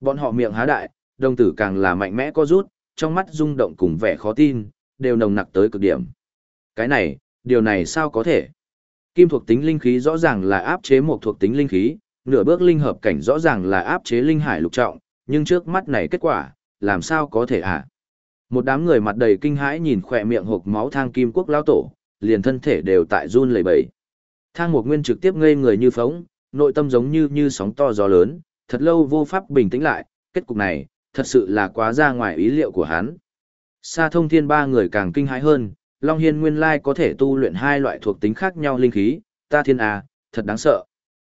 Bọn họ miệng há đại, đồng tử càng là mạnh mẽ có rút, trong mắt rung động cùng vẻ khó tin, đều nồng nặc tới cực điểm. Cái này, điều này sao có thể? Kim thuộc tính linh khí rõ ràng là áp chế một thuộc tính linh khí, nửa bước linh hợp cảnh rõ ràng là áp chế linh hải lục trọng, nhưng trước mắt này kết quả, làm sao có thể à? Một đám người mặt đầy kinh hãi nhìn khỏe miệng hộp máu thang kim quốc lao tổ, liền thân thể đều tại run lẩy bẩy. Thang một nguyên trực tiếp ngây người như phóng, nội tâm giống như như sóng to gió lớn, thật lâu vô pháp bình tĩnh lại, kết cục này, thật sự là quá ra ngoài ý liệu của hắn. Sa thông thiên ba người càng kinh hãi hơn, Long Hiên nguyên lai có thể tu luyện hai loại thuộc tính khác nhau linh khí, ta thiên à, thật đáng sợ.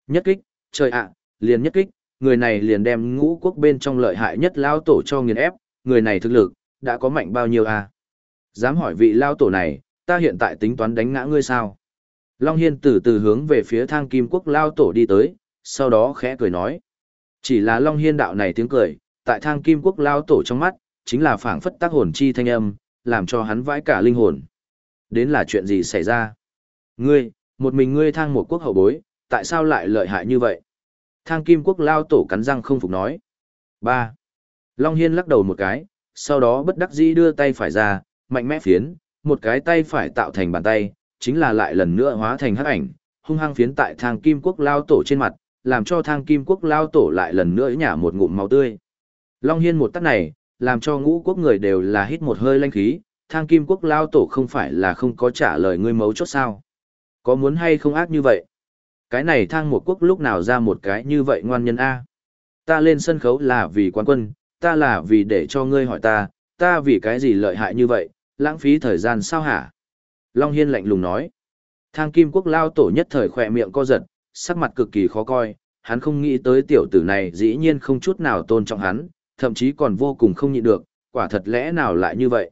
Nhất kích, trời ạ, liền nhất kích, người này liền đem ngũ quốc bên trong lợi hại nhất lao tổ cho nghiền ép, người này thực lực, đã có mạnh bao nhiêu à? Dám hỏi vị lao tổ này, ta hiện tại tính toán đánh ngã ngươi sao? Long Hiên từ từ hướng về phía thang kim quốc lao tổ đi tới, sau đó khẽ cười nói. Chỉ là Long Hiên đạo này tiếng cười, tại thang kim quốc lao tổ trong mắt, chính là phảng phất tác hồn chi thanh âm, làm cho hắn vãi cả linh hồn. Đến là chuyện gì xảy ra? Ngươi, một mình ngươi thang một quốc hậu bối, tại sao lại lợi hại như vậy? Thang kim quốc lao tổ cắn răng không phục nói. 3. Long Hiên lắc đầu một cái, sau đó bất đắc dĩ đưa tay phải ra, mạnh mẽ phiến, một cái tay phải tạo thành bàn tay, chính là lại lần nữa hóa thành hắc ảnh, hung hăng phiến tại thang kim quốc lao tổ trên mặt, làm cho thang kim quốc lao tổ lại lần nữa nhả một ngụm máu tươi. Long Hiên một tắt này, làm cho ngũ quốc người đều là hít một hơi lanh khí, thang kim quốc lao tổ không phải là không có trả lời ngươi mấu chốt sao. Có muốn hay không ác như vậy? Cái này thang một quốc lúc nào ra một cái như vậy ngoan nhân A. Ta lên sân khấu là vì quán quân, ta là vì để cho ngươi hỏi ta, ta vì cái gì lợi hại như vậy, lãng phí thời gian sao hả? Long Hiên lạnh lùng nói. Thang kim quốc lao tổ nhất thời khỏe miệng co giật, sắc mặt cực kỳ khó coi, hắn không nghĩ tới tiểu tử này dĩ nhiên không chút nào tôn trọng hắn, thậm chí còn vô cùng không nhịn được, quả thật lẽ nào lại như vậy?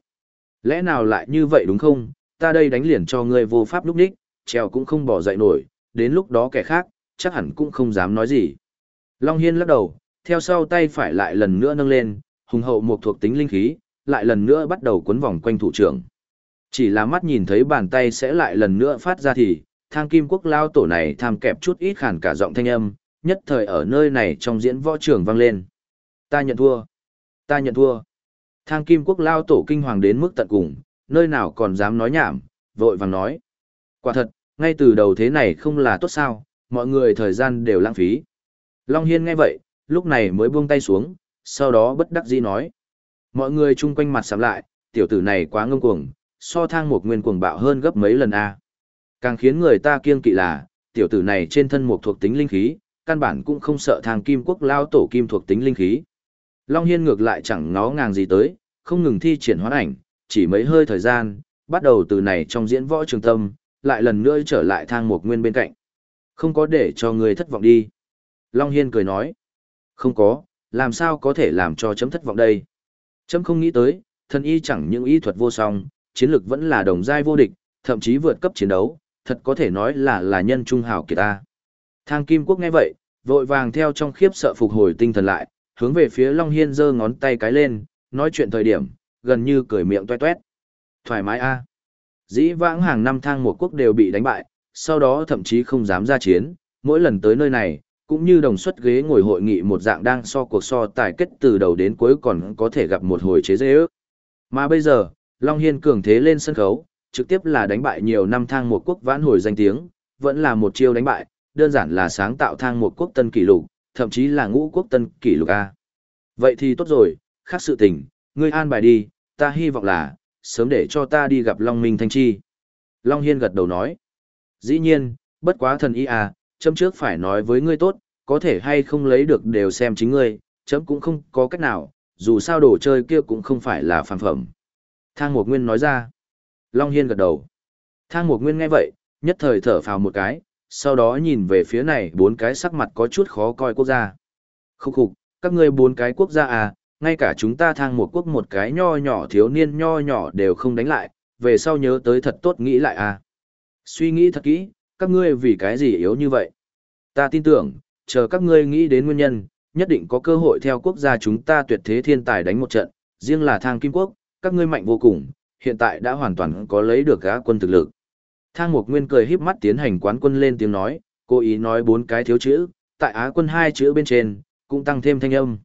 Lẽ nào lại như vậy đúng không? Ta đây đánh liền cho ngươi vô pháp lúc đích, treo cũng không bỏ dậy nổi, đến lúc đó kẻ khác, chắc hẳn cũng không dám nói gì. Long Hiên lắc đầu, theo sau tay phải lại lần nữa nâng lên, hùng hậu một thuộc tính linh khí, lại lần nữa bắt đầu cuốn vòng quanh thủ trưởng. Chỉ là mắt nhìn thấy bàn tay sẽ lại lần nữa phát ra thì, thang kim quốc lao tổ này tham kẹp chút ít khản cả giọng thanh âm, nhất thời ở nơi này trong diễn võ trường vang lên. Ta nhận thua. Ta nhận thua. Thang kim quốc lao tổ kinh hoàng đến mức tận cùng, nơi nào còn dám nói nhảm, vội vàng nói. Quả thật, ngay từ đầu thế này không là tốt sao, mọi người thời gian đều lãng phí. Long Hiên nghe vậy, lúc này mới buông tay xuống, sau đó bất đắc dĩ nói. Mọi người chung quanh mặt sắm lại, tiểu tử này quá ngông cuồng, so thang một nguyên cuồng bạo hơn gấp mấy lần a Càng khiến người ta kiêng kỵ là, tiểu tử này trên thân một thuộc tính linh khí, căn bản cũng không sợ thang kim quốc lao tổ kim thuộc tính linh khí. Long Hiên ngược lại chẳng ngó ngàng gì tới, không ngừng thi triển hoán ảnh, chỉ mấy hơi thời gian, bắt đầu từ này trong diễn võ trường tâm, lại lần nữa trở lại thang một nguyên bên cạnh. Không có để cho người thất vọng đi. Long Hiên cười nói. Không có, làm sao có thể làm cho chấm thất vọng đây. Chấm không nghĩ tới, thân y chẳng những y thuật vô song, chiến lực vẫn là đồng giai vô địch, thậm chí vượt cấp chiến đấu, thật có thể nói là là nhân trung hào kiệt ta. Thang Kim Quốc nghe vậy, vội vàng theo trong khiếp sợ phục hồi tinh thần lại, hướng về phía Long Hiên giơ ngón tay cái lên, nói chuyện thời điểm, gần như cười miệng toe toét. Thoải mái a. Dĩ vãng hàng năm thang một quốc đều bị đánh bại, sau đó thậm chí không dám ra chiến, mỗi lần tới nơi này, cũng như đồng suất ghế ngồi hội nghị một dạng đang so cuộc so tài kết từ đầu đến cuối còn có thể gặp một hồi chế dễ ước. Mà bây giờ, Long Hiên cường thế lên sân khấu, trực tiếp là đánh bại nhiều năm thang một quốc vãn hồi danh tiếng, vẫn là một chiêu đánh bại, đơn giản là sáng tạo thang một quốc tân kỷ lục, thậm chí là ngũ quốc tân kỷ lục A. Vậy thì tốt rồi, khác sự tình, ngươi an bài đi, ta hy vọng là, sớm để cho ta đi gặp Long Minh Thanh Chi. Long Hiên gật đầu nói, dĩ nhiên, bất quá thần y à, chấm trước phải nói với ngươi tốt, có thể hay không lấy được đều xem chính ngươi, chấm cũng không có cách nào, dù sao đồ chơi kia cũng không phải là phản phẩm. Thang Mục Nguyên nói ra. Long Hiên gật đầu. Thang Mục Nguyên nghe vậy, nhất thời thở phào một cái, sau đó nhìn về phía này bốn cái sắc mặt có chút khó coi quốc gia. Khúc khục, các ngươi bốn cái quốc gia à, ngay cả chúng ta thang một quốc một cái nho nhỏ thiếu niên nho nhỏ đều không đánh lại, về sau nhớ tới thật tốt nghĩ lại à. Suy nghĩ thật kỹ, các ngươi vì cái gì yếu như vậy? Ta tin tưởng, chờ các ngươi nghĩ đến nguyên nhân, nhất định có cơ hội theo quốc gia chúng ta tuyệt thế thiên tài đánh một trận, riêng là thang kim quốc, các ngươi mạnh vô cùng, hiện tại đã hoàn toàn có lấy được gã quân thực lực. Thang Mục Nguyên cười híp mắt tiến hành quán quân lên tiếng nói, cố ý nói bốn cái thiếu chữ, tại Á quân hai chữ bên trên, cũng tăng thêm thanh âm.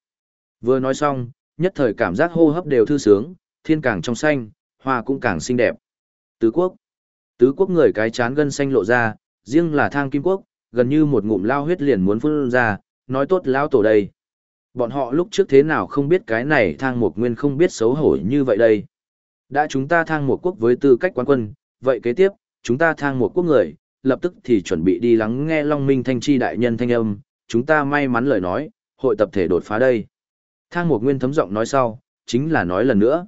Vừa nói xong, nhất thời cảm giác hô hấp đều thư sướng, thiên càng trong xanh, hoa cũng càng xinh đẹp. Tứ quốc. Tứ quốc người cái chán gân xanh lộ ra, riêng là thang kim quốc, gần như một ngụm lao huyết liền muốn phun ra, nói tốt lao tổ đây. Bọn họ lúc trước thế nào không biết cái này thang một nguyên không biết xấu hổ như vậy đây. Đã chúng ta thang một quốc với tư cách quán quân, vậy kế tiếp, chúng ta thang một quốc người, lập tức thì chuẩn bị đi lắng nghe Long Minh Thanh Chi đại nhân thanh âm, chúng ta may mắn lời nói, hội tập thể đột phá đây. Thang một nguyên thấm giọng nói sau, chính là nói lần nữa.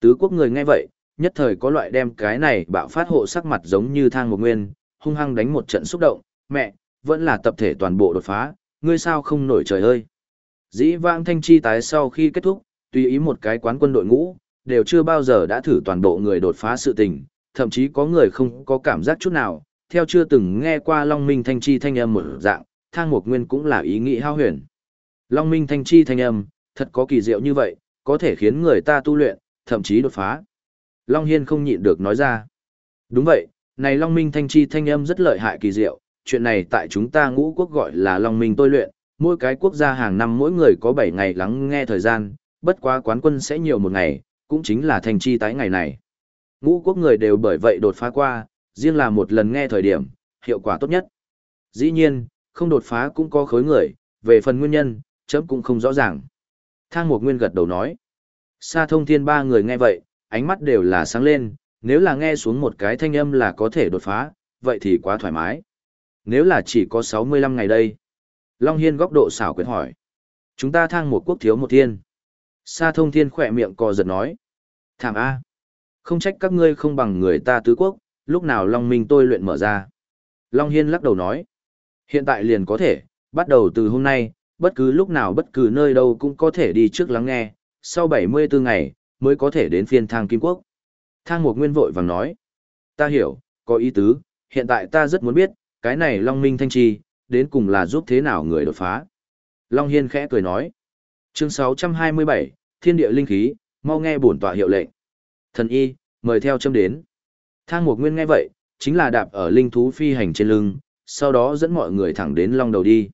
Tứ quốc người nghe vậy, nhất thời có loại đem cái này bạo phát hộ sắc mặt giống như thang một nguyên, hung hăng đánh một trận xúc động, mẹ, vẫn là tập thể toàn bộ đột phá, ngươi sao không nổi trời ơi. Dĩ vãng thanh chi tái sau khi kết thúc, tùy ý một cái quán quân đội ngũ, đều chưa bao giờ đã thử toàn bộ người đột phá sự tình, thậm chí có người không có cảm giác chút nào, theo chưa từng nghe qua Long Minh Thanh Chi thanh âm một dạng, thang mục nguyên cũng là ý nghĩ hao huyền. Long Minh Thanh Chi thanh âm, thật có kỳ diệu như vậy, có thể khiến người ta tu luyện, thậm chí đột phá. Long Hiên không nhịn được nói ra. Đúng vậy, này Long Minh Thanh Chi thanh âm rất lợi hại kỳ diệu, chuyện này tại chúng ta ngũ quốc gọi là Long Minh tôi luyện, mỗi cái quốc gia hàng năm mỗi người có 7 ngày lắng nghe thời gian, bất quá quán quân sẽ nhiều một ngày, cũng chính là thành Chi tái ngày này. Ngũ quốc người đều bởi vậy đột phá qua, riêng là một lần nghe thời điểm, hiệu quả tốt nhất. Dĩ nhiên, không đột phá cũng có khối người, về phần nguyên nhân, chấm cũng không rõ ràng. Thang một nguyên gật đầu nói. Sa thông thiên ba người nghe vậy, ánh mắt đều là sáng lên, nếu là nghe xuống một cái thanh âm là có thể đột phá, vậy thì quá thoải mái. Nếu là chỉ có 65 ngày đây. Long Hiên góc độ xảo quyệt hỏi. Chúng ta thang một quốc thiếu một thiên. Sa thông thiên khỏe miệng co giật nói. Thảm A. Không trách các ngươi không bằng người ta tứ quốc, lúc nào Long Minh tôi luyện mở ra. Long Hiên lắc đầu nói. Hiện tại liền có thể, bắt đầu từ hôm nay, bất cứ lúc nào bất cứ nơi đâu cũng có thể đi trước lắng nghe, sau 74 ngày, mới có thể đến phiên thang Kim Quốc. Thang Mục nguyên vội vàng nói. Ta hiểu, có ý tứ, hiện tại ta rất muốn biết, cái này Long Minh Thanh Chi, đến cùng là giúp thế nào người đột phá. Long Hiên khẽ cười nói. Chương 627, Thiên địa linh khí, mau nghe bổn tọa hiệu lệnh. Thần y, mời theo châm đến. Thang một nguyên nghe vậy, chính là đạp ở linh thú phi hành trên lưng, sau đó dẫn mọi người thẳng đến Long đầu đi.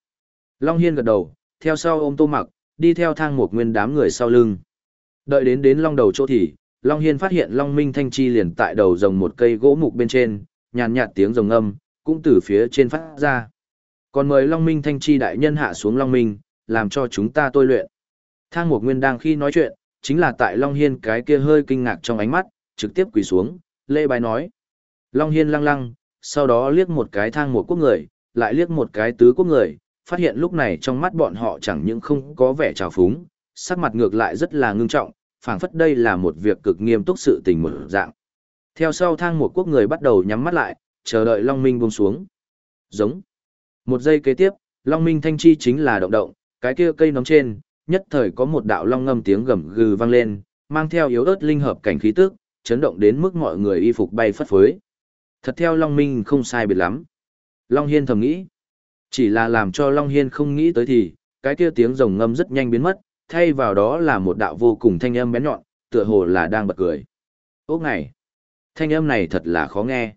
Long Hiên gật đầu, theo sau ôm tô mặc, đi theo thang một nguyên đám người sau lưng. Đợi đến đến Long đầu chỗ thì, Long Hiên phát hiện Long Minh Thanh Chi liền tại đầu rồng một cây gỗ mục bên trên, nhàn nhạt tiếng rồng âm, cũng từ phía trên phát ra. Còn mời Long Minh Thanh Chi đại nhân hạ xuống Long Minh, làm cho chúng ta tôi luyện. Thang Mục Nguyên đang khi nói chuyện, chính là tại Long Hiên cái kia hơi kinh ngạc trong ánh mắt, trực tiếp quỳ xuống, lê bài nói. Long Hiên lăng lăng, sau đó liếc một cái thang một quốc người, lại liếc một cái tứ quốc người, phát hiện lúc này trong mắt bọn họ chẳng những không có vẻ trào phúng, sắc mặt ngược lại rất là ngưng trọng, phảng phất đây là một việc cực nghiêm túc sự tình mở dạng. Theo sau thang một quốc người bắt đầu nhắm mắt lại, chờ đợi Long Minh buông xuống. Giống. Một giây kế tiếp, Long Minh thanh chi chính là động động, cái kia cây nóng trên, nhất thời có một đạo long ngâm tiếng gầm gừ vang lên, mang theo yếu ớt linh hợp cảnh khí tức, chấn động đến mức mọi người y phục bay phất phới. Thật theo Long Minh không sai biệt lắm. Long Hiên thầm nghĩ. Chỉ là làm cho Long Hiên không nghĩ tới thì, cái kia tiếng rồng ngâm rất nhanh biến mất, thay vào đó là một đạo vô cùng thanh âm bén nhọn, tựa hồ là đang bật cười. Ốc này! Thanh âm này thật là khó nghe.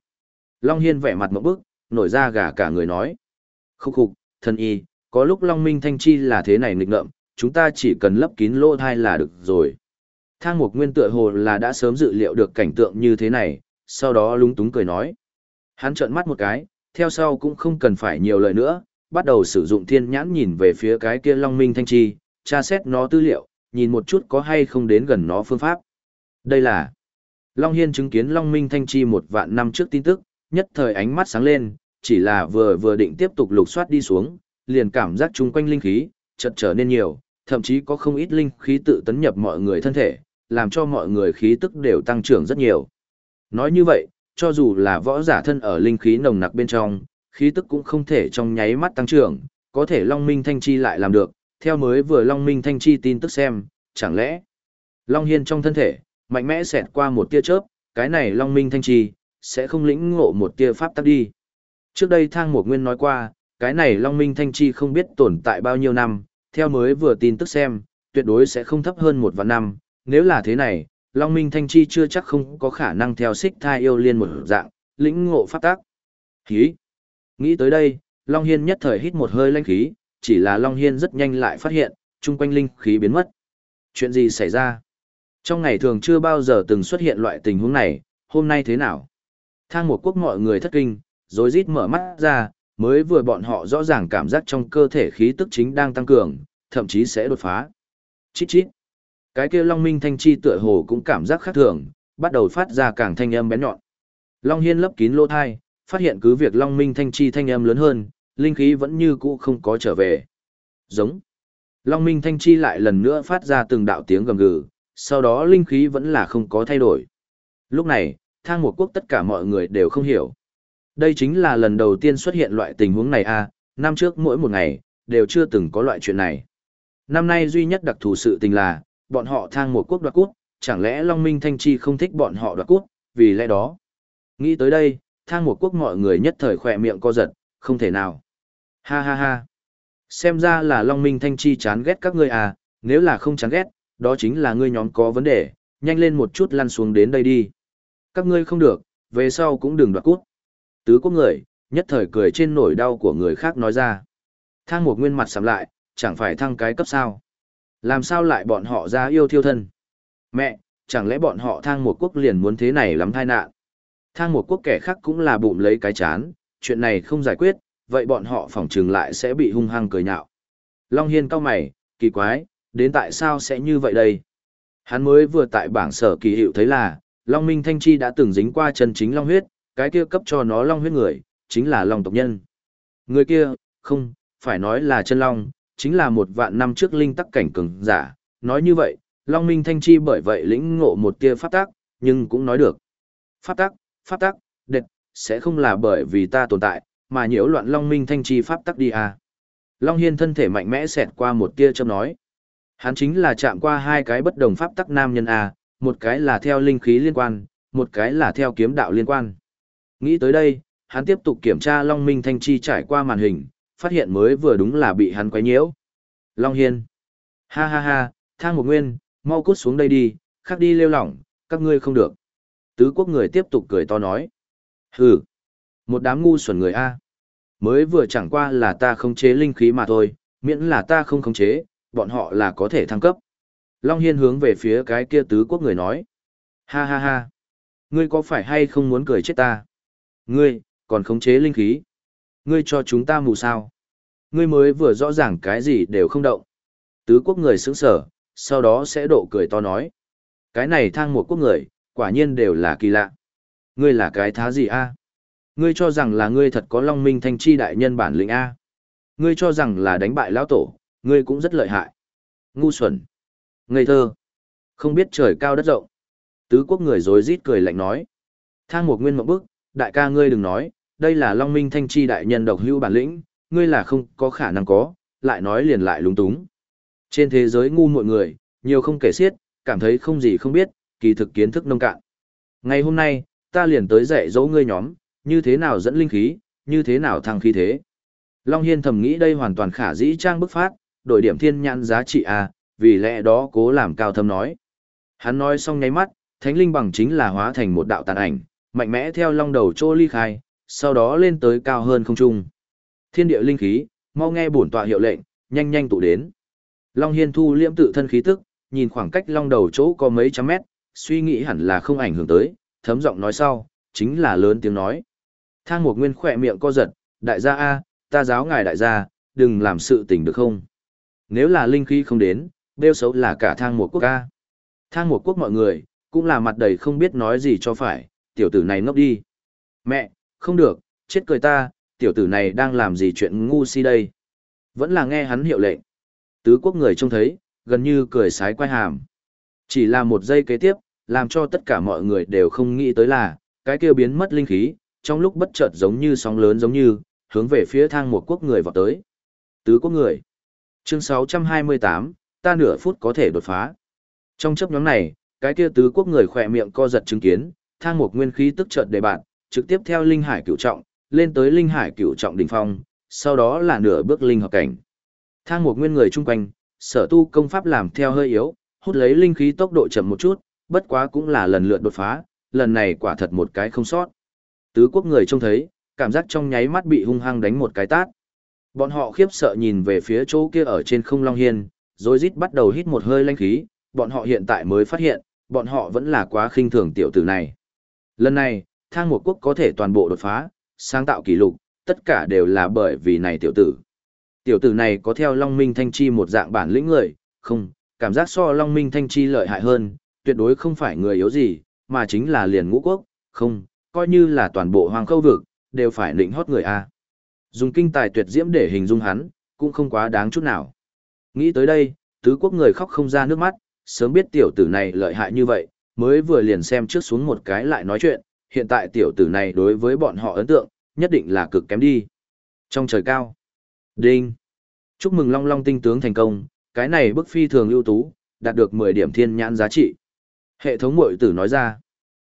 Long Hiên vẻ mặt một bức, nổi ra gà cả người nói. Khúc khục, thân y, có lúc Long Minh Thanh Chi là thế này nghịch ngợm, chúng ta chỉ cần lấp kín lỗ thai là được rồi. Thang Mục Nguyên tựa hồ là đã sớm dự liệu được cảnh tượng như thế này, sau đó lúng túng cười nói. Hắn trợn mắt một cái, theo sau cũng không cần phải nhiều lời nữa, bắt đầu sử dụng thiên nhãn nhìn về phía cái kia Long Minh Thanh Chi, tra xét nó tư liệu, nhìn một chút có hay không đến gần nó phương pháp. Đây là Long Hiên chứng kiến Long Minh Thanh Chi một vạn năm trước tin tức, nhất thời ánh mắt sáng lên, chỉ là vừa vừa định tiếp tục lục soát đi xuống, liền cảm giác chung quanh linh khí, chợt trở nên nhiều, thậm chí có không ít linh khí tự tấn nhập mọi người thân thể, làm cho mọi người khí tức đều tăng trưởng rất nhiều. Nói như vậy, cho dù là võ giả thân ở linh khí nồng nặc bên trong, khí tức cũng không thể trong nháy mắt tăng trưởng, có thể Long Minh Thanh Chi lại làm được, theo mới vừa Long Minh Thanh Chi tin tức xem, chẳng lẽ Long Hiên trong thân thể, mạnh mẽ xẹt qua một tia chớp, cái này Long Minh Thanh Chi, sẽ không lĩnh ngộ một tia pháp tắc đi. Trước đây Thang Mộc Nguyên nói qua, cái này Long Minh Thanh Chi không biết tồn tại bao nhiêu năm, theo mới vừa tin tức xem, tuyệt đối sẽ không thấp hơn một vạn năm, nếu là thế này, Long Minh Thanh Chi chưa chắc không có khả năng theo xích thai yêu liên một dạng, lĩnh ngộ pháp tác Khí. Nghĩ tới đây, Long Hiên nhất thời hít một hơi lanh khí, chỉ là Long Hiên rất nhanh lại phát hiện, chung quanh linh khí biến mất. Chuyện gì xảy ra? Trong ngày thường chưa bao giờ từng xuất hiện loại tình huống này, hôm nay thế nào? Thang một quốc mọi người thất kinh, rồi rít mở mắt ra, mới vừa bọn họ rõ ràng cảm giác trong cơ thể khí tức chính đang tăng cường, thậm chí sẽ đột phá. Chít chít. Cái kia Long Minh Thanh Chi tựa hồ cũng cảm giác khác thường, bắt đầu phát ra càng thanh âm bén nhọn. Long Hiên lấp kín lỗ thai, phát hiện cứ việc Long Minh Thanh Chi thanh âm lớn hơn, linh khí vẫn như cũ không có trở về. Giống. Long Minh Thanh Chi lại lần nữa phát ra từng đạo tiếng gầm gừ, sau đó linh khí vẫn là không có thay đổi. Lúc này, thang một quốc tất cả mọi người đều không hiểu. Đây chính là lần đầu tiên xuất hiện loại tình huống này a à, năm trước mỗi một ngày, đều chưa từng có loại chuyện này. Năm nay duy nhất đặc thù sự tình là, bọn họ thang một quốc đoạt cút, chẳng lẽ Long Minh Thanh Chi không thích bọn họ đoạt cút, vì lẽ đó. Nghĩ tới đây, thang một quốc mọi người nhất thời khỏe miệng co giật, không thể nào. Ha ha ha. Xem ra là Long Minh Thanh Chi chán ghét các ngươi à, nếu là không chán ghét, đó chính là ngươi nhóm có vấn đề, nhanh lên một chút lăn xuống đến đây đi. Các ngươi không được, về sau cũng đừng đoạt cút. Tứ quốc người, nhất thời cười trên nỗi đau của người khác nói ra. Thang một nguyên mặt sầm lại, chẳng phải thăng cái cấp sao. Làm sao lại bọn họ ra yêu thiêu thân? Mẹ, chẳng lẽ bọn họ thang một quốc liền muốn thế này lắm tai nạn? Thang một quốc kẻ khác cũng là bụng lấy cái chán, chuyện này không giải quyết, vậy bọn họ phỏng trừng lại sẽ bị hung hăng cười nhạo. Long Hiên cao mày, kỳ quái, đến tại sao sẽ như vậy đây? Hắn mới vừa tại bảng sở kỳ hiệu thấy là, Long Minh Thanh Chi đã từng dính qua chân chính Long huyết, cái kia cấp cho nó Long huyết người, chính là Long tộc nhân. Người kia, không, phải nói là chân Long, chính là một vạn năm trước linh tắc cảnh cường giả. Nói như vậy, Long Minh Thanh Chi bởi vậy lĩnh ngộ một tia pháp tắc, nhưng cũng nói được. Pháp tắc, pháp tắc, đệt, sẽ không là bởi vì ta tồn tại, mà nhiễu loạn Long Minh Thanh Chi pháp tắc đi à. Long Hiên thân thể mạnh mẽ xẹt qua một tia châm nói. Hắn chính là chạm qua hai cái bất đồng pháp tắc nam nhân à, một cái là theo linh khí liên quan, một cái là theo kiếm đạo liên quan. Nghĩ tới đây, hắn tiếp tục kiểm tra Long Minh Thanh Chi trải qua màn hình, phát hiện mới vừa đúng là bị hắn quấy nhiễu. Long Hiên. Ha ha ha, thang một nguyên, mau cút xuống đây đi, khác đi lêu lỏng, các ngươi không được. Tứ quốc người tiếp tục cười to nói. Hừ, một đám ngu xuẩn người A. Mới vừa chẳng qua là ta không chế linh khí mà thôi, miễn là ta không khống chế, bọn họ là có thể thăng cấp. Long Hiên hướng về phía cái kia tứ quốc người nói. Ha ha ha. Ngươi có phải hay không muốn cười chết ta? Ngươi, còn khống chế linh khí. Ngươi cho chúng ta mù sao. Ngươi mới vừa rõ ràng cái gì đều không động. Tứ quốc người sững sở, sau đó sẽ độ cười to nói. Cái này thang một quốc người, quả nhiên đều là kỳ lạ. Ngươi là cái thá gì a? Ngươi cho rằng là ngươi thật có long minh thanh chi đại nhân bản lĩnh a? Ngươi cho rằng là đánh bại lão tổ, ngươi cũng rất lợi hại. Ngu xuẩn. Ngây thơ. Không biết trời cao đất rộng. Tứ quốc người rối rít cười lạnh nói. Thang một nguyên một bức, đại ca ngươi đừng nói, đây là long minh thanh chi đại nhân độc hữu bản lĩnh, ngươi là không có khả năng có, lại nói liền lại lúng túng. Trên thế giới ngu mọi người, nhiều không kể xiết, cảm thấy không gì không biết, kỳ thực kiến thức nông cạn. Ngày hôm nay, ta liền tới dạy dỗ ngươi nhóm, như thế nào dẫn linh khí, như thế nào thăng khí thế. Long Hiên thầm nghĩ đây hoàn toàn khả dĩ trang bức phát, đổi điểm thiên nhãn giá trị à, vì lẽ đó cố làm cao thâm nói. Hắn nói xong nháy mắt, thánh linh bằng chính là hóa thành một đạo tàn ảnh, mạnh mẽ theo long đầu trô ly khai, sau đó lên tới cao hơn không trung. Thiên địa linh khí, mau nghe bổn tọa hiệu lệnh, nhanh nhanh tụ đến. Long Hiên thu liễm tự thân khí tức, nhìn khoảng cách long đầu chỗ có mấy trăm mét, suy nghĩ hẳn là không ảnh hưởng tới, thấm giọng nói sau, chính là lớn tiếng nói. Thang một nguyên khỏe miệng co giật, đại gia A, ta giáo ngài đại gia, đừng làm sự tình được không? Nếu là linh khí không đến, đeo xấu là cả thang một quốc ca. Thang một quốc mọi người, cũng là mặt đầy không biết nói gì cho phải, tiểu tử này ngốc đi. Mẹ, không được, chết cười ta, tiểu tử này đang làm gì chuyện ngu si đây. Vẫn là nghe hắn hiệu lệnh. Tứ quốc người trông thấy, gần như cười sái quay hàm. Chỉ là một giây kế tiếp, làm cho tất cả mọi người đều không nghĩ tới là, cái kia biến mất linh khí, trong lúc bất chợt giống như sóng lớn giống như, hướng về phía thang một quốc người vào tới. Tứ quốc người. Chương 628, ta nửa phút có thể đột phá. Trong chấp nhóm này, cái kia tứ quốc người khỏe miệng co giật chứng kiến, thang một nguyên khí tức chợt đề bạn, trực tiếp theo linh hải cửu trọng, lên tới linh hải cửu trọng đỉnh phong, sau đó là nửa bước linh hợp cảnh. Thang một nguyên người chung quanh, sở tu công pháp làm theo hơi yếu, hút lấy linh khí tốc độ chậm một chút, bất quá cũng là lần lượt đột phá, lần này quả thật một cái không sót. Tứ quốc người trông thấy, cảm giác trong nháy mắt bị hung hăng đánh một cái tát. Bọn họ khiếp sợ nhìn về phía chỗ kia ở trên không long hiên, rồi rít bắt đầu hít một hơi linh khí, bọn họ hiện tại mới phát hiện, bọn họ vẫn là quá khinh thường tiểu tử này. Lần này, thang một quốc có thể toàn bộ đột phá, sáng tạo kỷ lục, tất cả đều là bởi vì này tiểu tử. Tiểu tử này có theo Long Minh Thanh Chi một dạng bản lĩnh người, không, cảm giác so Long Minh Thanh Chi lợi hại hơn, tuyệt đối không phải người yếu gì, mà chính là liền ngũ quốc, không, coi như là toàn bộ hoàng khâu vực, đều phải định hót người A. Dùng kinh tài tuyệt diễm để hình dung hắn, cũng không quá đáng chút nào. Nghĩ tới đây, tứ quốc người khóc không ra nước mắt, sớm biết tiểu tử này lợi hại như vậy, mới vừa liền xem trước xuống một cái lại nói chuyện, hiện tại tiểu tử này đối với bọn họ ấn tượng, nhất định là cực kém đi. Trong trời cao, đinh, chúc mừng Long Long tinh tướng thành công, cái này bức phi thường ưu tú, đạt được 10 điểm thiên nhãn giá trị. Hệ thống mội tử nói ra,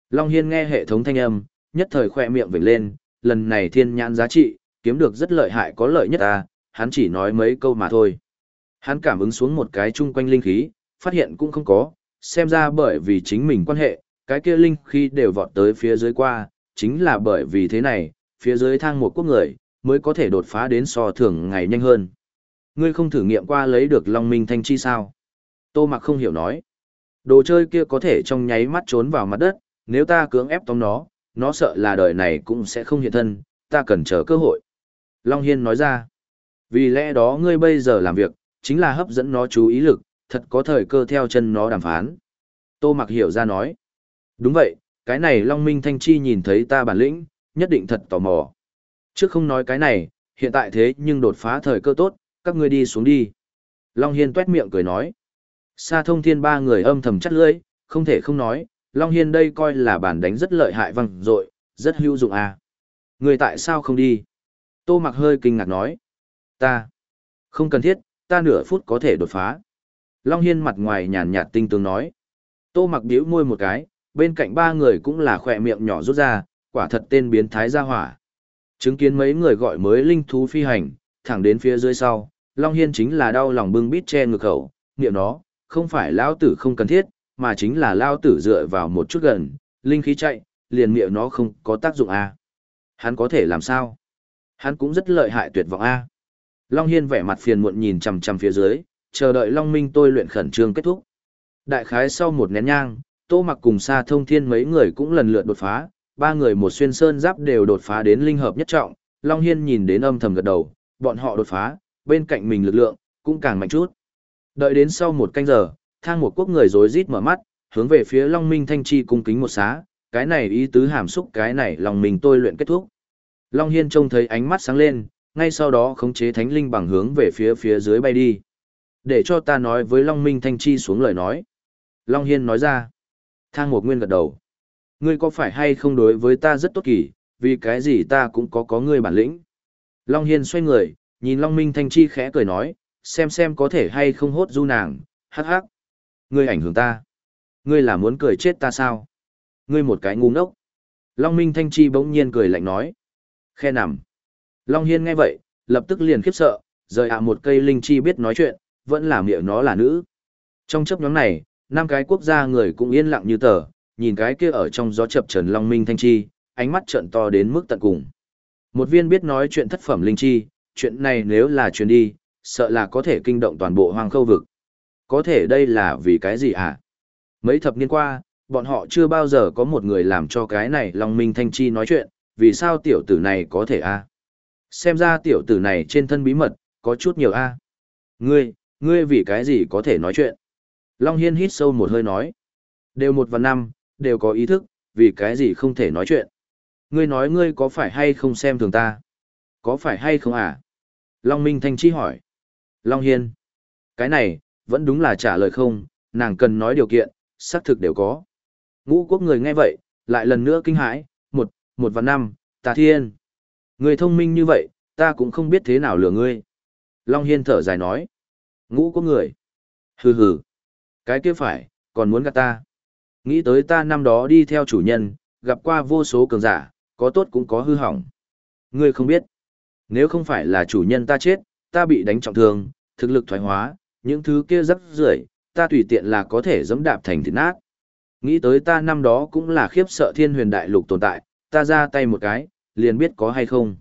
Long Hiên nghe hệ thống thanh âm, nhất thời khỏe miệng vểnh lên, lần này thiên nhãn giá trị, kiếm được rất lợi hại có lợi nhất ta hắn chỉ nói mấy câu mà thôi. Hắn cảm ứng xuống một cái chung quanh linh khí, phát hiện cũng không có, xem ra bởi vì chính mình quan hệ, cái kia linh khi đều vọt tới phía dưới qua, chính là bởi vì thế này, phía dưới thang một quốc người, mới có thể đột phá đến so thường ngày nhanh hơn. Ngươi không thử nghiệm qua lấy được Long Minh Thanh Chi sao? Tô Mặc không hiểu nói. Đồ chơi kia có thể trong nháy mắt trốn vào mặt đất, nếu ta cưỡng ép tóm nó, nó sợ là đời này cũng sẽ không hiện thân, ta cần chờ cơ hội. Long Hiên nói ra. Vì lẽ đó ngươi bây giờ làm việc, chính là hấp dẫn nó chú ý lực, thật có thời cơ theo chân nó đàm phán. Tô Mặc hiểu ra nói. Đúng vậy, cái này Long Minh Thanh Chi nhìn thấy ta bản lĩnh, nhất định thật tò mò. Trước không nói cái này, hiện tại thế nhưng đột phá thời cơ tốt, các ngươi đi xuống đi. Long Hiên tuét miệng cười nói. Sa thông thiên ba người âm thầm chắt lưỡi, không thể không nói, Long Hiên đây coi là bản đánh rất lợi hại văng dội rất hữu dụng à. Người tại sao không đi? Tô mặc hơi kinh ngạc nói. Ta. Không cần thiết, ta nửa phút có thể đột phá. Long Hiên mặt ngoài nhàn nhạt tinh tướng nói. Tô mặc điếu môi một cái, bên cạnh ba người cũng là khỏe miệng nhỏ rút ra, quả thật tên biến thái ra hỏa. Chứng kiến mấy người gọi mới linh thú phi hành, thẳng đến phía dưới sau, Long Hiên chính là đau lòng bưng bít che ngực khẩu, niệm nó, không phải lao tử không cần thiết, mà chính là lao tử dựa vào một chút gần, linh khí chạy, liền miệng nó không có tác dụng a Hắn có thể làm sao? Hắn cũng rất lợi hại tuyệt vọng a Long Hiên vẻ mặt phiền muộn nhìn chằm chằm phía dưới, chờ đợi Long Minh tôi luyện khẩn trương kết thúc. Đại khái sau một nén nhang, Tô Mặc cùng Sa Thông Thiên mấy người cũng lần lượt đột phá, ba người một xuyên sơn giáp đều đột phá đến linh hợp nhất trọng, Long Hiên nhìn đến âm thầm gật đầu, bọn họ đột phá, bên cạnh mình lực lượng cũng càng mạnh chút. Đợi đến sau một canh giờ, thang một quốc người rối rít mở mắt, hướng về phía Long Minh Thanh Chi cung kính một xá, cái này ý tứ hàm xúc cái này lòng mình tôi luyện kết thúc. Long Hiên trông thấy ánh mắt sáng lên, ngay sau đó khống chế thánh linh bằng hướng về phía phía dưới bay đi. Để cho ta nói với Long Minh Thanh Chi xuống lời nói. Long Hiên nói ra. Thang một nguyên gật đầu. Ngươi có phải hay không đối với ta rất tốt kỳ, vì cái gì ta cũng có có ngươi bản lĩnh. Long Hiên xoay người, nhìn Long Minh Thanh Chi khẽ cười nói, xem xem có thể hay không hốt du nàng, hắc hắc. Ngươi ảnh hưởng ta. Ngươi là muốn cười chết ta sao? Ngươi một cái ngu ngốc. Long Minh Thanh Chi bỗng nhiên cười lạnh nói. Khe nằm. Long Hiên nghe vậy, lập tức liền khiếp sợ, rời ạ một cây linh chi biết nói chuyện, vẫn là miệng nó là nữ. Trong chấp nhóm này, năm cái quốc gia người cũng yên lặng như tờ, nhìn cái kia ở trong gió chập trần Long Minh Thanh Chi, ánh mắt trợn to đến mức tận cùng. Một viên biết nói chuyện thất phẩm linh chi, chuyện này nếu là truyền đi, sợ là có thể kinh động toàn bộ hoang khâu vực. Có thể đây là vì cái gì hả? À? Mấy thập niên qua, bọn họ chưa bao giờ có một người làm cho cái này Long Minh Thanh Chi nói chuyện, vì sao tiểu tử này có thể a? Xem ra tiểu tử này trên thân bí mật, có chút nhiều a. Ngươi, ngươi vì cái gì có thể nói chuyện? Long Hiên hít sâu một hơi nói. Đều một và năm, đều có ý thức, vì cái gì không thể nói chuyện. Ngươi nói ngươi có phải hay không xem thường ta? Có phải hay không à? Long Minh Thanh Chi hỏi. Long Hiên. Cái này, vẫn đúng là trả lời không, nàng cần nói điều kiện, xác thực đều có. Ngũ quốc người nghe vậy, lại lần nữa kinh hãi, một, một và năm, ta thiên. Người thông minh như vậy, ta cũng không biết thế nào lừa ngươi. Long Hiên thở dài nói. Ngũ có người. Hừ hừ. Cái kia phải, còn muốn gạt ta. Nghĩ tới ta năm đó đi theo chủ nhân, gặp qua vô số cường giả, có tốt cũng có hư hỏng. Ngươi không biết. Nếu không phải là chủ nhân ta chết, ta bị đánh trọng thương, thực lực thoái hóa, những thứ kia rắc rưởi ta tùy tiện là có thể dẫm đạp thành thịt nát. Nghĩ tới ta năm đó cũng là khiếp sợ thiên huyền đại lục tồn tại, ta ra tay một cái, liền biết có hay không.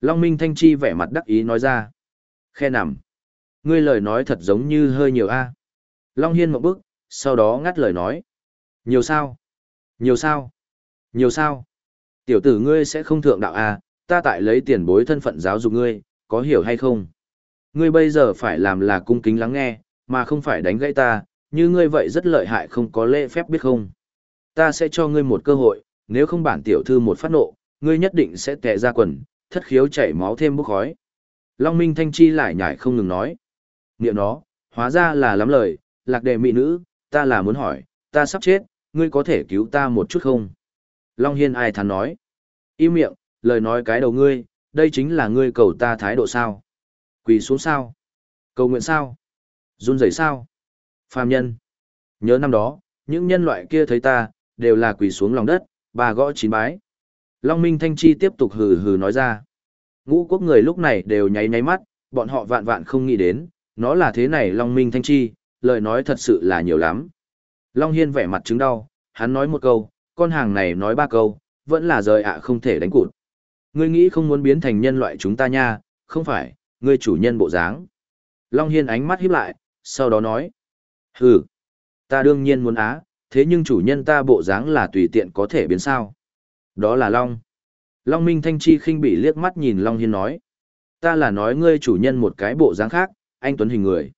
Long Minh Thanh Chi vẻ mặt đắc ý nói ra. Khe nằm. Ngươi lời nói thật giống như hơi nhiều a. Long Hiên một bức, sau đó ngắt lời nói. Nhiều sao? Nhiều sao? Nhiều sao? Tiểu tử ngươi sẽ không thượng đạo à, ta tại lấy tiền bối thân phận giáo dục ngươi, có hiểu hay không? Ngươi bây giờ phải làm là cung kính lắng nghe, mà không phải đánh gãy ta, như ngươi vậy rất lợi hại không có lễ phép biết không? Ta sẽ cho ngươi một cơ hội, nếu không bản tiểu thư một phát nộ, ngươi nhất định sẽ tệ ra quần, thất khiếu chảy máu thêm bốc khói. Long Minh Thanh Chi lại nhải không ngừng nói. Niệm nó, hóa ra là lắm lời, lạc đề mỹ nữ, ta là muốn hỏi, ta sắp chết, ngươi có thể cứu ta một chút không? Long Hiên ai thắn nói. Im miệng, lời nói cái đầu ngươi, đây chính là ngươi cầu ta thái độ sao? Quỳ xuống sao? Cầu nguyện sao? Run rẩy sao? Phàm nhân. Nhớ năm đó, những nhân loại kia thấy ta, đều là quỳ xuống lòng đất, bà gõ chín bái. Long Minh Thanh Chi tiếp tục hừ hừ nói ra. Ngũ quốc người lúc này đều nháy nháy mắt, bọn họ vạn vạn không nghĩ đến, nó là thế này Long Minh Thanh Chi, lời nói thật sự là nhiều lắm. Long Hiên vẻ mặt chứng đau, hắn nói một câu, con hàng này nói ba câu, vẫn là rời ạ không thể đánh cụt. Ngươi nghĩ không muốn biến thành nhân loại chúng ta nha, không phải, ngươi chủ nhân bộ dáng. Long Hiên ánh mắt híp lại, sau đó nói. Hừ, ta đương nhiên muốn á, thế nhưng chủ nhân ta bộ dáng là tùy tiện có thể biến sao. Đó là Long. Long Minh Thanh Chi khinh bị liếc mắt nhìn Long Hiên nói. Ta là nói ngươi chủ nhân một cái bộ dáng khác, anh Tuấn hình người.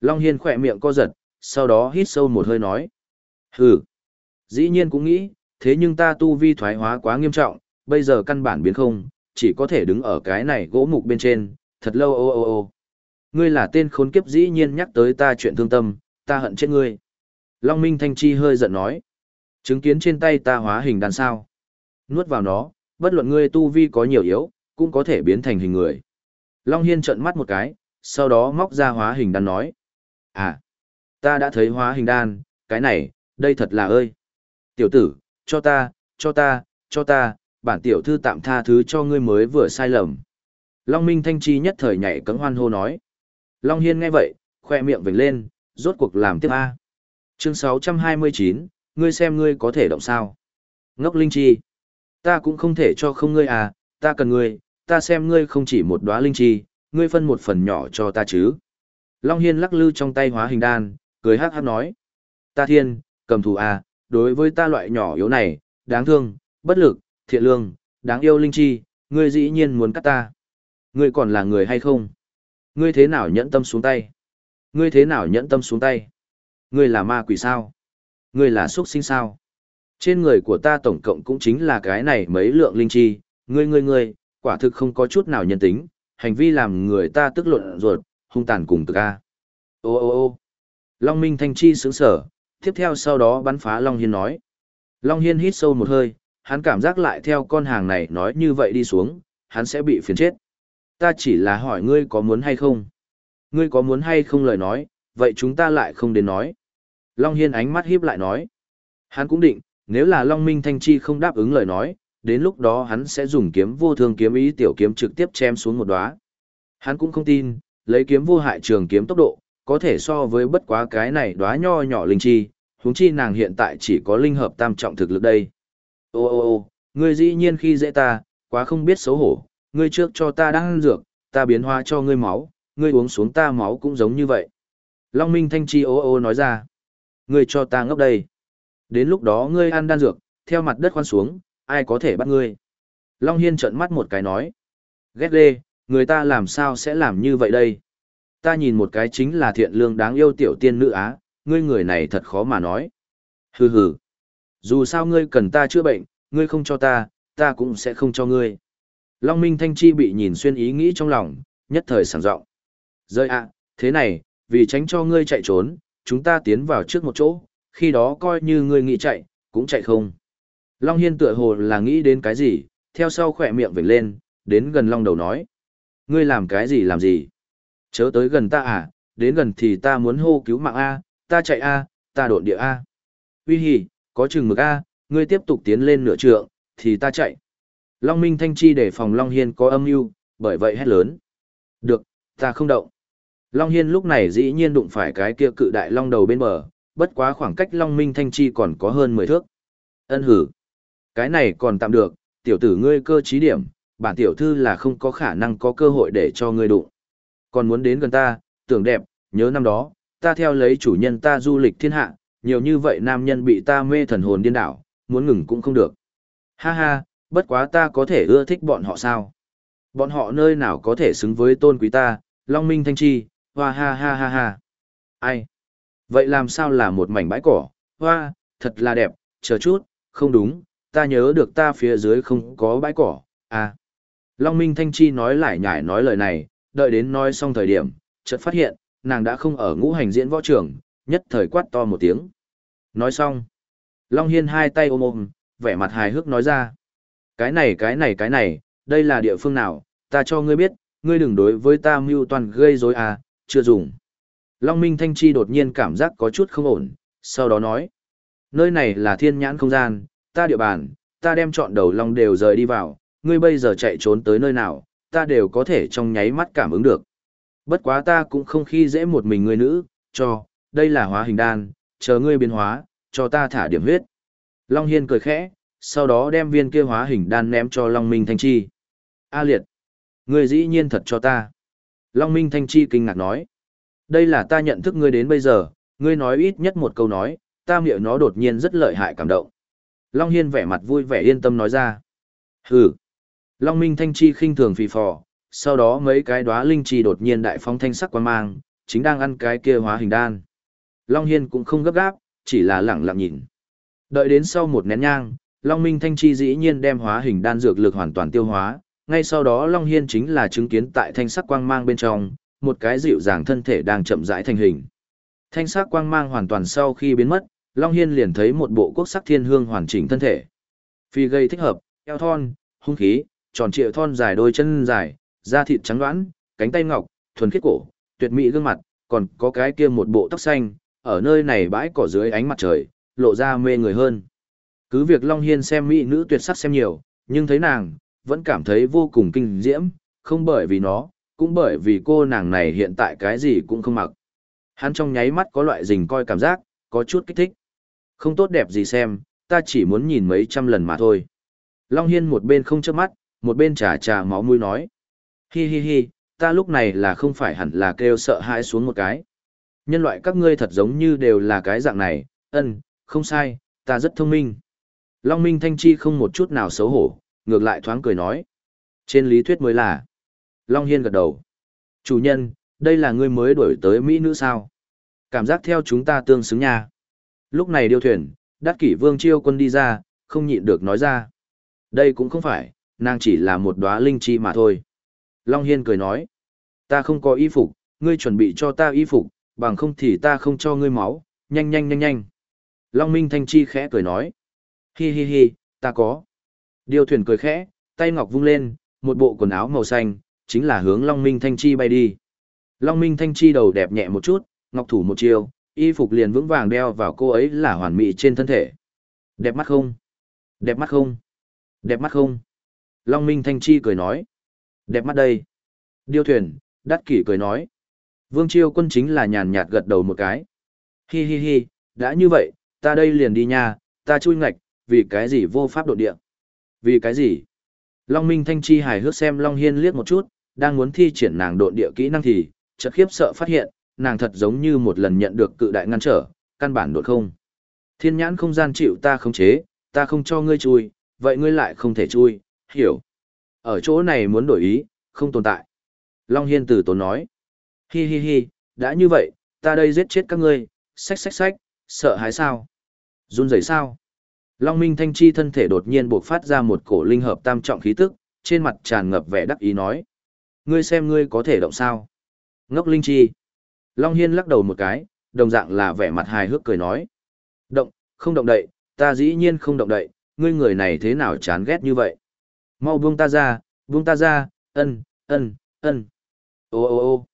Long Hiên khỏe miệng co giật, sau đó hít sâu một hơi nói. Hừ, dĩ nhiên cũng nghĩ, thế nhưng ta tu vi thoái hóa quá nghiêm trọng, bây giờ căn bản biến không, chỉ có thể đứng ở cái này gỗ mục bên trên, thật lâu ô ô ô. Ngươi là tên khốn kiếp dĩ nhiên nhắc tới ta chuyện thương tâm, ta hận chết ngươi. Long Minh Thanh Chi hơi giận nói. Chứng kiến trên tay ta hóa hình đàn sao. Nuốt vào nó, bất luận ngươi tu vi có nhiều yếu, cũng có thể biến thành hình người. Long Hiên trợn mắt một cái, sau đó móc ra hóa hình đan nói. À, ta đã thấy hóa hình đan, cái này, đây thật là ơi. Tiểu tử, cho ta, cho ta, cho ta, bản tiểu thư tạm tha thứ cho ngươi mới vừa sai lầm. Long Minh Thanh Chi nhất thời nhảy cấm hoan hô nói. Long Hiên nghe vậy, khoe miệng vểnh lên, rốt cuộc làm tiếp A. Chương 629, ngươi xem ngươi có thể động sao. Ngốc Linh Chi. Ta cũng không thể cho không ngươi à, ta cần ngươi, ta xem ngươi không chỉ một đóa Linh Chi, ngươi phân một phần nhỏ cho ta chứ. Long Hiên lắc lư trong tay hóa hình đan, cười hát hát nói. Ta thiên, cầm thù à, đối với ta loại nhỏ yếu này, đáng thương, bất lực, thiện lương, đáng yêu Linh Chi, ngươi dĩ nhiên muốn cắt ta. Ngươi còn là người hay không? Ngươi thế nào nhẫn tâm xuống tay? Ngươi thế nào nhẫn tâm xuống tay? Ngươi là ma quỷ sao? Ngươi là xuất sinh sao? Trên người của ta tổng cộng cũng chính là cái này mấy lượng linh chi, ngươi ngươi ngươi, quả thực không có chút nào nhân tính, hành vi làm người ta tức luận ruột, hung tàn cùng cực a. Ô ô ô. Long Minh Thanh Chi sướng sở, tiếp theo sau đó bắn phá Long Hiên nói. Long Hiên hít sâu một hơi, hắn cảm giác lại theo con hàng này nói như vậy đi xuống, hắn sẽ bị phiền chết. Ta chỉ là hỏi ngươi có muốn hay không? Ngươi có muốn hay không lời nói, vậy chúng ta lại không đến nói. Long Hiên ánh mắt híp lại nói. Hắn cũng định, nếu là Long Minh Thanh Chi không đáp ứng lời nói, đến lúc đó hắn sẽ dùng kiếm vô thương kiếm ý tiểu kiếm trực tiếp chém xuống một đóa. Hắn cũng không tin, lấy kiếm vô hại trường kiếm tốc độ, có thể so với bất quá cái này đóa nho nhỏ linh chi, huống chi nàng hiện tại chỉ có linh hợp tam trọng thực lực đây. Ô ô ô, ngươi dĩ nhiên khi dễ ta, quá không biết xấu hổ, ngươi trước cho ta đang dược, ta biến hóa cho ngươi máu, ngươi uống xuống ta máu cũng giống như vậy. Long Minh Thanh Chi ô ô nói ra, ngươi cho ta ngốc đây. Đến lúc đó ngươi ăn đan dược, theo mặt đất khoan xuống, ai có thể bắt ngươi. Long Hiên trợn mắt một cái nói, ghét ghê, người ta làm sao sẽ làm như vậy đây? Ta nhìn một cái chính là thiện lương đáng yêu tiểu tiên nữ á, ngươi người này thật khó mà nói. Hừ hừ. Dù sao ngươi cần ta chữa bệnh, ngươi không cho ta, ta cũng sẽ không cho ngươi. Long Minh Thanh Chi bị nhìn xuyên ý nghĩ trong lòng, nhất thời sảng rộng. Rơi ạ, thế này, vì tránh cho ngươi chạy trốn, chúng ta tiến vào trước một chỗ, khi đó coi như ngươi nghĩ chạy, cũng chạy không. Long Hiên tựa hồ là nghĩ đến cái gì, theo sau khỏe miệng vểnh lên, đến gần Long đầu nói. Ngươi làm cái gì làm gì? Chớ tới gần ta à, đến gần thì ta muốn hô cứu mạng A, ta chạy A, ta độn địa A. Uy hì, có chừng mực A, ngươi tiếp tục tiến lên nửa trượng, thì ta chạy. Long Minh Thanh Chi để phòng Long Hiên có âm mưu bởi vậy hét lớn. Được, ta không động. Long Hiên lúc này dĩ nhiên đụng phải cái kia cự đại long đầu bên bờ, bất quá khoảng cách Long Minh Thanh Chi còn có hơn 10 thước. Ân hử. Cái này còn tạm được, tiểu tử ngươi cơ trí điểm, bản tiểu thư là không có khả năng có cơ hội để cho ngươi đụng. Còn muốn đến gần ta, tưởng đẹp, nhớ năm đó, ta theo lấy chủ nhân ta du lịch thiên hạ, nhiều như vậy nam nhân bị ta mê thần hồn điên đảo, muốn ngừng cũng không được. Ha ha, bất quá ta có thể ưa thích bọn họ sao? Bọn họ nơi nào có thể xứng với tôn quý ta, Long Minh Thanh Chi, hoa ha ha ha ha. Ai? Vậy làm sao là một mảnh bãi cỏ, hoa, thật là đẹp, chờ chút, không đúng, ta nhớ được ta phía dưới không có bãi cỏ, à. Long Minh Thanh Chi nói lại nhải nói lời này, đợi đến nói xong thời điểm, chợt phát hiện, nàng đã không ở ngũ hành diễn võ trường, nhất thời quát to một tiếng. Nói xong, Long Hiên hai tay ôm ôm, vẻ mặt hài hước nói ra. Cái này cái này cái này, đây là địa phương nào, ta cho ngươi biết, ngươi đừng đối với ta mưu toàn gây rối à, chưa dùng. Long Minh Thanh Chi đột nhiên cảm giác có chút không ổn, sau đó nói. Nơi này là thiên nhãn không gian, ta địa bàn, ta đem chọn đầu long đều rời đi vào, ngươi bây giờ chạy trốn tới nơi nào, ta đều có thể trong nháy mắt cảm ứng được. Bất quá ta cũng không khi dễ một mình người nữ, cho, đây là hóa hình đan, chờ ngươi biến hóa, cho ta thả điểm huyết. Long Hiên cười khẽ, sau đó đem viên kia hóa hình đan ném cho Long Minh Thanh Chi. A liệt, ngươi dĩ nhiên thật cho ta. Long Minh Thanh Chi kinh ngạc nói. Đây là ta nhận thức ngươi đến bây giờ, ngươi nói ít nhất một câu nói, ta miệng nó đột nhiên rất lợi hại cảm động. Long Hiên vẻ mặt vui vẻ yên tâm nói ra. Hừ. Long Minh Thanh Chi khinh thường phì phò, sau đó mấy cái đóa linh chi đột nhiên đại phong thanh sắc quan mang, chính đang ăn cái kia hóa hình đan. Long Hiên cũng không gấp gáp, chỉ là lẳng lặng nhìn. Đợi đến sau một nén nhang, Long Minh Thanh Chi dĩ nhiên đem hóa hình đan dược lực hoàn toàn tiêu hóa, ngay sau đó Long Hiên chính là chứng kiến tại thanh sắc quang mang bên trong, một cái dịu dàng thân thể đang chậm rãi thành hình. Thanh sắc quang mang hoàn toàn sau khi biến mất, Long Hiên liền thấy một bộ quốc sắc thiên hương hoàn chỉnh thân thể. Phi gây thích hợp, eo thon, hung khí, tròn trịa thon dài đôi chân dài, da thịt trắng đoán, cánh tay ngọc, thuần khiết cổ, tuyệt mỹ gương mặt, còn có cái kia một bộ tóc xanh, ở nơi này bãi cỏ dưới ánh mặt trời, lộ ra mê người hơn. Cứ việc Long Hiên xem mỹ nữ tuyệt sắc xem nhiều, nhưng thấy nàng, vẫn cảm thấy vô cùng kinh diễm, không bởi vì nó, cũng bởi vì cô nàng này hiện tại cái gì cũng không mặc. Hắn trong nháy mắt có loại rình coi cảm giác, có chút kích thích. Không tốt đẹp gì xem, ta chỉ muốn nhìn mấy trăm lần mà thôi. Long Hiên một bên không chớp mắt, một bên trà trà máu mũi nói. Hi hi hi, ta lúc này là không phải hẳn là kêu sợ hãi xuống một cái. Nhân loại các ngươi thật giống như đều là cái dạng này, ân, không sai, ta rất thông minh. Long Minh Thanh Chi không một chút nào xấu hổ, ngược lại thoáng cười nói. Trên lý thuyết mới là. Long Hiên gật đầu. Chủ nhân, đây là ngươi mới đổi tới Mỹ nữ sao? Cảm giác theo chúng ta tương xứng nha. Lúc này điêu thuyền, đắc kỷ vương chiêu quân đi ra, không nhịn được nói ra. Đây cũng không phải, nàng chỉ là một đóa linh chi mà thôi. Long Hiên cười nói. Ta không có y phục, ngươi chuẩn bị cho ta y phục, bằng không thì ta không cho ngươi máu, nhanh nhanh nhanh nhanh. Long Minh Thanh Chi khẽ cười nói. Hi hi hi, ta có. Điêu thuyền cười khẽ, tay ngọc vung lên, một bộ quần áo màu xanh, chính là hướng Long Minh Thanh Chi bay đi. Long Minh Thanh Chi đầu đẹp nhẹ một chút, ngọc thủ một chiều, y phục liền vững vàng đeo vào cô ấy là hoàn mỹ trên thân thể. Đẹp mắt không? Đẹp mắt không? Đẹp mắt không? Long Minh Thanh Chi cười nói. Đẹp mắt đây. Điêu thuyền, đắt kỷ cười nói. Vương Chiêu quân chính là nhàn nhạt gật đầu một cái. Hi hi hi, đã như vậy, ta đây liền đi nha, ta chui ngạch, vì cái gì vô pháp đột địa. Vì cái gì? Long Minh Thanh Chi hài hước xem Long Hiên liếc một chút, đang muốn thi triển nàng độn địa kỹ năng thì, chợt khiếp sợ phát hiện, nàng thật giống như một lần nhận được cự đại ngăn trở, căn bản đột không. Thiên nhãn không gian chịu ta khống chế, ta không cho ngươi chui, vậy ngươi lại không thể chui, hiểu. Ở chỗ này muốn đổi ý, không tồn tại. Long Hiên Tử tốn nói. Hi hi hi, đã như vậy, ta đây giết chết các ngươi, xách xách xách, sợ hãi sao? Run rẩy sao? Long Minh Thanh Chi thân thể đột nhiên bộc phát ra một cổ linh hợp tam trọng khí tức, trên mặt tràn ngập vẻ đắc ý nói. Ngươi xem ngươi có thể động sao? Ngốc Linh Chi. Long Hiên lắc đầu một cái, đồng dạng là vẻ mặt hài hước cười nói. Động, không động đậy, ta dĩ nhiên không động đậy, ngươi người này thế nào chán ghét như vậy? Mau buông ta ra, buông ta ra, ân, ân, ân. Ô ô ô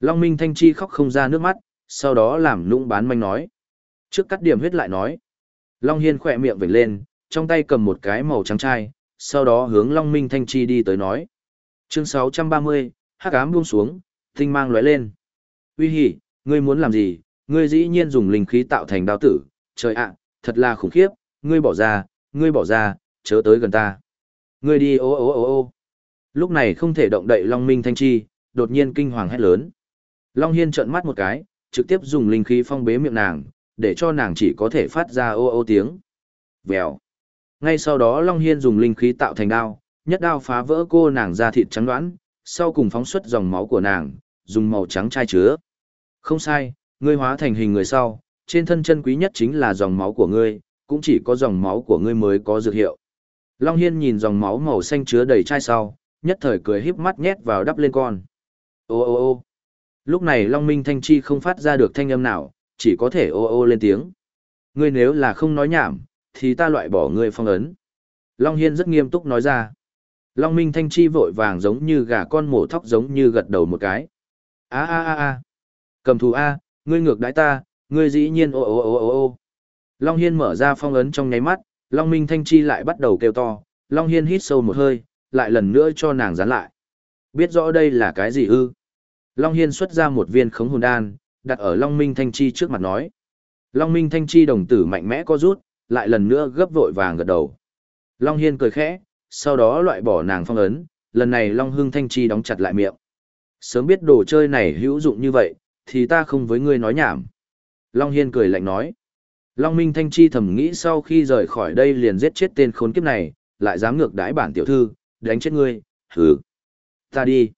Long Minh Thanh Chi khóc không ra nước mắt, sau đó làm nũng bán manh nói. Trước cắt điểm huyết lại nói. Long Hiên khỏe miệng vểnh lên, trong tay cầm một cái màu trắng chai, sau đó hướng Long Minh Thanh Chi đi tới nói. Chương 630, hắc ám buông xuống, tinh mang lóe lên. Uy hỉ, ngươi muốn làm gì? Ngươi dĩ nhiên dùng linh khí tạo thành đao tử, trời ạ, thật là khủng khiếp, ngươi bỏ ra, ngươi bỏ ra, chớ tới gần ta. Ngươi đi ô ô ô ô. Lúc này không thể động đậy Long Minh Thanh Chi, đột nhiên kinh hoàng hét lớn. Long Hiên trợn mắt một cái, trực tiếp dùng linh khí phong bế miệng nàng, để cho nàng chỉ có thể phát ra ô ô tiếng. Vèo. Ngay sau đó Long Hiên dùng linh khí tạo thành đao, nhất đao phá vỡ cô nàng ra thịt trắng đoán, sau cùng phóng xuất dòng máu của nàng, dùng màu trắng chai chứa. Không sai, ngươi hóa thành hình người sau, trên thân chân quý nhất chính là dòng máu của ngươi, cũng chỉ có dòng máu của ngươi mới có dược hiệu. Long Hiên nhìn dòng máu màu xanh chứa đầy chai sau, nhất thời cười híp mắt nhét vào đắp lên con. Ô ô ô Lúc này Long Minh Thanh Chi không phát ra được thanh âm nào, chỉ có thể ô ô lên tiếng. Ngươi nếu là không nói nhảm, thì ta loại bỏ ngươi phong ấn. Long Hiên rất nghiêm túc nói ra. Long Minh Thanh Chi vội vàng giống như gà con mổ thóc giống như gật đầu một cái a a a a Cầm thù A, ngươi ngược đãi ta, ngươi dĩ nhiên ô ô ô ô ô. Long Hiên mở ra phong ấn trong nháy mắt, Long Minh Thanh Chi lại bắt đầu kêu to, Long Hiên hít sâu một hơi, lại lần nữa cho nàng dán lại. Biết rõ đây là cái gì ư? Long Hiên xuất ra một viên khống hồn đan, đặt ở Long Minh Thanh Chi trước mặt nói. Long Minh Thanh Chi đồng tử mạnh mẽ có rút, lại lần nữa gấp vội vàng gật đầu. Long Hiên cười khẽ, sau đó loại bỏ nàng phong ấn, lần này Long Hưng Thanh Chi đóng chặt lại miệng. Sớm biết đồ chơi này hữu dụng như vậy, thì ta không với ngươi nói nhảm. Long Hiên cười lạnh nói. Long Minh Thanh Chi thầm nghĩ sau khi rời khỏi đây liền giết chết tên khốn kiếp này, lại dám ngược đãi bản tiểu thư, đánh chết ngươi, hừ. Ta đi.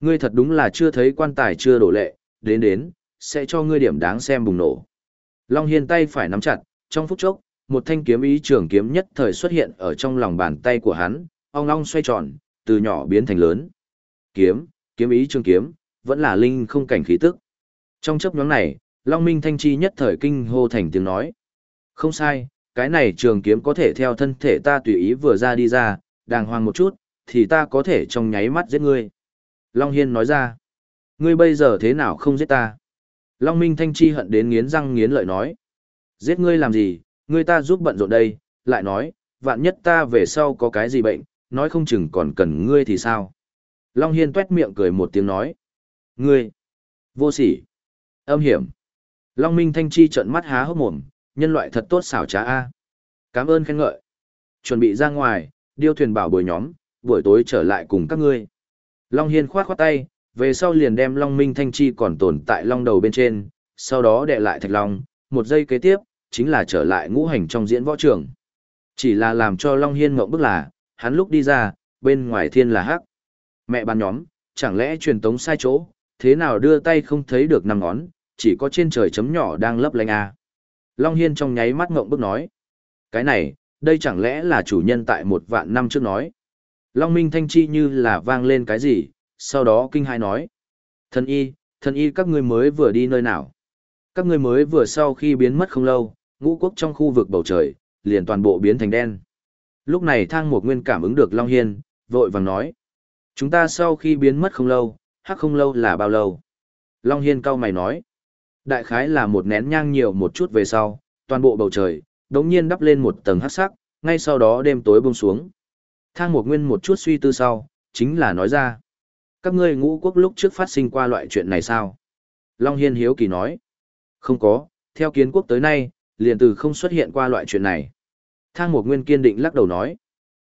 Ngươi thật đúng là chưa thấy quan tài chưa đổ lệ, đến đến, sẽ cho ngươi điểm đáng xem bùng nổ. Long Hiên tay phải nắm chặt, trong phút chốc, một thanh kiếm ý trường kiếm nhất thời xuất hiện ở trong lòng bàn tay của hắn, ong ong xoay tròn, từ nhỏ biến thành lớn. Kiếm, kiếm ý trường kiếm, vẫn là linh không cảnh khí tức. Trong chấp nhóm này, Long Minh Thanh Chi nhất thời kinh hô thành tiếng nói. Không sai, cái này trường kiếm có thể theo thân thể ta tùy ý vừa ra đi ra, đàng hoàng một chút, thì ta có thể trong nháy mắt giết ngươi. Long Hiên nói ra, ngươi bây giờ thế nào không giết ta? Long Minh Thanh Chi hận đến nghiến răng nghiến lợi nói. Giết ngươi làm gì, ngươi ta giúp bận rộn đây, lại nói, vạn nhất ta về sau có cái gì bệnh, nói không chừng còn cần ngươi thì sao? Long Hiên tuét miệng cười một tiếng nói. Ngươi, vô sỉ, âm hiểm. Long Minh Thanh Chi trợn mắt há hốc mồm, nhân loại thật tốt xảo trá a. Cảm ơn khen ngợi. Chuẩn bị ra ngoài, điêu thuyền bảo bồi nhóm, buổi tối trở lại cùng các ngươi. Long Hiên khoát khoát tay, về sau liền đem Long Minh Thanh Chi còn tồn tại Long đầu bên trên, sau đó đệ lại Thạch Long, một giây kế tiếp, chính là trở lại ngũ hành trong diễn võ trường. Chỉ là làm cho Long Hiên ngộng bức là, hắn lúc đi ra, bên ngoài thiên là hắc. Mẹ bán nhóm, chẳng lẽ truyền tống sai chỗ, thế nào đưa tay không thấy được năm ngón, chỉ có trên trời chấm nhỏ đang lấp lánh à. Long Hiên trong nháy mắt ngộng bức nói. Cái này, đây chẳng lẽ là chủ nhân tại một vạn năm trước nói. Long Minh Thanh Chi như là vang lên cái gì, sau đó kinh hai nói. Thần y, thần y các ngươi mới vừa đi nơi nào? Các ngươi mới vừa sau khi biến mất không lâu, ngũ quốc trong khu vực bầu trời, liền toàn bộ biến thành đen. Lúc này thang một nguyên cảm ứng được Long Hiên, vội vàng nói. Chúng ta sau khi biến mất không lâu, hắc không lâu là bao lâu? Long Hiên cao mày nói. Đại khái là một nén nhang nhiều một chút về sau, toàn bộ bầu trời, đống nhiên đắp lên một tầng hắc sắc, ngay sau đó đêm tối buông xuống. Thang một nguyên một chút suy tư sau, chính là nói ra. Các ngươi ngũ quốc lúc trước phát sinh qua loại chuyện này sao? Long Hiên hiếu kỳ nói. Không có, theo kiến quốc tới nay, liền từ không xuất hiện qua loại chuyện này. Thang một nguyên kiên định lắc đầu nói.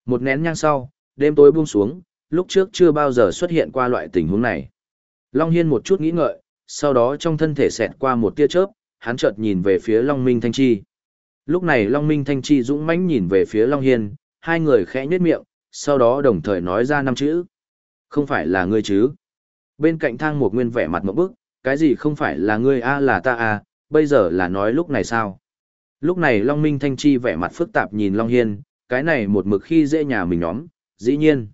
Một nén nhang sau, đêm tối buông xuống, lúc trước chưa bao giờ xuất hiện qua loại tình huống này. Long Hiên một chút nghĩ ngợi, sau đó trong thân thể xẹt qua một tia chớp, hắn chợt nhìn về phía Long Minh Thanh Chi. Lúc này Long Minh Thanh Chi dũng mãnh nhìn về phía Long Hiên, hai người khẽ nhếch miệng, sau đó đồng thời nói ra năm chữ. Không phải là ngươi chứ? Bên cạnh thang một nguyên vẻ mặt một bức, cái gì không phải là ngươi a là ta a bây giờ là nói lúc này sao? Lúc này Long Minh Thanh Chi vẻ mặt phức tạp nhìn Long Hiên, cái này một mực khi dễ nhà mình nhóm, dĩ nhiên.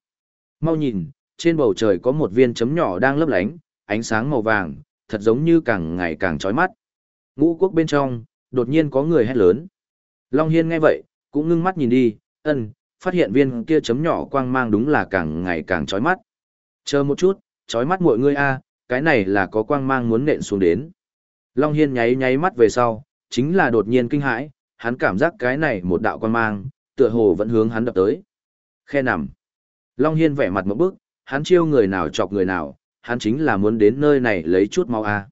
Mau nhìn, trên bầu trời có một viên chấm nhỏ đang lấp lánh, ánh sáng màu vàng, thật giống như càng ngày càng chói mắt. Ngũ quốc bên trong, đột nhiên có người hét lớn. Long Hiên nghe vậy, cũng ngưng mắt nhìn đi, ân, phát hiện viên kia chấm nhỏ quang mang đúng là càng ngày càng chói mắt. Chờ một chút, chói mắt mọi người a, cái này là có quang mang muốn nện xuống đến. Long Hiên nháy nháy mắt về sau, chính là đột nhiên kinh hãi, hắn cảm giác cái này một đạo quang mang, tựa hồ vẫn hướng hắn đập tới. Khe nằm. Long Hiên vẻ mặt một bức, hắn chiêu người nào chọc người nào, hắn chính là muốn đến nơi này lấy chút máu a.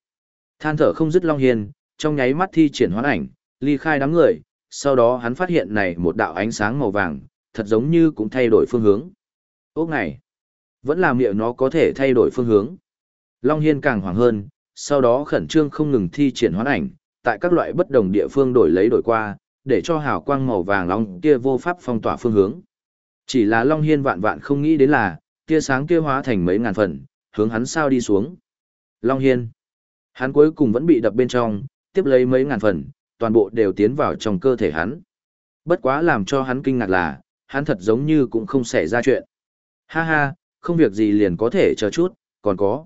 Than thở không dứt Long Hiên, trong nháy mắt thi triển hoán ảnh, ly khai đám người, sau đó hắn phát hiện này một đạo ánh sáng màu vàng, thật giống như cũng thay đổi phương hướng. Ốc này, vẫn là miệng nó có thể thay đổi phương hướng. Long Hiên càng hoảng hơn, sau đó khẩn trương không ngừng thi triển hoán ảnh, tại các loại bất đồng địa phương đổi lấy đổi qua, để cho hào quang màu vàng long kia vô pháp phong tỏa phương hướng. Chỉ là Long Hiên vạn vạn không nghĩ đến là, tia sáng kia hóa thành mấy ngàn phần, hướng hắn sao đi xuống. Long Hiên. Hắn cuối cùng vẫn bị đập bên trong, tiếp lấy mấy ngàn phần, toàn bộ đều tiến vào trong cơ thể hắn. Bất quá làm cho hắn kinh ngạc là, hắn thật giống như cũng không xảy ra chuyện. Ha ha, không việc gì liền có thể chờ chút, còn có.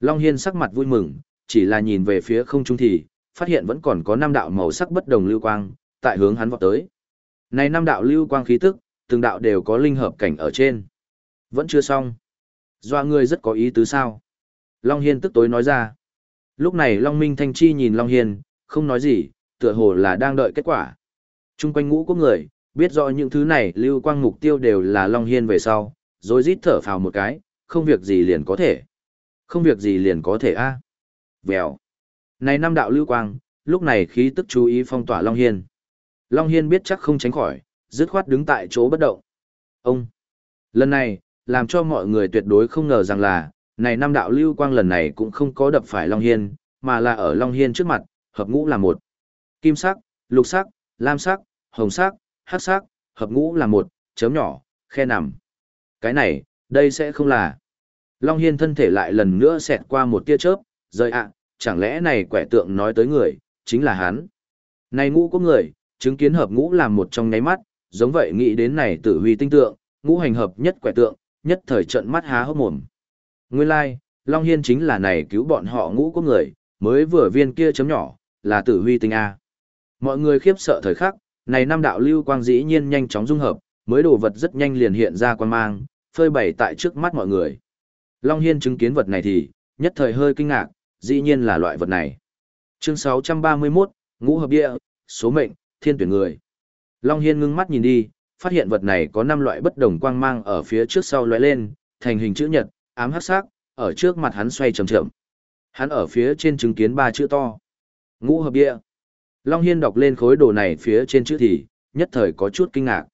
Long Hiên sắc mặt vui mừng, chỉ là nhìn về phía không trung thì, phát hiện vẫn còn có năm đạo màu sắc bất đồng lưu quang, tại hướng hắn vọt tới. Này năm đạo lưu quang khí tức, từng đạo đều có linh hợp cảnh ở trên. Vẫn chưa xong. Doa ngươi rất có ý tứ sao. Long Hiên tức tối nói ra. Lúc này Long Minh Thanh Chi nhìn Long Hiên, không nói gì, tựa hồ là đang đợi kết quả. Trung quanh ngũ có người, biết rõ những thứ này lưu quang mục tiêu đều là Long Hiên về sau, rồi rít thở phào một cái, không việc gì liền có thể. Không việc gì liền có thể a à. Này năm đạo lưu quang, lúc này khí tức chú ý phong tỏa Long Hiên. Long Hiên biết chắc không tránh khỏi, dứt khoát đứng tại chỗ bất động. Ông. Lần này, làm cho mọi người tuyệt đối không ngờ rằng là, này năm đạo lưu quang lần này cũng không có đập phải Long Hiên, mà là ở Long Hiên trước mặt, hợp ngũ là một. Kim sắc, lục sắc, lam sắc, hồng sắc, hắc sắc, hợp ngũ là một, chấm nhỏ, khe nằm. Cái này, đây sẽ không là. Long Hiên thân thể lại lần nữa xẹt qua một tia chớp, rời ạ, chẳng lẽ này quẻ tượng nói tới người, chính là hắn. Này ngũ có người, chứng kiến hợp ngũ làm một trong nháy mắt, giống vậy nghĩ đến này tử huy tinh tượng, ngũ hành hợp nhất quẻ tượng, nhất thời trận mắt há hốc mồm. Nguyên lai, like, Long Hiên chính là này cứu bọn họ ngũ có người, mới vừa viên kia chấm nhỏ, là tử huy tinh A. Mọi người khiếp sợ thời khắc, này năm đạo lưu quang dĩ nhiên nhanh chóng dung hợp, mới đồ vật rất nhanh liền hiện ra quan mang, phơi bày tại trước mắt mọi người. Long Hiên chứng kiến vật này thì, nhất thời hơi kinh ngạc, dĩ nhiên là loại vật này. Chương 631, Ngũ Hợp Địa, Số Mệnh, Thiên Tuyển Người. Long Hiên ngưng mắt nhìn đi, phát hiện vật này có 5 loại bất đồng quang mang ở phía trước sau lóe lên, thành hình chữ nhật, ám hắc sắc, ở trước mặt hắn xoay chậm chậm. Hắn ở phía trên chứng kiến ba chữ to. Ngũ Hợp Địa. Long Hiên đọc lên khối đồ này phía trên chữ thì, nhất thời có chút kinh ngạc.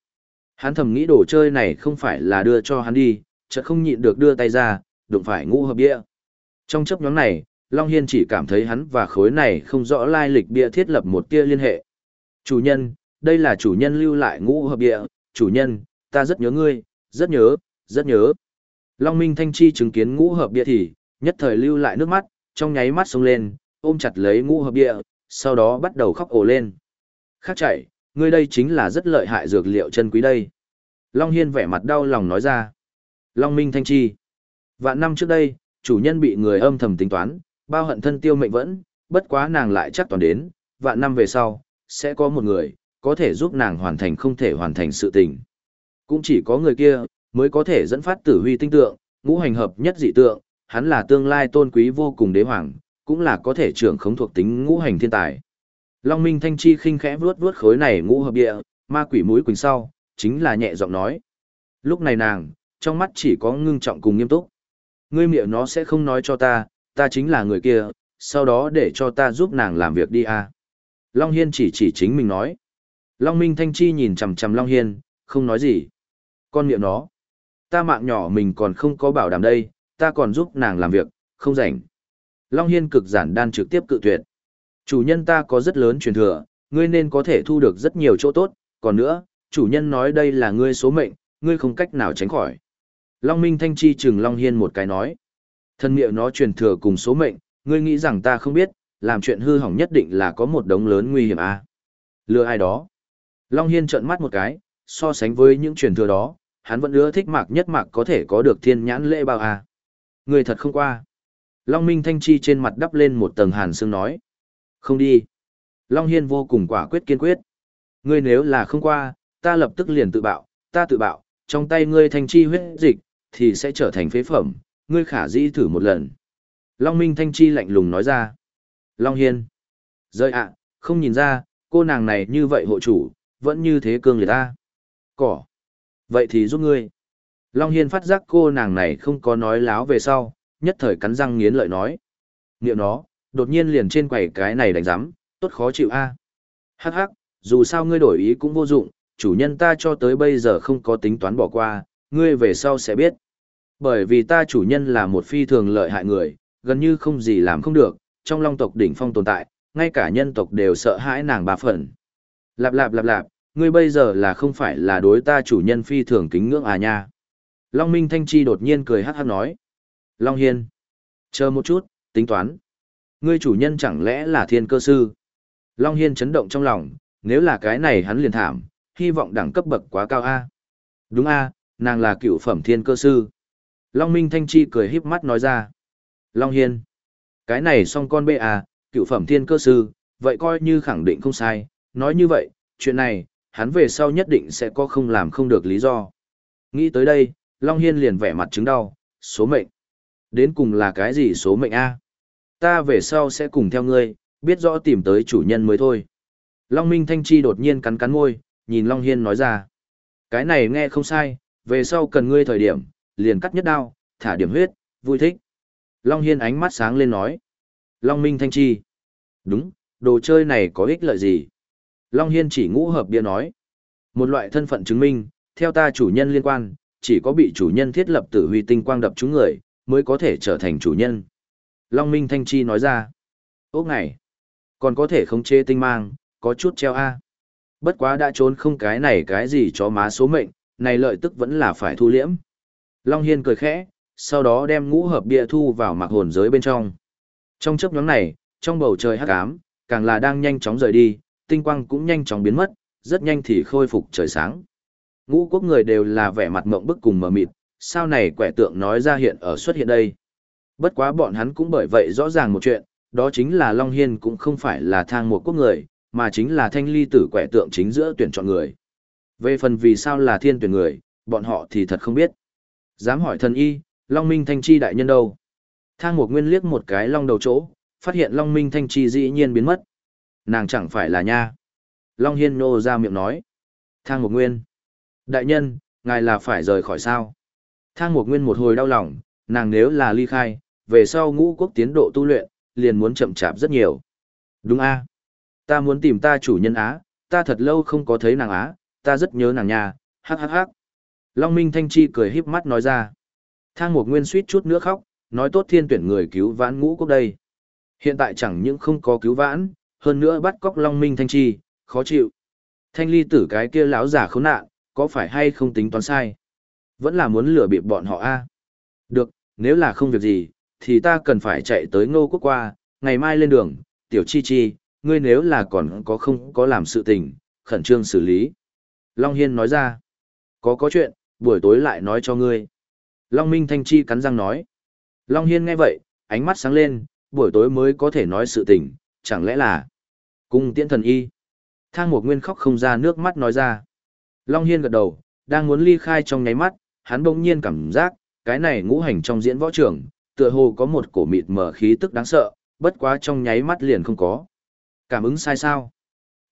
Hắn thầm nghĩ đồ chơi này không phải là đưa cho hắn đi, chợt không nhịn được đưa tay ra, đụng phải ngũ hợp bia. Trong chấp nhóm này, Long Hiên chỉ cảm thấy hắn và khối này không rõ lai lịch bia thiết lập một tia liên hệ. Chủ nhân, đây là chủ nhân lưu lại ngũ hợp bia, chủ nhân, ta rất nhớ ngươi, rất nhớ, rất nhớ. Long Minh Thanh Chi chứng kiến ngũ hợp bia thì, nhất thời lưu lại nước mắt, trong nháy mắt sông lên, ôm chặt lấy ngũ hợp bia, sau đó bắt đầu khóc ồ lên. Khắc chạy, ngươi đây chính là rất lợi hại dược liệu chân quý đây. Long Hiên vẻ mặt đau lòng nói ra. Long Minh Thanh Chi. Vạn năm trước đây, chủ nhân bị người âm thầm tính toán, bao hận thân tiêu mệnh vẫn, bất quá nàng lại chắc toàn đến, vạn năm về sau, sẽ có một người, có thể giúp nàng hoàn thành không thể hoàn thành sự tình. Cũng chỉ có người kia, mới có thể dẫn phát tử huy tinh tượng, ngũ hành hợp nhất dị tượng, hắn là tương lai tôn quý vô cùng đế hoàng, cũng là có thể trưởng khống thuộc tính ngũ hành thiên tài. Long Minh Thanh Chi khinh khẽ vuốt vuốt khối này ngũ hợp địa, ma quỷ mũi quỳnh sau, chính là nhẹ giọng nói. Lúc này nàng, trong mắt chỉ có ngưng trọng cùng nghiêm túc. Ngươi miệng nó sẽ không nói cho ta, ta chính là người kia, sau đó để cho ta giúp nàng làm việc đi à. Long Hiên chỉ chỉ chính mình nói. Long Minh Thanh Chi nhìn chằm chằm Long Hiên, không nói gì. Con miệng nó. Ta mạng nhỏ mình còn không có bảo đảm đây, ta còn giúp nàng làm việc, không rảnh. Long Hiên cực giản đan trực tiếp cự tuyệt. Chủ nhân ta có rất lớn truyền thừa, ngươi nên có thể thu được rất nhiều chỗ tốt, còn nữa, chủ nhân nói đây là ngươi số mệnh, ngươi không cách nào tránh khỏi. Long Minh Thanh Chi chừng Long Hiên một cái nói. Thân miệng nó truyền thừa cùng số mệnh, ngươi nghĩ rằng ta không biết, làm chuyện hư hỏng nhất định là có một đống lớn nguy hiểm à. Lừa ai đó. Long Hiên trợn mắt một cái, so sánh với những truyền thừa đó, hắn vẫn ưa thích mạc nhất mạc có thể có được thiên nhãn lễ bao à. Người thật không qua. Long Minh Thanh Chi trên mặt đắp lên một tầng hàn sương nói. Không đi. Long Hiên vô cùng quả quyết kiên quyết. Ngươi nếu là không qua, ta lập tức liền tự bạo, ta tự bạo, trong tay ngươi thanh chi huyết dịch, thì sẽ trở thành phế phẩm, ngươi khả dĩ thử một lần. Long Minh Thanh Chi lạnh lùng nói ra. Long Hiên. Rơi ạ, không nhìn ra, cô nàng này như vậy hộ chủ, vẫn như thế cương liệt ta. Cỏ. Vậy thì giúp ngươi. Long Hiên phát giác cô nàng này không có nói láo về sau, nhất thời cắn răng nghiến lợi nói. Niệm nó, đột nhiên liền trên quầy cái này đánh giám, tốt khó chịu a. Hắc hắc, dù sao ngươi đổi ý cũng vô dụng, chủ nhân ta cho tới bây giờ không có tính toán bỏ qua, ngươi về sau sẽ biết. Bởi vì ta chủ nhân là một phi thường lợi hại người, gần như không gì làm không được, trong long tộc đỉnh phong tồn tại, ngay cả nhân tộc đều sợ hãi nàng bà phận. Lạp lạp lạp lạp, ngươi bây giờ là không phải là đối ta chủ nhân phi thường kính ngưỡng à nha. Long Minh Thanh Chi đột nhiên cười hát hát nói. Long Hiên. Chờ một chút, tính toán. Ngươi chủ nhân chẳng lẽ là thiên cơ sư? Long Hiên chấn động trong lòng, nếu là cái này hắn liền thảm, hy vọng đẳng cấp bậc quá cao A. Đúng A, nàng là cựu phẩm thiên cơ sư. Long Minh Thanh Chi cười híp mắt nói ra. Long Hiên. Cái này song con bê à, cựu phẩm thiên cơ sư, vậy coi như khẳng định không sai. Nói như vậy, chuyện này, hắn về sau nhất định sẽ có không làm không được lý do. Nghĩ tới đây, Long Hiên liền vẻ mặt chứng đau, số mệnh. Đến cùng là cái gì số mệnh A? Ta về sau sẽ cùng theo ngươi, biết rõ tìm tới chủ nhân mới thôi. Long Minh Thanh Chi đột nhiên cắn cắn môi, nhìn Long Hiên nói ra. Cái này nghe không sai, về sau cần ngươi thời điểm, liền cắt nhất đao, thả điểm huyết, vui thích. Long Hiên ánh mắt sáng lên nói. Long Minh Thanh Chi. Đúng, đồ chơi này có ích lợi gì? Long Hiên chỉ ngũ hợp bia nói. Một loại thân phận chứng minh, theo ta chủ nhân liên quan, chỉ có bị chủ nhân thiết lập tử huy tinh quang đập chúng người, mới có thể trở thành chủ nhân. Long Minh Thanh Chi nói ra. Ốc này, còn có thể khống chế tinh mang, có chút treo A. Bất quá đã trốn không cái này cái gì cho má số mệnh, này lợi tức vẫn là phải thu liễm. Long Hiên cười khẽ, sau đó đem ngũ hợp bia thu vào mặc hồn giới bên trong. Trong chấp nhóm này, trong bầu trời hắc ám, càng là đang nhanh chóng rời đi, tinh quang cũng nhanh chóng biến mất, rất nhanh thì khôi phục trời sáng. Ngũ quốc người đều là vẻ mặt mộng bức cùng mờ mịt, sao này quẻ tượng nói ra hiện ở xuất hiện đây. Bất quá bọn hắn cũng bởi vậy rõ ràng một chuyện, đó chính là Long Hiên cũng không phải là thang một quốc người, mà chính là thanh ly tử quẻ tượng chính giữa tuyển chọn người. Về phần vì sao là thiên tuyển người, bọn họ thì thật không biết. Dám hỏi thần y, Long Minh Thanh Chi đại nhân đâu? Thang một nguyên liếc một cái long đầu chỗ, phát hiện Long Minh Thanh Chi dĩ nhiên biến mất. Nàng chẳng phải là nha. Long Hiên nô ra miệng nói. Thang một nguyên. Đại nhân, ngài là phải rời khỏi sao? Thang một nguyên một hồi đau lòng, nàng nếu là ly khai, về sau ngũ quốc tiến độ tu luyện, liền muốn chậm chạp rất nhiều. Đúng a Ta muốn tìm ta chủ nhân Á, ta thật lâu không có thấy nàng Á, ta rất nhớ nàng nhà, hắc hắc hắc. Long Minh Thanh Chi cười híp mắt nói ra. Thang một nguyên suýt chút nữa khóc, nói tốt thiên tuyển người cứu vãn ngũ quốc đây. Hiện tại chẳng những không có cứu vãn, hơn nữa bắt cóc Long Minh Thanh Chi, khó chịu. Thanh ly tử cái kia lão giả khốn nạn, có phải hay không tính toán sai? Vẫn là muốn lừa bịp bọn họ a Được, nếu là không việc gì, thì ta cần phải chạy tới ngô quốc qua, ngày mai lên đường, tiểu chi chi, ngươi nếu là còn có không có làm sự tình, khẩn trương xử lý. Long Hiên nói ra, có có chuyện, buổi tối lại nói cho ngươi. Long Minh Thanh Chi cắn răng nói. Long Hiên nghe vậy, ánh mắt sáng lên, buổi tối mới có thể nói sự tình, chẳng lẽ là cung tiễn thần y. Thang một nguyên khóc không ra nước mắt nói ra. Long Hiên gật đầu, đang muốn ly khai trong nháy mắt, hắn bỗng nhiên cảm giác, cái này ngũ hành trong diễn võ trường, tựa hồ có một cổ mịt mở khí tức đáng sợ, bất quá trong nháy mắt liền không có. Cảm ứng sai sao?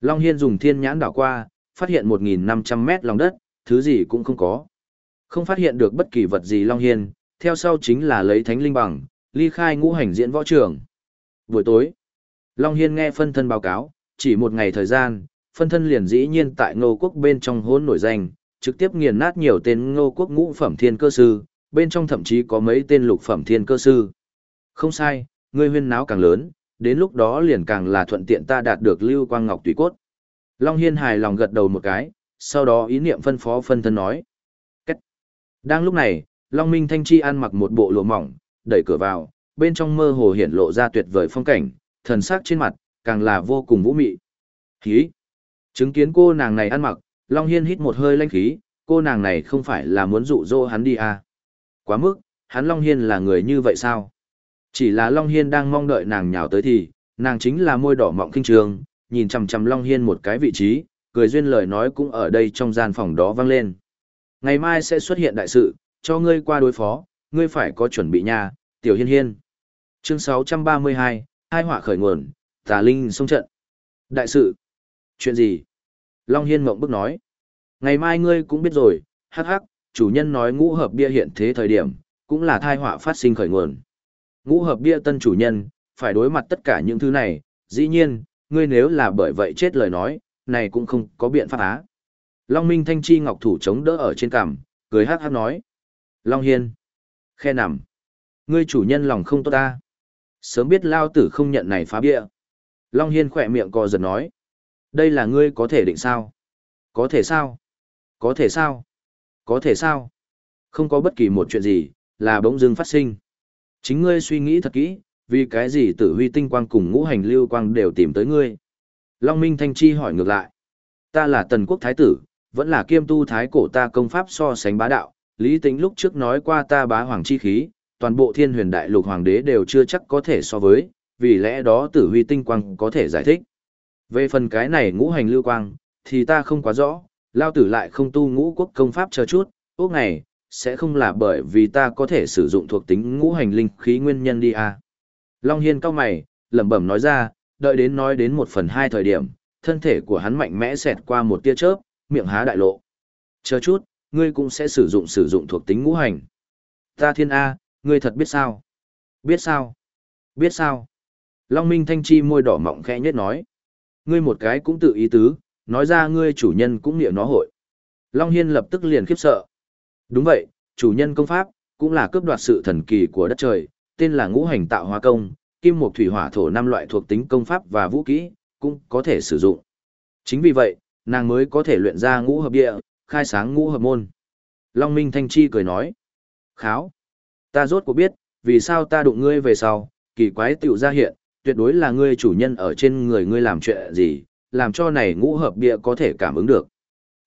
Long Hiên dùng thiên nhãn đảo qua, phát hiện 1.500 mét lòng đất, thứ gì cũng không có. Không phát hiện được bất kỳ vật gì Long Hiên, theo sau chính là lấy thánh linh bằng, ly khai ngũ hành diễn võ trường. Buổi tối, Long Hiên nghe phân thân báo cáo, chỉ một ngày thời gian, phân thân liền dĩ nhiên tại ngô quốc bên trong hôn nổi danh, trực tiếp nghiền nát nhiều tên ngô quốc ngũ phẩm thiên cơ sư, bên trong thậm chí có mấy tên lục phẩm thiên cơ sư. Không sai, ngươi huyên náo càng lớn, đến lúc đó liền càng là thuận tiện ta đạt được lưu quang ngọc tùy cốt. Long Hiên hài lòng gật đầu một cái, sau đó ý niệm phân phó phân thân nói. Cách. Đang lúc này, Long Minh Thanh Chi ăn mặc một bộ lụa mỏng, đẩy cửa vào, bên trong mơ hồ hiển lộ ra tuyệt vời phong cảnh, thần sắc trên mặt, càng là vô cùng vũ mị. Khí. Chứng kiến cô nàng này ăn mặc, Long Hiên hít một hơi lanh khí, cô nàng này không phải là muốn dụ dỗ hắn đi à. Quá mức, hắn Long Hiên là người như vậy sao? Chỉ là Long Hiên đang mong đợi nàng nhào tới thì, nàng chính là môi đỏ mọng kinh trường, nhìn chầm chầm Long Hiên một cái vị trí, cười duyên lời nói cũng ở đây trong gian phòng đó vang lên. Ngày mai sẽ xuất hiện đại sự, cho ngươi qua đối phó, ngươi phải có chuẩn bị nha, Tiểu Hiên Hiên. Chương 632, hai họa khởi nguồn, tà linh xông trận. Đại sự. Chuyện gì? Long Hiên mộng bức nói. Ngày mai ngươi cũng biết rồi, hắc hắc, chủ nhân nói ngũ hợp bia hiện thế thời điểm, cũng là thai họa phát sinh khởi nguồn. Ngũ hợp bia tân chủ nhân, phải đối mặt tất cả những thứ này, dĩ nhiên, ngươi nếu là bởi vậy chết lời nói, này cũng không có biện pháp á. Long Minh Thanh Chi Ngọc Thủ chống đỡ ở trên cằm, cười hát hát nói. Long Hiên. Khe nằm. Ngươi chủ nhân lòng không tốt ta. Sớm biết lao tử không nhận này phá bia. Long Hiên khỏe miệng co giật nói. Đây là ngươi có thể định sao? Có thể sao? Có thể sao? Có thể sao? Không có bất kỳ một chuyện gì, là bỗng dưng phát sinh. Chính ngươi suy nghĩ thật kỹ, vì cái gì tử huy tinh quang cùng ngũ hành lưu quang đều tìm tới ngươi. Long Minh Thanh Chi hỏi ngược lại. Ta là tần quốc thái tử, vẫn là kiêm tu thái cổ ta công pháp so sánh bá đạo. Lý tính lúc trước nói qua ta bá hoàng chi khí, toàn bộ thiên huyền đại lục hoàng đế đều chưa chắc có thể so với, vì lẽ đó tử huy tinh quang có thể giải thích. Về phần cái này ngũ hành lưu quang, thì ta không quá rõ, lao tử lại không tu ngũ quốc công pháp chờ chút, ốc này, sẽ không là bởi vì ta có thể sử dụng thuộc tính ngũ hành linh khí nguyên nhân đi à. Long Hiên cao mày, lẩm bẩm nói ra, đợi đến nói đến một phần hai thời điểm, thân thể của hắn mạnh mẽ xẹt qua một tia chớp, miệng há đại lộ. Chờ chút, ngươi cũng sẽ sử dụng sử dụng thuộc tính ngũ hành. Ta thiên A, ngươi thật biết sao? Biết sao? Biết sao? Long Minh Thanh Chi môi đỏ mọng khẽ nhất nói. Ngươi một cái cũng tự ý tứ, nói ra ngươi chủ nhân cũng niệm nó hội. Long Hiên lập tức liền khiếp sợ. Đúng vậy, chủ nhân công pháp, cũng là cướp đoạt sự thần kỳ của đất trời, tên là ngũ hành tạo hóa công, kim mộc thủy hỏa thổ năm loại thuộc tính công pháp và vũ kỹ, cũng có thể sử dụng. Chính vì vậy, nàng mới có thể luyện ra ngũ hợp địa, khai sáng ngũ hợp môn. Long Minh Thanh Chi cười nói. Kháo. Ta rốt cuộc biết, vì sao ta đụng ngươi về sau, kỳ quái tiểu ra hiện, tuyệt đối là ngươi chủ nhân ở trên người ngươi làm chuyện gì, làm cho này ngũ hợp địa có thể cảm ứng được.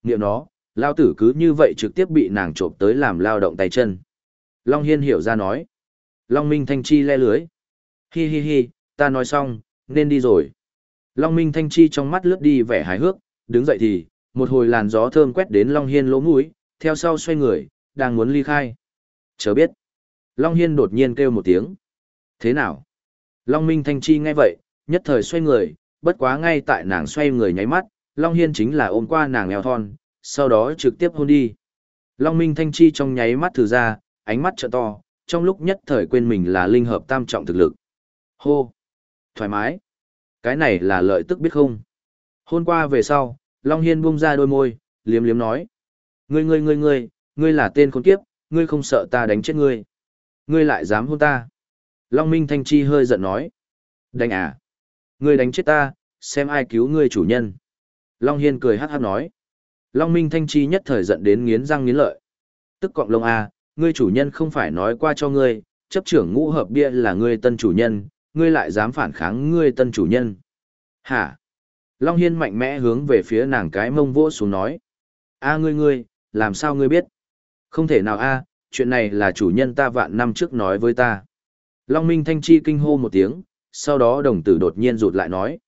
Niệm nó, lao tử cứ như vậy trực tiếp bị nàng trộm tới làm lao động tay chân. Long Hiên hiểu ra nói. Long Minh Thanh Chi le lưới. Hi hi hi, ta nói xong, nên đi rồi. Long Minh Thanh Chi trong mắt lướt đi vẻ hài hước, đứng dậy thì, một hồi làn gió thơm quét đến Long Hiên lỗ mũi, theo sau xoay người, đang muốn ly khai. Chớ biết. Long Hiên đột nhiên kêu một tiếng. Thế nào? Long Minh Thanh Chi ngay vậy, nhất thời xoay người, bất quá ngay tại nàng xoay người nháy mắt, Long Hiên chính là ôm qua nàng eo thon, sau đó trực tiếp hôn đi. Long Minh Thanh Chi trong nháy mắt thử ra, ánh mắt trợ to, trong lúc nhất thời quên mình là linh hợp tam trọng thực lực. Hô! Thoải mái! Cái này là lợi tức biết không? Hôn qua về sau, Long Hiên buông ra đôi môi, liếm liếm nói. Ngươi ngươi ngươi ngươi, ngươi là tên con kiếp, ngươi không sợ ta đánh chết ngươi. Ngươi lại dám hôn ta. Long Minh Thanh Chi hơi giận nói. Đánh à? Ngươi đánh chết ta, xem ai cứu ngươi chủ nhân. Long Hiên cười hát hát nói. Long Minh Thanh Chi nhất thời giận đến nghiến răng nghiến lợi. Tức cọng lông à, ngươi chủ nhân không phải nói qua cho ngươi, chấp trưởng ngũ hợp bia là ngươi tân chủ nhân, ngươi lại dám phản kháng ngươi tân chủ nhân. Hả? Long Hiên mạnh mẽ hướng về phía nàng cái mông vỗ xuống nói. a ngươi ngươi, làm sao ngươi biết? Không thể nào a chuyện này là chủ nhân ta vạn năm trước nói với ta. Long Minh Thanh Chi kinh hô một tiếng, sau đó đồng tử đột nhiên rụt lại nói.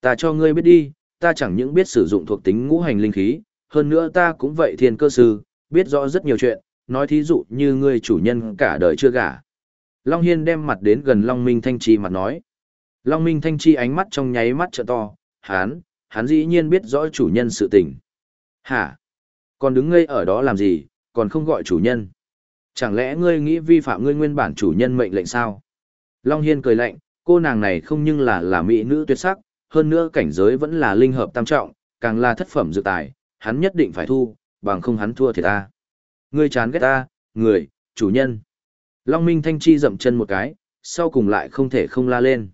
Ta cho ngươi biết đi, ta chẳng những biết sử dụng thuộc tính ngũ hành linh khí, hơn nữa ta cũng vậy thiên cơ sư, biết rõ rất nhiều chuyện, nói thí dụ như ngươi chủ nhân cả đời chưa gả. Long Hiên đem mặt đến gần Long Minh Thanh Chi mặt nói. Long Minh Thanh Chi ánh mắt trong nháy mắt trợ to, hán, hắn dĩ nhiên biết rõ chủ nhân sự tình. Hả? Còn đứng ngây ở đó làm gì, còn không gọi chủ nhân? Chẳng lẽ ngươi nghĩ vi phạm ngươi nguyên bản chủ nhân mệnh lệnh sao? Long Hiên cười lạnh, cô nàng này không nhưng là là mỹ nữ tuyệt sắc, hơn nữa cảnh giới vẫn là linh hợp tam trọng, càng là thất phẩm dự tài, hắn nhất định phải thu, bằng không hắn thua thì ta. Ngươi chán ghét ta, người, chủ nhân. Long Minh Thanh Chi dậm chân một cái, sau cùng lại không thể không la lên.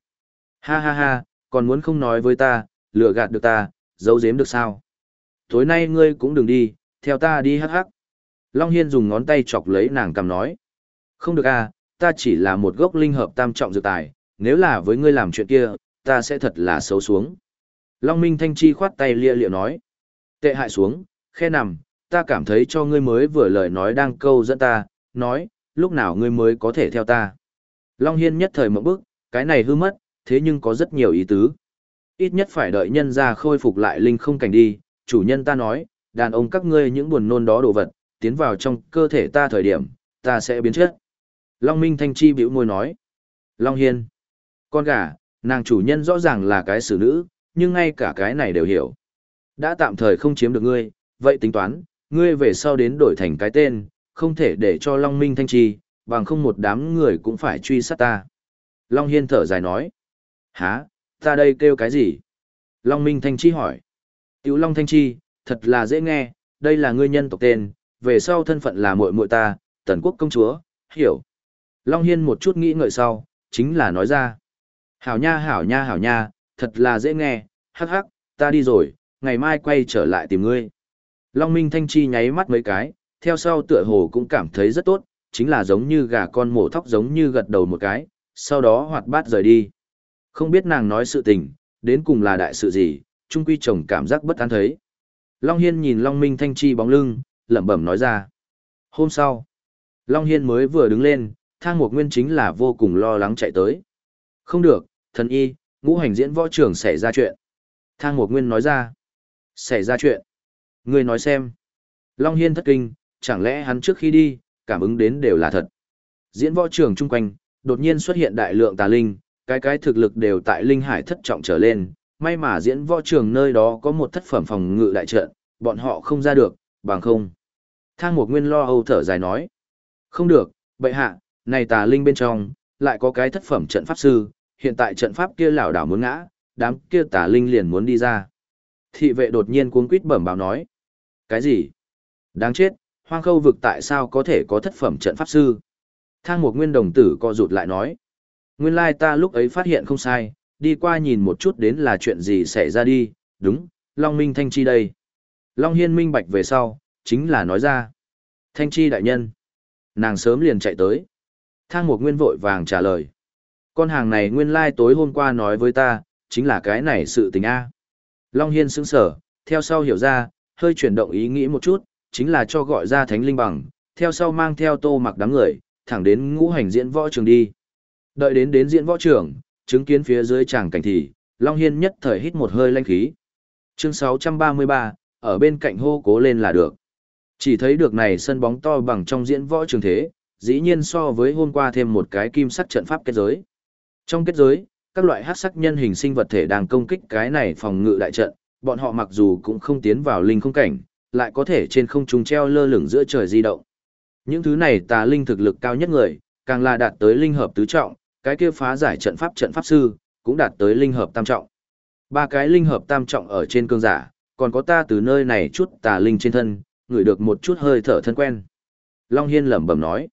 Ha ha ha, còn muốn không nói với ta, lừa gạt được ta, giấu giếm được sao? Tối nay ngươi cũng đừng đi, theo ta đi hắc hắc. Long Hiên dùng ngón tay chọc lấy nàng cầm nói. Không được à, ta chỉ là một gốc linh hợp tam trọng dược tài, nếu là với ngươi làm chuyện kia, ta sẽ thật là xấu xuống. Long Minh Thanh Chi khoát tay lia liệu nói. Tệ hại xuống, khe nằm, ta cảm thấy cho ngươi mới vừa lời nói đang câu dẫn ta, nói, lúc nào ngươi mới có thể theo ta. Long Hiên nhất thời một bước, cái này hư mất, thế nhưng có rất nhiều ý tứ. Ít nhất phải đợi nhân ra khôi phục lại linh không cảnh đi, chủ nhân ta nói, đàn ông các ngươi những buồn nôn đó đồ vật, tiến vào trong cơ thể ta thời điểm, ta sẽ biến chết. Long Minh Thanh Chi biểu môi nói. Long Hiên. Con gà, nàng chủ nhân rõ ràng là cái xử nữ, nhưng ngay cả cái này đều hiểu. Đã tạm thời không chiếm được ngươi, vậy tính toán, ngươi về sau đến đổi thành cái tên, không thể để cho Long Minh Thanh Chi, bằng không một đám người cũng phải truy sát ta. Long Hiên thở dài nói. Hả, ta đây kêu cái gì? Long Minh Thanh Chi hỏi. Tiểu Long Thanh Chi, thật là dễ nghe, đây là ngươi nhân tộc tên, về sau thân phận là muội muội ta, tần quốc công chúa, hiểu. Long Hiên một chút nghĩ ngợi sau, chính là nói ra. Hảo nha hảo nha hảo nha, thật là dễ nghe, hắc hắc, ta đi rồi, ngày mai quay trở lại tìm ngươi. Long Minh Thanh Chi nháy mắt mấy cái, theo sau tựa hồ cũng cảm thấy rất tốt, chính là giống như gà con mổ thóc giống như gật đầu một cái, sau đó hoạt bát rời đi. Không biết nàng nói sự tình, đến cùng là đại sự gì, trung quy chồng cảm giác bất an thấy. Long Hiên nhìn Long Minh Thanh Chi bóng lưng, lẩm bẩm nói ra. Hôm sau, Long Hiên mới vừa đứng lên, thang một nguyên chính là vô cùng lo lắng chạy tới. Không được, thần y, ngũ hành diễn võ trưởng xảy ra chuyện. Thang một nguyên nói ra. Xảy ra chuyện. Người nói xem. Long Hiên thất kinh, chẳng lẽ hắn trước khi đi, cảm ứng đến đều là thật. Diễn võ trưởng chung quanh, đột nhiên xuất hiện đại lượng tà linh, cái cái thực lực đều tại linh hải thất trọng trở lên. May mà diễn võ trường nơi đó có một thất phẩm phòng ngự đại trận, bọn họ không ra được, bằng không. Thang một nguyên lo âu thở dài nói. Không được, bệ hạ, này tà linh bên trong, lại có cái thất phẩm trận pháp sư, hiện tại trận pháp kia lảo đảo muốn ngã, đám kia tà linh liền muốn đi ra. Thị vệ đột nhiên cuống quýt bẩm báo nói. Cái gì? Đáng chết, hoang khâu vực tại sao có thể có thất phẩm trận pháp sư? Thang một nguyên đồng tử co rụt lại nói. Nguyên lai ta lúc ấy phát hiện không sai, đi qua nhìn một chút đến là chuyện gì xảy ra đi, đúng, Long Minh Thanh Chi đây. Long Hiên minh bạch về sau, chính là nói ra. Thanh Chi đại nhân. Nàng sớm liền chạy tới. Thang một nguyên vội vàng trả lời. Con hàng này nguyên lai tối hôm qua nói với ta, chính là cái này sự tình A. Long Hiên sững sở, theo sau hiểu ra, hơi chuyển động ý nghĩ một chút, chính là cho gọi ra thánh linh bằng, theo sau mang theo tô mặc đám người, thẳng đến ngũ hành diễn võ trường đi. Đợi đến đến diễn võ trường, chứng kiến phía dưới tràng cảnh thì, Long Hiên nhất thời hít một hơi lanh khí. Chương 633, ở bên cạnh hô cố lên là được. Chỉ thấy được này sân bóng to bằng trong diễn võ trường thế, dĩ nhiên so với hôm qua thêm một cái kim sắc trận pháp kết giới. Trong kết giới, các loại hát sắc nhân hình sinh vật thể đang công kích cái này phòng ngự đại trận, bọn họ mặc dù cũng không tiến vào linh không cảnh, lại có thể trên không trung treo lơ lửng giữa trời di động. Những thứ này tà linh thực lực cao nhất người, càng là đạt tới linh hợp tứ trọng, cái kia phá giải trận pháp trận pháp sư, cũng đạt tới linh hợp tam trọng. Ba cái linh hợp tam trọng ở trên cương giả, còn có ta từ nơi này chút tà linh trên thân, ngửi được một chút hơi thở thân quen. Long Hiên lẩm bẩm nói,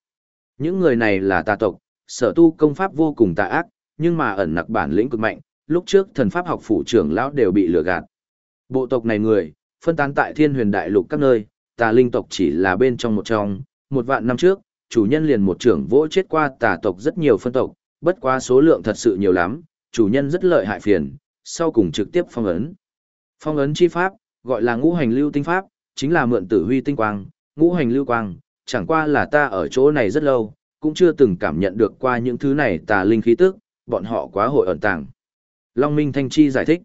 những người này là tà tộc, sở tu công pháp vô cùng tà ác, nhưng mà ẩn nặc bản lĩnh cực mạnh, lúc trước thần pháp học phủ trưởng lão đều bị lừa gạt. Bộ tộc này người, phân tán tại thiên huyền đại lục các nơi, tà linh tộc chỉ là bên trong một trong, một vạn năm trước, chủ nhân liền một trưởng vỗ chết qua tà tộc rất nhiều phân tộc, bất quá số lượng thật sự nhiều lắm, chủ nhân rất lợi hại phiền, sau cùng trực tiếp phong ấn. Phong ấn chi pháp, gọi là ngũ hành lưu tinh pháp, chính là mượn tử huy tinh quang, ngũ hành lưu quang, chẳng qua là ta ở chỗ này rất lâu, cũng chưa từng cảm nhận được qua những thứ này tà linh khí tức, bọn họ quá hội ẩn tàng. Long Minh Thanh Chi giải thích.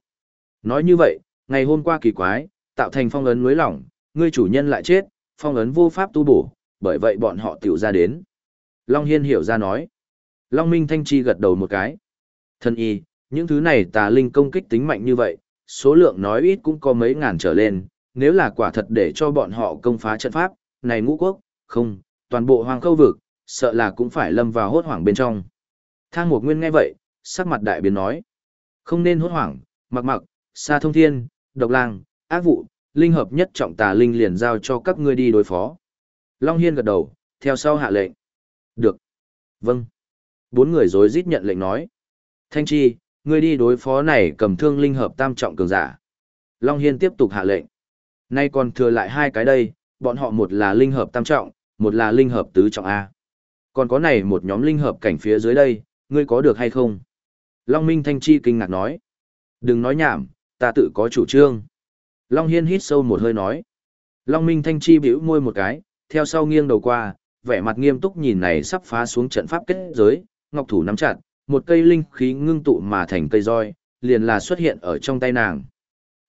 Nói như vậy, ngày hôm qua kỳ quái, tạo thành phong ấn núi lỏng, ngươi chủ nhân lại chết, phong ấn vô pháp tu bổ, bởi vậy bọn họ tiểu ra đến. Long Hiên hiểu ra nói. Long Minh Thanh Chi gật đầu một cái. Thân y, những thứ này tà linh công kích tính mạnh như vậy, số lượng nói ít cũng có mấy ngàn trở lên, nếu là quả thật để cho bọn họ công phá trận pháp, này ngũ quốc, không, toàn bộ hoàng khâu vực, sợ là cũng phải lâm vào hốt hoảng bên trong. Thang Mục nguyên nghe vậy, sắc mặt đại biến nói. Không nên hốt hoảng, mặc mặc, xa thông thiên, độc lang, ác vụ, linh hợp nhất trọng tà linh liền giao cho các ngươi đi đối phó. Long Hiên gật đầu, theo sau hạ lệnh. Được. Vâng. Bốn người dối rít nhận lệnh nói. Thanh Chi, ngươi đi đối phó này cầm thương linh hợp tam trọng cường giả. Long Hiên tiếp tục hạ lệnh. Nay còn thừa lại hai cái đây, bọn họ một là linh hợp tam trọng, một là linh hợp tứ trọng A. Còn có này một nhóm linh hợp cảnh phía dưới đây, ngươi có được hay không? Long Minh Thanh Chi kinh ngạc nói. Đừng nói nhảm, ta tự có chủ trương. Long Hiên hít sâu một hơi nói. Long Minh Thanh Chi bĩu môi một cái, theo sau nghiêng đầu qua, vẻ mặt nghiêm túc nhìn này sắp phá xuống trận pháp kết giới, ngọc thủ nắm chặt, một cây linh khí ngưng tụ mà thành cây roi, liền là xuất hiện ở trong tay nàng.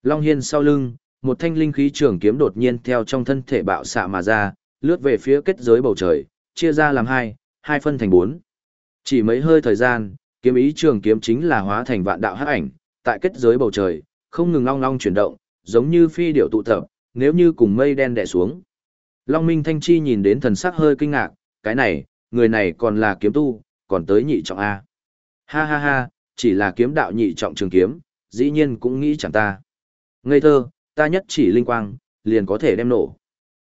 Long Hiên sau lưng, một thanh linh khí trường kiếm đột nhiên theo trong thân thể bạo xạ mà ra, lướt về phía kết giới bầu trời, chia ra làm hai, hai phân thành bốn. Chỉ mấy hơi thời gian, kiếm ý trường kiếm chính là hóa thành vạn đạo hắc ảnh, tại kết giới bầu trời, không ngừng long long chuyển động, giống như phi điểu tụ tập, nếu như cùng mây đen đè xuống. Long Minh Thanh Chi nhìn đến thần sắc hơi kinh ngạc, cái này, người này còn là kiếm tu, còn tới nhị trọng A. Ha ha ha, chỉ là kiếm đạo nhị trọng trường kiếm, dĩ nhiên cũng nghĩ chẳng ta. Ngây thơ, ta nhất chỉ linh quang, liền có thể đem nổ.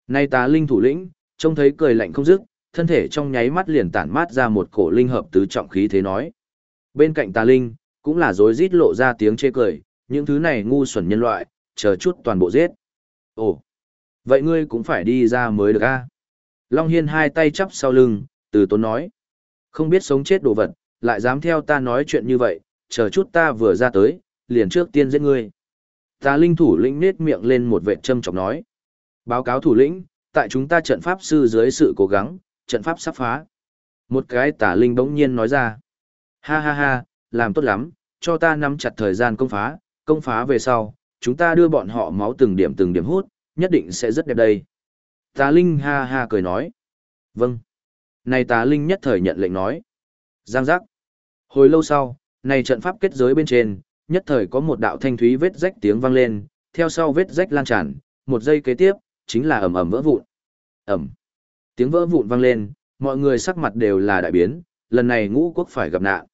Nay ta linh thủ lĩnh, trông thấy cười lạnh không dứt, thân thể trong nháy mắt liền tản mát ra một cổ linh hợp tứ trọng khí thế nói. Bên cạnh ta linh, cũng là rối rít lộ ra tiếng chê cười, những thứ này ngu xuẩn nhân loại, chờ chút toàn bộ giết. Ồ, vậy ngươi cũng phải đi ra mới được a. Long Hiên hai tay chắp sau lưng, từ tốn nói. Không biết sống chết đồ vật, lại dám theo ta nói chuyện như vậy, chờ chút ta vừa ra tới, liền trước tiên giết ngươi. Ta linh thủ lĩnh nết miệng lên một vệ châm chọc nói. Báo cáo thủ lĩnh, tại chúng ta trận pháp sư dưới sự cố gắng, trận pháp sắp phá. Một cái tả linh bỗng nhiên nói ra. Ha ha ha, làm tốt lắm, cho ta nắm chặt thời gian công phá, công phá về sau, chúng ta đưa bọn họ máu từng điểm từng điểm hút, nhất định sẽ rất đẹp đây. Tà Linh ha ha cười nói. Vâng. Này Tà Linh nhất thời nhận lệnh nói. Giang giác. Hồi lâu sau, này trận pháp kết giới bên trên, nhất thời có một đạo thanh thúy vết rách tiếng vang lên, theo sau vết rách lan tràn, một giây kế tiếp, chính là ầm ầm vỡ vụn. Ầm. Tiếng vỡ vụn vang lên, mọi người sắc mặt đều là đại biến, lần này ngũ quốc phải gặp nạn.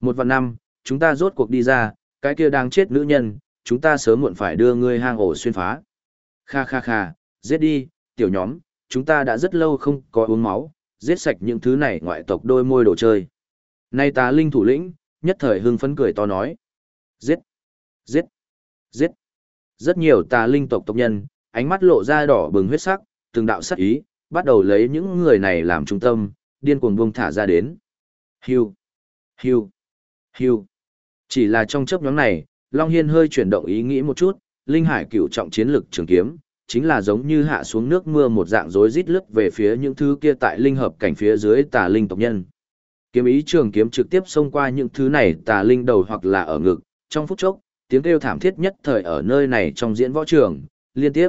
Một vạn năm, chúng ta rốt cuộc đi ra, cái kia đang chết nữ nhân, chúng ta sớm muộn phải đưa ngươi hang ổ xuyên phá. Kha kha kha, giết đi, tiểu nhóm, chúng ta đã rất lâu không có uống máu, giết sạch những thứ này ngoại tộc đôi môi đồ chơi. Nay ta linh thủ lĩnh, nhất thời hưng phấn cười to nói. Giết, giết, giết. Rất nhiều tà linh tộc tộc nhân, ánh mắt lộ ra đỏ bừng huyết sắc, từng đạo sát ý, bắt đầu lấy những người này làm trung tâm, điên cuồng buông thả ra đến. Hưu, hưu, hưu. Chỉ là trong chấp nhóm này, Long Hiên hơi chuyển động ý nghĩ một chút, linh hải cửu trọng chiến lực trường kiếm, chính là giống như hạ xuống nước mưa một dạng rối rít lướt về phía những thứ kia tại linh hợp cảnh phía dưới tà linh tộc nhân. Kiếm ý trường kiếm trực tiếp xông qua những thứ này tà linh đầu hoặc là ở ngực, trong phút chốc, tiếng kêu thảm thiết nhất thời ở nơi này trong diễn võ trường, liên tiếp.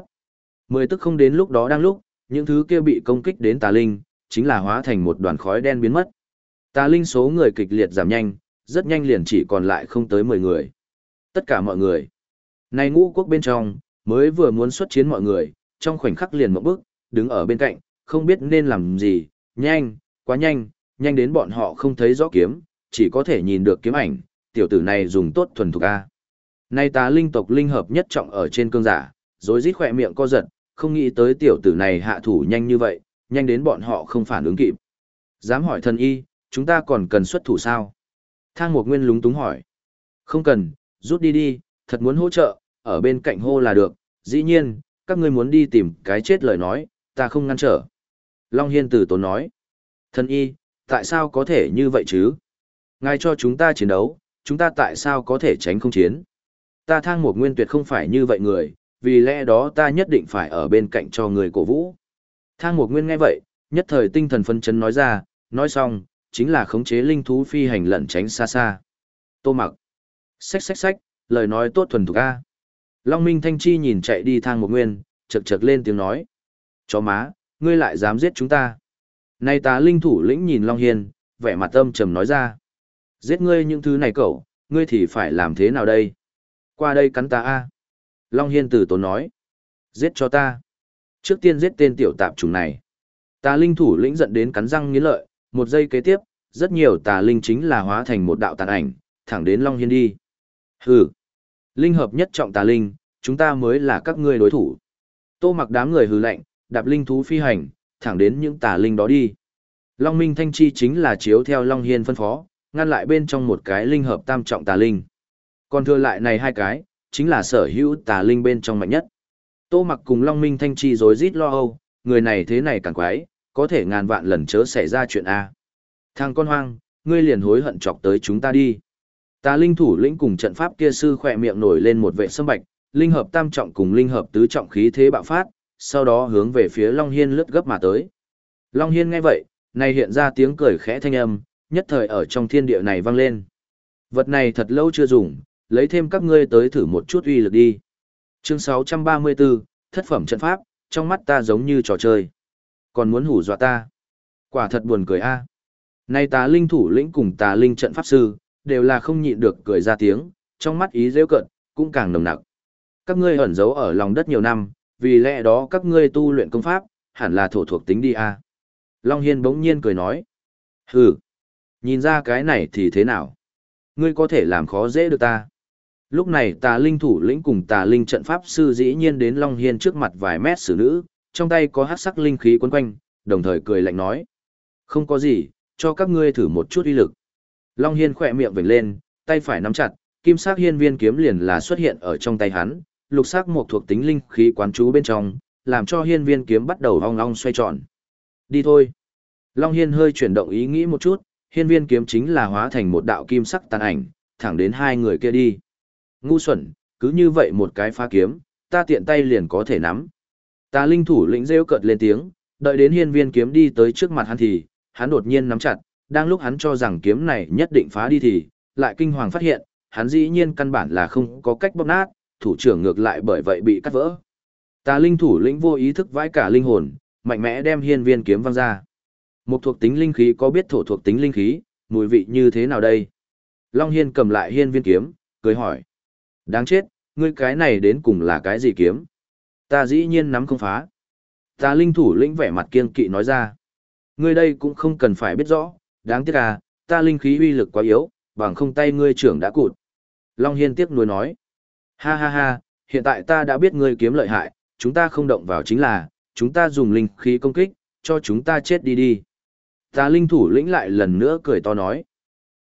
Mười tức không đến lúc đó đang lúc, những thứ kia bị công kích đến tà linh, chính là hóa thành một đoàn khói đen biến mất. Tà linh số người kịch liệt giảm nhanh, rất nhanh liền chỉ còn lại không tới 10 người. Tất cả mọi người. Này ngũ quốc bên trong, mới vừa muốn xuất chiến mọi người, trong khoảnh khắc liền một bước, đứng ở bên cạnh, không biết nên làm gì, nhanh, quá nhanh, nhanh đến bọn họ không thấy rõ kiếm, chỉ có thể nhìn được kiếm ảnh, tiểu tử này dùng tốt thuần thục A. Nay ta linh tộc linh hợp nhất trọng ở trên cương giả, rồi rít khỏe miệng co giật, không nghĩ tới tiểu tử này hạ thủ nhanh như vậy, nhanh đến bọn họ không phản ứng kịp. Dám hỏi thần y, chúng ta còn cần xuất thủ sao? Thang một nguyên lúng túng hỏi. Không cần, rút đi đi, thật muốn hỗ trợ, ở bên cạnh hô là được, dĩ nhiên, các ngươi muốn đi tìm cái chết lời nói, ta không ngăn trở. Long Hiên tử tốn nói. Thần y, tại sao có thể như vậy chứ? Ngài cho chúng ta chiến đấu, chúng ta tại sao có thể tránh không chiến? Ta thang một nguyên tuyệt không phải như vậy người, vì lẽ đó ta nhất định phải ở bên cạnh cho người cổ vũ. Thang một nguyên nghe vậy, nhất thời tinh thần phân chấn nói ra, nói xong, chính là khống chế linh thú phi hành lẩn tránh xa xa. Tô mặc. Xách xách xách, lời nói tốt thuần thục a. Long Minh Thanh Chi nhìn chạy đi thang một nguyên, chật chật lên tiếng nói. Chó má, ngươi lại dám giết chúng ta. Này tá linh thủ lĩnh nhìn Long Hiên, vẻ mặt âm trầm nói ra. Giết ngươi những thứ này cậu, ngươi thì phải làm thế nào đây? Qua đây cắn ta a. Long Hiên từ tốn nói. Giết cho ta. Trước tiên giết tên tiểu tạp trùng này. Tà linh thủ lĩnh giận đến cắn răng nghiến lợi, một giây kế tiếp, rất nhiều tà linh chính là hóa thành một đạo tàn ảnh, thẳng đến Long Hiên đi. Hừ. Linh hợp nhất trọng tà linh, chúng ta mới là các ngươi đối thủ. Tô mặc đám người hừ lạnh, đạp linh thú phi hành, thẳng đến những tà linh đó đi. Long Minh Thanh Chi chính là chiếu theo Long Hiên phân phó, ngăn lại bên trong một cái linh hợp tam trọng tà linh. Còn thừa lại này hai cái, chính là sở hữu tà linh bên trong mạnh nhất. Tô mặc cùng Long Minh Thanh Chi rối rít lo âu, người này thế này càng quái, có thể ngàn vạn lần chớ xảy ra chuyện A. Thằng con hoang, ngươi liền hối hận chọc tới chúng ta đi. Tà linh thủ lĩnh cùng trận pháp kia sư khỏe miệng nổi lên một vệ sâm bạch, linh hợp tam trọng cùng linh hợp tứ trọng khí thế bạo phát, sau đó hướng về phía Long Hiên lướt gấp mà tới. Long Hiên nghe vậy, này hiện ra tiếng cười khẽ thanh âm, nhất thời ở trong thiên địa này vang lên. Vật này thật lâu chưa dùng, lấy thêm các ngươi tới thử một chút uy lực đi. Chương 634, thất phẩm trận pháp, trong mắt ta giống như trò chơi. Còn muốn hủ dọa ta. Quả thật buồn cười a. Nay tà linh thủ lĩnh cùng tà linh trận pháp sư, đều là không nhịn được cười ra tiếng, trong mắt ý rêu cận, cũng càng nồng nặc. Các ngươi ẩn giấu ở lòng đất nhiều năm, vì lẽ đó các ngươi tu luyện công pháp, hẳn là thổ thuộc tính đi a. Long Hiên bỗng nhiên cười nói. Hừ, nhìn ra cái này thì thế nào? Ngươi có thể làm khó dễ được ta. Lúc này tà linh thủ lĩnh cùng tà linh trận pháp sư dĩ nhiên đến Long Hiên trước mặt vài mét xử nữ, trong tay có hát sắc linh khí quấn quanh, đồng thời cười lạnh nói. Không có gì, cho các ngươi thử một chút uy lực. Long Hiên khỏe miệng vểnh lên, tay phải nắm chặt, kim sắc hiên viên kiếm liền là xuất hiện ở trong tay hắn, lục sắc một thuộc tính linh khí quán chú bên trong, làm cho hiên viên kiếm bắt đầu ong ong xoay tròn. Đi thôi. Long Hiên hơi chuyển động ý nghĩ một chút, hiên viên kiếm chính là hóa thành một đạo kim sắc tàn ảnh, thẳng đến hai người kia đi. Ngu xuẩn, cứ như vậy một cái phá kiếm, ta tiện tay liền có thể nắm. Ta linh thủ lĩnh rêu cợt lên tiếng, đợi đến hiên viên kiếm đi tới trước mặt hắn thì, hắn đột nhiên nắm chặt, đang lúc hắn cho rằng kiếm này nhất định phá đi thì, lại kinh hoàng phát hiện, hắn dĩ nhiên căn bản là không có cách bóp nát, thủ trưởng ngược lại bởi vậy bị cắt vỡ. Ta linh thủ lĩnh vô ý thức vãi cả linh hồn, mạnh mẽ đem hiên viên kiếm văng ra. Một thuộc tính linh khí có biết thổ thuộc tính linh khí, mùi vị như thế nào đây? Long Hiên cầm lại hiên viên kiếm, cười hỏi. Đáng chết, ngươi cái này đến cùng là cái gì kiếm? Ta dĩ nhiên nắm không phá. Ta linh thủ lĩnh vẻ mặt kiên kỵ nói ra. Ngươi đây cũng không cần phải biết rõ, đáng tiếc à, ta linh khí uy lực quá yếu, bằng không tay ngươi trưởng đã cụt. Long Hiên tiếc nuối nói. Ha ha ha, hiện tại ta đã biết ngươi kiếm lợi hại, chúng ta không động vào chính là, chúng ta dùng linh khí công kích, cho chúng ta chết đi đi. Tà linh thủ lĩnh lại lần nữa cười to nói.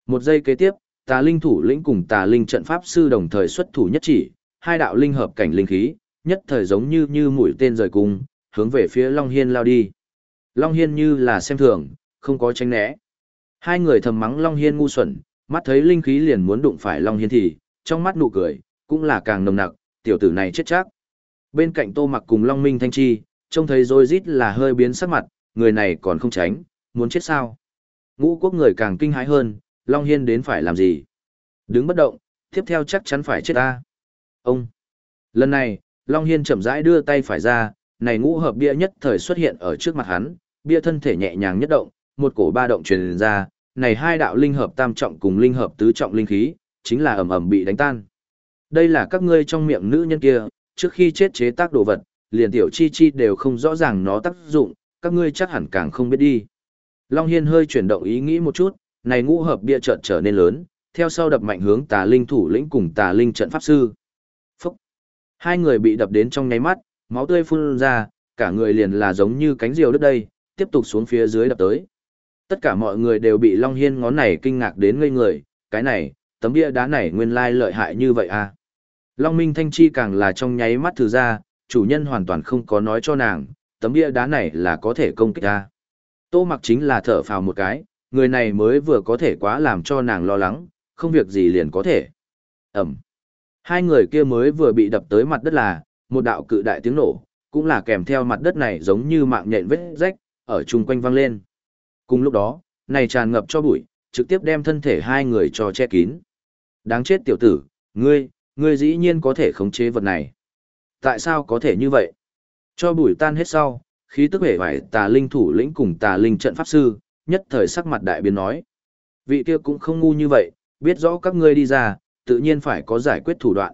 Một giây kế tiếp, tà linh thủ lĩnh cùng tà linh trận pháp sư đồng thời xuất thủ nhất chỉ, hai đạo linh hợp cảnh linh khí, nhất thời giống như như mũi tên rời cung, hướng về phía Long Hiên lao đi. Long Hiên như là xem thường, không có tránh né. Hai người thầm mắng Long Hiên ngu xuẩn, mắt thấy linh khí liền muốn đụng phải Long Hiên thì, trong mắt nụ cười, cũng là càng nồng nặc, tiểu tử này chết chắc. Bên cạnh Tô Mặc cùng Long Minh Thanh Chi, trông thấy rồi rít là hơi biến sắc mặt, người này còn không tránh, muốn chết sao? Ngũ quốc người càng kinh hãi hơn, Long Hiên đến phải làm gì? Đứng bất động, tiếp theo chắc chắn phải chết ta. Ông! Lần này, Long Hiên chậm rãi đưa tay phải ra, này ngũ hợp bia nhất thời xuất hiện ở trước mặt hắn, bia thân thể nhẹ nhàng nhất động, một cổ ba động truyền ra, này hai đạo linh hợp tam trọng cùng linh hợp tứ trọng linh khí, chính là ầm ầm bị đánh tan. Đây là các ngươi trong miệng nữ nhân kia, trước khi chết chế tác đồ vật, liền tiểu chi chi đều không rõ ràng nó tác dụng, các ngươi chắc hẳn càng không biết đi. Long Hiên hơi chuyển động ý nghĩ một chút, này ngũ hợp bia trận trở nên lớn, theo sau đập mạnh hướng tà linh thủ lĩnh cùng tà linh trận pháp sư. Phúc! Hai người bị đập đến trong nháy mắt, máu tươi phun ra, cả người liền là giống như cánh diều đất đây, tiếp tục xuống phía dưới đập tới. Tất cả mọi người đều bị Long Hiên ngón này kinh ngạc đến ngây người, cái này, tấm bia đá này nguyên lai lợi hại như vậy à. Long Minh Thanh Chi càng là trong nháy mắt thử ra, chủ nhân hoàn toàn không có nói cho nàng, tấm bia đá này là có thể công kích ra. Tô mặc chính là thở phào một cái, người này mới vừa có thể quá làm cho nàng lo lắng, không việc gì liền có thể. Ẩm. Hai người kia mới vừa bị đập tới mặt đất là, một đạo cự đại tiếng nổ, cũng là kèm theo mặt đất này giống như mạng nhện vết rách, ở chung quanh vang lên. Cùng lúc đó, này tràn ngập cho bụi, trực tiếp đem thân thể hai người cho che kín. Đáng chết tiểu tử, ngươi, ngươi dĩ nhiên có thể khống chế vật này. Tại sao có thể như vậy? Cho bụi tan hết sau, khí tức hể vải tà linh thủ lĩnh cùng tà linh trận pháp sư, nhất thời sắc mặt đại biến nói. Vị kia cũng không ngu như vậy, biết rõ các ngươi đi ra, tự nhiên phải có giải quyết thủ đoạn.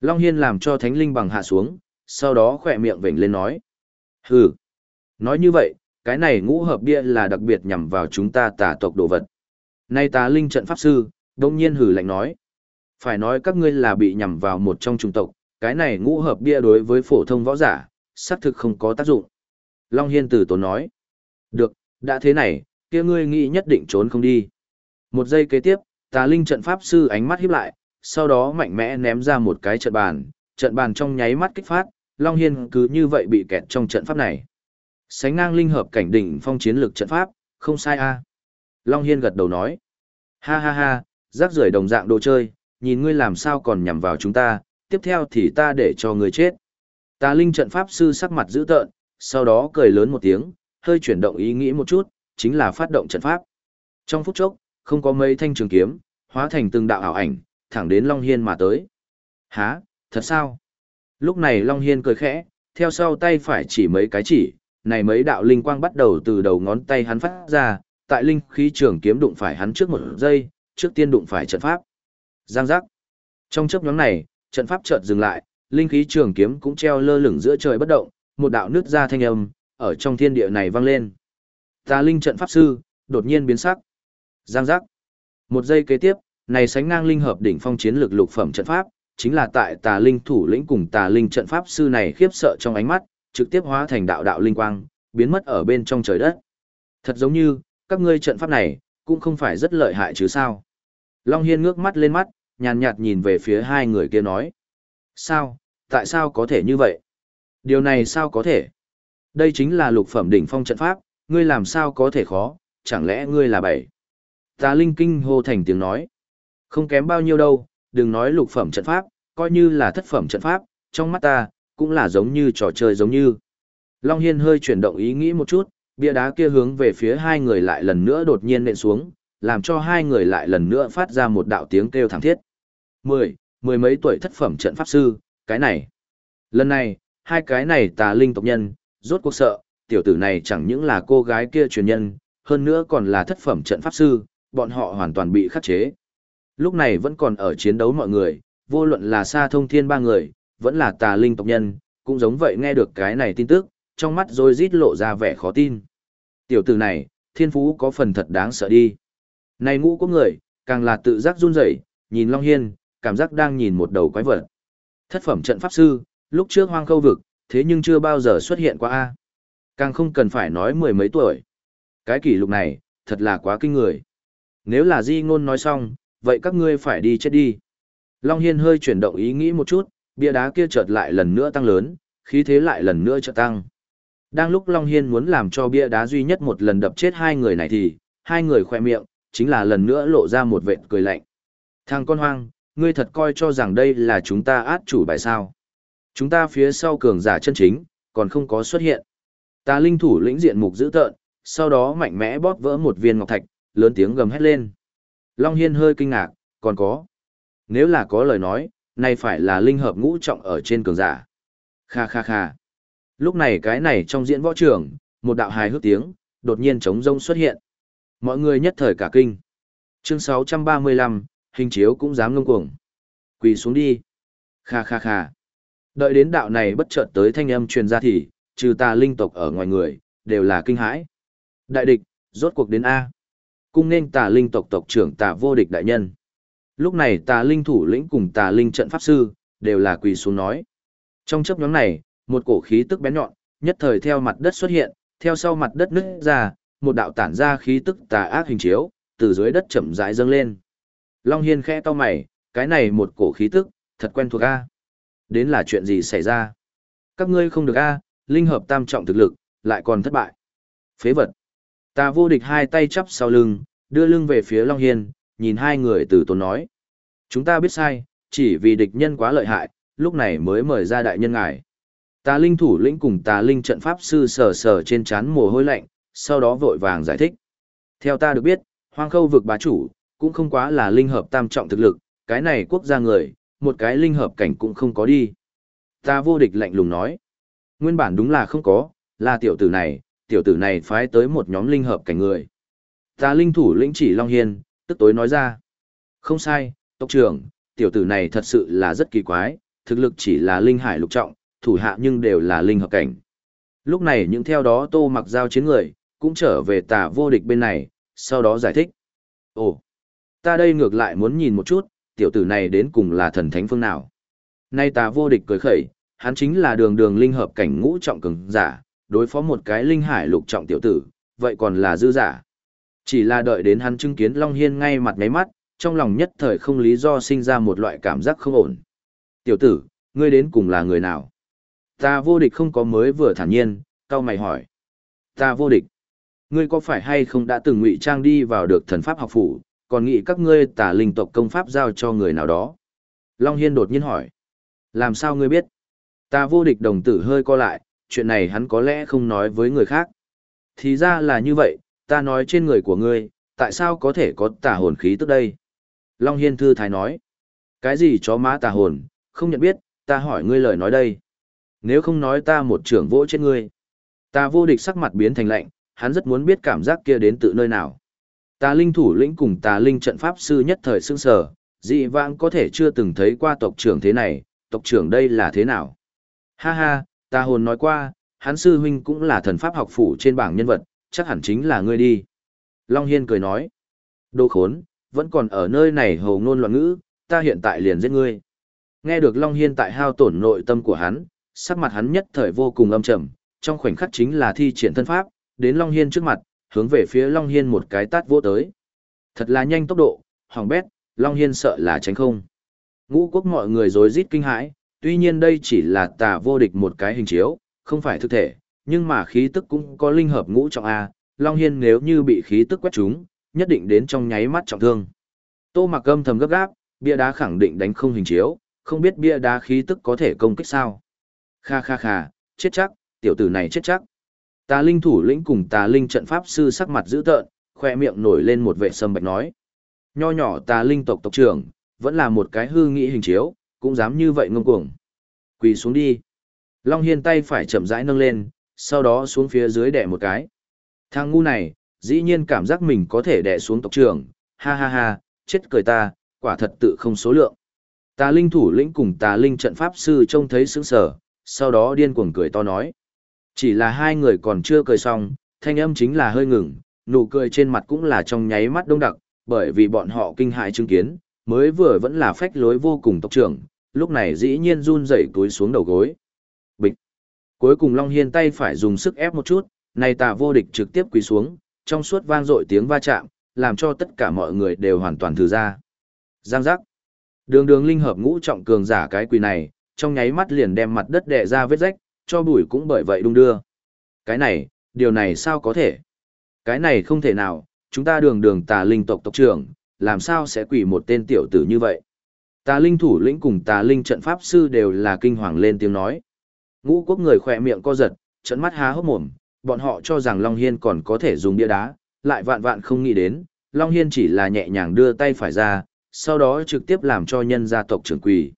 Long Hiên làm cho thánh linh bằng hạ xuống, sau đó khỏe miệng vểnh lên nói. Hừ. Nói như vậy, cái này ngũ hợp bia là đặc biệt nhằm vào chúng ta tà tộc đồ vật. Nay tà linh trận pháp sư, đông nhiên hử lạnh nói. Phải nói các ngươi là bị nhằm vào một trong trung tộc, cái này ngũ hợp bia đối với phổ thông võ giả, xác thực không có tác dụng. Long Hiên từ tốn nói. Được, đã thế này, kia ngươi nghĩ nhất định trốn không đi. Một giây kế tiếp, tà linh trận pháp sư ánh mắt híp lại, sau đó mạnh mẽ ném ra một cái trận bàn, trận bàn trong nháy mắt kích phát, Long Hiên cứ như vậy bị kẹt trong trận pháp này. Sánh ngang linh hợp cảnh đỉnh phong chiến lược trận pháp, không sai a Long Hiên gật đầu nói. Ha ha ha, rác rưởi đồng dạng đồ chơi, nhìn ngươi làm sao còn nhằm vào chúng ta, tiếp theo thì ta để cho ngươi chết. Tà linh trận pháp sư sắc mặt dữ tợn, sau đó cười lớn một tiếng, hơi chuyển động ý nghĩ một chút, chính là phát động trận pháp. Trong phút chốc, không có mấy thanh trường kiếm, hóa thành từng đạo ảo ảnh, thẳng đến Long Hiên mà tới. Hả, thật sao? Lúc này Long Hiên cười khẽ, theo sau tay phải chỉ mấy cái chỉ, này mấy đạo linh quang bắt đầu từ đầu ngón tay hắn phát ra, tại linh khí trường kiếm đụng phải hắn trước một giây, trước tiên đụng phải trận pháp. Giang giác. Trong chớp nhóm này, trận pháp chợt dừng lại, linh khí trường kiếm cũng treo lơ lửng giữa trời bất động, một đạo nước ra thanh âm, ở trong thiên địa này vang lên. Tà linh trận pháp sư, đột nhiên biến sắc. Giang giác. Một giây kế tiếp, này sánh ngang linh hợp đỉnh phong chiến lược lục phẩm trận pháp, chính là tại tà linh thủ lĩnh cùng tà linh trận pháp sư này khiếp sợ trong ánh mắt, trực tiếp hóa thành đạo đạo linh quang, biến mất ở bên trong trời đất. Thật giống như, các ngươi trận pháp này, cũng không phải rất lợi hại chứ sao. Long Hiên ngước mắt lên mắt, nhàn nhạt nhìn về phía hai người kia nói. Sao, tại sao có thể như vậy? Điều này sao có thể? Đây chính là lục phẩm đỉnh phong trận pháp, ngươi làm sao có thể khó, chẳng lẽ ngươi là bảy? Tà Linh kinh hô thành tiếng nói. Không kém bao nhiêu đâu, đừng nói lục phẩm trận pháp, coi như là thất phẩm trận pháp, trong mắt ta, cũng là giống như trò chơi giống như. Long Hiên hơi chuyển động ý nghĩ một chút, bia đá kia hướng về phía hai người lại lần nữa đột nhiên nện xuống, làm cho hai người lại lần nữa phát ra một đạo tiếng kêu thẳng thiết. Mười, mười mấy tuổi thất phẩm trận pháp sư, cái này. Lần này, hai cái này tà linh tộc nhân, rốt cuộc sợ, tiểu tử này chẳng những là cô gái kia truyền nhân, hơn nữa còn là thất phẩm trận pháp sư, bọn họ hoàn toàn bị khắc chế. Lúc này vẫn còn ở chiến đấu mọi người, vô luận là xa thông thiên ba người, vẫn là tà linh tộc nhân, cũng giống vậy nghe được cái này tin tức, trong mắt rồi rít lộ ra vẻ khó tin. Tiểu tử này, thiên phú có phần thật đáng sợ đi. Này ngũ có người, càng là tự giác run rẩy, nhìn Long Hiên, cảm giác đang nhìn một đầu quái vật. Thất phẩm trận pháp sư, lúc trước hoang khâu vực, thế nhưng chưa bao giờ xuất hiện qua A. Càng không cần phải nói mười mấy tuổi. Cái kỷ lục này, thật là quá kinh người. Nếu là di ngôn nói xong, vậy các ngươi phải đi chết đi. Long Hiên hơi chuyển động ý nghĩ một chút, bia đá kia chợt lại lần nữa tăng lớn, khí thế lại lần nữa chợt tăng. Đang lúc Long Hiên muốn làm cho bia đá duy nhất một lần đập chết hai người này thì, hai người khoe miệng, chính là lần nữa lộ ra một vệt cười lạnh. Thằng con hoang, ngươi thật coi cho rằng đây là chúng ta át chủ bài sao. Chúng ta phía sau cường giả chân chính, còn không có xuất hiện. Ta linh thủ lĩnh diện mục dữ tợn, sau đó mạnh mẽ bóp vỡ một viên ngọc thạch, lớn tiếng gầm hét lên. Long Hiên hơi kinh ngạc, còn có. Nếu là có lời nói, này phải là linh hợp ngũ trọng ở trên cường giả. Kha kha kha. Lúc này cái này trong diễn võ trường, một đạo hài hước tiếng, đột nhiên trống rông xuất hiện. Mọi người nhất thời cả kinh. Chương 635, hình chiếu cũng dám ngông cuồng. Quỳ xuống đi. Kha kha kha. Đợi đến đạo này bất chợt tới thanh âm truyền ra thì, trừ ta linh tộc ở ngoài người, đều là kinh hãi. Đại địch, rốt cuộc đến A. Cung nên tà linh tộc tộc trưởng tà vô địch đại nhân. Lúc này tà linh thủ lĩnh cùng tà linh trận pháp sư, đều là quỳ xuống nói. Trong chấp nhóm này, một cổ khí tức bén nhọn, nhất thời theo mặt đất xuất hiện, theo sau mặt đất nứt ra, một đạo tản ra khí tức tà ác hình chiếu, từ dưới đất chậm rãi dâng lên. Long Hiên khẽ to mày, cái này một cổ khí tức, thật quen thuộc a. Đến là chuyện gì xảy ra? Các ngươi không được a, linh hợp tam trọng thực lực, lại còn thất bại. Phế vật. Ta vô địch hai tay chắp sau lưng, đưa lưng về phía Long Hiên, nhìn hai người từ tốn nói. Chúng ta biết sai, chỉ vì địch nhân quá lợi hại, lúc này mới mời ra đại nhân ngài. Tà linh thủ lĩnh cùng tà linh trận pháp sư sờ sờ trên chán mồ hôi lạnh, sau đó vội vàng giải thích. Theo ta được biết, hoang khâu vực bá chủ, cũng không quá là linh hợp tam trọng thực lực, cái này quốc gia người, một cái linh hợp cảnh cũng không có đi. Ta vô địch lạnh lùng nói. Nguyên bản đúng là không có, là tiểu tử này, tiểu tử này phái tới một nhóm linh hợp cảnh người. Ta linh thủ lĩnh chỉ Long Hiên, tức tối nói ra. Không sai, tộc trưởng, tiểu tử này thật sự là rất kỳ quái, thực lực chỉ là linh hải lục trọng, thủ hạ nhưng đều là linh hợp cảnh. Lúc này những theo đó tô mặc giao chiến người, cũng trở về tà vô địch bên này, sau đó giải thích. Ồ, ta đây ngược lại muốn nhìn một chút, tiểu tử này đến cùng là thần thánh phương nào. Nay ta vô địch cười khẩy, hắn chính là đường đường linh hợp cảnh ngũ trọng cường giả, đối phó một cái linh hải lục trọng tiểu tử, vậy còn là dư giả. Chỉ là đợi đến hắn chứng kiến Long Hiên ngay mặt ngáy mắt, trong lòng nhất thời không lý do sinh ra một loại cảm giác không ổn. Tiểu tử, ngươi đến cùng là người nào? Ta vô địch không có mới vừa thản nhiên, cao mày hỏi. Ta vô địch. Ngươi có phải hay không đã từng ngụy trang đi vào được thần pháp học phủ, còn nghĩ các ngươi tả linh tộc công pháp giao cho người nào đó? Long Hiên đột nhiên hỏi. Làm sao ngươi biết? Ta vô địch đồng tử hơi co lại, chuyện này hắn có lẽ không nói với người khác. Thì ra là như vậy, ta nói trên người của ngươi, tại sao có thể có tà hồn khí tức đây? Long Hiên thư thái nói. Cái gì chó má tà hồn, không nhận biết, ta hỏi ngươi lời nói đây. Nếu không nói ta một trưởng vỗ trên ngươi. Ta vô địch sắc mặt biến thành lạnh, hắn rất muốn biết cảm giác kia đến tự nơi nào. Ta linh thủ lĩnh cùng ta linh trận pháp sư nhất thời sương sở, dị vãng có thể chưa từng thấy qua tộc trưởng thế này, tộc trưởng đây là thế nào? Ha ha, ta hồn nói qua, hắn sư huynh cũng là thần pháp học phủ trên bảng nhân vật, chắc hẳn chính là ngươi đi. Long Hiên cười nói, đồ khốn, vẫn còn ở nơi này hầu ngôn loạn ngữ, ta hiện tại liền giết ngươi. Nghe được Long Hiên tại hao tổn nội tâm của hắn, sắc mặt hắn nhất thời vô cùng âm trầm, trong khoảnh khắc chính là thi triển thân pháp, đến Long Hiên trước mặt, hướng về phía Long Hiên một cái tát vỗ tới. Thật là nhanh tốc độ, hoàng bét, Long Hiên sợ là tránh không. Ngũ quốc mọi người rối rít kinh hãi, tuy nhiên đây chỉ là tà vô địch một cái hình chiếu, không phải thực thể, nhưng mà khí tức cũng có linh hợp ngũ trọng A, Long Hiên nếu như bị khí tức quét trúng, nhất định đến trong nháy mắt trọng thương. Tô Mặc Âm thầm gấp gáp, bia đá khẳng định đánh không hình chiếu, không biết bia đá khí tức có thể công kích sao. Kha kha kha, chết chắc, tiểu tử này chết chắc. Tà linh thủ lĩnh cùng tà linh trận pháp sư sắc mặt dữ tợn, khoe miệng nổi lên một vệ sâm bạch nói. Nho nhỏ tà linh tộc tộc trưởng, vẫn là một cái hư nghĩ hình chiếu, cũng dám như vậy ngông cuồng. Quỳ xuống đi. Long Hiên tay phải chậm rãi nâng lên, sau đó xuống phía dưới đè một cái. Thằng ngu này, dĩ nhiên cảm giác mình có thể đè xuống tộc trưởng, ha ha ha, chết cười ta, quả thật tự không số lượng. Tà linh thủ lĩnh cùng tà linh trận pháp sư trông thấy sững sở, sau đó điên cuồng cười to nói. Chỉ là hai người còn chưa cười xong, thanh âm chính là hơi ngừng, nụ cười trên mặt cũng là trong nháy mắt đông đặc, bởi vì bọn họ kinh hại chứng kiến, mới vừa vẫn là phách lối vô cùng tộc trưởng, lúc này dĩ nhiên run rẩy túi xuống đầu gối. Bịch. Cuối cùng Long Hiên tay phải dùng sức ép một chút, này tà vô địch trực tiếp quỳ xuống, trong suốt vang dội tiếng va chạm, làm cho tất cả mọi người đều hoàn toàn thử ra. Giang giác. Đường đường linh hợp ngũ trọng cường giả cái quỳ này, trong nháy mắt liền đem mặt đất đè ra vết rách, cho bụi cũng bởi vậy đung đưa. Cái này, điều này sao có thể? Cái này không thể nào, chúng ta đường đường tà linh tộc tộc trưởng, làm sao sẽ quỷ một tên tiểu tử như vậy? Tà linh thủ lĩnh cùng tà linh trận pháp sư đều là kinh hoàng lên tiếng nói. Ngũ quốc người khỏe miệng co giật, trận mắt há hốc mồm, bọn họ cho rằng Long Hiên còn có thể dùng bia đá, lại vạn vạn không nghĩ đến, Long Hiên chỉ là nhẹ nhàng đưa tay phải ra, sau đó trực tiếp làm cho nhân gia tộc trưởng quỷ.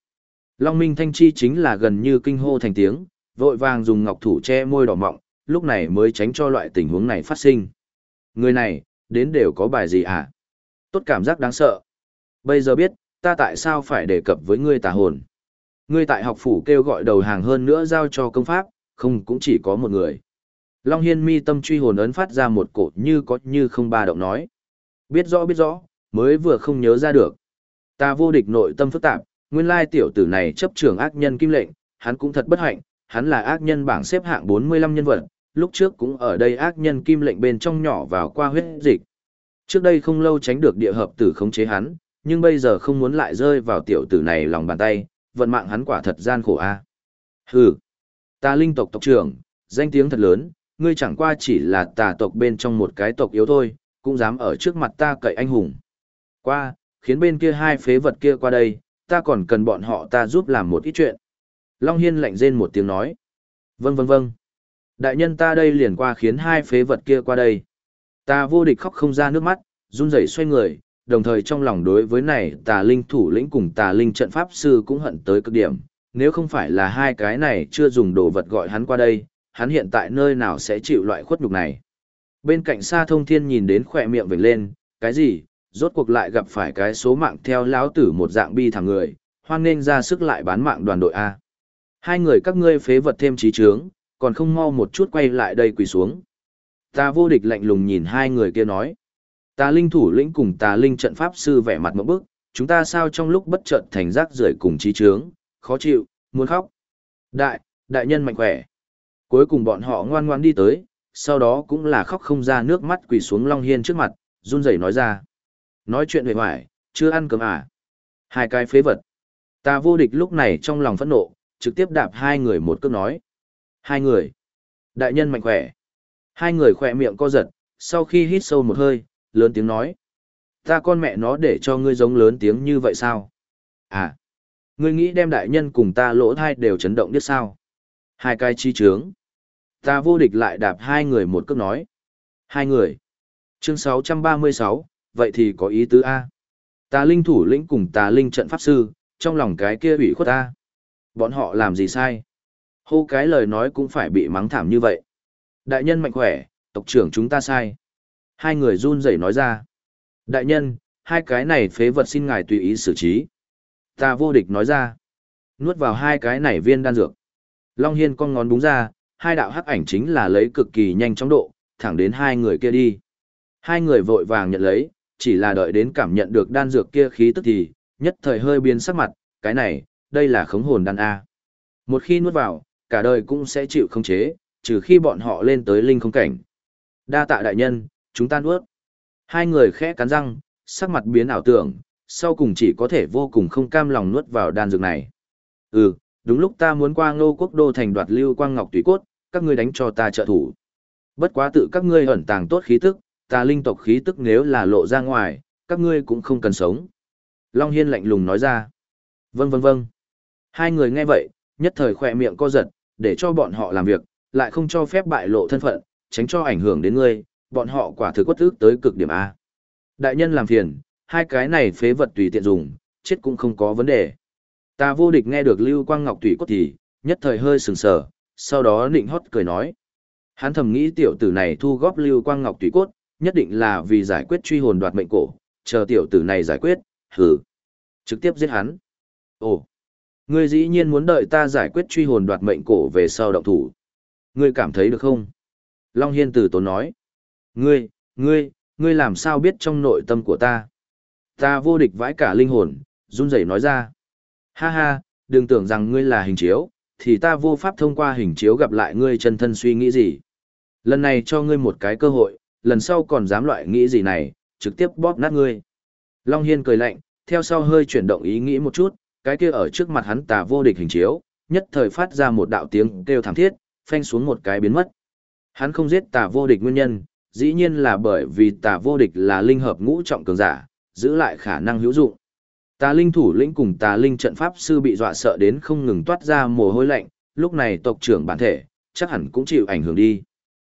Long Minh Thanh Chi chính là gần như kinh hô thành tiếng, vội vàng dùng ngọc thủ che môi đỏ mọng, lúc này mới tránh cho loại tình huống này phát sinh. Người này, đến đều có bài gì à? Tốt cảm giác đáng sợ. Bây giờ biết, ta tại sao phải đề cập với ngươi tà hồn. Ngươi tại học phủ kêu gọi đầu hàng hơn nữa giao cho công pháp, không cũng chỉ có một người. Long Hiên mi tâm truy hồn ấn phát ra một cột như có như không ba động nói. Biết rõ biết rõ, mới vừa không nhớ ra được. Ta vô địch nội tâm phức tạp, nguyên lai tiểu tử này chấp trưởng ác nhân kim lệnh, hắn cũng thật bất hạnh, hắn là ác nhân bảng xếp hạng 45 nhân vật, lúc trước cũng ở đây ác nhân kim lệnh bên trong nhỏ vào qua huyết dịch. Trước đây không lâu tránh được địa hợp tử khống chế hắn, nhưng bây giờ không muốn lại rơi vào tiểu tử này lòng bàn tay, vận mạng hắn quả thật gian khổ a. Hừ, ta linh tộc tộc trưởng, danh tiếng thật lớn, ngươi chẳng qua chỉ là tà tộc bên trong một cái tộc yếu thôi, cũng dám ở trước mặt ta cậy anh hùng. Qua, khiến bên kia hai phế vật kia qua đây, ta còn cần bọn họ ta giúp làm một ít chuyện. Long Hiên lạnh rên một tiếng nói. Vâng vâng vâng. Đại nhân ta đây liền qua khiến hai phế vật kia qua đây. Ta vô địch khóc không ra nước mắt, run rẩy xoay người, đồng thời trong lòng đối với này tà linh thủ lĩnh cùng tà linh trận pháp sư cũng hận tới cực điểm. Nếu không phải là hai cái này chưa dùng đồ vật gọi hắn qua đây, hắn hiện tại nơi nào sẽ chịu loại khuất nhục này. Bên cạnh xa thông thiên nhìn đến khỏe miệng vểnh lên, cái gì, rốt cuộc lại gặp phải cái số mạng theo lão tử một dạng bi thằng người, hoan nên ra sức lại bán mạng đoàn đội A. Hai người các ngươi phế vật thêm trí trướng, còn không mau một chút quay lại đây quỳ xuống. Ta vô địch lạnh lùng nhìn hai người kia nói. Ta linh thủ lĩnh cùng ta linh trận pháp sư vẻ mặt một bức, chúng ta sao trong lúc bất chợt thành rác rưởi cùng trí trướng, khó chịu, muốn khóc. Đại, đại nhân mạnh khỏe. Cuối cùng bọn họ ngoan ngoan đi tới, sau đó cũng là khóc không ra nước mắt quỳ xuống Long Hiên trước mặt, run rẩy nói ra. Nói chuyện về hoài, chưa ăn cơm à? Hai cái phế vật. Ta vô địch lúc này trong lòng phẫn nộ, trực tiếp đạp hai người một cước nói. Hai người. Đại nhân mạnh khỏe. Hai người khỏe miệng co giật, sau khi hít sâu một hơi, lớn tiếng nói. Ta con mẹ nó để cho ngươi giống lớn tiếng như vậy sao? À. Ngươi nghĩ đem đại nhân cùng ta lỗ thai đều chấn động biết sao? Hai cái chi trướng. Ta vô địch lại đạp hai người một cước nói. Hai người. Chương 636, vậy thì có ý tứ A. Tà linh thủ lĩnh cùng tà linh trận pháp sư, trong lòng cái kia ủy khuất A. Bọn họ làm gì sai? Hô cái lời nói cũng phải bị mắng thảm như vậy. Đại nhân mạnh khỏe, tộc trưởng chúng ta sai. Hai người run rẩy nói ra. Đại nhân, hai cái này phế vật xin ngài tùy ý xử trí. Ta vô địch nói ra. Nuốt vào hai cái này viên đan dược. Long Hiên con ngón búng ra, hai đạo hắc ảnh chính là lấy cực kỳ nhanh chóng độ, thẳng đến hai người kia đi. Hai người vội vàng nhận lấy, chỉ là đợi đến cảm nhận được đan dược kia khí tức thì, nhất thời hơi biến sắc mặt, cái này, đây là khống hồn đan A. Một khi nuốt vào, cả đời cũng sẽ chịu khống chế, trừ khi bọn họ lên tới linh không cảnh. Đa tạ đại nhân, chúng ta nuốt. Hai người khẽ cắn răng, sắc mặt biến ảo tưởng, sau cùng chỉ có thể vô cùng không cam lòng nuốt vào đan dược này. Ừ, đúng lúc ta muốn qua ngô quốc đô thành đoạt lưu quang ngọc tùy cốt, các ngươi đánh cho ta trợ thủ. Bất quá tự các ngươi ẩn tàng tốt khí tức, ta linh tộc khí tức nếu là lộ ra ngoài, các ngươi cũng không cần sống. Long Hiên lạnh lùng nói ra. Vâng vâng vâng. Hai người nghe vậy, nhất thời khỏe miệng co giật, để cho bọn họ làm việc, lại không cho phép bại lộ thân phận, tránh cho ảnh hưởng đến ngươi, bọn họ quả thực quất ước tới cực điểm A. Đại nhân làm phiền, hai cái này phế vật tùy tiện dùng, chết cũng không có vấn đề. Ta vô địch nghe được Lưu Quang Ngọc tùy cốt thì, nhất thời hơi sừng sờ, sau đó nịnh hót cười nói. Hắn thầm nghĩ tiểu tử này thu góp Lưu Quang Ngọc tùy cốt, nhất định là vì giải quyết truy hồn đoạt mệnh cổ, chờ tiểu tử này giải quyết, hừ. Trực tiếp giết hắn. Ồ, ngươi dĩ nhiên muốn đợi ta giải quyết truy hồn đoạt mệnh cổ về sau động thủ. Ngươi cảm thấy được không? Long Hiên tử tốn nói. Ngươi, ngươi, ngươi làm sao biết trong nội tâm của ta? Ta vô địch vãi cả linh hồn, run rẩy nói ra. Ha ha, đừng tưởng rằng ngươi là hình chiếu, thì ta vô pháp thông qua hình chiếu gặp lại ngươi chân thân suy nghĩ gì. Lần này cho ngươi một cái cơ hội, lần sau còn dám loại nghĩ gì này, trực tiếp bóp nát ngươi. Long Hiên cười lạnh, theo sau hơi chuyển động ý nghĩ một chút, cái kia ở trước mặt hắn tà vô địch hình chiếu, nhất thời phát ra một đạo tiếng kêu thảm thiết, phanh xuống một cái biến mất. Hắn không giết tà vô địch nguyên nhân, dĩ nhiên là bởi vì tà vô địch là linh hợp ngũ trọng cường giả, giữ lại khả năng hữu dụng. Tà linh thủ lĩnh cùng tà linh trận pháp sư bị dọa sợ đến không ngừng toát ra mồ hôi lạnh, lúc này tộc trưởng bản thể, chắc hẳn cũng chịu ảnh hưởng đi.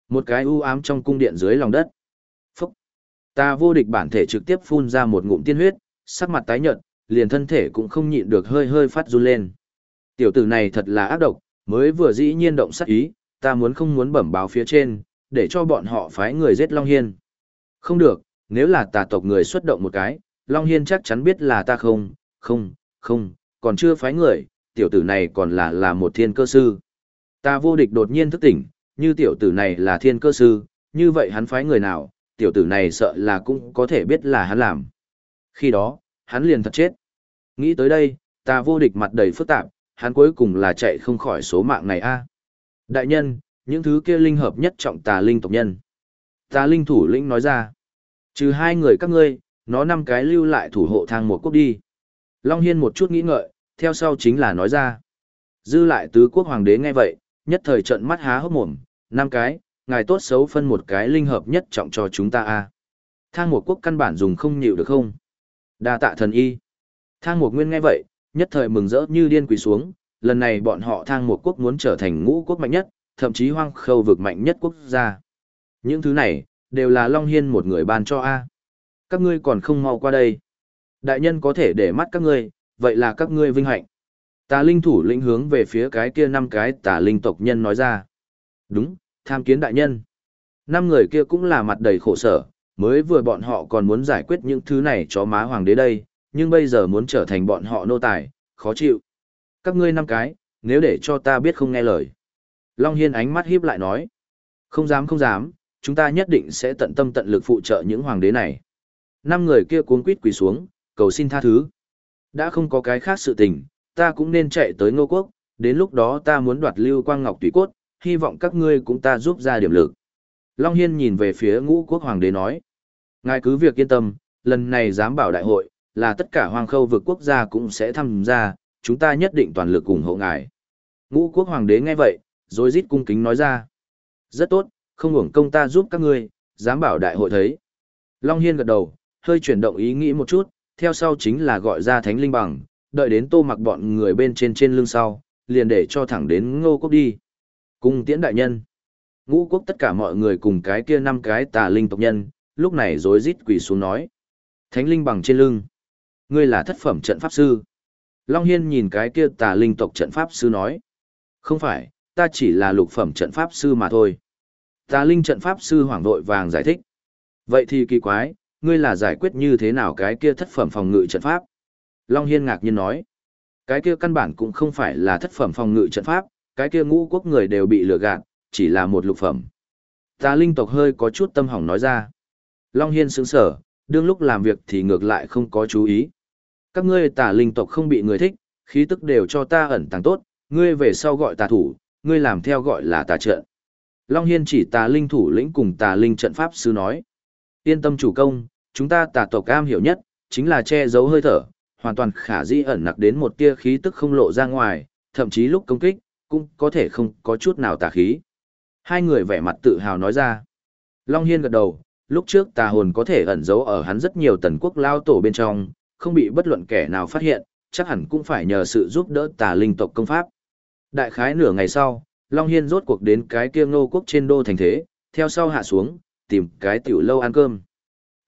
Một cái u ám trong cung điện dưới lòng đất. Phúc! Tà vô địch bản thể trực tiếp phun ra một ngụm tiên huyết, sắc mặt tái nhợt, liền thân thể cũng không nhịn được hơi hơi phát run lên. Tiểu tử này thật là ác độc, mới vừa dĩ nhiên động sát ý, ta muốn không muốn bẩm báo phía trên, để cho bọn họ phái người giết Long Hiên. Không được, nếu là tà tộc người xuất động một cái, Long Hiên chắc chắn biết là ta không, không, không, còn chưa phái người, tiểu tử này còn là là một thiên cơ sư. Ta vô địch đột nhiên thức tỉnh, như tiểu tử này là thiên cơ sư, như vậy hắn phái người nào, tiểu tử này sợ là cũng có thể biết là hắn làm. Khi đó, hắn liền thật chết. Nghĩ tới đây, ta vô địch mặt đầy phức tạp, hắn cuối cùng là chạy không khỏi số mạng này a. Đại nhân, những thứ kia linh hợp nhất trọng tà linh tộc nhân. Tà linh thủ lĩnh nói ra, trừ hai người các ngươi, nó năm cái lưu lại thủ hộ thang một quốc đi. Long Hiên một chút nghĩ ngợi, theo sau chính là nói ra. Dư lại tứ quốc hoàng đế nghe vậy, nhất thời trận mắt há hốc mồm, năm cái, ngài tốt xấu phân một cái linh hợp nhất trọng cho chúng ta a Thang một quốc căn bản dùng không nhiều được không? Đa tạ thần y. Thang một nguyên nghe vậy, nhất thời mừng rỡ như điên quỳ xuống, lần này bọn họ thang một quốc muốn trở thành ngũ quốc mạnh nhất, thậm chí hoang khâu vực mạnh nhất quốc gia. Những thứ này, đều là Long Hiên một người ban cho A. Các ngươi còn không mau qua đây. Đại nhân có thể để mắt các ngươi, vậy là các ngươi vinh hạnh. Tà linh thủ lĩnh hướng về phía cái kia năm cái tà linh tộc nhân nói ra. Đúng, tham kiến đại nhân. Năm người kia cũng là mặt đầy khổ sở, mới vừa bọn họ còn muốn giải quyết những thứ này cho má hoàng đế đây, nhưng bây giờ muốn trở thành bọn họ nô tài, khó chịu. Các ngươi năm cái, nếu để cho ta biết không nghe lời. Long Hiên ánh mắt híp lại nói. Không dám không dám, chúng ta nhất định sẽ tận tâm tận lực phụ trợ những hoàng đế này. Năm người kia cuống quýt quỳ xuống, cầu xin tha thứ. Đã không có cái khác sự tình, ta cũng nên chạy tới ngô quốc, đến lúc đó ta muốn đoạt lưu quang ngọc tùy cốt, hy vọng các ngươi cũng ta giúp ra điểm lực. Long Hiên nhìn về phía ngũ quốc hoàng đế nói. Ngài cứ việc yên tâm, lần này giám bảo đại hội, là tất cả hoàng khâu vực quốc gia cũng sẽ tham gia, chúng ta nhất định toàn lực ủng hộ ngài. Ngũ quốc hoàng đế nghe vậy, rồi rít cung kính nói ra. Rất tốt, không hưởng công ta giúp các ngươi, giám bảo đại hội thấy. Long Hiên gật đầu, hơi chuyển động ý nghĩ một chút, theo sau chính là gọi ra thánh linh bằng, đợi đến tô mặc bọn người bên trên trên lưng sau, liền để cho thẳng đến ngô quốc đi. Cung tiễn đại nhân. Ngũ quốc tất cả mọi người cùng cái kia năm cái tà linh tộc nhân, lúc này rối rít quỳ xuống nói. Thánh linh bằng trên lưng. Ngươi là thất phẩm trận pháp sư. Long Hiên nhìn cái kia tà linh tộc trận pháp sư nói. Không phải, ta chỉ là lục phẩm trận pháp sư mà thôi. Tà linh trận pháp sư hoảng vội vàng giải thích. Vậy thì kỳ quái, ngươi là giải quyết như thế nào cái kia thất phẩm phòng ngự trận pháp? Long Hiên ngạc nhiên nói. Cái kia căn bản cũng không phải là thất phẩm phòng ngự trận pháp, cái kia ngũ quốc người đều bị lừa gạt, chỉ là một lục phẩm. Tà linh tộc hơi có chút tâm hỏng nói ra. Long Hiên sướng sở, đương lúc làm việc thì ngược lại không có chú ý. Các ngươi tà linh tộc không bị người thích, khí tức đều cho ta ẩn tàng tốt, ngươi về sau gọi tà thủ, ngươi làm theo gọi là tà trận. Long Hiên chỉ tà linh thủ lĩnh cùng tà linh trận pháp sư nói. Yên tâm chủ công, chúng ta tà tộc am hiểu nhất, chính là che giấu hơi thở, hoàn toàn khả di ẩn nặc đến một tia khí tức không lộ ra ngoài, thậm chí lúc công kích, cũng có thể không có chút nào tà khí. Hai người vẻ mặt tự hào nói ra. Long Hiên gật đầu, lúc trước tà hồn có thể ẩn giấu ở hắn rất nhiều tần quốc lao tổ bên trong, không bị bất luận kẻ nào phát hiện, chắc hẳn cũng phải nhờ sự giúp đỡ tà linh tộc công pháp. Đại khái nửa ngày sau, Long Hiên rốt cuộc đến cái kia ngô quốc trên đô thành thế, theo sau hạ xuống, tìm cái tiểu lâu ăn cơm.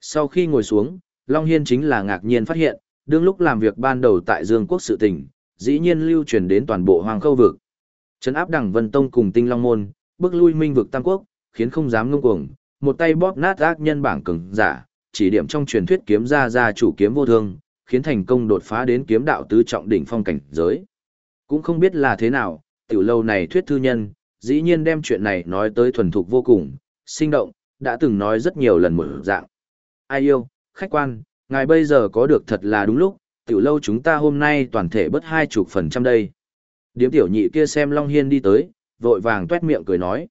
Sau khi ngồi xuống, Long Hiên chính là ngạc nhiên phát hiện, đương lúc làm việc ban đầu tại Dương quốc sự tình, dĩ nhiên lưu truyền đến toàn bộ hoàng khâu vực. Trấn áp đẳng Vân Tông cùng Tinh Long Môn, bước lui minh vực Tam Quốc, khiến không dám ngông cuồng, một tay bóp nát ác nhân bảng cường giả, chỉ điểm trong truyền thuyết kiếm ra ra chủ kiếm vô thương, khiến thành công đột phá đến kiếm đạo tứ trọng đỉnh phong cảnh giới. Cũng không biết là thế nào, tiểu lâu này thuyết thư nhân, dĩ nhiên đem chuyện này nói tới thuần thục vô cùng, sinh động, đã từng nói rất nhiều lần một dạng. Ai yêu, khách quan, ngài bây giờ có được thật là đúng lúc, tiểu lâu chúng ta hôm nay toàn thể bớt hai chục phần trăm đây. Điếm tiểu nhị kia xem Long Hiên đi tới, vội vàng tuét miệng cười nói.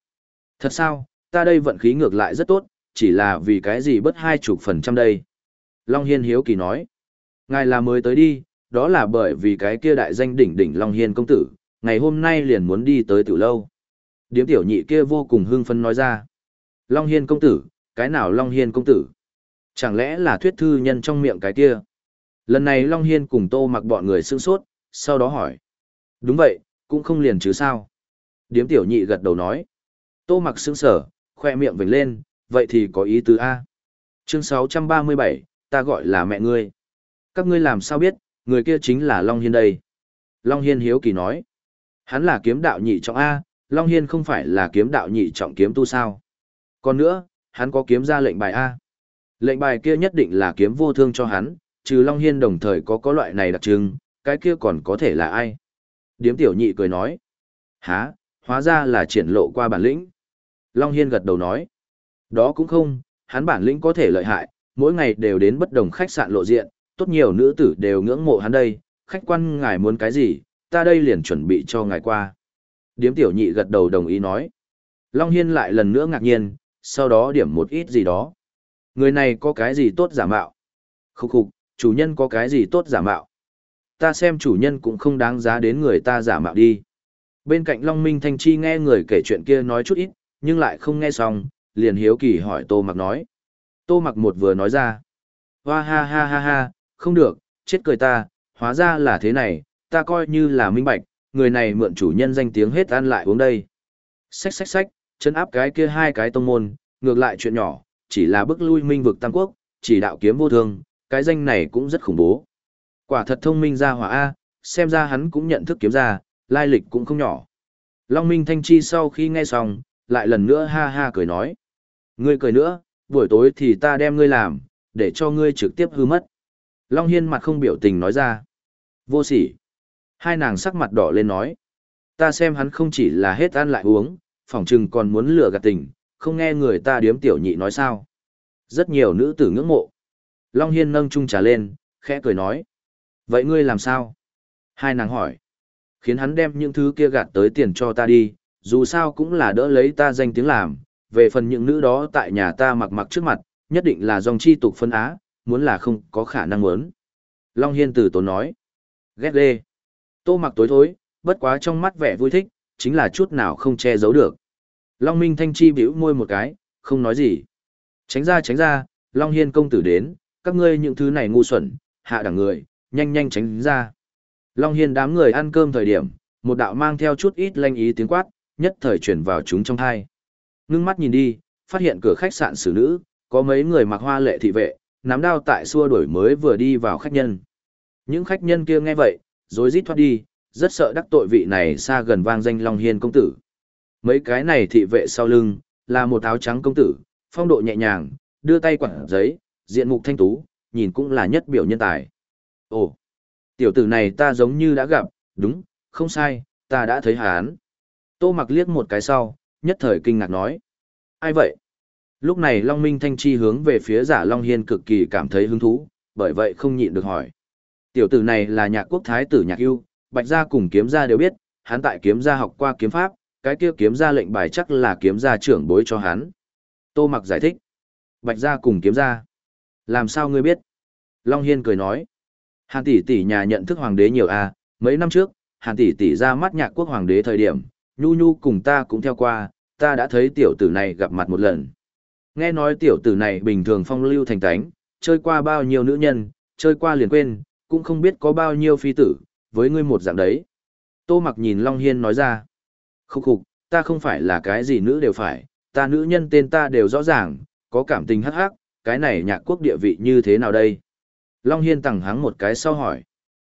Thật sao, ta đây vận khí ngược lại rất tốt, chỉ là vì cái gì bất hai chục phần trăm đây. Long Hiên hiếu kỳ nói. Ngài là mới tới đi, đó là bởi vì cái kia đại danh đỉnh đỉnh Long Hiên công tử, ngày hôm nay liền muốn đi tới tiểu lâu. Điếm tiểu nhị kia vô cùng hưng phấn nói ra. Long Hiên công tử, cái nào Long Hiên công tử? Chẳng lẽ là thuyết thư nhân trong miệng cái kia? Lần này Long Hiên cùng tô mặc bọn người sương sốt, sau đó hỏi. Đúng vậy, cũng không liền chứ sao. Điếm tiểu nhị gật đầu nói. Tô mặc sương sở, khoe miệng vểnh lên, vậy thì có ý tứ A. Chương 637, ta gọi là mẹ ngươi. Các ngươi làm sao biết, người kia chính là Long Hiên đây. Long Hiên hiếu kỳ nói. Hắn là kiếm đạo nhị trọng A, Long Hiên không phải là kiếm đạo nhị trọng kiếm tu sao. Còn nữa, hắn có kiếm ra lệnh bài A. Lệnh bài kia nhất định là kiếm vô thương cho hắn, trừ Long Hiên đồng thời có có loại này đặc trưng, cái kia còn có thể là ai? Điếm tiểu nhị cười nói. há, hóa ra là triển lộ qua bản lĩnh. Long Hiên gật đầu nói. Đó cũng không, hắn bản lĩnh có thể lợi hại, mỗi ngày đều đến bất đồng khách sạn lộ diện, tốt nhiều nữ tử đều ngưỡng mộ hắn đây, khách quan ngài muốn cái gì, ta đây liền chuẩn bị cho ngài qua. Điếm tiểu nhị gật đầu đồng ý nói. Long Hiên lại lần nữa ngạc nhiên, sau đó điểm một ít gì đó. Người này có cái gì tốt giả mạo? Khúc khục, chủ nhân có cái gì tốt giả mạo? Ta xem chủ nhân cũng không đáng giá đến người ta giả mạo đi. Bên cạnh Long Minh Thanh Chi nghe người kể chuyện kia nói chút ít, nhưng lại không nghe xong, liền hiếu kỳ hỏi Tô Mặc nói. Tô Mặc một vừa nói ra. Hoa ha ha ha ha, không được, chết cười ta, hóa ra là thế này, ta coi như là minh bạch, người này mượn chủ nhân danh tiếng hết ăn lại uống đây. Xách xách xách, chân áp cái kia hai cái tông môn, ngược lại chuyện nhỏ, chỉ là bức lui minh vực Tam Quốc, chỉ đạo kiếm vô thương, cái danh này cũng rất khủng bố. Quả thật thông minh ra hỏa A, xem ra hắn cũng nhận thức kiếm ra, lai lịch cũng không nhỏ. Long Minh Thanh Chi sau khi nghe xong, lại lần nữa ha ha cười nói. Ngươi cười nữa, buổi tối thì ta đem ngươi làm, để cho ngươi trực tiếp hư mất. Long Hiên mặt không biểu tình nói ra. Vô sỉ. Hai nàng sắc mặt đỏ lên nói. Ta xem hắn không chỉ là hết ăn lại uống, phỏng chừng còn muốn lừa gạt tình, không nghe người ta điếm tiểu nhị nói sao. Rất nhiều nữ tử ngưỡng mộ. Long Hiên nâng chung trà lên, khẽ cười nói. Vậy ngươi làm sao? Hai nàng hỏi. Khiến hắn đem những thứ kia gạt tới tiền cho ta đi, dù sao cũng là đỡ lấy ta danh tiếng làm. Về phần những nữ đó tại nhà ta mặc mặc trước mặt, nhất định là dòng chi tục phân á, muốn là không có khả năng muốn. Long Hiên từ tốn nói. Ghét ghê. Tô mặc tối thối, bất quá trong mắt vẻ vui thích, chính là chút nào không che giấu được. Long Minh Thanh Chi biểu môi một cái, không nói gì. Tránh ra tránh ra, Long Hiên công tử đến, các ngươi những thứ này ngu xuẩn, hạ đẳng người, nhanh nhanh tránh ra. Long Hiên đám người ăn cơm thời điểm, một đạo mang theo chút ít lanh ý tiếng quát, nhất thời chuyển vào chúng trong thai. Ngưng mắt nhìn đi, phát hiện cửa khách sạn xử nữ, có mấy người mặc hoa lệ thị vệ, nắm đao tại xua đuổi mới vừa đi vào khách nhân. Những khách nhân kia nghe vậy, rối rít thoát đi, rất sợ đắc tội vị này xa gần vang danh Long Hiên công tử. Mấy cái này thị vệ sau lưng, là một áo trắng công tử, phong độ nhẹ nhàng, đưa tay quảng giấy, diện mục thanh tú, nhìn cũng là nhất biểu nhân tài. Ồ, tiểu tử này ta giống như đã gặp, đúng, không sai, ta đã thấy hắn. Tô mặc liếc một cái sau, nhất thời kinh ngạc nói. Ai vậy? Lúc này Long Minh Thanh Chi hướng về phía giả Long Hiên cực kỳ cảm thấy hứng thú, bởi vậy không nhịn được hỏi. Tiểu tử này là nhạc quốc thái tử nhạc yêu, bạch gia cùng kiếm gia đều biết, hắn tại kiếm gia học qua kiếm pháp, cái kia kiếm gia lệnh bài chắc là kiếm gia trưởng bối cho hắn. Tô mặc giải thích. Bạch gia cùng kiếm gia. Làm sao ngươi biết? Long Hiên cười nói. Hàn tỷ tỷ nhà nhận thức hoàng đế nhiều a à, mấy năm trước, Hàn tỷ tỷ ra mắt nhạc quốc hoàng đế thời điểm, Nhu Nhu cùng ta cũng theo qua, ta đã thấy tiểu tử này gặp mặt một lần. Nghe nói tiểu tử này bình thường phong lưu thành tánh, chơi qua bao nhiêu nữ nhân, chơi qua liền quên, cũng không biết có bao nhiêu phi tử, với ngươi một dạng đấy. Tô mặc nhìn Long Hiên nói ra. Khúc khục, ta không phải là cái gì nữ đều phải, ta nữ nhân tên ta đều rõ ràng, có cảm tình hắc hắc, cái này nhạc quốc địa vị như thế nào đây? Long Hiên tẳng hắng một cái sau hỏi.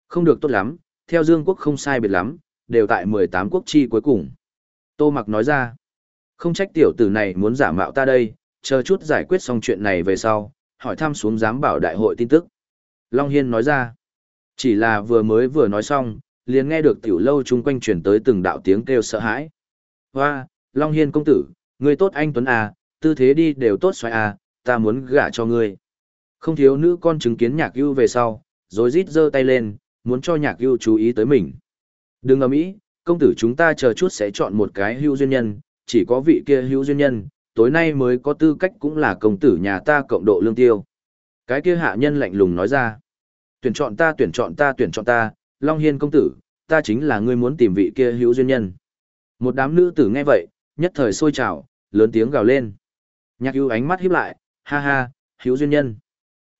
Không được tốt lắm, theo Dương quốc không sai biệt lắm, đều tại 18 quốc chi cuối cùng. Tô Mặc nói ra. Không trách tiểu tử này muốn giả mạo ta đây, chờ chút giải quyết xong chuyện này về sau, hỏi thăm xuống giám bảo đại hội tin tức. Long Hiên nói ra. Chỉ là vừa mới vừa nói xong, liền nghe được tiểu lâu chung quanh truyền tới từng đạo tiếng kêu sợ hãi. Hoa, Long Hiên công tử, người tốt anh Tuấn à, tư thế đi đều tốt xoay à, ta muốn gả cho ngươi. Không thiếu nữ con chứng kiến nhạc ưu về sau, rồi rít giơ tay lên, muốn cho nhạc ưu chú ý tới mình. Đừng ầm ĩ, công tử chúng ta chờ chút sẽ chọn một cái hữu duyên nhân, chỉ có vị kia hữu duyên nhân, tối nay mới có tư cách cũng là công tử nhà ta cộng độ lương tiêu. Cái kia hạ nhân lạnh lùng nói ra. Tuyển chọn ta tuyển chọn ta tuyển chọn ta, Long Hiên công tử, ta chính là người muốn tìm vị kia hữu duyên nhân. Một đám nữ tử nghe vậy, nhất thời sôi trào, lớn tiếng gào lên. Nhạc ưu ánh mắt híp lại, ha ha, hữu duyên nhân.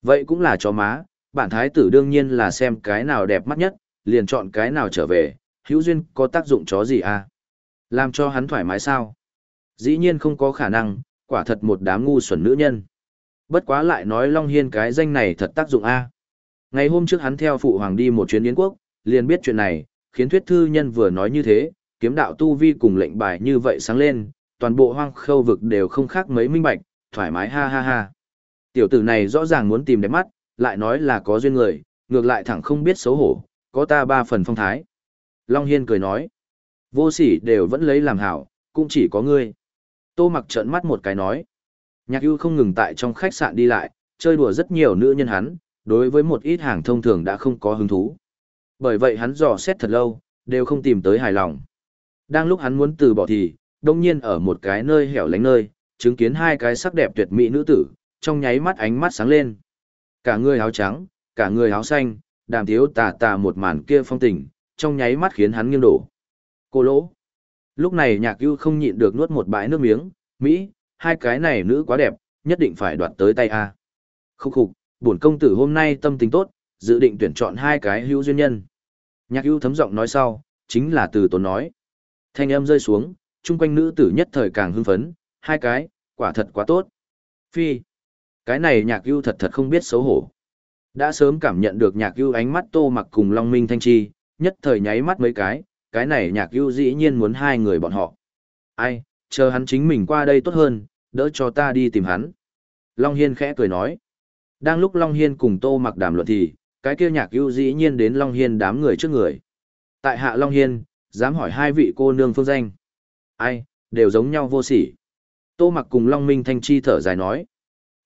Vậy cũng là chó má, bản thái tử đương nhiên là xem cái nào đẹp mắt nhất, liền chọn cái nào trở về, hữu duyên có tác dụng chó gì à? Làm cho hắn thoải mái sao? Dĩ nhiên không có khả năng, quả thật một đám ngu xuẩn nữ nhân. Bất quá lại nói Long Hiên cái danh này thật tác dụng a Ngày hôm trước hắn theo phụ hoàng đi một chuyến Yến quốc, liền biết chuyện này, khiến thuyết thư nhân vừa nói như thế, kiếm đạo tu vi cùng lệnh bài như vậy sáng lên, toàn bộ hoang khâu vực đều không khác mấy minh bạch, thoải mái ha ha ha. Tiểu tử này rõ ràng muốn tìm đẹp mắt, lại nói là có duyên người, ngược lại thẳng không biết xấu hổ, có ta ba phần phong thái. Long Hiên cười nói, vô sỉ đều vẫn lấy làm hảo, cũng chỉ có ngươi. Tô mặc trợn mắt một cái nói, nhạc ưu không ngừng tại trong khách sạn đi lại, chơi đùa rất nhiều nữ nhân hắn, đối với một ít hàng thông thường đã không có hứng thú. Bởi vậy hắn dò xét thật lâu, đều không tìm tới hài lòng. Đang lúc hắn muốn từ bỏ thì, đông nhiên ở một cái nơi hẻo lánh nơi, chứng kiến hai cái sắc đẹp tuyệt mỹ nữ tử, trong nháy mắt ánh mắt sáng lên. Cả người áo trắng, cả người áo xanh, đàm thiếu tà tà một màn kia phong tình, trong nháy mắt khiến hắn nghiêng đổ. Cô lỗ. Lúc này nhạc ưu không nhịn được nuốt một bãi nước miếng, Mỹ, hai cái này nữ quá đẹp, nhất định phải đoạt tới tay A. Khúc khục, bổn công tử hôm nay tâm tình tốt, dự định tuyển chọn hai cái hữu duyên nhân. Nhạc ưu thấm giọng nói sau, chính là từ tốn nói. Thanh âm rơi xuống, chung quanh nữ tử nhất thời càng hưng phấn, hai cái, quả thật quá tốt. Phi. Cái này nhạc ưu thật thật không biết xấu hổ. Đã sớm cảm nhận được nhạc ưu ánh mắt tô mặc cùng Long Minh Thanh Chi, nhất thời nháy mắt mấy cái, cái này nhạc ưu dĩ nhiên muốn hai người bọn họ. Ai, chờ hắn chính mình qua đây tốt hơn, đỡ cho ta đi tìm hắn. Long Hiên khẽ cười nói. Đang lúc Long Hiên cùng tô mặc đàm luận thì, cái kia nhạc ưu dĩ nhiên đến Long Hiên đám người trước người. Tại hạ Long Hiên, dám hỏi hai vị cô nương phương danh. Ai, đều giống nhau vô sỉ. Tô mặc cùng Long Minh Thanh Chi thở dài nói.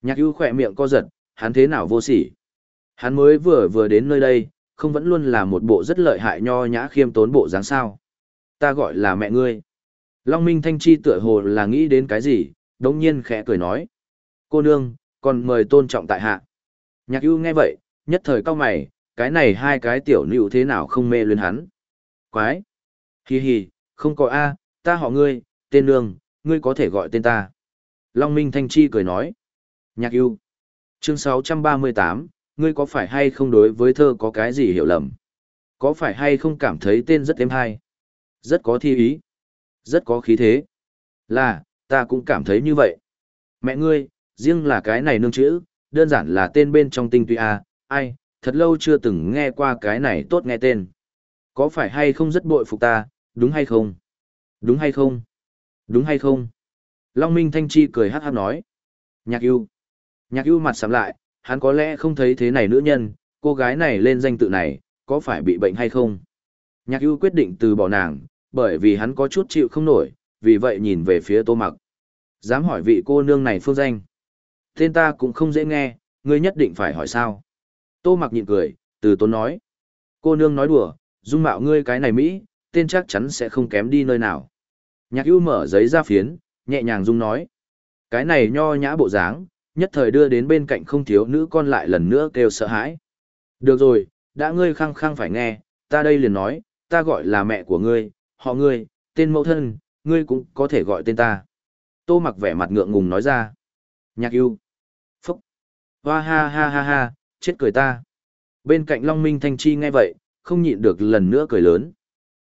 Nhạc ưu khỏe miệng co giật, hắn thế nào vô sỉ. Hắn mới vừa vừa đến nơi đây, không vẫn luôn là một bộ rất lợi hại nho nhã khiêm tốn bộ dáng sao. Ta gọi là mẹ ngươi. Long Minh Thanh Chi tựa hồ là nghĩ đến cái gì, đống nhiên khẽ cười nói. Cô nương, còn mời tôn trọng tại hạ. Nhạc ưu nghe vậy, nhất thời cao mày, cái này hai cái tiểu nữ thế nào không mê luyến hắn. Quái! Hi hi, không có A, ta họ ngươi, tên nương, ngươi có thể gọi tên ta. Long Minh Thanh Chi cười nói. Nhạc ưu Chương 638, ngươi có phải hay không đối với thơ có cái gì hiểu lầm? Có phải hay không cảm thấy tên rất êm hay? Rất có thi ý. Rất có khí thế. Là, ta cũng cảm thấy như vậy. Mẹ ngươi, riêng là cái này nương chữ, đơn giản là tên bên trong tinh tuy a, à, ai, thật lâu chưa từng nghe qua cái này tốt nghe tên. Có phải hay không rất bội phục ta, đúng hay không? Đúng hay không? Đúng hay không? Long Minh Thanh Chi cười hát hát nói. Nhạc yêu. Nhạc yêu mặt sắm lại, hắn có lẽ không thấy thế này nữ nhân, cô gái này lên danh tự này, có phải bị bệnh hay không? Nhạc ưu quyết định từ bỏ nàng, bởi vì hắn có chút chịu không nổi, vì vậy nhìn về phía tô mặc. Dám hỏi vị cô nương này phương danh. Tên ta cũng không dễ nghe, ngươi nhất định phải hỏi sao. Tô mặc nhịn cười, từ tốn nói. Cô nương nói đùa, dung mạo ngươi cái này Mỹ, tên chắc chắn sẽ không kém đi nơi nào. Nhạc ưu mở giấy ra phiến, nhẹ nhàng dung nói. Cái này nho nhã bộ dáng, nhất thời đưa đến bên cạnh không thiếu nữ con lại lần nữa kêu sợ hãi. Được rồi, đã ngươi khăng khăng phải nghe, ta đây liền nói, ta gọi là mẹ của ngươi, họ ngươi, tên mẫu thân, ngươi cũng có thể gọi tên ta. Tô mặc vẻ mặt ngượng ngùng nói ra. Nhạc yêu. Phúc. Hoa ha ha ha ha, chết cười ta. Bên cạnh Long Minh Thanh Chi nghe vậy, không nhịn được lần nữa cười lớn.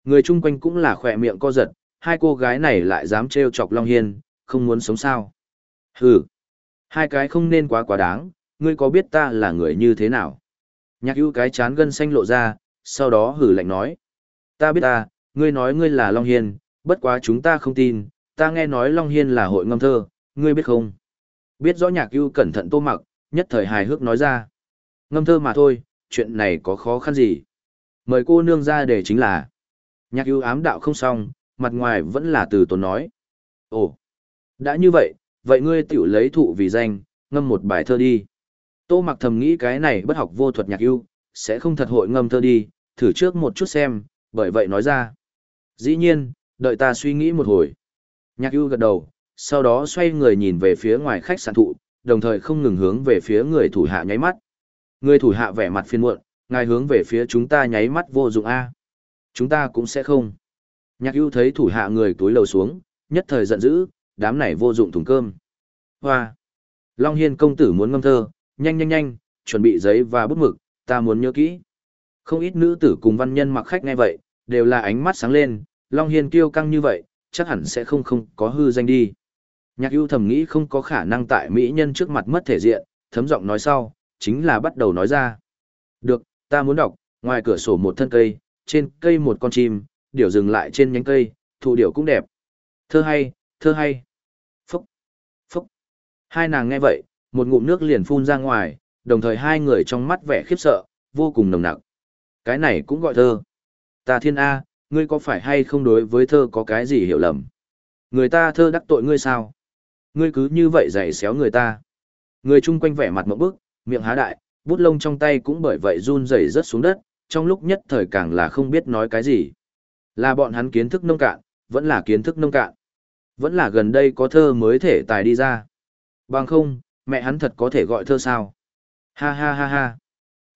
Người chung quanh cũng là khỏe miệng co giật, hai cô gái này lại dám trêu chọc Long Hiên, không muốn sống sao. Hừ. Hai cái không nên quá quá đáng, ngươi có biết ta là người như thế nào? Nhạc ưu cái chán gân xanh lộ ra, sau đó hử lạnh nói. Ta biết ta, ngươi nói ngươi là Long Hiên, bất quá chúng ta không tin, ta nghe nói Long Hiên là hội ngâm thơ, ngươi biết không? Biết rõ nhạc ưu cẩn thận tô mặc, nhất thời hài hước nói ra. Ngâm thơ mà thôi, chuyện này có khó khăn gì? Mời cô nương ra để chính là. Nhạc ưu ám đạo không xong, mặt ngoài vẫn là từ tốn nói. Ồ, đã như vậy, vậy ngươi tiểu lấy thụ vì danh, ngâm một bài thơ đi. Tô mặc thầm nghĩ cái này bất học vô thuật nhạc ưu, sẽ không thật hội ngâm thơ đi, thử trước một chút xem, bởi vậy nói ra. Dĩ nhiên, đợi ta suy nghĩ một hồi. Nhạc ưu gật đầu, sau đó xoay người nhìn về phía ngoài khách sạn thụ, đồng thời không ngừng hướng về phía người thủ hạ nháy mắt. Người thủ hạ vẻ mặt phiền muộn, ngài hướng về phía chúng ta nháy mắt vô dụng A. Chúng ta cũng sẽ không. Nhạc ưu thấy thủ hạ người túi lầu xuống, nhất thời giận dữ, đám này vô dụng thùng cơm. Hoa! Long Hiên công tử muốn ngâm thơ, nhanh nhanh nhanh, chuẩn bị giấy và bút mực, ta muốn nhớ kỹ. Không ít nữ tử cùng văn nhân mặc khách ngay vậy, đều là ánh mắt sáng lên, Long Hiên kiêu căng như vậy, chắc hẳn sẽ không không có hư danh đi. Nhạc ưu thầm nghĩ không có khả năng tại mỹ nhân trước mặt mất thể diện, thấm giọng nói sau, chính là bắt đầu nói ra. Được, ta muốn đọc, ngoài cửa sổ một thân cây, trên cây một con chim, điểu dừng lại trên nhánh cây, thụ điểu cũng đẹp. Thơ hay, thơ hay. Phúc, phúc. Hai nàng nghe vậy, một ngụm nước liền phun ra ngoài, đồng thời hai người trong mắt vẻ khiếp sợ, vô cùng nồng nặc. Cái này cũng gọi thơ. Ta thiên A, ngươi có phải hay không đối với thơ có cái gì hiểu lầm? Người ta thơ đắc tội ngươi sao? Ngươi cứ như vậy giày xéo người ta. Người chung quanh vẻ mặt mẫu bức, miệng há đại, bút lông trong tay cũng bởi vậy run rẩy rớt xuống đất, trong lúc nhất thời càng là không biết nói cái gì. Là bọn hắn kiến thức nông cạn, vẫn là kiến thức nông cạn. Vẫn là gần đây có thơ mới thể tài đi ra. Bằng không, mẹ hắn thật có thể gọi thơ sao? Ha ha ha ha.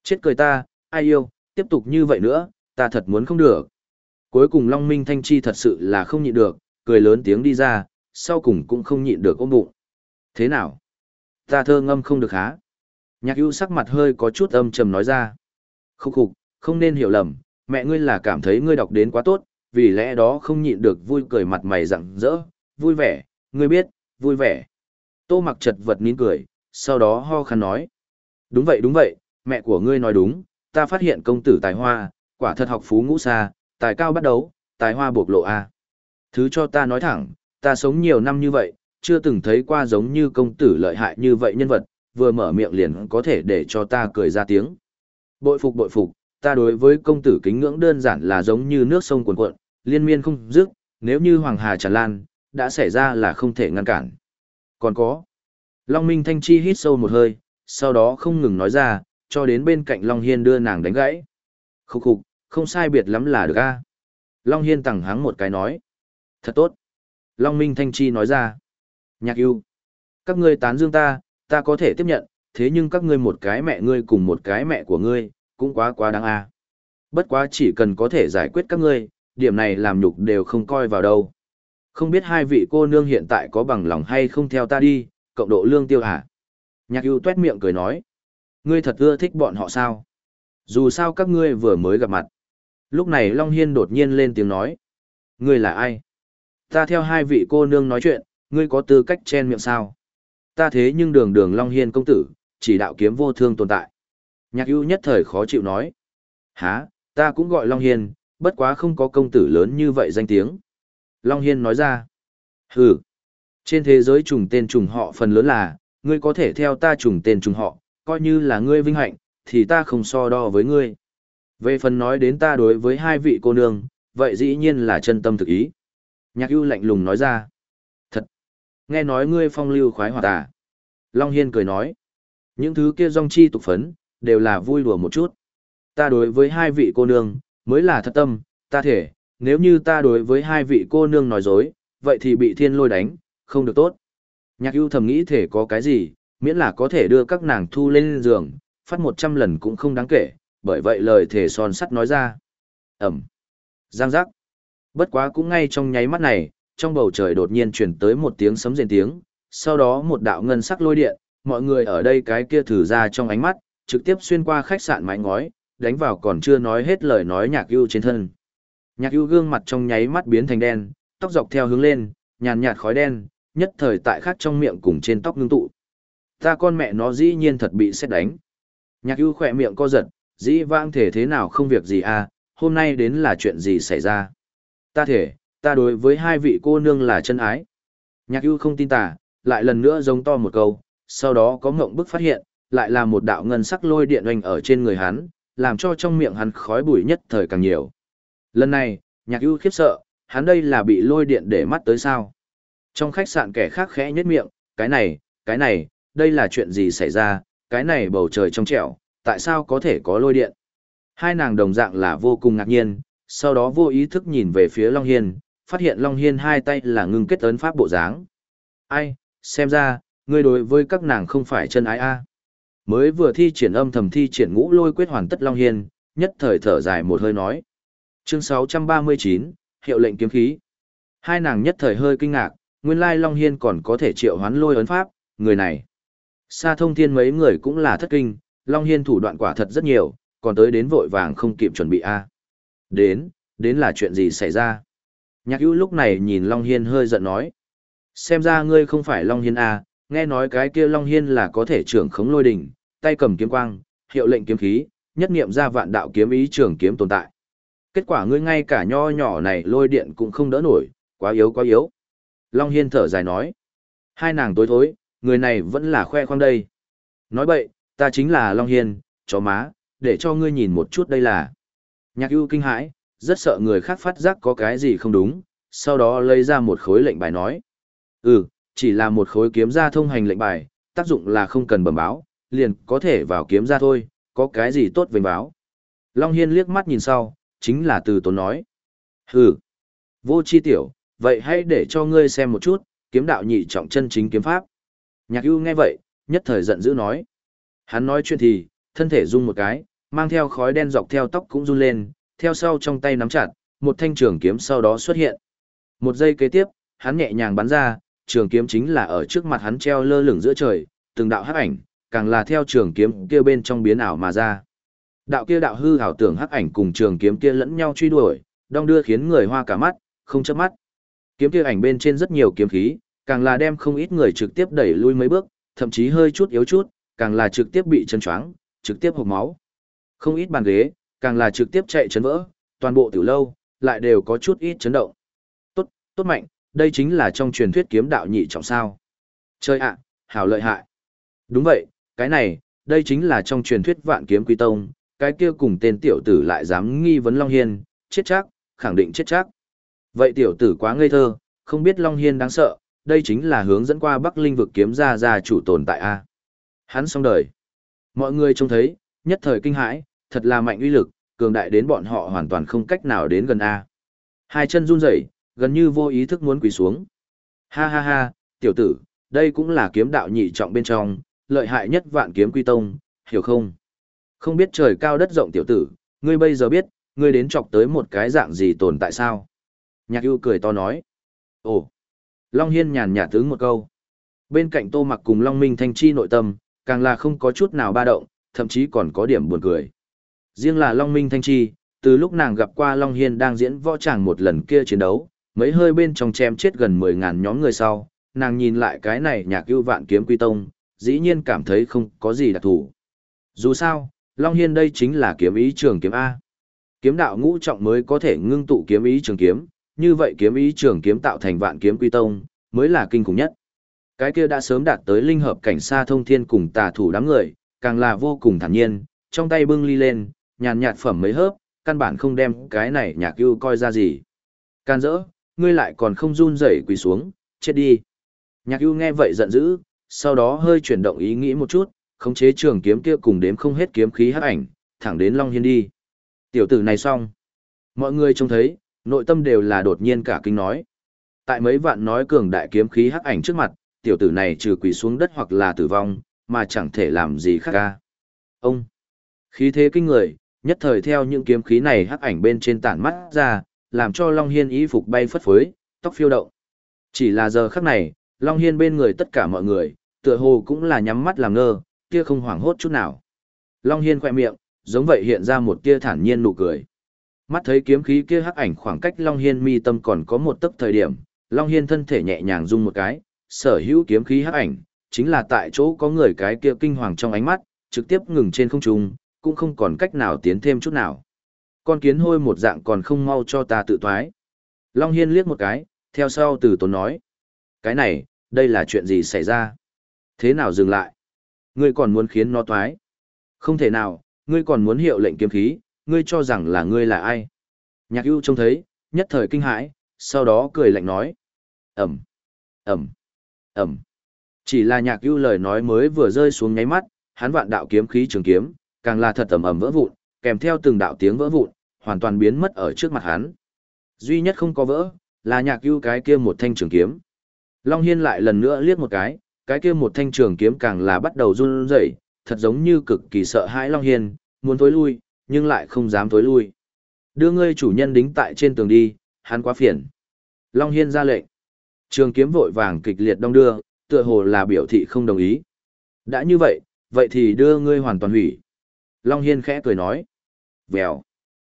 Chết cười ta, ai yêu, tiếp tục như vậy nữa, ta thật muốn không được. Cuối cùng Long Minh Thanh Chi thật sự là không nhịn được, cười lớn tiếng đi ra, sau cùng cũng không nhịn được ôm bụng. Thế nào? Ta thơ ngâm không được há? Nhạc ưu sắc mặt hơi có chút âm trầm nói ra. Khúc khục, không nên hiểu lầm, mẹ ngươi là cảm thấy ngươi đọc đến quá tốt, vì lẽ đó không nhịn được vui cười mặt mày rặng rỡ, vui vẻ, ngươi biết, vui vẻ. Tô mặc chật vật nín cười, sau đó ho khăn nói. Đúng vậy đúng vậy, mẹ của ngươi nói đúng, ta phát hiện công tử tài hoa, quả thật học phú ngũ xa, tài cao bắt đấu, tài hoa bộc lộ a. Thứ cho ta nói thẳng, ta sống nhiều năm như vậy, chưa từng thấy qua giống như công tử lợi hại như vậy nhân vật, vừa mở miệng liền có thể để cho ta cười ra tiếng. Bội phục bội phục, ta đối với công tử kính ngưỡng đơn giản là giống như nước sông cuồn cuộn, liên miên không dứt, nếu như hoàng hà tràn lan, đã xảy ra là không thể ngăn cản. Còn có. Long Minh Thanh Chi hít sâu một hơi, sau đó không ngừng nói ra, cho đến bên cạnh Long Hiên đưa nàng đánh gãy. Khúc khục, không sai biệt lắm là được a Long Hiên tẳng hắng một cái nói. Thật tốt. Long Minh Thanh Chi nói ra. Nhạc yêu. Các ngươi tán dương ta, ta có thể tiếp nhận, thế nhưng các ngươi một cái mẹ ngươi cùng một cái mẹ của ngươi, cũng quá quá đáng a Bất quá chỉ cần có thể giải quyết các ngươi, điểm này làm nhục đều không coi vào đâu. Không biết hai vị cô nương hiện tại có bằng lòng hay không theo ta đi, cộng độ lương tiêu hả? Nhạc ưu tuét miệng cười nói. Ngươi thật ưa thích bọn họ sao? Dù sao các ngươi vừa mới gặp mặt. Lúc này Long Hiên đột nhiên lên tiếng nói. Ngươi là ai? Ta theo hai vị cô nương nói chuyện, ngươi có tư cách chen miệng sao? Ta thế nhưng đường đường Long Hiên công tử, chỉ đạo kiếm vô thương tồn tại. Nhạc ưu nhất thời khó chịu nói. Hả, ta cũng gọi Long Hiên, bất quá không có công tử lớn như vậy danh tiếng. Long Hiên nói ra. Hừ. Trên thế giới trùng tên trùng họ phần lớn là, ngươi có thể theo ta trùng tên trùng họ, coi như là ngươi vinh hạnh, thì ta không so đo với ngươi. Về phần nói đến ta đối với hai vị cô nương, vậy dĩ nhiên là chân tâm thực ý. Nhạc ưu lạnh lùng nói ra. Thật! Nghe nói ngươi phong lưu khoái hoạt à? Long Hiên cười nói. Những thứ kia dòng chi tục phấn, đều là vui đùa một chút. Ta đối với hai vị cô nương, mới là thật tâm, ta thể, nếu như ta đối với hai vị cô nương nói dối, vậy thì bị thiên lôi đánh, không được tốt. Nhạc ưu thầm nghĩ thể có cái gì, miễn là có thể đưa các nàng thu lên giường, phát 100 lần cũng không đáng kể, bởi vậy lời thể son sắt nói ra. Ẩm. Giang giác. Bất quá cũng ngay trong nháy mắt này, trong bầu trời đột nhiên chuyển tới một tiếng sấm rền tiếng, sau đó một đạo ngân sắc lôi điện, mọi người ở đây cái kia thử ra trong ánh mắt, trực tiếp xuyên qua khách sạn mái ngói, đánh vào còn chưa nói hết lời nói nhạc ưu trên thân. Nhạc ưu gương mặt trong nháy mắt biến thành đen, tóc dọc theo hướng lên, nhàn nhạt khói đen, nhất thời tại khác trong miệng cùng trên tóc ngưng tụ. Ta con mẹ nó dĩ nhiên thật bị xét đánh. Nhạc ưu khỏe miệng co giật, dĩ vãng thể thế nào không việc gì à, hôm nay đến là chuyện gì xảy ra. Ta thể, ta đối với hai vị cô nương là chân ái. Nhạc ưu không tin tả, lại lần nữa giống to một câu, sau đó có ngộng bức phát hiện, lại là một đạo ngân sắc lôi điện oanh ở trên người hắn, làm cho trong miệng hắn khói bụi nhất thời càng nhiều. Lần này, nhạc ưu khiếp sợ, hắn đây là bị lôi điện để mắt tới sao. Trong khách sạn kẻ khác khẽ nhất miệng, cái này, cái này, đây là chuyện gì xảy ra, cái này bầu trời trong trẻo, tại sao có thể có lôi điện. Hai nàng đồng dạng là vô cùng ngạc nhiên, sau đó vô ý thức nhìn về phía Long Hiên, phát hiện Long Hiên hai tay là ngưng kết ấn pháp bộ dáng. Ai, xem ra, ngươi đối với các nàng không phải chân ái a Mới vừa thi triển âm thầm thi triển ngũ lôi quyết hoàn tất Long Hiên, nhất thời thở dài một hơi nói. Chương 639, hiệu lệnh kiếm khí. Hai nàng nhất thời hơi kinh ngạc, nguyên lai Long Hiên còn có thể triệu hoán lôi ấn pháp, người này. Sa thông thiên mấy người cũng là thất kinh, Long Hiên thủ đoạn quả thật rất nhiều, còn tới đến vội vàng không kịp chuẩn bị a Đến, đến là chuyện gì xảy ra? Nhạc hữu lúc này nhìn Long Hiên hơi giận nói. Xem ra ngươi không phải Long Hiên a nghe nói cái kia Long Hiên là có thể trưởng khống lôi đỉnh, tay cầm kiếm quang, hiệu lệnh kiếm khí, nhất niệm ra vạn đạo kiếm ý trưởng kiếm tồn tại. Kết quả ngươi ngay cả nho nhỏ này lôi điện cũng không đỡ nổi, quá yếu quá yếu. Long Hiên thở dài nói. Hai nàng tối thối, người này vẫn là khoe khoang đây. Nói bậy, ta chính là Long Hiên, chó má, để cho ngươi nhìn một chút đây là. Nhạc ưu kinh hãi, rất sợ người khác phát giác có cái gì không đúng, sau đó lấy ra một khối lệnh bài nói. Ừ, chỉ là một khối kiếm ra thông hành lệnh bài, tác dụng là không cần bẩm báo, liền có thể vào kiếm ra thôi, có cái gì tốt vinh báo. Long Hiên liếc mắt nhìn sau, chính là từ tốn nói. Hừ, vô chi tiểu, vậy hãy để cho ngươi xem một chút, kiếm đạo nhị trọng chân chính kiếm pháp. Nhạc ưu nghe vậy, nhất thời giận dữ nói. Hắn nói chuyện thì, thân thể rung một cái, mang theo khói đen dọc theo tóc cũng run lên, theo sau trong tay nắm chặt, một thanh trường kiếm sau đó xuất hiện. Một giây kế tiếp, hắn nhẹ nhàng bắn ra, trường kiếm chính là ở trước mặt hắn treo lơ lửng giữa trời, từng đạo hắc ảnh, càng là theo trường kiếm kia bên trong biến ảo mà ra. Đạo kia đạo hư ảo tưởng hắc ảnh cùng trường kiếm kia lẫn nhau truy đuổi, đong đưa khiến người hoa cả mắt, không chớp mắt. Kiếm kia ảnh bên trên rất nhiều kiếm khí, càng là đem không ít người trực tiếp đẩy lui mấy bước, thậm chí hơi chút yếu chút, càng là trực tiếp bị chân choáng, trực tiếp hộc máu. Không ít bàn ghế, càng là trực tiếp chạy chấn vỡ, toàn bộ tiểu lâu, lại đều có chút ít chấn động. Tốt, tốt mạnh, đây chính là trong truyền thuyết kiếm đạo nhị trọng sao. Chơi ạ, hảo lợi hại. Đúng vậy, cái này, đây chính là trong truyền thuyết vạn kiếm quy tông, cái kia cùng tên tiểu tử lại dám nghi vấn Long Hiên, chết chắc, khẳng định chết chắc. Vậy tiểu tử quá ngây thơ, không biết Long Hiên đáng sợ, đây chính là hướng dẫn qua Bắc Linh vực kiếm ra ra chủ tồn tại A. Hắn xong đời. Mọi người trông thấy, nhất thời kinh hãi, thật là mạnh uy lực, cường đại đến bọn họ hoàn toàn không cách nào đến gần A. Hai chân run rẩy, gần như vô ý thức muốn quỳ xuống. Ha ha ha, tiểu tử, đây cũng là kiếm đạo nhị trọng bên trong, lợi hại nhất vạn kiếm quy tông, hiểu không? Không biết trời cao đất rộng tiểu tử, ngươi bây giờ biết, ngươi đến chọc tới một cái dạng gì tồn tại sao? Nhạc ưu cười to nói. Ồ! Long Hiên nhàn nhạt tướng một câu. Bên cạnh tô mặc cùng Long Minh Thanh Chi nội tâm, càng là không có chút nào ba động, thậm chí còn có điểm buồn cười. Riêng là Long Minh Thanh Chi, từ lúc nàng gặp qua Long Hiên đang diễn võ tràng một lần kia chiến đấu, mấy hơi bên trong chém chết gần 10.000 nhóm người sau, nàng nhìn lại cái này nhạc ưu vạn kiếm quy tông, dĩ nhiên cảm thấy không có gì đặc thủ. Dù sao, Long Hiên đây chính là kiếm ý trường kiếm A. Kiếm đạo ngũ trọng mới có thể ngưng tụ kiếm ý trường kiếm, như vậy kiếm ý trường kiếm tạo thành vạn kiếm quy tông, mới là kinh khủng nhất. Cái kia đã sớm đạt tới linh hợp cảnh xa thông thiên cùng tà thủ đám người, càng là vô cùng thản nhiên, trong tay bưng ly lên, nhàn nhạt phẩm mấy hớp, căn bản không đem cái này nhạc ưu coi ra gì. Can dỡ, ngươi lại còn không run rẩy quỳ xuống, chết đi. Nhạc ưu nghe vậy giận dữ, sau đó hơi chuyển động ý nghĩ một chút, khống chế trường kiếm kia cùng đếm không hết kiếm khí hắc ảnh, thẳng đến Long Hiên đi. Tiểu tử này xong. Mọi người trông thấy, nội tâm đều là đột nhiên cả kinh nói. Tại mấy vạn nói cường đại kiếm khí hắc ảnh trước mặt, tiểu tử này trừ quỳ xuống đất hoặc là tử vong, mà chẳng thể làm gì khác ca. Ông, khí thế kinh người, nhất thời theo những kiếm khí này hắc ảnh bên trên tản mắt ra, làm cho Long Hiên ý phục bay phất phới, tóc phiêu động. Chỉ là giờ khắc này, Long Hiên bên người tất cả mọi người, tựa hồ cũng là nhắm mắt làm ngơ, kia không hoảng hốt chút nào. Long Hiên khỏe miệng, giống vậy hiện ra một tia thản nhiên nụ cười. Mắt thấy kiếm khí kia hắc ảnh khoảng cách Long Hiên mi tâm còn có một tấc thời điểm, Long Hiên thân thể nhẹ nhàng rung một cái, sở hữu kiếm khí hắc ảnh, chính là tại chỗ có người cái kia kinh hoàng trong ánh mắt, trực tiếp ngừng trên không trung, cũng không còn cách nào tiến thêm chút nào. Con kiến hôi một dạng còn không mau cho ta tự thoái. Long Hiên liếc một cái, theo sau từ tốn nói. Cái này, đây là chuyện gì xảy ra? Thế nào dừng lại? Ngươi còn muốn khiến nó thoái? Không thể nào, ngươi còn muốn hiệu lệnh kiếm khí, ngươi cho rằng là ngươi là ai? Nhạc ưu trông thấy, nhất thời kinh hãi, sau đó cười lạnh nói. Ẩm, Ẩm, Ẩm. Chỉ là nhạc ưu lời nói mới vừa rơi xuống nháy mắt, hắn vạn đạo kiếm khí trường kiếm, càng là thật ẩm ẩm vỡ vụn, kèm theo từng đạo tiếng vỡ vụn, hoàn toàn biến mất ở trước mặt hắn. Duy nhất không có vỡ, là nhạc ưu cái kia một thanh trường kiếm. Long Hiên lại lần nữa liếc một cái, cái kia một thanh trường kiếm càng là bắt đầu run rẩy, thật giống như cực kỳ sợ hãi Long Hiên, muốn tối lui, nhưng lại không dám tối lui. Đưa ngươi chủ nhân đính tại trên tường đi, hắn quá phiền. Long Hiên ra lệnh. Trường kiếm vội vàng kịch liệt đông đưa, tựa hồ là biểu thị không đồng ý. Đã như vậy, vậy thì đưa ngươi hoàn toàn hủy. Long Hiên khẽ cười nói. Vèo.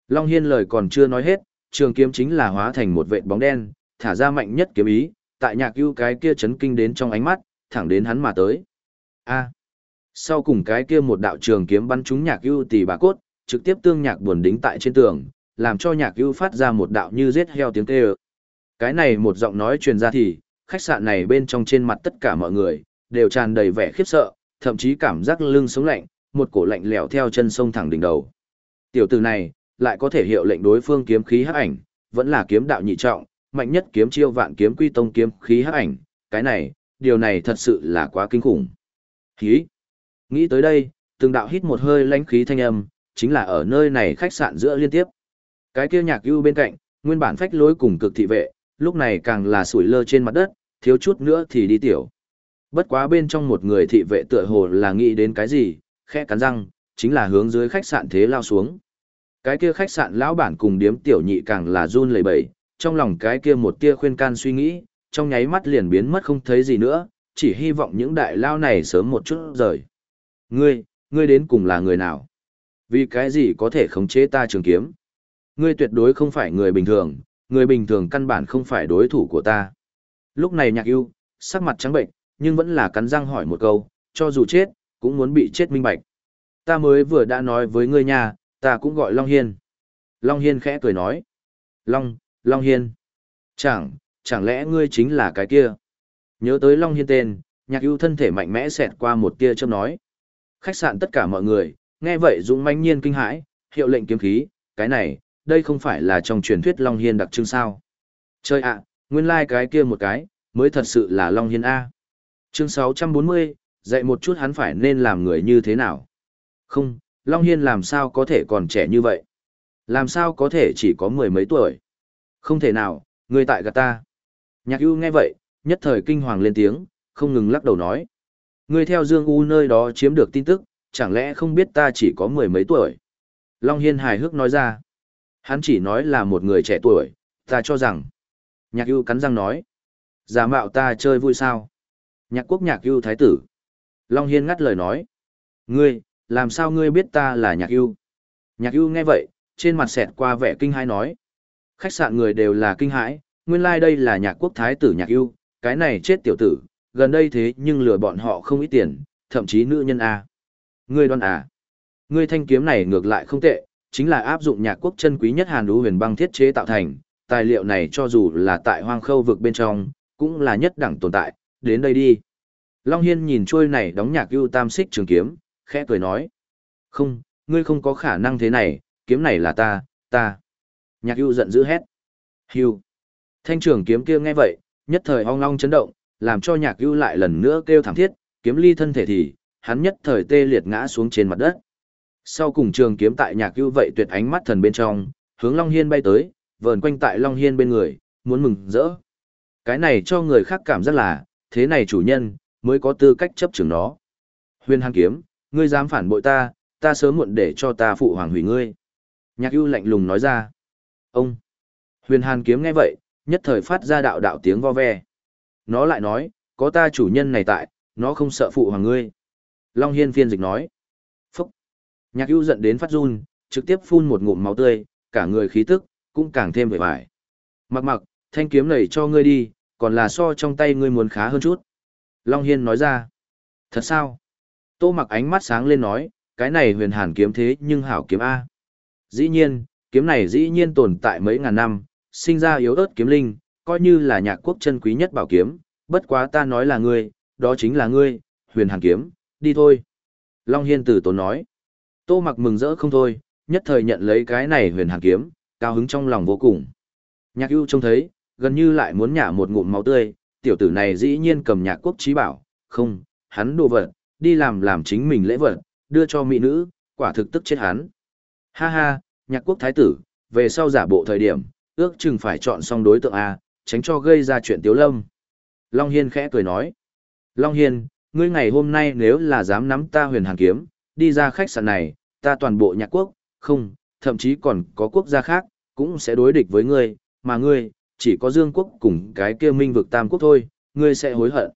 Long Hiên lời còn chưa nói hết, trường kiếm chính là hóa thành một vệt bóng đen, thả ra mạnh nhất kiếm ý, tại nhạc ưu cái kia chấn kinh đến trong ánh mắt, thẳng đến hắn mà tới. A. Sau cùng cái kia một đạo trường kiếm bắn trúng nhạc ưu tỷ bà cốt, trực tiếp tương nhạc buồn đính tại trên tường, làm cho nhạc ưu phát ra một đạo như giết heo tiếng kêu. Cái này một giọng nói truyền ra thì, khách sạn này bên trong trên mặt tất cả mọi người, đều tràn đầy vẻ khiếp sợ, thậm chí cảm giác lưng sống lạnh, một cổ lạnh lẽo theo chân sông thẳng đỉnh đầu. Tiểu tử này, lại có thể hiệu lệnh đối phương kiếm khí hắc ảnh, vẫn là kiếm đạo nhị trọng, mạnh nhất kiếm chiêu vạn kiếm quy tông kiếm khí hắc ảnh, cái này, điều này thật sự là quá kinh khủng. Khí. Nghĩ tới đây, từng đạo hít một hơi lãnh khí thanh âm, chính là ở nơi này khách sạn giữa liên tiếp. Cái kia nhạc ưu bên cạnh, nguyên bản phách lối cùng cực thị vệ, lúc này càng là sủi lơ trên mặt đất, thiếu chút nữa thì đi tiểu. Bất quá bên trong một người thị vệ tựa hồ là nghĩ đến cái gì, khẽ cắn răng, chính là hướng dưới khách sạn thế lao xuống. Cái kia khách sạn lão bản cùng điếm tiểu nhị càng là run lẩy bẩy, trong lòng cái kia một tia khuyên can suy nghĩ, trong nháy mắt liền biến mất không thấy gì nữa, chỉ hy vọng những đại lao này sớm một chút rời. Ngươi, ngươi đến cùng là người nào? Vì cái gì có thể khống chế ta trường kiếm? Ngươi tuyệt đối không phải người bình thường, người bình thường căn bản không phải đối thủ của ta. Lúc này nhạc yêu, sắc mặt trắng bệnh, nhưng vẫn là cắn răng hỏi một câu, cho dù chết, cũng muốn bị chết minh bạch. Ta mới vừa đã nói với ngươi nha, ta cũng gọi Long Hiên. Long Hiên khẽ cười nói. Long, Long Hiên. Chẳng, chẳng lẽ ngươi chính là cái kia? Nhớ tới Long Hiên tên, nhạc ưu thân thể mạnh mẽ xẹt qua một tia châm nói. Khách sạn tất cả mọi người, nghe vậy dũng manh nhiên kinh hãi, hiệu lệnh kiếm khí, cái này, đây không phải là trong truyền thuyết Long Hiên đặc trưng sao. Chơi ạ, nguyên lai like cái kia một cái, mới thật sự là Long Hiên A. Chương 640, dạy một chút hắn phải nên làm người như thế nào. Không, Long Hiên làm sao có thể còn trẻ như vậy? Làm sao có thể chỉ có mười mấy tuổi? Không thể nào, người tại gạt ta. Nhạc ưu nghe vậy, nhất thời kinh hoàng lên tiếng, không ngừng lắc đầu nói. Người theo Dương U nơi đó chiếm được tin tức, chẳng lẽ không biết ta chỉ có mười mấy tuổi? Long Hiên hài hước nói ra. Hắn chỉ nói là một người trẻ tuổi, ta cho rằng. Nhạc ưu cắn răng nói. Giả mạo ta chơi vui sao? Nhạc quốc nhạc ưu thái tử. Long Hiên ngắt lời nói. Ngươi, làm sao ngươi biết ta là nhạc ưu? Nhạc ưu nghe vậy, trên mặt xẹt qua vẻ kinh hãi nói. Khách sạn người đều là kinh hãi, nguyên lai like đây là nhạc quốc thái tử nhạc ưu, cái này chết tiểu tử, gần đây thế nhưng lừa bọn họ không ít tiền, thậm chí nữ nhân A. Ngươi đoan à? Ngươi thanh kiếm này ngược lại không tệ, chính là áp dụng nhạc quốc chân quý nhất hàn đú huyền băng thiết chế tạo thành, tài liệu này cho dù là tại hoang khâu vực bên trong, cũng là nhất đẳng tồn tại, đến đây đi. Long Hiên nhìn trôi này đóng nhạc ưu tam xích trường kiếm, khẽ cười nói. Không, ngươi không có khả năng thế này, kiếm này là ta, ta. Nhạc ưu giận dữ hét. Hưu. Thanh trường kiếm kia nghe vậy, nhất thời ong long chấn động, làm cho nhạc ưu lại lần nữa kêu thảm thiết, kiếm ly thân thể thì, hắn nhất thời tê liệt ngã xuống trên mặt đất. Sau cùng trường kiếm tại nhạc ưu vậy tuyệt ánh mắt thần bên trong, hướng Long Hiên bay tới, vờn quanh tại Long Hiên bên người, muốn mừng rỡ. Cái này cho người khác cảm giác là, thế này chủ nhân, mới có tư cách chấp trường nó. Huyền Hàn kiếm, ngươi dám phản bội ta, ta sớm muộn để cho ta phụ hoàng hủy ngươi. Nhạc ưu lạnh lùng nói ra. Ông! Huyền Hàn kiếm nghe vậy, nhất thời phát ra đạo đạo tiếng vo ve. Nó lại nói, có ta chủ nhân này tại, nó không sợ phụ hoàng ngươi. Long Hiên phiên dịch nói. Phúc! Nhạc ưu giận đến phát run, trực tiếp phun một ngụm máu tươi, cả người khí tức, cũng càng thêm vẻ vải. Mặc mặc, thanh kiếm này cho ngươi đi, còn là so trong tay ngươi muốn khá hơn chút. Long Hiên nói ra. Thật sao? Tô mặc ánh mắt sáng lên nói, cái này huyền hàn kiếm thế nhưng hảo kiếm A. Dĩ nhiên, kiếm này dĩ nhiên tồn tại mấy ngàn năm, sinh ra yếu ớt kiếm linh, coi như là nhạc quốc chân quý nhất bảo kiếm, bất quá ta nói là ngươi, đó chính là ngươi, huyền hàn kiếm, đi thôi. Long Hiên tử tốn nói. Tô mặc mừng rỡ không thôi, nhất thời nhận lấy cái này huyền hàn kiếm, cao hứng trong lòng vô cùng. Nhạc ưu trông thấy, gần như lại muốn nhả một ngụm máu tươi, tiểu tử này dĩ nhiên cầm nhạc quốc trí bảo, không, hắn đồ vật, đi làm làm chính mình lễ vật, đưa cho mỹ nữ, quả thực tức chết hắn. Ha ha, nhạc quốc thái tử, về sau giả bộ thời điểm, ước chừng phải chọn xong đối tượng A, tránh cho gây ra chuyện tiếu lâm. Long Hiên khẽ cười nói. Long Hiên, ngươi ngày hôm nay nếu là dám nắm ta huyền hàng kiếm, đi ra khách sạn này, ta toàn bộ nhạc quốc, không, thậm chí còn có quốc gia khác, cũng sẽ đối địch với ngươi, mà ngươi, chỉ có Dương quốc cùng cái kia minh vực tam quốc thôi, ngươi sẽ hối hận.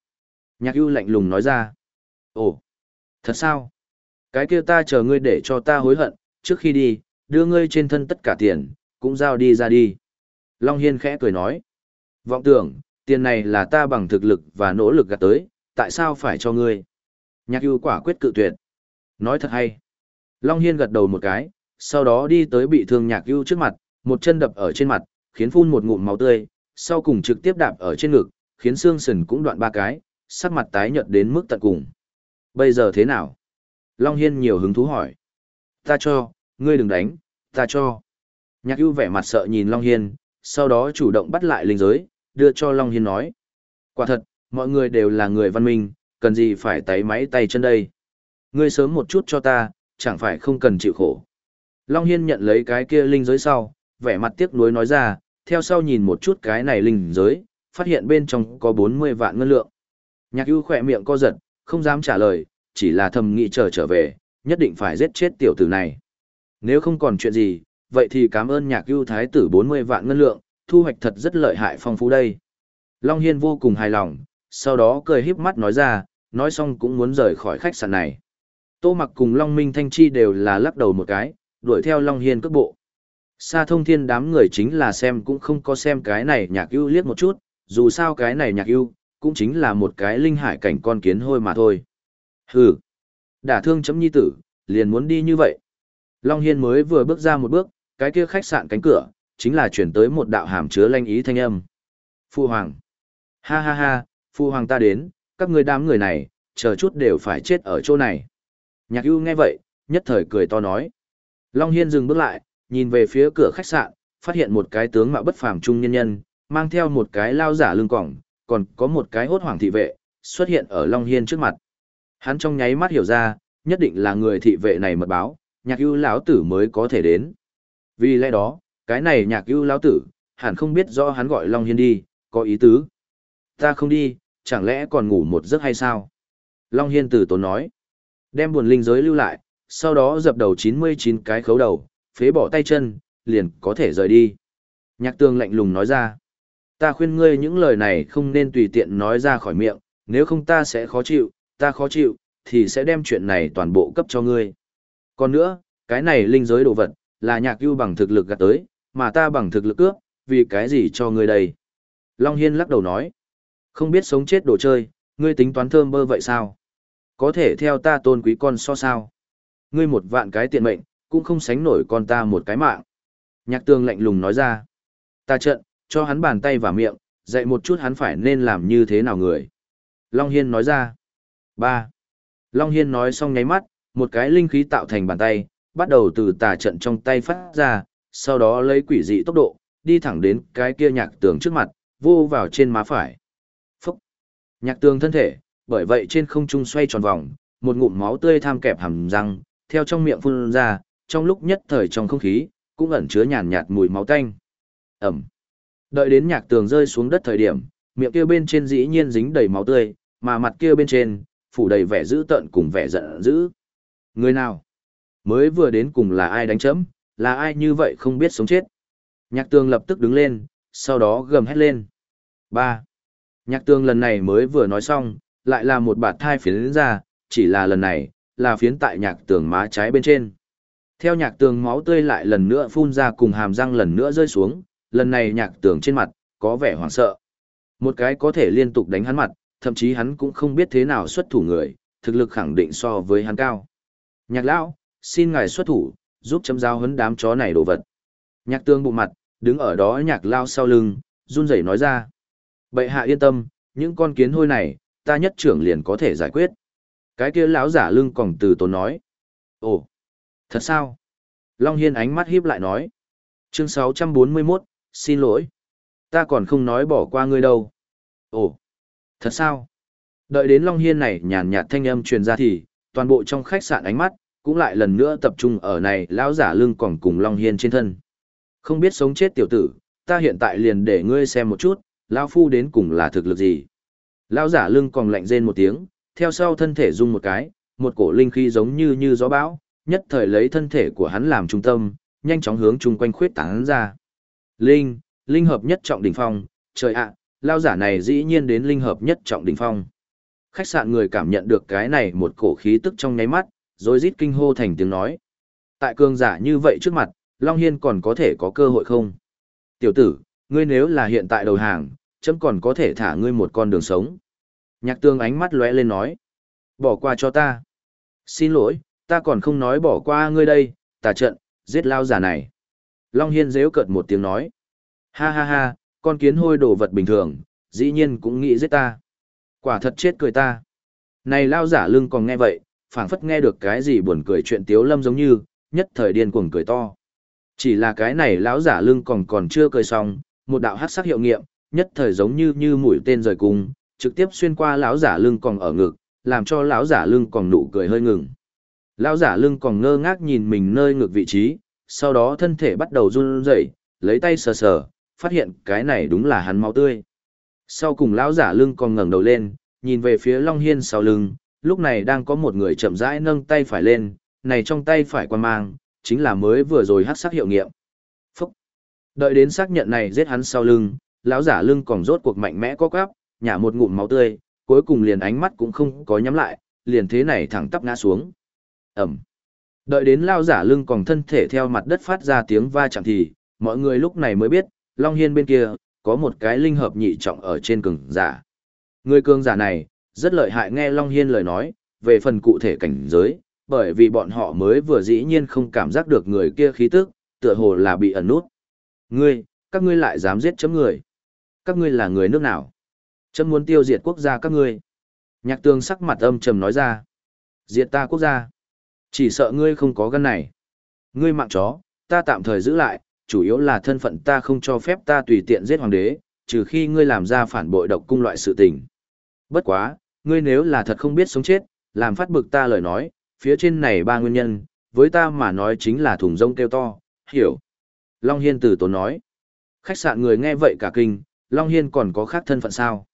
Nhạc ưu lạnh lùng nói ra. Ồ, thật sao? Cái kia ta chờ ngươi để cho ta hối hận, trước khi đi, đưa ngươi trên thân tất cả tiền, cũng giao đi ra đi. Long Hiên khẽ cười nói. Vọng tưởng, tiền này là ta bằng thực lực và nỗ lực gạt tới, tại sao phải cho ngươi? Nhạc ưu quả quyết cự tuyệt. Nói thật hay. Long Hiên gật đầu một cái, sau đó đi tới bị thương nhạc ưu trước mặt, một chân đập ở trên mặt, khiến phun một ngụm máu tươi, sau cùng trực tiếp đạp ở trên ngực, khiến xương sườn cũng đoạn ba cái, sắc mặt tái nhợt đến mức tận cùng. Bây giờ thế nào? Long Hiên nhiều hứng thú hỏi. Ta cho, ngươi đừng đánh, ta cho. Nhạc ưu vẻ mặt sợ nhìn Long Hiên, sau đó chủ động bắt lại linh giới, đưa cho Long Hiên nói. Quả thật, mọi người đều là người văn minh, cần gì phải tay máy tay chân đây. Ngươi sớm một chút cho ta, chẳng phải không cần chịu khổ. Long Hiên nhận lấy cái kia linh giới sau, vẻ mặt tiếc nuối nói ra, theo sau nhìn một chút cái này linh giới, phát hiện bên trong có 40 vạn ngân lượng. Nhạc ưu khỏe miệng co giật, không dám trả lời, chỉ là thầm nghĩ chờ trở về, nhất định phải giết chết tiểu tử này. Nếu không còn chuyện gì, vậy thì cảm ơn nhạc ưu thái tử 40 vạn ngân lượng, thu hoạch thật rất lợi hại phong phú đây. Long Hiên vô cùng hài lòng, sau đó cười híp mắt nói ra, nói xong cũng muốn rời khỏi khách sạn này. Tô mặc cùng Long Minh Thanh Chi đều là lắc đầu một cái, đuổi theo Long Hiên cước bộ. Sa thông thiên đám người chính là xem cũng không có xem cái này nhạc ưu liếc một chút, dù sao cái này nhạc ưu cũng chính là một cái linh hải cảnh con kiến hôi mà thôi. Hừ, đả thương chấm nhi tử, liền muốn đi như vậy. Long Hiên mới vừa bước ra một bước, cái kia khách sạn cánh cửa, chính là chuyển tới một đạo hàm chứa lanh ý thanh âm. Phu Hoàng. Ha ha ha, Phu Hoàng ta đến, các người đám người này, chờ chút đều phải chết ở chỗ này. Nhạc ưu nghe vậy, nhất thời cười to nói. Long Hiên dừng bước lại, nhìn về phía cửa khách sạn, phát hiện một cái tướng mạo bất phàm trung nhân nhân, mang theo một cái lao giả lưng cỏng, còn có một cái hốt hoàng thị vệ, xuất hiện ở Long Hiên trước mặt. Hắn trong nháy mắt hiểu ra, nhất định là người thị vệ này mật báo, nhạc ưu lão tử mới có thể đến. Vì lẽ đó, cái này nhạc ưu lão tử, hẳn không biết do hắn gọi Long Hiên đi, có ý tứ. Ta không đi, chẳng lẽ còn ngủ một giấc hay sao? Long Hiên tử tốn nói. Đem buồn linh giới lưu lại, sau đó dập đầu 99 cái khấu đầu, phế bỏ tay chân, liền có thể rời đi. Nhạc tường lạnh lùng nói ra. Ta khuyên ngươi những lời này không nên tùy tiện nói ra khỏi miệng, nếu không ta sẽ khó chịu, ta khó chịu, thì sẽ đem chuyện này toàn bộ cấp cho ngươi. Còn nữa, cái này linh giới đồ vật, là nhạc ưu bằng thực lực gạt tới, mà ta bằng thực lực cướp, vì cái gì cho ngươi đây? Long Hiên lắc đầu nói. Không biết sống chết đồ chơi, ngươi tính toán thơm bơ vậy sao? Có thể theo ta tôn quý con so sao? Ngươi một vạn cái tiện mệnh, cũng không sánh nổi con ta một cái mạng. Nhạc tường lạnh lùng nói ra. Ta trận, cho hắn bàn tay và miệng, dạy một chút hắn phải nên làm như thế nào người. Long Hiên nói ra. ba Long Hiên nói xong nháy mắt, một cái linh khí tạo thành bàn tay, bắt đầu từ tà trận trong tay phát ra, sau đó lấy quỷ dị tốc độ, đi thẳng đến cái kia nhạc tường trước mặt, vô vào trên má phải. Phúc! Nhạc tường thân thể, bởi vậy trên không trung xoay tròn vòng, một ngụm máu tươi tham kẹp hàm răng, theo trong miệng phun ra, trong lúc nhất thời trong không khí, cũng ẩn chứa nhàn nhạt mùi máu tanh. Ẩm! Đợi đến nhạc tường rơi xuống đất thời điểm, miệng kia bên trên dĩ nhiên dính đầy máu tươi, mà mặt kia bên trên, phủ đầy vẻ dữ tợn cùng vẻ giận dữ. Người nào? Mới vừa đến cùng là ai đánh chấm, là ai như vậy không biết sống chết. Nhạc tường lập tức đứng lên, sau đó gầm hét lên. ba Nhạc tường lần này mới vừa nói xong, lại là một bạt thai phiến ra, chỉ là lần này, là phiến tại nhạc tường má trái bên trên. Theo nhạc tường máu tươi lại lần nữa phun ra cùng hàm răng lần nữa rơi xuống, lần này nhạc tường trên mặt, có vẻ hoảng sợ. Một cái có thể liên tục đánh hắn mặt, thậm chí hắn cũng không biết thế nào xuất thủ người, thực lực khẳng định so với hắn cao. Nhạc lão, xin ngài xuất thủ, giúp chấm giao hấn đám chó này đồ vật. Nhạc tương bụng mặt, đứng ở đó nhạc lao sau lưng, run rẩy nói ra. Bệ hạ yên tâm, những con kiến hôi này, ta nhất trưởng liền có thể giải quyết. Cái kia lão giả lưng còng từ tốn nói. Ồ, thật sao? Long Hiên ánh mắt híp lại nói. Chương 641, xin lỗi. Ta còn không nói bỏ qua ngươi đâu. Ồ, thật sao? Đợi đến Long Hiên này nhàn nhạt thanh âm truyền ra thì, toàn bộ trong khách sạn ánh mắt, cũng lại lần nữa tập trung ở này lão giả lưng còn cùng Long Hiên trên thân. Không biết sống chết tiểu tử, ta hiện tại liền để ngươi xem một chút, lão phu đến cùng là thực lực gì. Lão giả lưng còn lạnh rên một tiếng, theo sau thân thể rung một cái, một cổ linh khí giống như như gió bão, nhất thời lấy thân thể của hắn làm trung tâm, nhanh chóng hướng chung quanh khuyết tán ra. Linh, linh hợp nhất trọng đỉnh phong, trời ạ, lão giả này dĩ nhiên đến linh hợp nhất trọng đỉnh phong. Khách sạn người cảm nhận được cái này một cổ khí tức trong nháy mắt, rồi rít kinh hô thành tiếng nói. Tại cường giả như vậy trước mặt, Long Hiên còn có thể có cơ hội không? Tiểu tử, ngươi nếu là hiện tại đầu hàng, chấm còn có thể thả ngươi một con đường sống. Nhạc tương ánh mắt lóe lên nói. Bỏ qua cho ta. Xin lỗi, ta còn không nói bỏ qua ngươi đây, tà trận, giết lao giả này. Long Hiên dễu cợt một tiếng nói. Ha ha ha, con kiến hôi đồ vật bình thường, dĩ nhiên cũng nghĩ giết ta. Quả thật chết cười ta. Này lao giả lưng còn nghe vậy, phảng phất nghe được cái gì buồn cười chuyện tiếu lâm giống như, nhất thời điên cuồng cười to. Chỉ là cái này lão giả lưng còn còn chưa cười xong, một đạo hắc sắc hiệu nghiệm, nhất thời giống như như mũi tên rời cung, trực tiếp xuyên qua lão giả lưng còn ở ngực, làm cho lão giả lưng còn nụ cười hơi ngừng. Lão giả lưng còn ngơ ngác nhìn mình nơi ngực vị trí, sau đó thân thể bắt đầu run rẩy, lấy tay sờ sờ, phát hiện cái này đúng là hắn máu tươi. Sau cùng lão giả lưng còn ngẩng đầu lên, nhìn về phía Long Hiên sau lưng, lúc này đang có một người chậm rãi nâng tay phải lên, này trong tay phải quan mang, chính là mới vừa rồi hát sắc hiệu nghiệm. Phúc! Đợi đến xác nhận này giết hắn sau lưng, lão giả lưng còn rốt cuộc mạnh mẽ có quắp, nhả một ngụm máu tươi, cuối cùng liền ánh mắt cũng không có nhắm lại, liền thế này thẳng tắp ngã xuống. Ẩm! Đợi đến lao giả lưng còn thân thể theo mặt đất phát ra tiếng va chạm thì, mọi người lúc này mới biết, Long Hiên bên kia, có một cái linh hợp nhị trọng ở trên cường giả. Người cường giả này, rất lợi hại nghe Long Hiên lời nói, về phần cụ thể cảnh giới, bởi vì bọn họ mới vừa dĩ nhiên không cảm giác được người kia khí tức, tựa hồ là bị ẩn nút. Ngươi, các ngươi lại dám giết chấm người. Các ngươi là người nước nào? Chấm muốn tiêu diệt quốc gia các ngươi. Nhạc tường sắc mặt âm trầm nói ra. Diệt ta quốc gia. Chỉ sợ ngươi không có gân này. Ngươi mạng chó, ta tạm thời giữ lại, chủ yếu là thân phận ta không cho phép ta tùy tiện giết hoàng đế, trừ khi ngươi làm ra phản bội độc cung loại sự tình. Bất quá, ngươi nếu là thật không biết sống chết, làm phát bực ta lời nói, phía trên này ba nguyên nhân, với ta mà nói chính là thùng rông kêu to, hiểu. Long Hiên từ tốn nói. Khách sạn người nghe vậy cả kinh, Long Hiên còn có khác thân phận sao?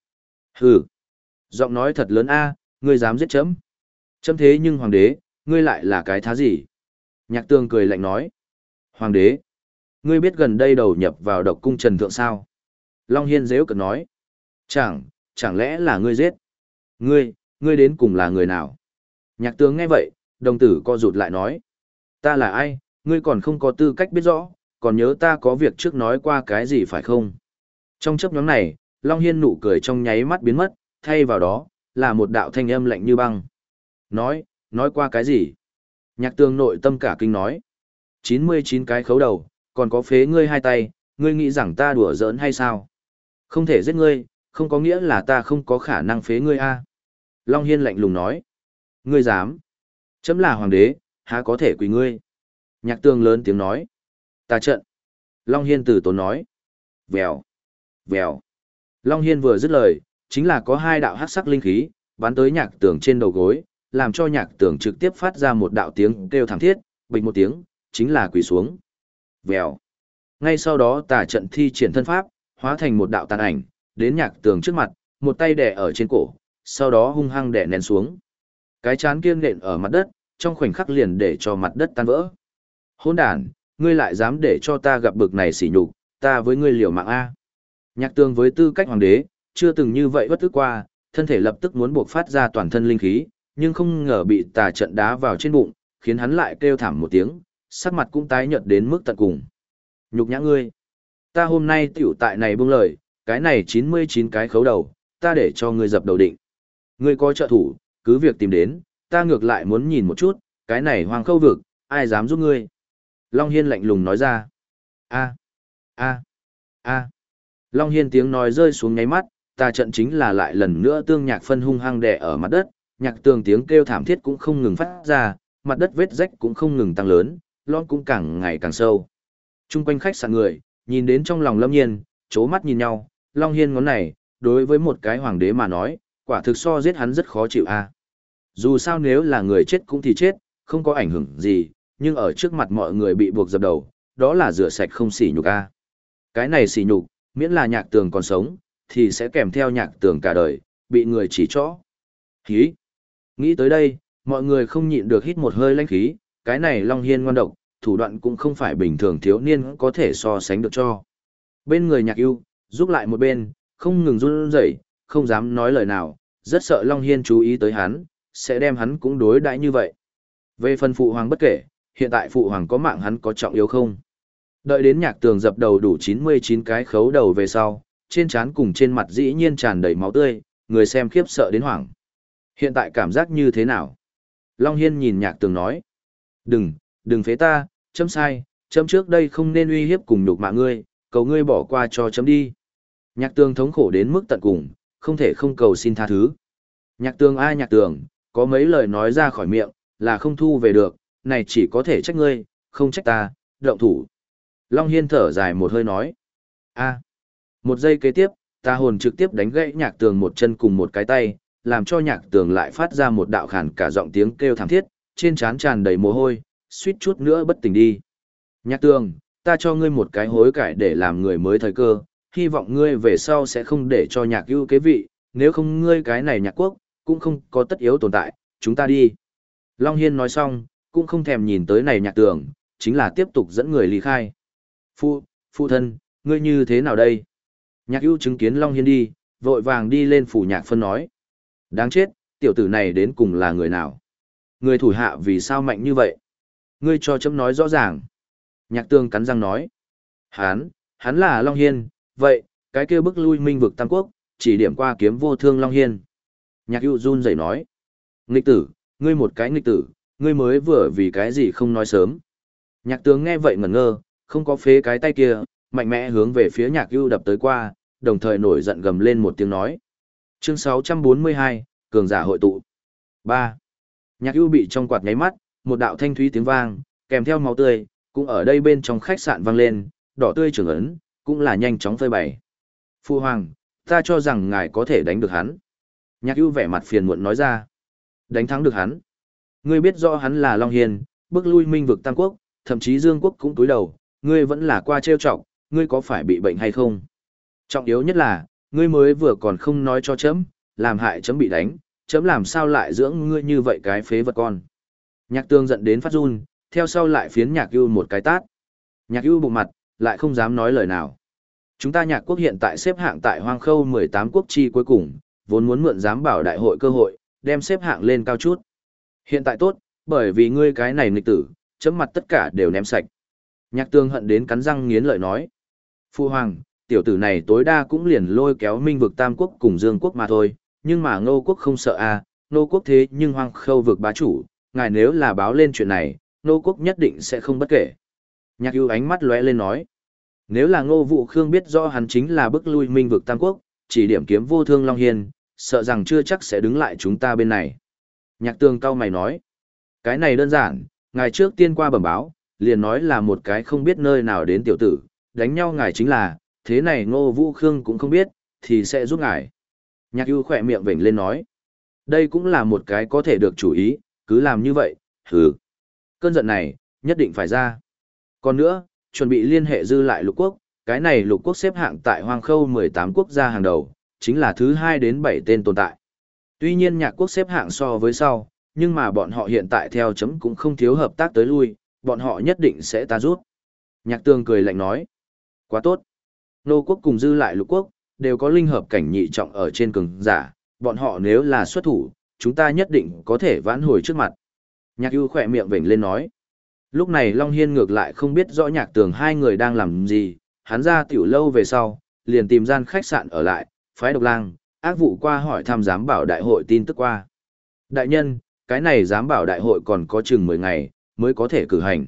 Hừ. Giọng nói thật lớn a ngươi dám giết chấm. Chấm thế nhưng hoàng đế, ngươi lại là cái thá gì? Nhạc tương cười lạnh nói. Hoàng đế. Ngươi biết gần đây đầu nhập vào độc cung trần thượng sao? Long Hiên dễ cực nói. Chẳng, chẳng lẽ là ngươi giết? Ngươi, ngươi đến cùng là người nào? Nhạc tướng nghe vậy, đồng tử co rụt lại nói. Ta là ai, ngươi còn không có tư cách biết rõ, còn nhớ ta có việc trước nói qua cái gì phải không? Trong chấp nhóm này, Long Hiên nụ cười trong nháy mắt biến mất, thay vào đó, là một đạo thanh âm lạnh như băng. Nói, nói qua cái gì? Nhạc Tường nội tâm cả kinh nói. 99 cái khấu đầu, còn có phế ngươi hai tay, ngươi nghĩ rằng ta đùa giỡn hay sao? Không thể giết ngươi, không có nghĩa là ta không có khả năng phế ngươi a Long Hiên lạnh lùng nói. Ngươi dám. Chấm là hoàng đế, há có thể quỳ ngươi. Nhạc tương lớn tiếng nói. Ta trận. Long Hiên từ tốn nói. Vèo. Vèo. Long Hiên vừa dứt lời, chính là có hai đạo hát sắc linh khí, bắn tới nhạc tường trên đầu gối, làm cho nhạc tường trực tiếp phát ra một đạo tiếng kêu thẳng thiết, bình một tiếng, chính là quỳ xuống. Vèo. Ngay sau đó tà trận thi triển thân pháp, hóa thành một đạo tàn ảnh, đến nhạc tường trước mặt, một tay đè ở trên cổ, sau đó hung hăng đè nén xuống. Cái chán kiên nện ở mặt đất, trong khoảnh khắc liền để cho mặt đất tan vỡ. Hôn đàn, ngươi lại dám để cho ta gặp bực này sỉ nhục, ta với ngươi liều mạng A. Nhạc tương với tư cách hoàng đế, chưa từng như vậy bất tức qua, thân thể lập tức muốn buộc phát ra toàn thân linh khí, nhưng không ngờ bị tà trận đá vào trên bụng, khiến hắn lại kêu thảm một tiếng, sắc mặt cũng tái nhợt đến mức tận cùng. Nhục nhã ngươi. Ta hôm nay tiểu tại này buông lời, cái này 99 cái khấu đầu, ta để cho ngươi dập đầu định. Ngươi có trợ thủ, cứ việc tìm đến, ta ngược lại muốn nhìn một chút, cái này hoàng khâu vực, ai dám giúp ngươi. Long Hiên lạnh lùng nói ra. a a a Long Hiên tiếng nói rơi xuống ngáy mắt, ta trận chính là lại lần nữa tương nhạc phân hung hăng đè ở mặt đất, nhạc tường tiếng kêu thảm thiết cũng không ngừng phát ra, mặt đất vết rách cũng không ngừng tăng lớn, lon cũng càng ngày càng sâu. Trung quanh khách sạn người, nhìn đến trong lòng lâm nhiên, chố mắt nhìn nhau, Long Hiên ngón này, đối với một cái hoàng đế mà nói, quả thực so giết hắn rất khó chịu a Dù sao nếu là người chết cũng thì chết, không có ảnh hưởng gì, nhưng ở trước mặt mọi người bị buộc dập đầu, đó là rửa sạch không xỉ nhục a Cái này xỉ nhục, miễn là nhạc tường còn sống, thì sẽ kèm theo nhạc tường cả đời, bị người chỉ trỏ. Hí! Nghĩ tới đây, mọi người không nhịn được hít một hơi lãnh khí, cái này Long Hiên ngoan độc, thủ đoạn cũng không phải bình thường thiếu niên có thể so sánh được cho. Bên người nhạc yêu, giúp lại một bên, không ngừng run rẩy, không dám nói lời nào, rất sợ Long Hiên chú ý tới hắn, sẽ đem hắn cũng đối đãi như vậy. Về phần phụ hoàng bất kể, hiện tại phụ hoàng có mạng hắn có trọng yếu không? Đợi đến nhạc tường dập đầu đủ 99 cái khấu đầu về sau, trên trán cùng trên mặt dĩ nhiên tràn đầy máu tươi, người xem khiếp sợ đến hoảng. Hiện tại cảm giác như thế nào? Long Hiên nhìn nhạc tường nói. Đừng, đừng phế ta, chấm sai, chấm trước đây không nên uy hiếp cùng nhục mạng ngươi, cầu ngươi bỏ qua cho chấm đi. Nhạc tường thống khổ đến mức tận cùng, không thể không cầu xin tha thứ. Nhạc tường ai nhạc tường, có mấy lời nói ra khỏi miệng, là không thu về được, này chỉ có thể trách ngươi, không trách ta, động thủ. Long Hiên thở dài một hơi nói. a một giây kế tiếp, ta hồn trực tiếp đánh gãy nhạc tường một chân cùng một cái tay, làm cho nhạc tường lại phát ra một đạo khản cả giọng tiếng kêu thảm thiết, trên trán tràn đầy mồ hôi, suýt chút nữa bất tỉnh đi. Nhạc tường, ta cho ngươi một cái hối cải để làm người mới thời cơ, hy vọng ngươi về sau sẽ không để cho nhạc ưu kế vị, nếu không ngươi cái này nhạc quốc, cũng không có tất yếu tồn tại, chúng ta đi. Long Hiên nói xong, cũng không thèm nhìn tới này nhạc tường, chính là tiếp tục dẫn người ly khai. Phu, phu thân, ngươi như thế nào đây? Nhạc ưu chứng kiến Long Hiên đi, vội vàng đi lên phủ nhạc phân nói. Đáng chết, tiểu tử này đến cùng là người nào? Người thủ hạ vì sao mạnh như vậy? Ngươi cho chấm nói rõ ràng. Nhạc tương cắn răng nói. Hán, hắn là Long Hiên, vậy, cái kia bức lui minh vực Tam Quốc, chỉ điểm qua kiếm vô thương Long Hiên. Nhạc ưu run rẩy nói. Nghịch tử, ngươi một cái nghịch tử, ngươi mới vừa vì cái gì không nói sớm. Nhạc tướng nghe vậy ngẩn ngơ, không có phế cái tay kia, mạnh mẽ hướng về phía nhạc ưu đập tới qua, đồng thời nổi giận gầm lên một tiếng nói. Chương 642, Cường giả hội tụ. 3. Nhạc ưu bị trong quạt nháy mắt, một đạo thanh thúy tiếng vang, kèm theo máu tươi, cũng ở đây bên trong khách sạn vang lên, đỏ tươi trưởng ấn, cũng là nhanh chóng phơi bày. Phu hoàng, ta cho rằng ngài có thể đánh được hắn. Nhạc ưu vẻ mặt phiền muộn nói ra. Đánh thắng được hắn. Ngươi biết rõ hắn là Long Hiền, bước lui minh vực Tam Quốc, thậm chí Dương Quốc cũng túi đầu, ngươi vẫn là qua trêu trọng, ngươi có phải bị bệnh hay không? Trọng yếu nhất là, ngươi mới vừa còn không nói cho chấm, làm hại chấm bị đánh, chấm làm sao lại dưỡng ngươi như vậy cái phế vật con. Nhạc tương giận đến phát run, theo sau lại phiến nhạc ưu một cái tát. Nhạc ưu bụng mặt, lại không dám nói lời nào. Chúng ta nhạc quốc hiện tại xếp hạng tại hoang khâu 18 quốc chi cuối cùng, vốn muốn mượn giám bảo đại hội cơ hội, đem xếp hạng lên cao chút. Hiện tại tốt, bởi vì ngươi cái này nghịch tử, chấm mặt tất cả đều ném sạch. Nhạc tương hận đến cắn răng nghiến lợi nói. Phu hoàng, tiểu tử này tối đa cũng liền lôi kéo minh vực tam quốc cùng dương quốc mà thôi, nhưng mà ngô quốc không sợ a à, ngô quốc thế nhưng hoang khâu vực bá chủ, ngài nếu là báo lên chuyện này, ngô quốc nhất định sẽ không bất kể. Nhạc ưu ánh mắt lóe lên nói, nếu là ngô vụ khương biết rõ hắn chính là bức lui minh vực tam quốc, chỉ điểm kiếm vô thương Long Hiên, sợ rằng chưa chắc sẽ đứng lại chúng ta bên này. Nhạc tường cao mày nói, cái này đơn giản, ngài trước tiên qua bẩm báo, liền nói là một cái không biết nơi nào đến tiểu tử, đánh nhau ngài chính là, thế này ngô vũ khương cũng không biết, thì sẽ giúp ngài. Nhạc ưu khỏe miệng vểnh lên nói. Đây cũng là một cái có thể được chủ ý, cứ làm như vậy, hừ. Cơn giận này, nhất định phải ra. Còn nữa, chuẩn bị liên hệ dư lại lục quốc, cái này lục quốc xếp hạng tại hoang khâu 18 quốc gia hàng đầu, chính là thứ 2 đến 7 tên tồn tại. Tuy nhiên nhạc quốc xếp hạng so với sau, nhưng mà bọn họ hiện tại theo chấm cũng không thiếu hợp tác tới lui, bọn họ nhất định sẽ ta rút. Nhạc tương cười lạnh nói. Quá tốt. Nô quốc cùng dư lại lục quốc, đều có linh hợp cảnh nhị trọng ở trên cường giả, bọn họ nếu là xuất thủ, chúng ta nhất định có thể vãn hồi trước mặt. Nhạc ưu khỏe miệng vểnh lên nói. Lúc này Long Hiên ngược lại không biết rõ nhạc tường hai người đang làm gì, hắn ra tiểu lâu về sau, liền tìm gian khách sạn ở lại, phái độc lang, ác vụ qua hỏi thăm giám bảo đại hội tin tức qua. Đại nhân, cái này giám bảo đại hội còn có chừng 10 ngày, mới có thể cử hành.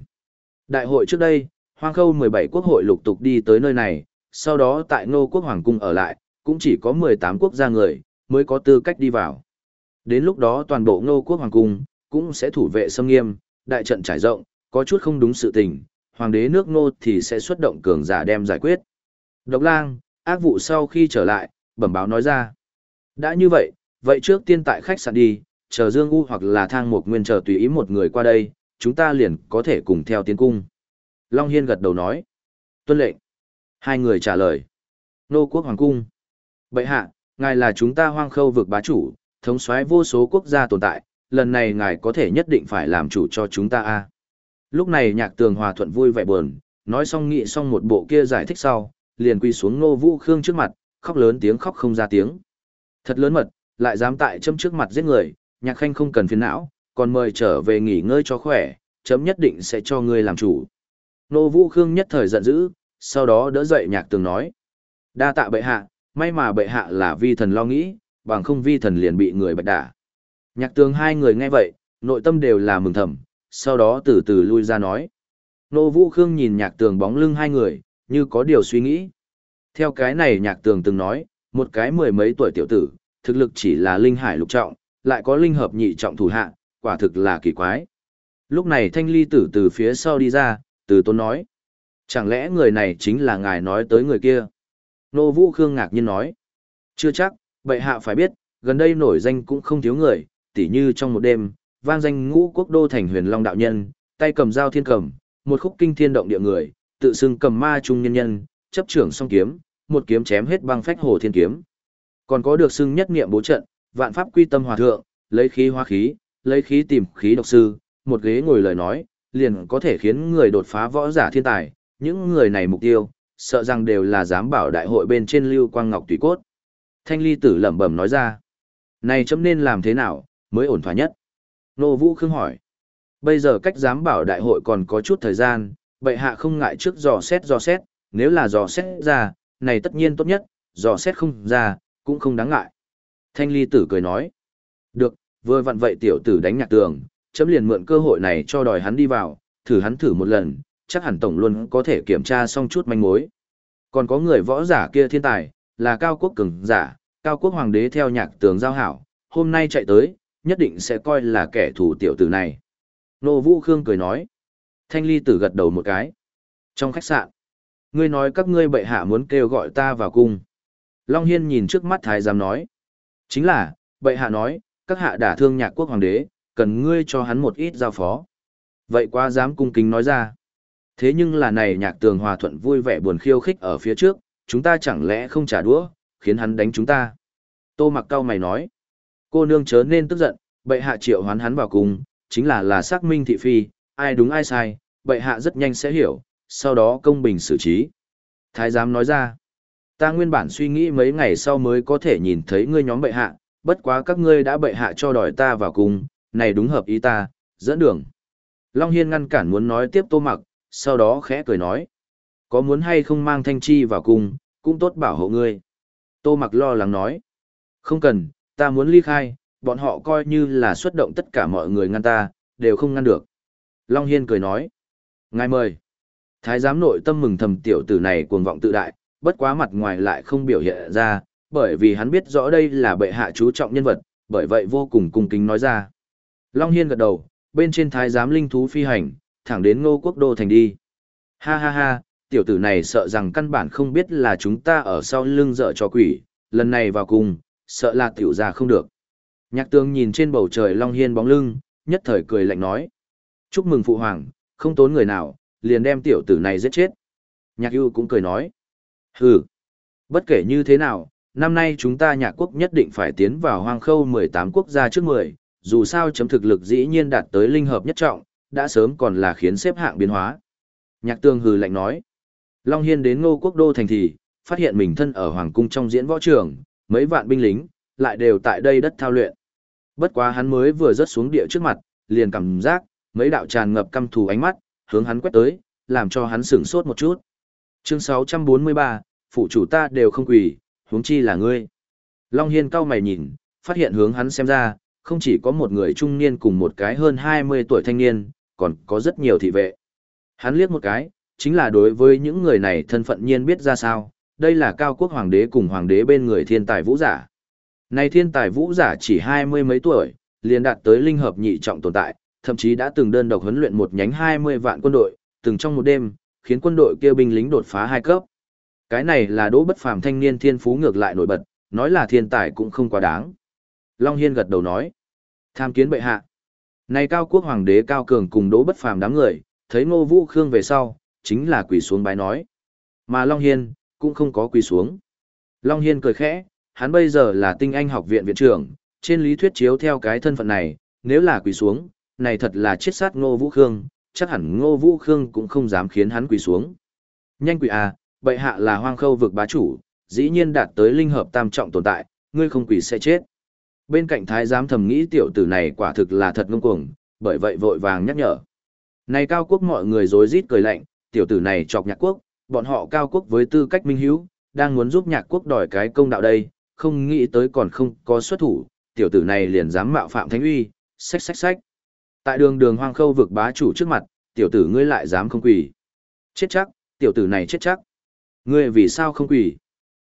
Đại hội trước đây, Hoang Khâu 17 quốc hội lục tục đi tới nơi này, sau đó tại Ngô Quốc Hoàng Cung ở lại, cũng chỉ có 18 quốc gia người, mới có tư cách đi vào. Đến lúc đó toàn bộ Ngô Quốc Hoàng Cung, cũng sẽ thủ vệ sâm nghiêm, đại trận trải rộng, có chút không đúng sự tình, hoàng đế nước Ngô thì sẽ xuất động cường giả đem giải quyết. Độc lang, ác vụ sau khi trở lại, bẩm báo nói ra. Đã như vậy, vậy trước tiên tại khách sạn đi, chờ Dương U hoặc là thang một nguyên chờ tùy ý một người qua đây, chúng ta liền có thể cùng theo tiến cung. Long Hiên gật đầu nói. Tuân lệnh. Hai người trả lời. Nô quốc hoàng cung. Bậy hạ, ngài là chúng ta hoang khâu vực bá chủ, thống soái vô số quốc gia tồn tại, lần này ngài có thể nhất định phải làm chủ cho chúng ta a Lúc này nhạc tường hòa thuận vui vẻ buồn, nói xong nghị xong một bộ kia giải thích sau, liền quy xuống nô vũ khương trước mặt, khóc lớn tiếng khóc không ra tiếng. Thật lớn mật, lại dám tại châm trước mặt giết người, nhạc khanh không cần phiền não, còn mời trở về nghỉ ngơi cho khỏe, chấm nhất định sẽ cho ngươi làm chủ. Nô Vũ Khương nhất thời giận dữ, sau đó đỡ dậy nhạc tường nói. Đa tạ bệ hạ, may mà bệ hạ là vi thần lo nghĩ, bằng không vi thần liền bị người bạch đả. Nhạc tường hai người nghe vậy, nội tâm đều là mừng thầm, sau đó từ từ lui ra nói. Nô Vũ Khương nhìn nhạc tường bóng lưng hai người, như có điều suy nghĩ. Theo cái này nhạc tường từng nói, một cái mười mấy tuổi tiểu tử, thực lực chỉ là linh hải lục trọng, lại có linh hợp nhị trọng thủ hạ, quả thực là kỳ quái. Lúc này thanh ly tử từ phía sau đi ra, từ tôn nói. Chẳng lẽ người này chính là ngài nói tới người kia? Nô Vũ Khương ngạc nhiên nói. Chưa chắc, bệ hạ phải biết, gần đây nổi danh cũng không thiếu người, tỉ như trong một đêm, vang danh ngũ quốc đô thành huyền long đạo nhân, tay cầm dao thiên cầm, một khúc kinh thiên động địa người, tự xưng cầm ma trung nhân nhân, chấp trưởng song kiếm, một kiếm chém hết băng phách hồ thiên kiếm. Còn có được xưng nhất niệm bố trận, vạn pháp quy tâm hòa thượng, lấy khí hóa khí, lấy khí tìm khí độc sư, một ghế ngồi lời nói, liền có thể khiến người đột phá võ giả thiên tài, những người này mục tiêu, sợ rằng đều là giám bảo đại hội bên trên lưu quang ngọc tùy cốt. Thanh ly tử lẩm bẩm nói ra, này chấm nên làm thế nào, mới ổn thỏa nhất. Nô Vũ Khương hỏi, bây giờ cách giám bảo đại hội còn có chút thời gian, bệ hạ không ngại trước dò xét dò xét, nếu là dò xét ra, này tất nhiên tốt nhất, dò xét không ra, cũng không đáng ngại. Thanh ly tử cười nói, được, vừa vặn vậy tiểu tử đánh nhạc tường, chấm liền mượn cơ hội này cho đòi hắn đi vào, thử hắn thử một lần, chắc hẳn tổng luôn có thể kiểm tra xong chút manh mối. Còn có người võ giả kia thiên tài, là cao quốc cường giả, cao quốc hoàng đế theo nhạc tường giao hảo, hôm nay chạy tới, nhất định sẽ coi là kẻ thù tiểu tử này. Nô Vũ Khương cười nói. Thanh ly tử gật đầu một cái. Trong khách sạn, ngươi nói các ngươi bệ hạ muốn kêu gọi ta vào cung. Long Hiên nhìn trước mắt thái giám nói. Chính là, bệ hạ nói, các hạ đả thương nhạc quốc hoàng đế, cần ngươi cho hắn một ít giao phó. Vậy quá dám cung kính nói ra. Thế nhưng là này nhạc tường hòa thuận vui vẻ buồn khiêu khích ở phía trước, chúng ta chẳng lẽ không trả đũa, khiến hắn đánh chúng ta. Tô mặc cao mày nói. Cô nương chớ nên tức giận, bệ hạ triệu hoán hắn vào cùng, chính là là xác minh thị phi, ai đúng ai sai, bệ hạ rất nhanh sẽ hiểu, sau đó công bình xử trí. Thái giám nói ra, ta nguyên bản suy nghĩ mấy ngày sau mới có thể nhìn thấy ngươi nhóm bệ hạ, bất quá các ngươi đã bệ hạ cho đòi ta vào cùng, này đúng hợp ý ta, dẫn đường. Long Hiên ngăn cản muốn nói tiếp tô mặc, sau đó khẽ cười nói. Có muốn hay không mang thanh chi vào cùng, cũng tốt bảo hộ ngươi. Tô mặc lo lắng nói. Không cần, ta muốn ly khai, bọn họ coi như là xuất động tất cả mọi người ngăn ta, đều không ngăn được. Long Hiên cười nói. Ngài mời. Thái giám nội tâm mừng thầm tiểu tử này cuồng vọng tự đại, bất quá mặt ngoài lại không biểu hiện ra, bởi vì hắn biết rõ đây là bệ hạ chú trọng nhân vật, bởi vậy vô cùng cung kính nói ra. Long Hiên gật đầu, bên trên thái giám linh thú phi hành, thẳng đến ngô quốc đô thành đi. Ha ha ha, tiểu tử này sợ rằng căn bản không biết là chúng ta ở sau lưng dở cho quỷ, lần này vào cùng, sợ là tiểu ra không được. Nhạc tương nhìn trên bầu trời Long Hiên bóng lưng, nhất thời cười lạnh nói. Chúc mừng phụ hoàng, không tốn người nào, liền đem tiểu tử này giết chết. Nhạc ưu cũng cười nói. Hừ, bất kể như thế nào, năm nay chúng ta nhạc quốc nhất định phải tiến vào hoang khâu 18 quốc gia trước 10, dù sao chấm thực lực dĩ nhiên đạt tới linh hợp nhất trọng, đã sớm còn là khiến xếp hạng biến hóa. Nhạc tương hừ lạnh nói. Long Hiên đến ngô quốc đô thành thì, phát hiện mình thân ở hoàng cung trong diễn võ trường, mấy vạn binh lính, lại đều tại đây đất thao luyện. Bất quá hắn mới vừa rớt xuống địa trước mặt, liền cảm giác, mấy đạo tràn ngập căm thù ánh mắt, hướng hắn quét tới, làm cho hắn sửng sốt một chút. Chương 643, phụ chủ ta đều không quỳ, huống chi là ngươi. Long Hiên cao mày nhìn, phát hiện hướng hắn xem ra, không chỉ có một người trung niên cùng một cái hơn 20 tuổi thanh niên, còn có rất nhiều thị vệ. Hắn liếc một cái, chính là đối với những người này thân phận nhiên biết ra sao, đây là cao quốc hoàng đế cùng hoàng đế bên người thiên tài vũ giả. Này thiên tài vũ giả chỉ hai mươi mấy tuổi, liền đạt tới linh hợp nhị trọng tồn tại, thậm chí đã từng đơn độc huấn luyện một nhánh 20 vạn quân đội, từng trong một đêm, khiến quân đội kia binh lính đột phá hai cấp. Cái này là đỗ bất phàm thanh niên thiên phú ngược lại nổi bật, nói là thiên tài cũng không quá đáng. Long Hiên gật đầu nói, tham kiến bệ hạ. Này cao quốc hoàng đế cao cường cùng đỗ bất phàm đám người, thấy ngô vũ khương về sau, chính là quỳ xuống bái nói. Mà Long Hiên, cũng không có quỳ xuống. Long Hiên cười khẽ, hắn bây giờ là tinh anh học viện viện trưởng, trên lý thuyết chiếu theo cái thân phận này, nếu là quỳ xuống, này thật là chết sát Ngô Vũ Khương, chắc hẳn Ngô Vũ Khương cũng không dám khiến hắn quỳ xuống. Nhanh quỳ à, bệ hạ là hoang khâu vực bá chủ, dĩ nhiên đạt tới linh hợp tam trọng tồn tại, ngươi không quỳ sẽ chết. Bên cạnh thái giám thầm nghĩ tiểu tử này quả thực là thật ngông cuồng, bởi vậy vội vàng nhắc nhở. Này cao quốc mọi người rối rít cười lạnh, tiểu tử này chọc nhạc quốc, bọn họ cao quốc với tư cách minh hiếu, đang muốn giúp nhạc quốc đòi cái công đạo đây, không nghĩ tới còn không có xuất thủ, tiểu tử này liền dám mạo phạm thánh uy, xách xách xách. Tại đường đường hoang khâu vực bá chủ trước mặt, tiểu tử ngươi lại dám không quỳ. Chết chắc, tiểu tử này chết chắc. Ngươi vì sao không quỳ?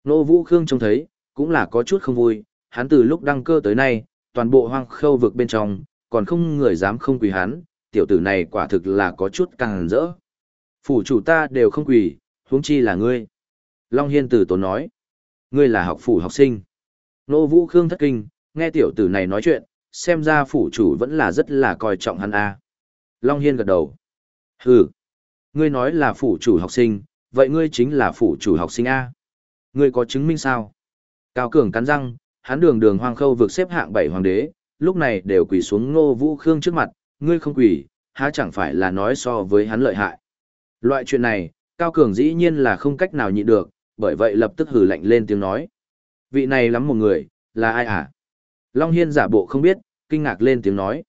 Nô Vũ Khương trông thấy, cũng là có chút không vui, hắn từ lúc đăng cơ tới nay, toàn bộ hoang khâu vực bên trong, còn không người dám không quỳ hắn, tiểu tử này quả thực là có chút càng rỡ. Phủ chủ ta đều không quỳ, huống chi là ngươi. Long Hiên tử tốn nói, ngươi là học phủ học sinh. Nô Vũ Khương thất kinh, nghe tiểu tử này nói chuyện, xem ra phủ chủ vẫn là rất là coi trọng hắn a. Long Hiên gật đầu. Hừ, ngươi nói là phủ chủ học sinh, vậy ngươi chính là phủ chủ học sinh a. Ngươi có chứng minh sao? Cao Cường cắn răng, hắn đường đường hoang khâu vượt xếp hạng bảy hoàng đế, lúc này đều quỳ xuống Ngô Vũ Khương trước mặt, ngươi không quỳ, há chẳng phải là nói so với hắn lợi hại. Loại chuyện này, Cao Cường dĩ nhiên là không cách nào nhịn được, bởi vậy lập tức hử lạnh lên tiếng nói. Vị này lắm một người, là ai à? Long Hiên giả bộ không biết, kinh ngạc lên tiếng nói.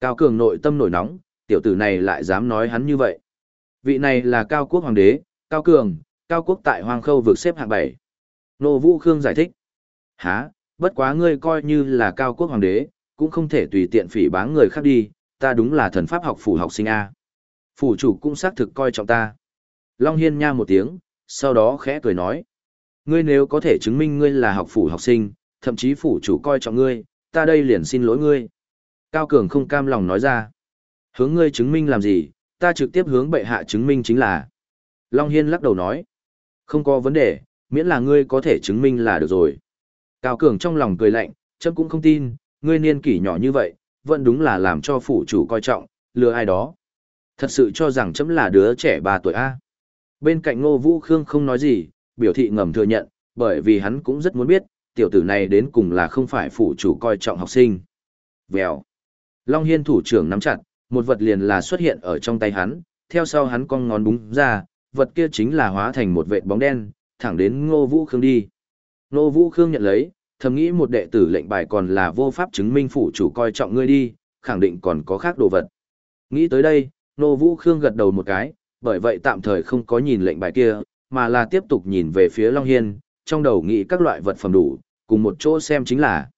Cao Cường nội tâm nổi nóng, tiểu tử này lại dám nói hắn như vậy. Vị này là Cao Quốc Hoàng đế, Cao Cường, Cao Quốc tại Hoàng Khâu vượt xếp hạng 7. Nô Vũ Khương giải thích. Hả, bất quá ngươi coi như là Cao Quốc Hoàng đế, cũng không thể tùy tiện phỉ báng người khác đi, ta đúng là thần pháp học phủ học sinh A. Phủ chủ cũng xác thực coi trọng ta. Long Hiên nha một tiếng, sau đó khẽ cười nói. Ngươi nếu có thể chứng minh ngươi là học phủ học sinh, thậm chí phủ chủ coi trọng ngươi, ta đây liền xin lỗi ngươi. Cao Cường không cam lòng nói ra. Hướng ngươi chứng minh làm gì, ta trực tiếp hướng bệ hạ chứng minh chính là. Long Hiên lắc đầu nói. Không có vấn đề, miễn là ngươi có thể chứng minh là được rồi. Cao Cường trong lòng cười lạnh, chấm cũng không tin, ngươi niên kỷ nhỏ như vậy, vẫn đúng là làm cho phủ chủ coi trọng, lừa ai đó. Thật sự cho rằng chấm là đứa trẻ 3 tuổi A. Bên cạnh Ngô Vũ Khương không nói gì, biểu thị ngầm thừa nhận, bởi vì hắn cũng rất muốn biết, tiểu tử này đến cùng là không phải phụ chủ coi trọng học sinh. Vèo. Long Hiên thủ trưởng nắm chặt, một vật liền là xuất hiện ở trong tay hắn, theo sau hắn cong ngón búng ra, vật kia chính là hóa thành một vệt bóng đen, thẳng đến Ngô Vũ Khương đi. Ngô Vũ Khương nhận lấy, thầm nghĩ một đệ tử lệnh bài còn là vô pháp chứng minh phụ chủ coi trọng ngươi đi, khẳng định còn có khác đồ vật. Nghĩ tới đây, Ngô Vũ Khương gật đầu một cái, bởi vậy tạm thời không có nhìn lệnh bài kia, mà là tiếp tục nhìn về phía Long Hiên, trong đầu nghĩ các loại vật phẩm đủ, cùng một chỗ xem chính là.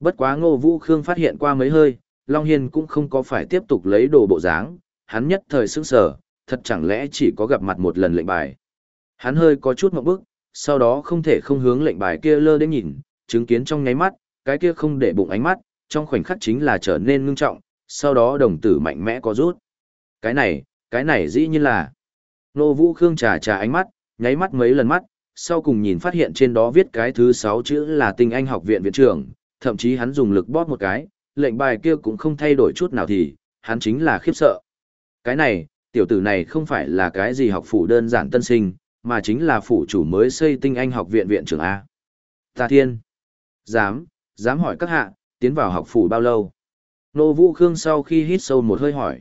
Bất quá Ngô Vũ Khương phát hiện qua mấy hơi, Long Hiên cũng không có phải tiếp tục lấy đồ bộ dáng, hắn nhất thời sững sở, thật chẳng lẽ chỉ có gặp mặt một lần lệnh bài. Hắn hơi có chút một bức, sau đó không thể không hướng lệnh bài kia lơ đến nhìn, chứng kiến trong nháy mắt, cái kia không để bụng ánh mắt, trong khoảnh khắc chính là trở nên ngưng trọng, sau đó đồng tử mạnh mẽ có rút. Cái này, cái này dĩ nhiên là. Nô Vũ Khương trà trà ánh mắt, nháy mắt mấy lần mắt, sau cùng nhìn phát hiện trên đó viết cái thứ sáu chữ là tinh anh học viện viện trưởng, thậm chí hắn dùng lực bóp một cái, lệnh bài kia cũng không thay đổi chút nào thì, hắn chính là khiếp sợ. Cái này, tiểu tử này không phải là cái gì học phủ đơn giản tân sinh, mà chính là phủ chủ mới xây tinh anh học viện viện trưởng A. Ta thiên. Dám, dám hỏi các hạ, tiến vào học phủ bao lâu? Nô Vũ Khương sau khi hít sâu một hơi hỏi.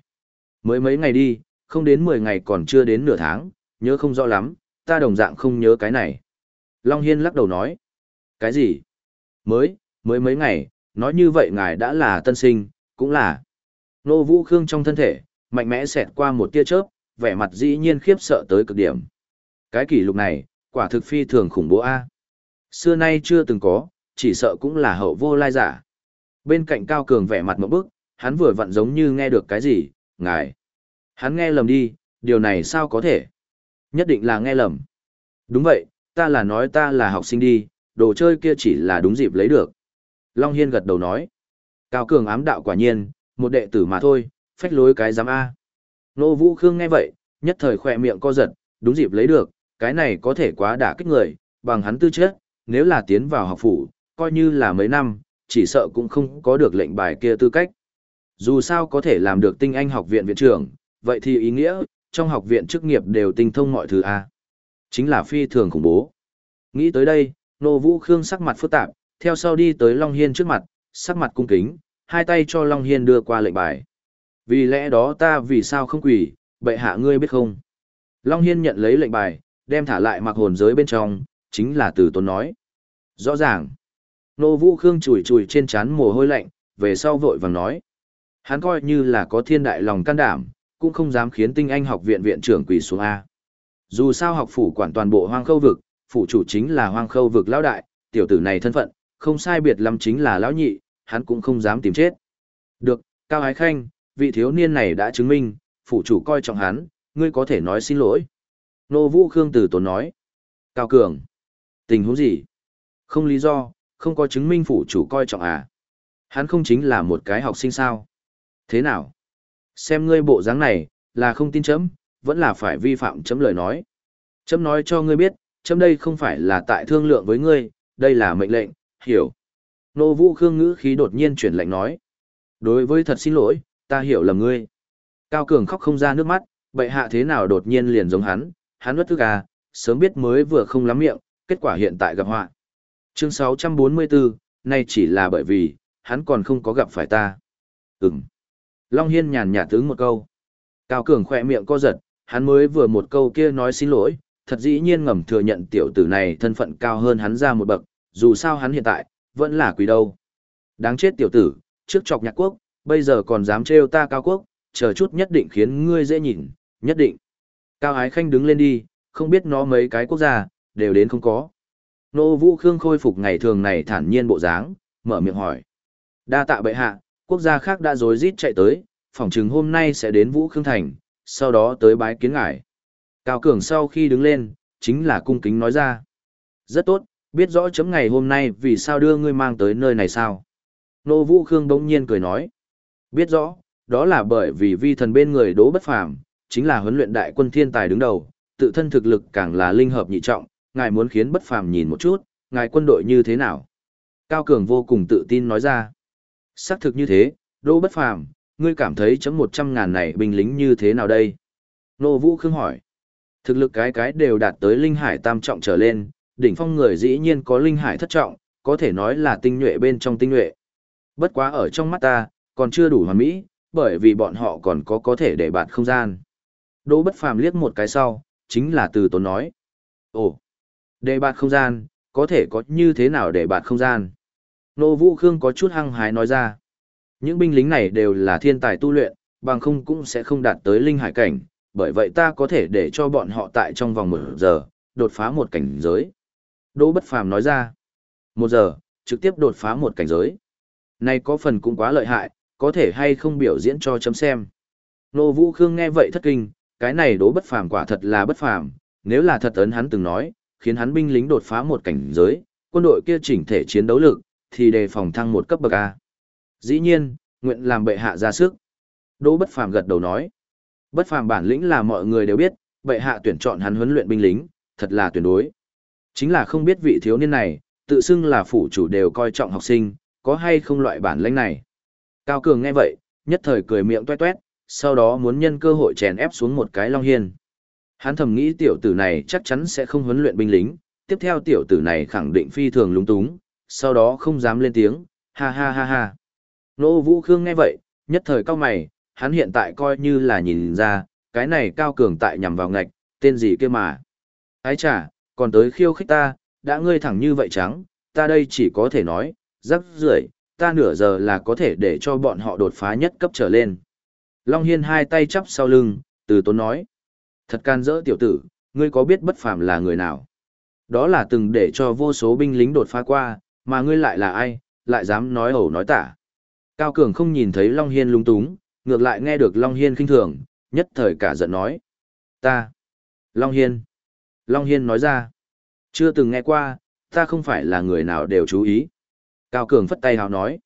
Mới mấy ngày đi, không đến 10 ngày còn chưa đến nửa tháng, nhớ không rõ lắm, ta đồng dạng không nhớ cái này. Long Hiên lắc đầu nói. Cái gì? Mới, mới mấy ngày, nói như vậy ngài đã là tân sinh, cũng là. Nô Vũ Khương trong thân thể, mạnh mẽ xẹt qua một tia chớp, vẻ mặt dĩ nhiên khiếp sợ tới cực điểm. Cái kỷ lục này, quả thực phi thường khủng bố A. Xưa nay chưa từng có, chỉ sợ cũng là hậu vô lai giả. Bên cạnh Cao Cường vẻ mặt một bức, hắn vừa vặn giống như nghe được cái gì, ngài. Hắn nghe lầm đi, điều này sao có thể? Nhất định là nghe lầm. Đúng vậy, ta là nói ta là học sinh đi, đồ chơi kia chỉ là đúng dịp lấy được. Long Hiên gật đầu nói. Cao Cường ám đạo quả nhiên, một đệ tử mà thôi, phách lối cái giám A. Nô Vũ Khương nghe vậy, nhất thời khỏe miệng co giật, đúng dịp lấy được, cái này có thể quá đả kích người, bằng hắn tư chất, nếu là tiến vào học phủ, coi như là mấy năm, chỉ sợ cũng không có được lệnh bài kia tư cách. Dù sao có thể làm được tinh anh học viện viện trưởng, vậy thì ý nghĩa, trong học viện chức nghiệp đều tinh thông mọi thứ A. Chính là phi thường khủng bố. Nghĩ tới đây, Nô Vũ Khương sắc mặt phức tạp, theo sau đi tới Long Hiên trước mặt, sắc mặt cung kính, hai tay cho Long Hiên đưa qua lệnh bài. Vì lẽ đó ta vì sao không quỷ, bệ hạ ngươi biết không? Long Hiên nhận lấy lệnh bài, đem thả lại mặc hồn giới bên trong, chính là từ tốn nói. Rõ ràng. Nô Vũ Khương chùi chùi trên chán mồ hôi lạnh, về sau vội vàng nói. Hắn coi như là có thiên đại lòng can đảm, cũng không dám khiến tinh anh học viện viện trưởng quỳ xuống A. Dù sao học phủ quản toàn bộ hoang khâu vực, phủ chủ chính là hoang khâu vực lão đại, tiểu tử này thân phận, không sai biệt lắm chính là lão nhị, hắn cũng không dám tìm chết. Được, Cao Ái Khanh, vị thiếu niên này đã chứng minh, phủ chủ coi trọng hắn, ngươi có thể nói xin lỗi. Nô Vũ Khương Tử Tốn nói. Cao Cường. Tình huống gì? Không lý do, không có chứng minh phủ chủ coi trọng à? Hắn không chính là một cái học sinh sao? Thế nào? Xem ngươi bộ dáng này, là không tin chấm, vẫn là phải vi phạm chấm lời nói. Chấm nói cho ngươi biết, chấm đây không phải là tại thương lượng với ngươi, đây là mệnh lệnh, hiểu. Nô Vũ Khương ngữ khí đột nhiên chuyển lệnh nói. Đối với thật xin lỗi, ta hiểu lầm ngươi. Cao Cường khóc không ra nước mắt, bệ hạ thế nào đột nhiên liền giống hắn, hắn bất thức à, sớm biết mới vừa không lắm miệng, kết quả hiện tại gặp họa. Chương 644, nay chỉ là bởi vì, hắn còn không có gặp phải ta. Ừm. Long Hiên nhàn nhạt tướng một câu. Cao Cường khỏe miệng co giật, hắn mới vừa một câu kia nói xin lỗi, thật dĩ nhiên ngầm thừa nhận tiểu tử này thân phận cao hơn hắn ra một bậc, dù sao hắn hiện tại, vẫn là quỷ đâu. Đáng chết tiểu tử, trước chọc nhạc quốc, bây giờ còn dám trêu ta cao quốc, chờ chút nhất định khiến ngươi dễ nhìn, nhất định. Cao Ái Khanh đứng lên đi, không biết nó mấy cái quốc gia, đều đến không có. Nô Vũ Khương khôi phục ngày thường này thản nhiên bộ dáng, mở miệng hỏi. Đa tạ bệ hạ, quốc gia khác đã rối rít chạy tới, phỏng chừng hôm nay sẽ đến Vũ Khương Thành, sau đó tới bái kiến ngài. Cao Cường sau khi đứng lên, chính là cung kính nói ra. Rất tốt, biết rõ chấm ngày hôm nay vì sao đưa ngươi mang tới nơi này sao. Nô Vũ Khương bỗng nhiên cười nói. Biết rõ, đó là bởi vì vi thần bên người đố bất phàm, chính là huấn luyện đại quân thiên tài đứng đầu, tự thân thực lực càng là linh hợp nhị trọng, ngài muốn khiến bất phàm nhìn một chút, ngài quân đội như thế nào. Cao Cường vô cùng tự tin nói ra. Xác thực như thế, đỗ bất phàm, ngươi cảm thấy chấm một trăm ngàn này binh lính như thế nào đây? Nô Vũ Khương hỏi. Thực lực cái cái đều đạt tới linh hải tam trọng trở lên, đỉnh phong người dĩ nhiên có linh hải thất trọng, có thể nói là tinh nhuệ bên trong tinh nhuệ. Bất quá ở trong mắt ta, còn chưa đủ hoàn mỹ, bởi vì bọn họ còn có có thể để bạt không gian. Đỗ bất phàm liếc một cái sau, chính là từ tốn nói. Ồ, để bạt không gian, có thể có như thế nào để bạt không gian? Nô Vũ Khương có chút hăng hái nói ra. Những binh lính này đều là thiên tài tu luyện, bằng không cũng sẽ không đạt tới linh hải cảnh, bởi vậy ta có thể để cho bọn họ tại trong vòng một giờ, đột phá một cảnh giới. Đỗ Bất Phàm nói ra. Một giờ, trực tiếp đột phá một cảnh giới. Này có phần cũng quá lợi hại, có thể hay không biểu diễn cho chấm xem. Nô Vũ Khương nghe vậy thất kinh, cái này Đỗ Bất Phàm quả thật là bất phàm, nếu là thật ấn hắn từng nói, khiến hắn binh lính đột phá một cảnh giới, quân đội kia chỉnh thể chiến đấu lực, thì đề phòng thăng một cấp bậc A. Dĩ nhiên, nguyện làm bệ hạ ra sức. Đỗ Bất Phàm gật đầu nói. Bất phàm bản lĩnh là mọi người đều biết, bệ hạ tuyển chọn hắn huấn luyện binh lính, thật là tuyệt đối. Chính là không biết vị thiếu niên này, tự xưng là phủ chủ đều coi trọng học sinh, có hay không loại bản lĩnh này. Cao Cường nghe vậy, nhất thời cười miệng toe toét, sau đó muốn nhân cơ hội chèn ép xuống một cái long hiên. Hắn thầm nghĩ tiểu tử này chắc chắn sẽ không huấn luyện binh lính, tiếp theo tiểu tử này khẳng định phi thường lúng túng, sau đó không dám lên tiếng, ha ha ha ha. Nô Vũ Khương nghe vậy, nhất thời cao mày, hắn hiện tại coi như là nhìn ra, cái này cao cường tại nhằm vào ngạch, tên gì kia mà. Ái chà, còn tới khiêu khích ta, đã ngươi thẳng như vậy trắng, ta đây chỉ có thể nói, rắc rưởi, ta nửa giờ là có thể để cho bọn họ đột phá nhất cấp trở lên. Long Hiên hai tay chắp sau lưng, từ tốn nói. Thật can dỡ tiểu tử, ngươi có biết bất phàm là người nào? Đó là từng để cho vô số binh lính đột phá qua, mà ngươi lại là ai, lại dám nói ẩu nói tả. Cao Cường không nhìn thấy Long Hiên lung túng, ngược lại nghe được Long Hiên khinh thường, nhất thời cả giận nói. Ta. Long Hiên. Long Hiên nói ra. Chưa từng nghe qua, ta không phải là người nào đều chú ý. Cao Cường phất tay hào nói.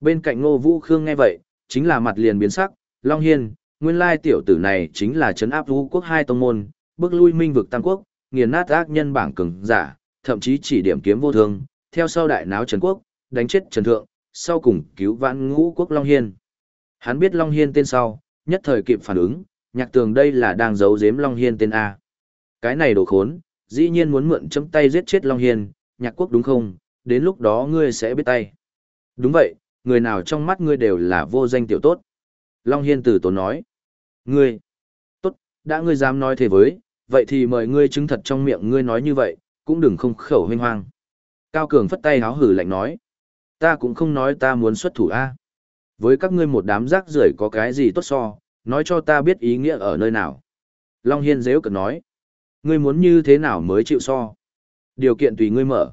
Bên cạnh Ngô Vũ Khương nghe vậy, chính là mặt liền biến sắc, Long Hiên, nguyên lai tiểu tử này chính là trấn áp vũ quốc hai tông môn, bước lui minh vực tam quốc, nghiền nát ác nhân bảng cường giả, thậm chí chỉ điểm kiếm vô thương, theo sau đại náo Trần Quốc, đánh chết Trần Thượng, sau cùng cứu vãn ngũ quốc Long Hiên. Hắn biết Long Hiên tên sau, nhất thời kịp phản ứng, nhạc tường đây là đang giấu giếm Long Hiên tên A. Cái này đồ khốn, dĩ nhiên muốn mượn chấm tay giết chết Long Hiên, nhạc quốc đúng không, đến lúc đó ngươi sẽ biết tay. Đúng vậy, người nào trong mắt ngươi đều là vô danh tiểu tốt. Long Hiên từ tốn nói. Ngươi, tốt, đã ngươi dám nói thế với, vậy thì mời ngươi chứng thật trong miệng ngươi nói như vậy, cũng đừng không khẩu huynh hoang. Cao Cường phất tay háo hử lạnh nói. Ta cũng không nói ta muốn xuất thủ A. Với các ngươi một đám rác rưởi có cái gì tốt so, nói cho ta biết ý nghĩa ở nơi nào. Long Hiên dễu cực nói. Ngươi muốn như thế nào mới chịu so? Điều kiện tùy ngươi mở.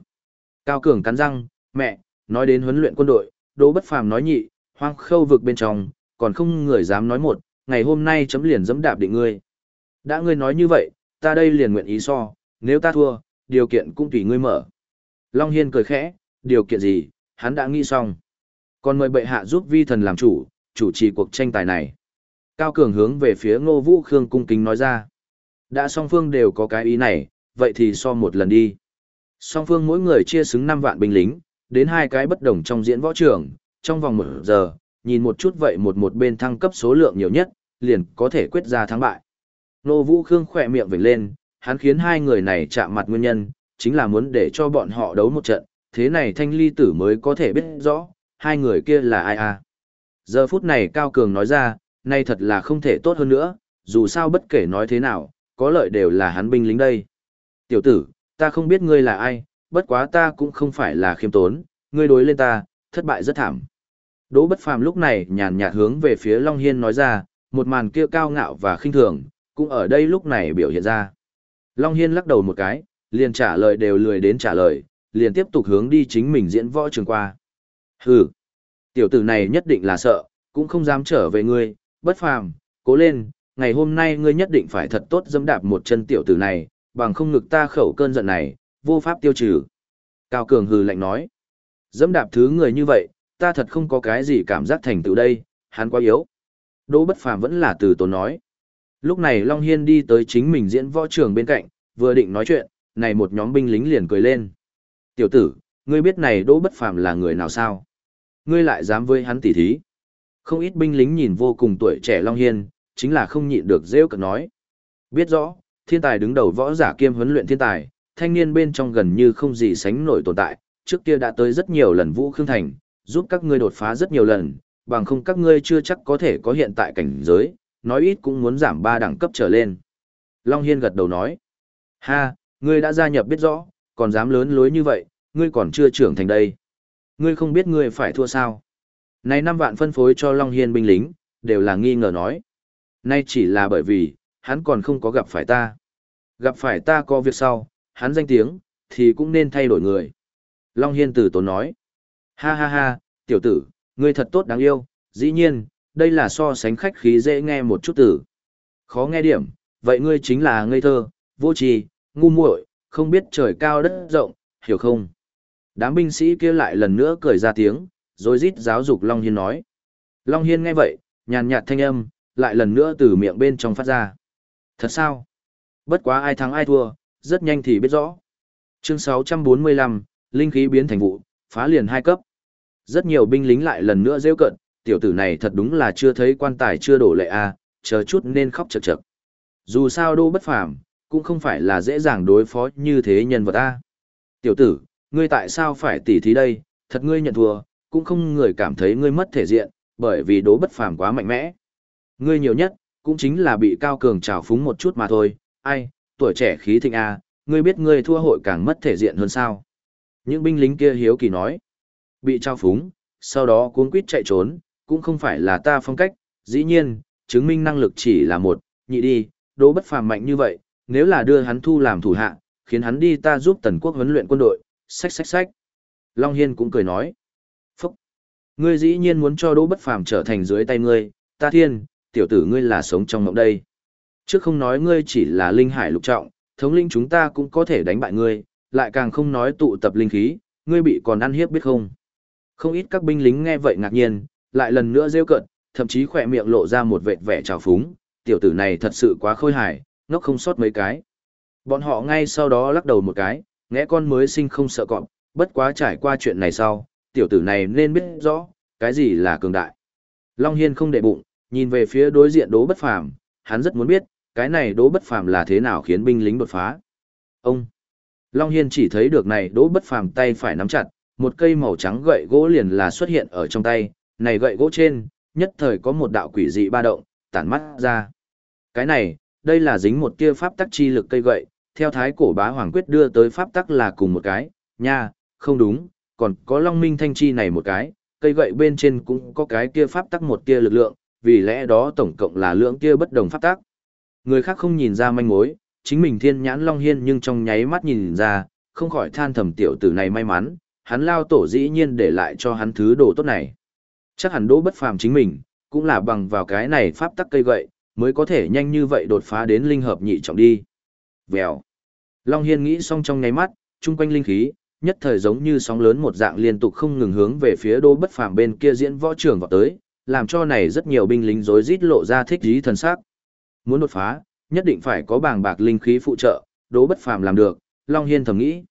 Cao Cường cắn răng, mẹ, nói đến huấn luyện quân đội, Đỗ Bất Phàm nói nhị, hoang khâu vực bên trong, còn không người dám nói một, ngày hôm nay chấm liền dẫm đạp định ngươi. Đã ngươi nói như vậy, ta đây liền nguyện ý so, nếu ta thua, điều kiện cũng tùy ngươi mở. Long Hiên cười khẽ, điều kiện gì, hắn đã nghĩ xong. Còn mời bệ hạ giúp vi thần làm chủ, chủ trì cuộc tranh tài này. Cao Cường hướng về phía Ngô Vũ Khương cung kính nói ra. Đã song phương đều có cái ý này, vậy thì so một lần đi. Song phương mỗi người chia xứng 5 vạn binh lính, đến hai cái bất đồng trong diễn võ trường, trong vòng 1 giờ, nhìn một chút vậy một một bên thăng cấp số lượng nhiều nhất, liền có thể quyết ra thắng bại. Ngô Vũ Khương khỏe miệng vểnh lên, hắn khiến hai người này chạm mặt nguyên nhân, chính là muốn để cho bọn họ đấu một trận, thế này thanh ly tử mới có thể biết rõ, hai người kia là ai à. Giờ phút này Cao Cường nói ra, nay thật là không thể tốt hơn nữa, dù sao bất kể nói thế nào, có lợi đều là hắn binh lính đây. Tiểu tử, ta không biết ngươi là ai, bất quá ta cũng không phải là khiêm tốn, ngươi đối lên ta, thất bại rất thảm. Đỗ bất phàm lúc này nhàn nhạt hướng về phía Long Hiên nói ra, một màn kia cao ngạo và khinh thường, cũng ở đây lúc này biểu hiện ra. Long Hiên lắc đầu một cái, liền trả lời đều lười đến trả lời, liền tiếp tục hướng đi chính mình diễn võ trường qua. Hừ, tiểu tử này nhất định là sợ, cũng không dám trở về ngươi, bất phàm, cố lên, ngày hôm nay ngươi nhất định phải thật tốt dẫm đạp một chân tiểu tử này, bằng không ngực ta khẩu cơn giận này, vô pháp tiêu trừ. Cao Cường hừ lạnh nói, dẫm đạp thứ người như vậy, ta thật không có cái gì cảm giác thành tựu đây, hắn quá yếu. Đỗ bất phàm vẫn là từ tốn nói. Lúc này Long Hiên đi tới chính mình diễn võ trường bên cạnh, vừa định nói chuyện, này một nhóm binh lính liền cười lên. Tiểu tử, ngươi biết này Đỗ bất phàm là người nào sao? Ngươi lại dám với hắn tỉ thí. Không ít binh lính nhìn vô cùng tuổi trẻ Long Hiên, chính là không nhịn được rêu cực nói. Biết rõ, thiên tài đứng đầu võ giả kiêm huấn luyện thiên tài, thanh niên bên trong gần như không gì sánh nổi tồn tại, trước kia đã tới rất nhiều lần Vũ Khương Thành, giúp các ngươi đột phá rất nhiều lần, bằng không các ngươi chưa chắc có thể có hiện tại cảnh giới, nói ít cũng muốn giảm 3 đẳng cấp trở lên. Long Hiên gật đầu nói, ha, ngươi đã gia nhập biết rõ, còn dám lớn lối như vậy, ngươi còn chưa trưởng thành đây. Ngươi không biết ngươi phải thua sao. Này năm vạn phân phối cho Long Hiên binh lính, đều là nghi ngờ nói. Nay chỉ là bởi vì, hắn còn không có gặp phải ta. Gặp phải ta có việc sau, hắn danh tiếng, thì cũng nên thay đổi người. Long Hiên tử tốn nói. Ha ha ha, tiểu tử, ngươi thật tốt đáng yêu, dĩ nhiên, đây là so sánh khách khí dễ nghe một chút tử. Khó nghe điểm, vậy ngươi chính là ngây thơ, vô tri, ngu muội, không biết trời cao đất rộng, hiểu không? Đám binh sĩ kia lại lần nữa cười ra tiếng, rồi rít giáo dục Long Hiên nói. Long Hiên nghe vậy, nhàn nhạt thanh âm, lại lần nữa từ miệng bên trong phát ra. Thật sao? Bất quá ai thắng ai thua, rất nhanh thì biết rõ. Chương 645, Linh khí biến thành vụ, phá liền hai cấp. Rất nhiều binh lính lại lần nữa rêu cận, tiểu tử này thật đúng là chưa thấy quan tài chưa đổ lệ a chờ chút nên khóc chật chật. Dù sao đô bất phàm, cũng không phải là dễ dàng đối phó như thế nhân vật ta. Tiểu tử, ngươi tại sao phải tỉ thí đây, thật ngươi nhận thua, cũng không người cảm thấy ngươi mất thể diện, bởi vì đố bất phàm quá mạnh mẽ. Ngươi nhiều nhất, cũng chính là bị cao cường trào phúng một chút mà thôi, ai, tuổi trẻ khí thịnh a, ngươi biết ngươi thua hội càng mất thể diện hơn sao. Những binh lính kia hiếu kỳ nói, bị trao phúng, sau đó cuống quýt chạy trốn, cũng không phải là ta phong cách, dĩ nhiên, chứng minh năng lực chỉ là một, nhị đi, đố bất phàm mạnh như vậy, nếu là đưa hắn thu làm thủ hạ, khiến hắn đi ta giúp tần quốc huấn luyện quân đội, sách sách sách. Long Hiên cũng cười nói, phúc, ngươi dĩ nhiên muốn cho Đỗ bất phàm trở thành dưới tay ngươi, ta thiên, tiểu tử ngươi là sống trong mộng đây. Trước không nói ngươi chỉ là linh hải lục trọng, thống linh chúng ta cũng có thể đánh bại ngươi, lại càng không nói tụ tập linh khí, ngươi bị còn ăn hiếp biết không. Không ít các binh lính nghe vậy ngạc nhiên, lại lần nữa rêu cận, thậm chí khỏe miệng lộ ra một vệt vẻ trào phúng, tiểu tử này thật sự quá khôi hài, nó không sót mấy cái. Bọn họ ngay sau đó lắc đầu một cái, ngẽ con mới sinh không sợ cọp, bất quá trải qua chuyện này sau, tiểu tử này nên biết rõ, cái gì là cường đại. Long Hiên không để bụng, nhìn về phía đối diện đố bất phàm, hắn rất muốn biết, cái này đố bất phàm là thế nào khiến binh lính đột phá. Ông! Long Hiên chỉ thấy được này đố bất phàm tay phải nắm chặt, một cây màu trắng gậy gỗ liền là xuất hiện ở trong tay, này gậy gỗ trên, nhất thời có một đạo quỷ dị ba động, tản mắt ra. Cái này, đây là dính một tia pháp tắc chi lực cây gậy, theo thái cổ bá hoàng quyết đưa tới pháp tắc là cùng một cái, nha, không đúng, còn có long minh thanh chi này một cái, cây gậy bên trên cũng có cái kia pháp tắc một tia lực lượng, vì lẽ đó tổng cộng là lượng kia bất đồng pháp tắc. Người khác không nhìn ra manh mối, chính mình thiên nhãn long hiên nhưng trong nháy mắt nhìn ra, không khỏi than thầm tiểu tử này may mắn, hắn lao tổ dĩ nhiên để lại cho hắn thứ đồ tốt này. Chắc hẳn đỗ bất phàm chính mình, cũng là bằng vào cái này pháp tắc cây gậy, mới có thể nhanh như vậy đột phá đến linh hợp nhị trọng đi. Vèo. Long Hiên nghĩ xong trong ngáy mắt, chung quanh linh khí, nhất thời giống như sóng lớn một dạng liên tục không ngừng hướng về phía đô bất phàm bên kia diễn võ trường vào tới, làm cho này rất nhiều binh lính rối rít lộ ra thích ý thần sắc. Muốn đột phá, nhất định phải có bảng bạc linh khí phụ trợ, đố bất phàm làm được, Long Hiên thầm nghĩ.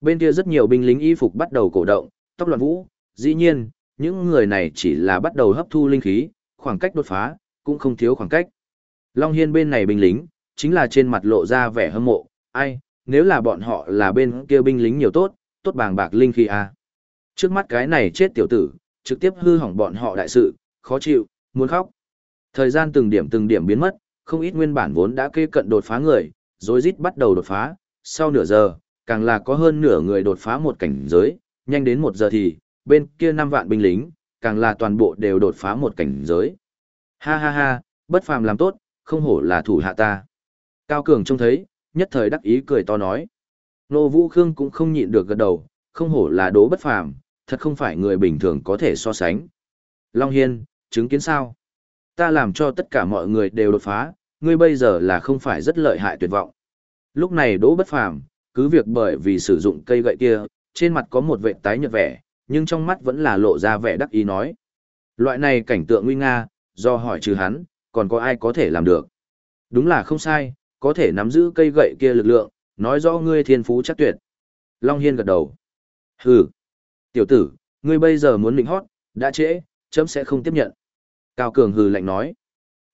Bên kia rất nhiều binh lính y phục bắt đầu cổ động, tóc loạn vũ, dĩ nhiên, những người này chỉ là bắt đầu hấp thu linh khí, khoảng cách đột phá, cũng không thiếu khoảng cách. Long Hiên bên này binh lính, chính là trên mặt lộ ra vẻ hâm mộ, ai, nếu là bọn họ là bên kia binh lính nhiều tốt, tốt bàng bạc linh khí à. Trước mắt cái này chết tiểu tử, trực tiếp hư hỏng bọn họ đại sự, khó chịu, muốn khóc. Thời gian từng điểm từng điểm biến mất, không ít nguyên bản vốn đã kê cận đột phá người, rồi rít bắt đầu đột phá, sau nửa giờ, càng là có hơn nửa người đột phá một cảnh giới, nhanh đến một giờ thì, bên kia năm vạn binh lính, càng là toàn bộ đều đột phá một cảnh giới. Ha ha ha, bất phàm làm tốt, không hổ là thủ hạ ta. Cao Cường trông thấy, nhất thời đắc ý cười to nói. Nô Vũ Khương cũng không nhịn được gật đầu, không hổ là đố bất phàm, thật không phải người bình thường có thể so sánh. Long Hiên, chứng kiến sao? Ta làm cho tất cả mọi người đều đột phá, ngươi bây giờ là không phải rất lợi hại tuyệt vọng. Lúc này đỗ bất phàm, cứ việc bởi vì sử dụng cây gậy kia, trên mặt có một vệ tái nhợt vẻ, nhưng trong mắt vẫn là lộ ra vẻ đắc ý nói. Loại này cảnh tượng nguy nga, do hỏi trừ hắn, còn có ai có thể làm được. Đúng là không sai, có thể nắm giữ cây gậy kia lực lượng, nói rõ ngươi thiên phú chắc tuyệt. Long Hiên gật đầu. Hừ. Tiểu tử, ngươi bây giờ muốn lĩnh hót, đã trễ, chấm sẽ không tiếp nhận. Cao Cường hừ lạnh nói.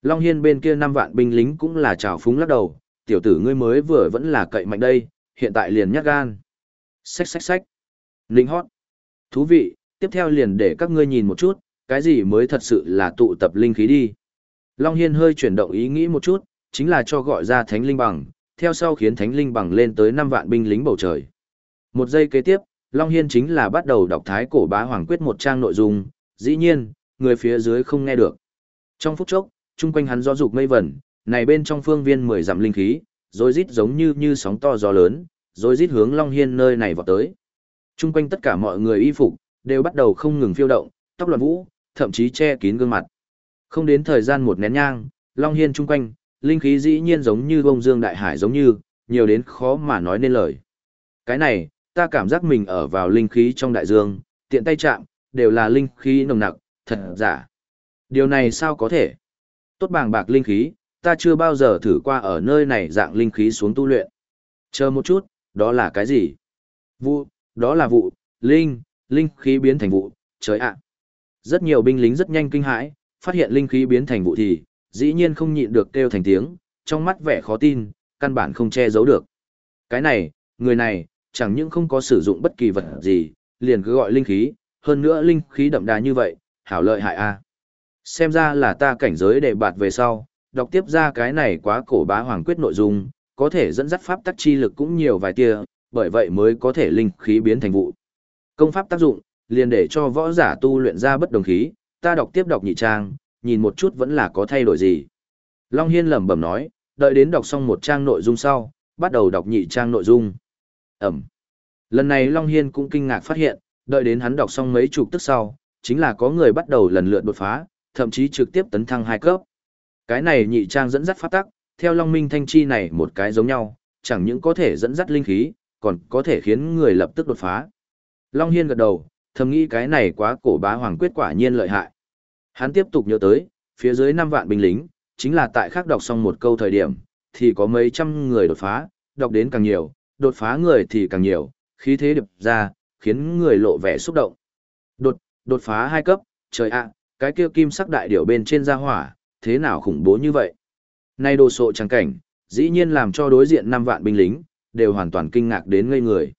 Long Hiên bên kia năm vạn binh lính cũng là trào phúng lắc đầu, tiểu tử ngươi mới vừa vẫn là cậy mạnh đây, hiện tại liền nhát gan. Xách xách xách. Ninh hót. Thú vị, tiếp theo liền để các ngươi nhìn một chút, cái gì mới thật sự là tụ tập linh khí đi. Long Hiên hơi chuyển động ý nghĩ một chút, chính là cho gọi ra thánh linh bằng, theo sau khiến thánh linh bằng lên tới 5 vạn binh lính bầu trời. Một giây kế tiếp, Long Hiên chính là bắt đầu đọc thái cổ bá hoàng quyết một trang nội dung, dĩ nhiên, người phía dưới không nghe được. Trong phút chốc, chung quanh hắn gió dục mây vẩn, này bên trong phương viên 10 dặm linh khí, rồi rít giống như như sóng to gió lớn, rồi rít hướng Long Hiên nơi này vào tới. Chung quanh tất cả mọi người y phục, đều bắt đầu không ngừng phiêu động, tóc loạn vũ, thậm chí che kín gương mặt. Không đến thời gian một nén nhang, Long Hiên chung quanh, linh khí dĩ nhiên giống như bông dương đại hải giống như, nhiều đến khó mà nói nên lời. Cái này, ta cảm giác mình ở vào linh khí trong đại dương, tiện tay chạm, đều là linh khí nồng nặc, thật giả. Điều này sao có thể? Tốt bảng bạc linh khí, ta chưa bao giờ thử qua ở nơi này dạng linh khí xuống tu luyện. Chờ một chút, đó là cái gì? Vụ, đó là vụ, linh, linh khí biến thành vụ, trời ạ. Rất nhiều binh lính rất nhanh kinh hãi, phát hiện linh khí biến thành vụ thì, dĩ nhiên không nhịn được kêu thành tiếng, trong mắt vẻ khó tin, căn bản không che giấu được. Cái này, người này, chẳng những không có sử dụng bất kỳ vật gì, liền cứ gọi linh khí, hơn nữa linh khí đậm đà như vậy, hảo lợi hại a. Xem ra là ta cảnh giới để bạt về sau, đọc tiếp ra cái này quá cổ bá hoàng quyết nội dung, có thể dẫn dắt pháp tắc chi lực cũng nhiều vài tia, bởi vậy mới có thể linh khí biến thành vụ. Công pháp tác dụng, liền để cho võ giả tu luyện ra bất đồng khí, ta đọc tiếp đọc nhị trang, nhìn một chút vẫn là có thay đổi gì. Long Hiên lẩm bẩm nói, đợi đến đọc xong một trang nội dung sau, bắt đầu đọc nhị trang nội dung. Ẩm. Lần này Long Hiên cũng kinh ngạc phát hiện, đợi đến hắn đọc xong mấy chục tức sau, chính là có người bắt đầu lần lượt đột phá, thậm chí trực tiếp tấn thăng hai cấp. Cái này nhị trang dẫn dắt pháp tắc, theo Long Minh Thanh Chi này một cái giống nhau, chẳng những có thể dẫn dắt linh khí, còn có thể khiến người lập tức đột phá. Long Hiên gật đầu, thầm nghĩ cái này quá cổ bá hoàng quyết quả nhiên lợi hại. Hắn tiếp tục nhớ tới, phía dưới 5 vạn binh lính, chính là tại khắc đọc xong một câu thời điểm, thì có mấy trăm người đột phá, đọc đến càng nhiều, đột phá người thì càng nhiều, khí thế đập ra, khiến người lộ vẻ xúc động. Đột, đột phá hai cấp, trời ạ, cái kia kim sắc đại điểu bên trên ra hỏa, thế nào khủng bố như vậy? Nay đồ sộ trắng cảnh, dĩ nhiên làm cho đối diện 5 vạn binh lính, đều hoàn toàn kinh ngạc đến ngây người.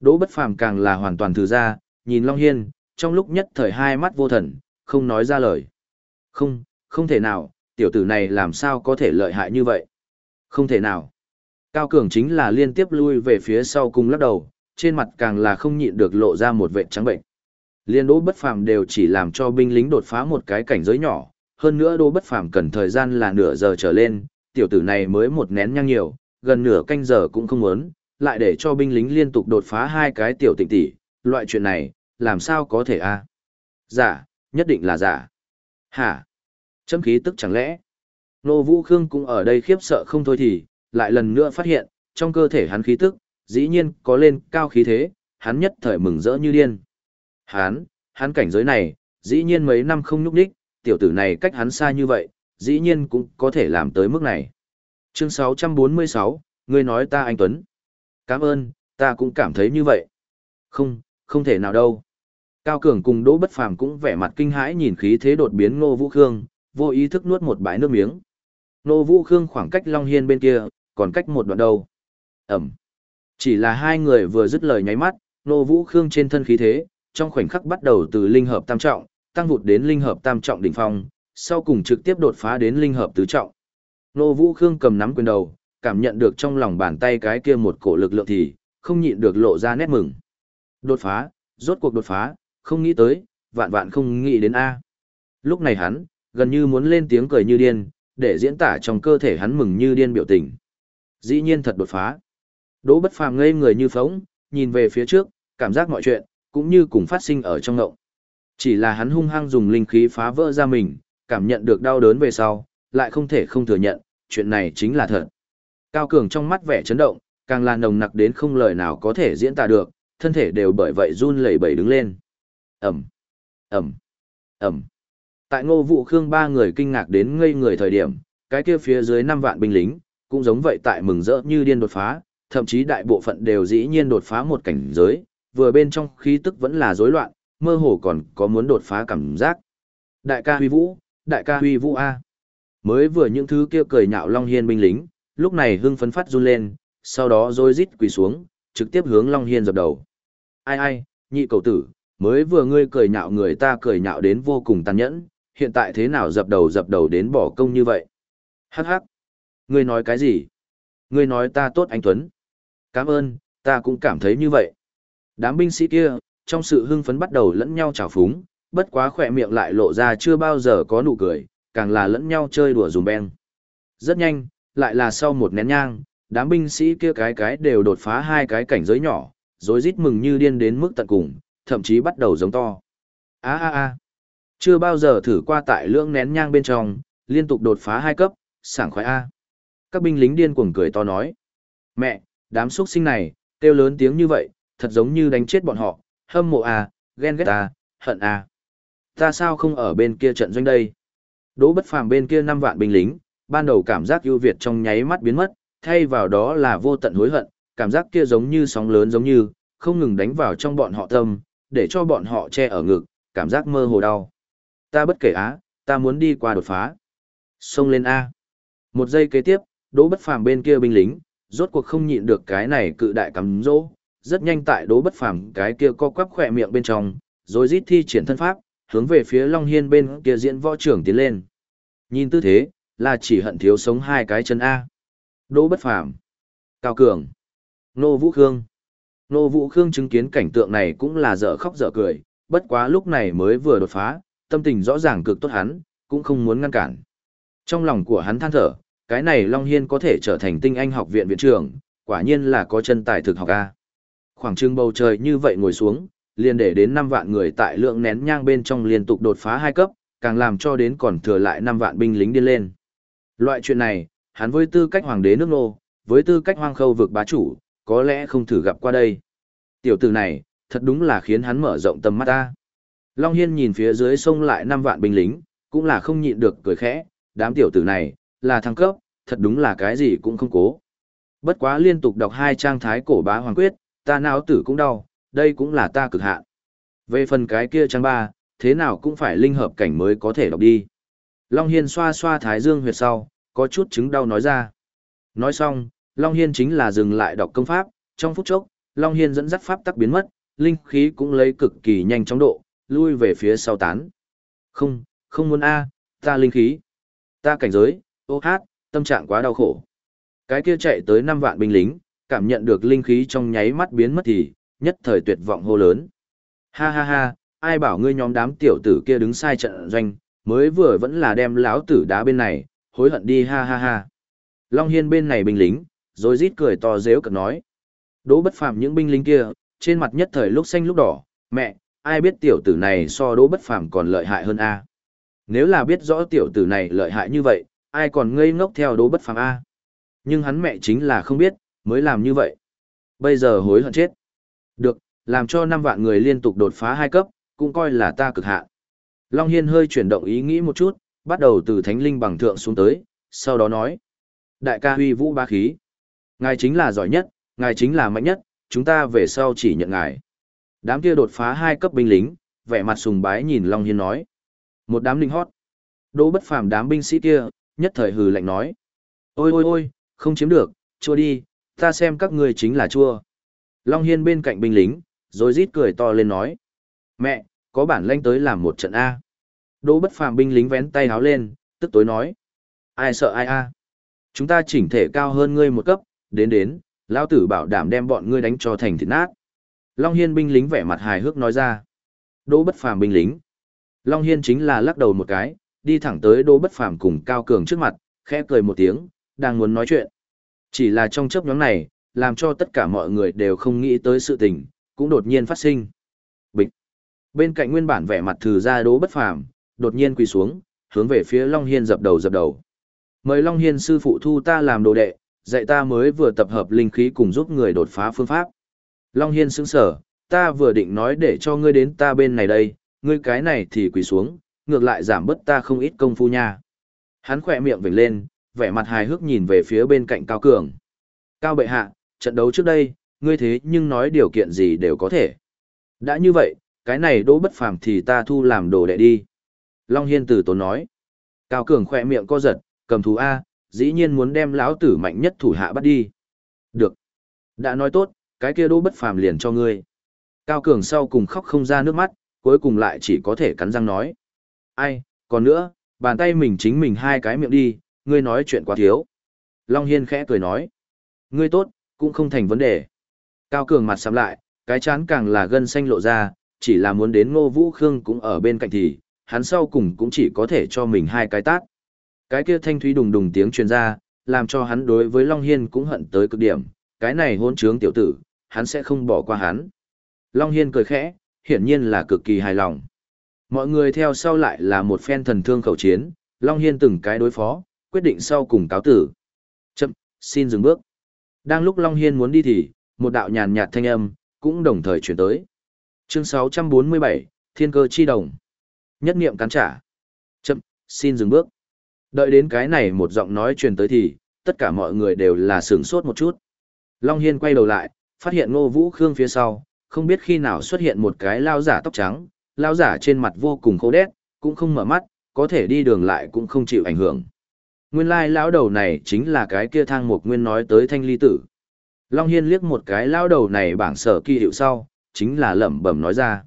Đỗ bất phàm càng là hoàn toàn thừa ra, nhìn Long Hiên, trong lúc nhất thời hai mắt vô thần, không nói ra lời. Không, không thể nào, tiểu tử này làm sao có thể lợi hại như vậy? Không thể nào. Cao Cường chính là liên tiếp lui về phía sau cùng lắc đầu, trên mặt càng là không nhịn được lộ ra một vệt trắng bệnh. Liên đỗ bất phàm đều chỉ làm cho binh lính đột phá một cái cảnh giới nhỏ, hơn nữa đỗ bất phàm cần thời gian là nửa giờ trở lên, tiểu tử này mới một nén nhang nhiều, gần nửa canh giờ cũng không muốn, lại để cho binh lính liên tục đột phá hai cái tiểu tịnh tỷ, loại chuyện này, làm sao có thể a? Giả, nhất định là giả. Hả? Châm khí tức chẳng lẽ? Nô Vũ Khương cũng ở đây khiếp sợ không thôi thì, lại lần nữa phát hiện, trong cơ thể hắn khí tức, dĩ nhiên có lên cao khí thế, hắn nhất thời mừng rỡ như điên. Hắn, hắn cảnh giới này, dĩ nhiên mấy năm không nhúc đích, tiểu tử này cách hắn xa như vậy, dĩ nhiên cũng có thể làm tới mức này. Chương 646, ngươi nói ta anh Tuấn. Cảm ơn, ta cũng cảm thấy như vậy. Không, không thể nào đâu. Cao Cường cùng Đỗ Bất Phàm cũng vẻ mặt kinh hãi nhìn khí thế đột biến Ngô Vũ Khương, vô ý thức nuốt một bãi nước miếng. Ngô Vũ Khương khoảng cách Long Hiên bên kia, còn cách một đoạn đâu. Ẩm. Chỉ là hai người vừa dứt lời nháy mắt, Ngô Vũ Khương trên thân khí thế, trong khoảnh khắc bắt đầu từ linh hợp tam trọng, tăng vụt đến linh hợp tam trọng đỉnh phong, sau cùng trực tiếp đột phá đến linh hợp tứ trọng. Ngô Vũ Khương cầm nắm quyền đầu, cảm nhận được trong lòng bàn tay cái kia một cổ lực lượng thì, không nhịn được lộ ra nét mừng. Đột phá, rốt cuộc đột phá, không nghĩ tới, vạn vạn không nghĩ đến A. Lúc này hắn, gần như muốn lên tiếng cười như điên, để diễn tả trong cơ thể hắn mừng như điên biểu tình. Dĩ nhiên thật đột phá. Đỗ bất phàm ngây người như phóng, nhìn về phía trước, cảm giác mọi chuyện, cũng như cùng phát sinh ở trong ngộng. Chỉ là hắn hung hăng dùng linh khí phá vỡ ra mình, cảm nhận được đau đớn về sau, lại không thể không thừa nhận, chuyện này chính là thật. Cao Cường trong mắt vẻ chấn động, càng là nồng nặc đến không lời nào có thể diễn tả được, thân thể đều bởi vậy run lẩy bẩy đứng lên. Ẩm, Ẩm, Ẩm. Tại ngô vụ khương ba người kinh ngạc đến ngây người thời điểm, cái kia phía dưới năm vạn binh lính, cũng giống vậy tại mừng rỡ như điên đột phá, thậm chí đại bộ phận đều dĩ nhiên đột phá một cảnh giới, vừa bên trong khí tức vẫn là rối loạn, mơ hồ còn có muốn đột phá cảm giác. Đại ca huy vũ, đại ca huy vũ A. Mới vừa những thứ kia cười nhạo Long Hiên binh lính, lúc này hưng phấn phát run lên, sau đó rồi rít quỳ xuống, trực tiếp hướng Long Hiên dập đầu. Ai ai, nhị cầu tử, mới vừa ngươi cười nhạo người ta cười nhạo đến vô cùng tàn nhẫn, hiện tại thế nào dập đầu dập đầu đến bỏ công như vậy? Hắc hắc. Ngươi nói cái gì? Ngươi nói ta tốt anh Tuấn. Cảm ơn, ta cũng cảm thấy như vậy. Đám binh sĩ kia, trong sự hưng phấn bắt đầu lẫn nhau trào phúng, bất quá khỏe miệng lại lộ ra chưa bao giờ có nụ cười, càng là lẫn nhau chơi đùa dùm beng. Rất nhanh, lại là sau một nén nhang, đám binh sĩ kia cái cái đều đột phá hai cái cảnh giới nhỏ, rồi rít mừng như điên đến mức tận cùng, thậm chí bắt đầu giống to. a a a chưa bao giờ thử qua tại lưỡng nén nhang bên trong, liên tục đột phá hai cấp, sảng khoái a. Các binh lính điên cuồng cười to nói. Mẹ, đám xuất sinh này, kêu lớn tiếng như vậy, thật giống như đánh chết bọn họ, hâm mộ a, ghen ghét à, hận a. Ta sao không ở bên kia trận doanh đây? Đỗ bất phàm bên kia năm vạn binh lính, ban đầu cảm giác ưu việt trong nháy mắt biến mất, thay vào đó là vô tận hối hận, cảm giác kia giống như sóng lớn giống như, không ngừng đánh vào trong bọn họ tâm, để cho bọn họ che ở ngực, cảm giác mơ hồ đau. Ta bất kể á, ta muốn đi qua đột phá. Xông lên A. Một giây kế tiếp, đỗ bất phàm bên kia binh lính, rốt cuộc không nhịn được cái này cự đại cắm dỗ, rất nhanh tại đỗ bất phàm cái kia co quắp khỏe miệng bên trong, rồi rít thi triển thân pháp, hướng về phía Long Hiên bên kia diễn võ trưởng tiến lên. Nhìn tư thế, là chỉ hận thiếu sống hai cái chân A. Đỗ bất phàm, Cao Cường, Nô Vũ Khương. Nô Vũ Khương chứng kiến cảnh tượng này cũng là dở khóc dở cười, bất quá lúc này mới vừa đột phá, tâm tình rõ ràng cực tốt hắn, cũng không muốn ngăn cản. Trong lòng của hắn than thở, cái này Long Hiên có thể trở thành tinh anh học viện viện trưởng, quả nhiên là có chân tài thực học A. Khoảng trưng bầu trời như vậy ngồi xuống, liền để đến 5 vạn người tại lượng nén nhang bên trong liên tục đột phá hai cấp, càng làm cho đến còn thừa lại 5 vạn binh lính điên lên. Loại chuyện này, hắn với tư cách hoàng đế nước nô, với tư cách hoang khâu vực bá chủ, có lẽ không thử gặp qua đây. Tiểu tử này, thật đúng là khiến hắn mở rộng tầm mắt ta. Long Hiên nhìn phía dưới sông lại 5 vạn binh lính, cũng là không nhịn được cười khẽ, đám tiểu tử này, là thăng cấp, thật đúng là cái gì cũng không cố. Bất quá liên tục đọc hai trang thái cổ bá hoàng quyết, ta não tử cũng đau, đây cũng là ta cực hạn. Về phần cái kia trang ba, thế nào cũng phải linh hợp cảnh mới có thể đọc đi. Long Hiên xoa xoa thái dương huyệt sau, có chút chứng đau nói ra. Nói xong, Long Hiên chính là dừng lại đọc công pháp, trong phút chốc, Long Hiên dẫn dắt pháp tắc biến mất, linh khí cũng lấy cực kỳ nhanh chóng độ, lui về phía sau tán. Không, không muốn A, ta linh khí. Ta cảnh giới, ô hát, tâm trạng quá đau khổ. Cái kia chạy tới 5 vạn binh lính, cảm nhận được linh khí trong nháy mắt biến mất thì, nhất thời tuyệt vọng hô lớn. Ha ha ha, ai bảo ngươi nhóm đám tiểu tử kia đứng sai trận doanh, mới vừa vẫn là đem lão tử đá bên này, hối hận đi ha ha ha. Long Hiên bên này binh lính, rồi rít cười to dếu cợt nói. Đỗ bất phàm những binh lính kia, trên mặt nhất thời lúc xanh lúc đỏ, mẹ, ai biết tiểu tử này so đỗ bất phàm còn lợi hại hơn a Nếu là biết rõ tiểu tử này lợi hại như vậy, ai còn ngây ngốc theo đỗ bất phàm a Nhưng hắn mẹ chính là không biết, mới làm như vậy. Bây giờ hối hận chết. Được, làm cho 5 vạn người liên tục đột phá hai cấp, cũng coi là ta cực hạn. Long Hiên hơi chuyển động ý nghĩ một chút, bắt đầu từ thánh linh bằng thượng xuống tới, sau đó nói. Đại ca huy vũ ba khí. Ngài chính là giỏi nhất, ngài chính là mạnh nhất, chúng ta về sau chỉ nhận ngài. Đám kia đột phá hai cấp binh lính, vẻ mặt sùng bái nhìn Long Hiên nói. Một đám linh hót. Đỗ bất phàm đám binh sĩ kia, nhất thời hừ lạnh nói. Ôi ôi ôi, không chiếm được, chua đi, ta xem các ngươi chính là chua. Long Hiên bên cạnh binh lính, rồi rít cười to lên nói. Mẹ, có bản lanh tới làm một trận A. Đỗ bất phàm binh lính vén tay háo lên, tức tối nói. Ai sợ ai A. Chúng ta chỉnh thể cao hơn ngươi một cấp, đến đến, lão tử bảo đảm đem bọn ngươi đánh cho thành thịt nát. Long Hiên binh lính vẻ mặt hài hước nói ra. Đỗ bất phàm binh lính. Long Hiên chính là lắc đầu một cái, đi thẳng tới Đỗ bất phàm cùng Cao Cường trước mặt, khẽ cười một tiếng, đang muốn nói chuyện. Chỉ là trong chấp nhóm này, làm cho tất cả mọi người đều không nghĩ tới sự tình, cũng đột nhiên phát sinh. Bịch. Bên cạnh nguyên bản vẻ mặt thử ra Đỗ bất phàm, đột nhiên quỳ xuống, hướng về phía Long Hiên dập đầu dập đầu. Mời Long Hiên sư phụ thu ta làm đồ đệ, dạy ta mới vừa tập hợp linh khí cùng giúp người đột phá phương pháp. Long Hiên sững sở, ta vừa định nói để cho ngươi đến ta bên này đây, ngươi cái này thì quỳ xuống, ngược lại giảm bớt ta không ít công phu nha. Hắn khỏe miệng vểnh lên, vẻ mặt hài hước nhìn về phía bên cạnh Cao Cường. Cao bệ hạ, trận đấu trước đây, ngươi thế nhưng nói điều kiện gì đều có thể. Đã như vậy, cái này đỗ bất phàm thì ta thu làm đồ đệ đi. Long Hiên tử tốn nói. Cao Cường khỏe miệng co giật, cầm thú A, dĩ nhiên muốn đem lão tử mạnh nhất thủ hạ bắt đi. Được. Đã nói tốt, cái kia đỗ bất phàm liền cho ngươi. Cao Cường sau cùng khóc không ra nước mắt, cuối cùng lại chỉ có thể cắn răng nói. Ai, còn nữa, bàn tay mình chính mình hai cái miệng đi, ngươi nói chuyện quá thiếu. Long Hiên khẽ cười nói. Ngươi tốt, cũng không thành vấn đề. Cao Cường mặt sắm lại, cái chán càng là gân xanh lộ ra, chỉ là muốn đến Ngô Vũ Khương cũng ở bên cạnh thì, hắn sau cùng cũng chỉ có thể cho mình hai cái tát. Cái kia thanh thúy đùng đùng tiếng truyền ra, làm cho hắn đối với Long Hiên cũng hận tới cực điểm, cái này hôn trướng tiểu tử, hắn sẽ không bỏ qua hắn. Long Hiên cười khẽ, hiển nhiên là cực kỳ hài lòng. Mọi người theo sau lại là một phen thần thương khẩu chiến, Long Hiên từng cái đối phó, quyết định sau cùng cáo tử. Chậm, xin dừng bước. Đang lúc Long Hiên muốn đi thì, một đạo nhàn nhạt thanh âm, cũng đồng thời chuyển tới. Chương 647, Thiên cơ chi đồng. Nhất niệm cắn trả. Chậm, xin dừng bước. Đợi đến cái này một giọng nói truyền tới thì, tất cả mọi người đều là sửng sốt một chút. Long Hiên quay đầu lại, phát hiện Ngô Vũ Khương phía sau, không biết khi nào xuất hiện một cái lao giả tóc trắng, lao giả trên mặt vô cùng khô đét, cũng không mở mắt, có thể đi đường lại cũng không chịu ảnh hưởng. Nguyên lai lão đầu này chính là cái kia thang mục nguyên nói tới thanh ly tử. Long Hiên liếc một cái lão đầu này bảng sở kỳ hiệu sau, chính là lẩm bẩm nói ra.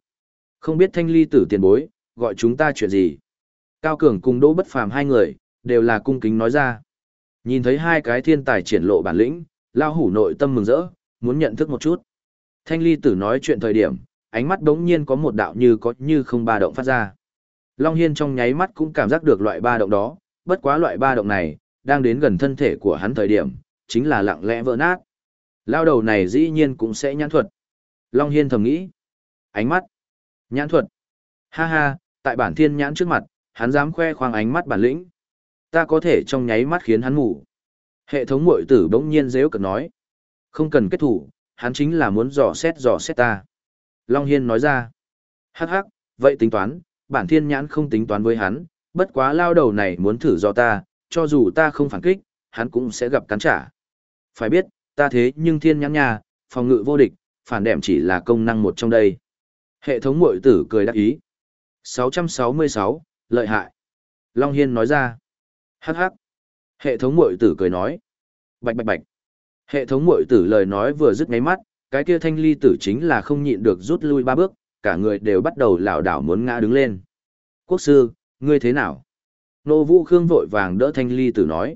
Không biết thanh ly tử tiền bối, gọi chúng ta chuyện gì? Cao Cường cùng Đỗ Bất Phàm hai người, đều là cung kính nói ra. Nhìn thấy hai cái thiên tài triển lộ bản lĩnh, lao hủ nội tâm mừng rỡ, muốn nhận thức một chút. Thanh ly tử nói chuyện thời điểm, ánh mắt đống nhiên có một đạo như có như không ba động phát ra. Long Hiên trong nháy mắt cũng cảm giác được loại ba động đó, bất quá loại ba động này, đang đến gần thân thể của hắn thời điểm, chính là lặng lẽ vỡ nát. Lao đầu này dĩ nhiên cũng sẽ nhãn thuật. Long Hiên thầm nghĩ. Ánh mắt. Nhãn thuật. Ha ha, tại bản thiên nhãn trước mặt, hắn dám khoe khoang ánh mắt bản lĩnh. Ta có thể trong nháy mắt khiến hắn ngủ. Hệ thống mội tử bỗng nhiên dễ cật nói. Không cần kết thủ, hắn chính là muốn dò xét dò xét ta. Long Hiên nói ra. Hắc hắc, vậy tính toán, bản thiên nhãn không tính toán với hắn, bất quá lao đầu này muốn thử do ta, cho dù ta không phản kích, hắn cũng sẽ gặp cắn trả. Phải biết, ta thế nhưng thiên nhãn nhà phòng ngự vô địch, phản đệm chỉ là công năng một trong đây. Hệ thống mội tử cười đắc ý. 666, lợi hại. Long Hiên nói ra. Hắc hắc. Hệ thống mội tử cười nói. Bạch bạch bạch. Hệ thống mội tử lời nói vừa dứt ngáy mắt, cái kia thanh ly tử chính là không nhịn được rút lui ba bước, cả người đều bắt đầu lảo đảo muốn ngã đứng lên. Quốc sư, ngươi thế nào? Nô Vũ Khương vội vàng đỡ thanh ly tử nói.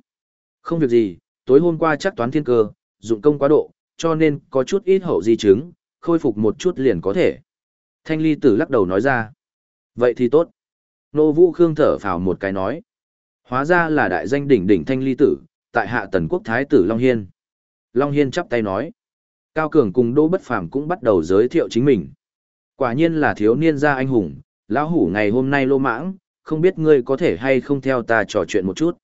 Không việc gì, tối hôm qua chắc toán thiên cơ, dụng công quá độ, cho nên có chút ít hậu di chứng, khôi phục một chút liền có thể. Thanh ly tử lắc đầu nói ra. Vậy thì tốt. Nô Vũ Khương thở phào một cái nói. Hóa ra là đại danh đỉnh đỉnh thanh ly tử, tại hạ tần quốc thái tử Long Hiên. Long Hiên chắp tay nói. Cao Cường cùng Đỗ Bất Phàm cũng bắt đầu giới thiệu chính mình. Quả nhiên là thiếu niên gia anh hùng, lão hủ ngày hôm nay lô mãng, không biết ngươi có thể hay không theo ta trò chuyện một chút.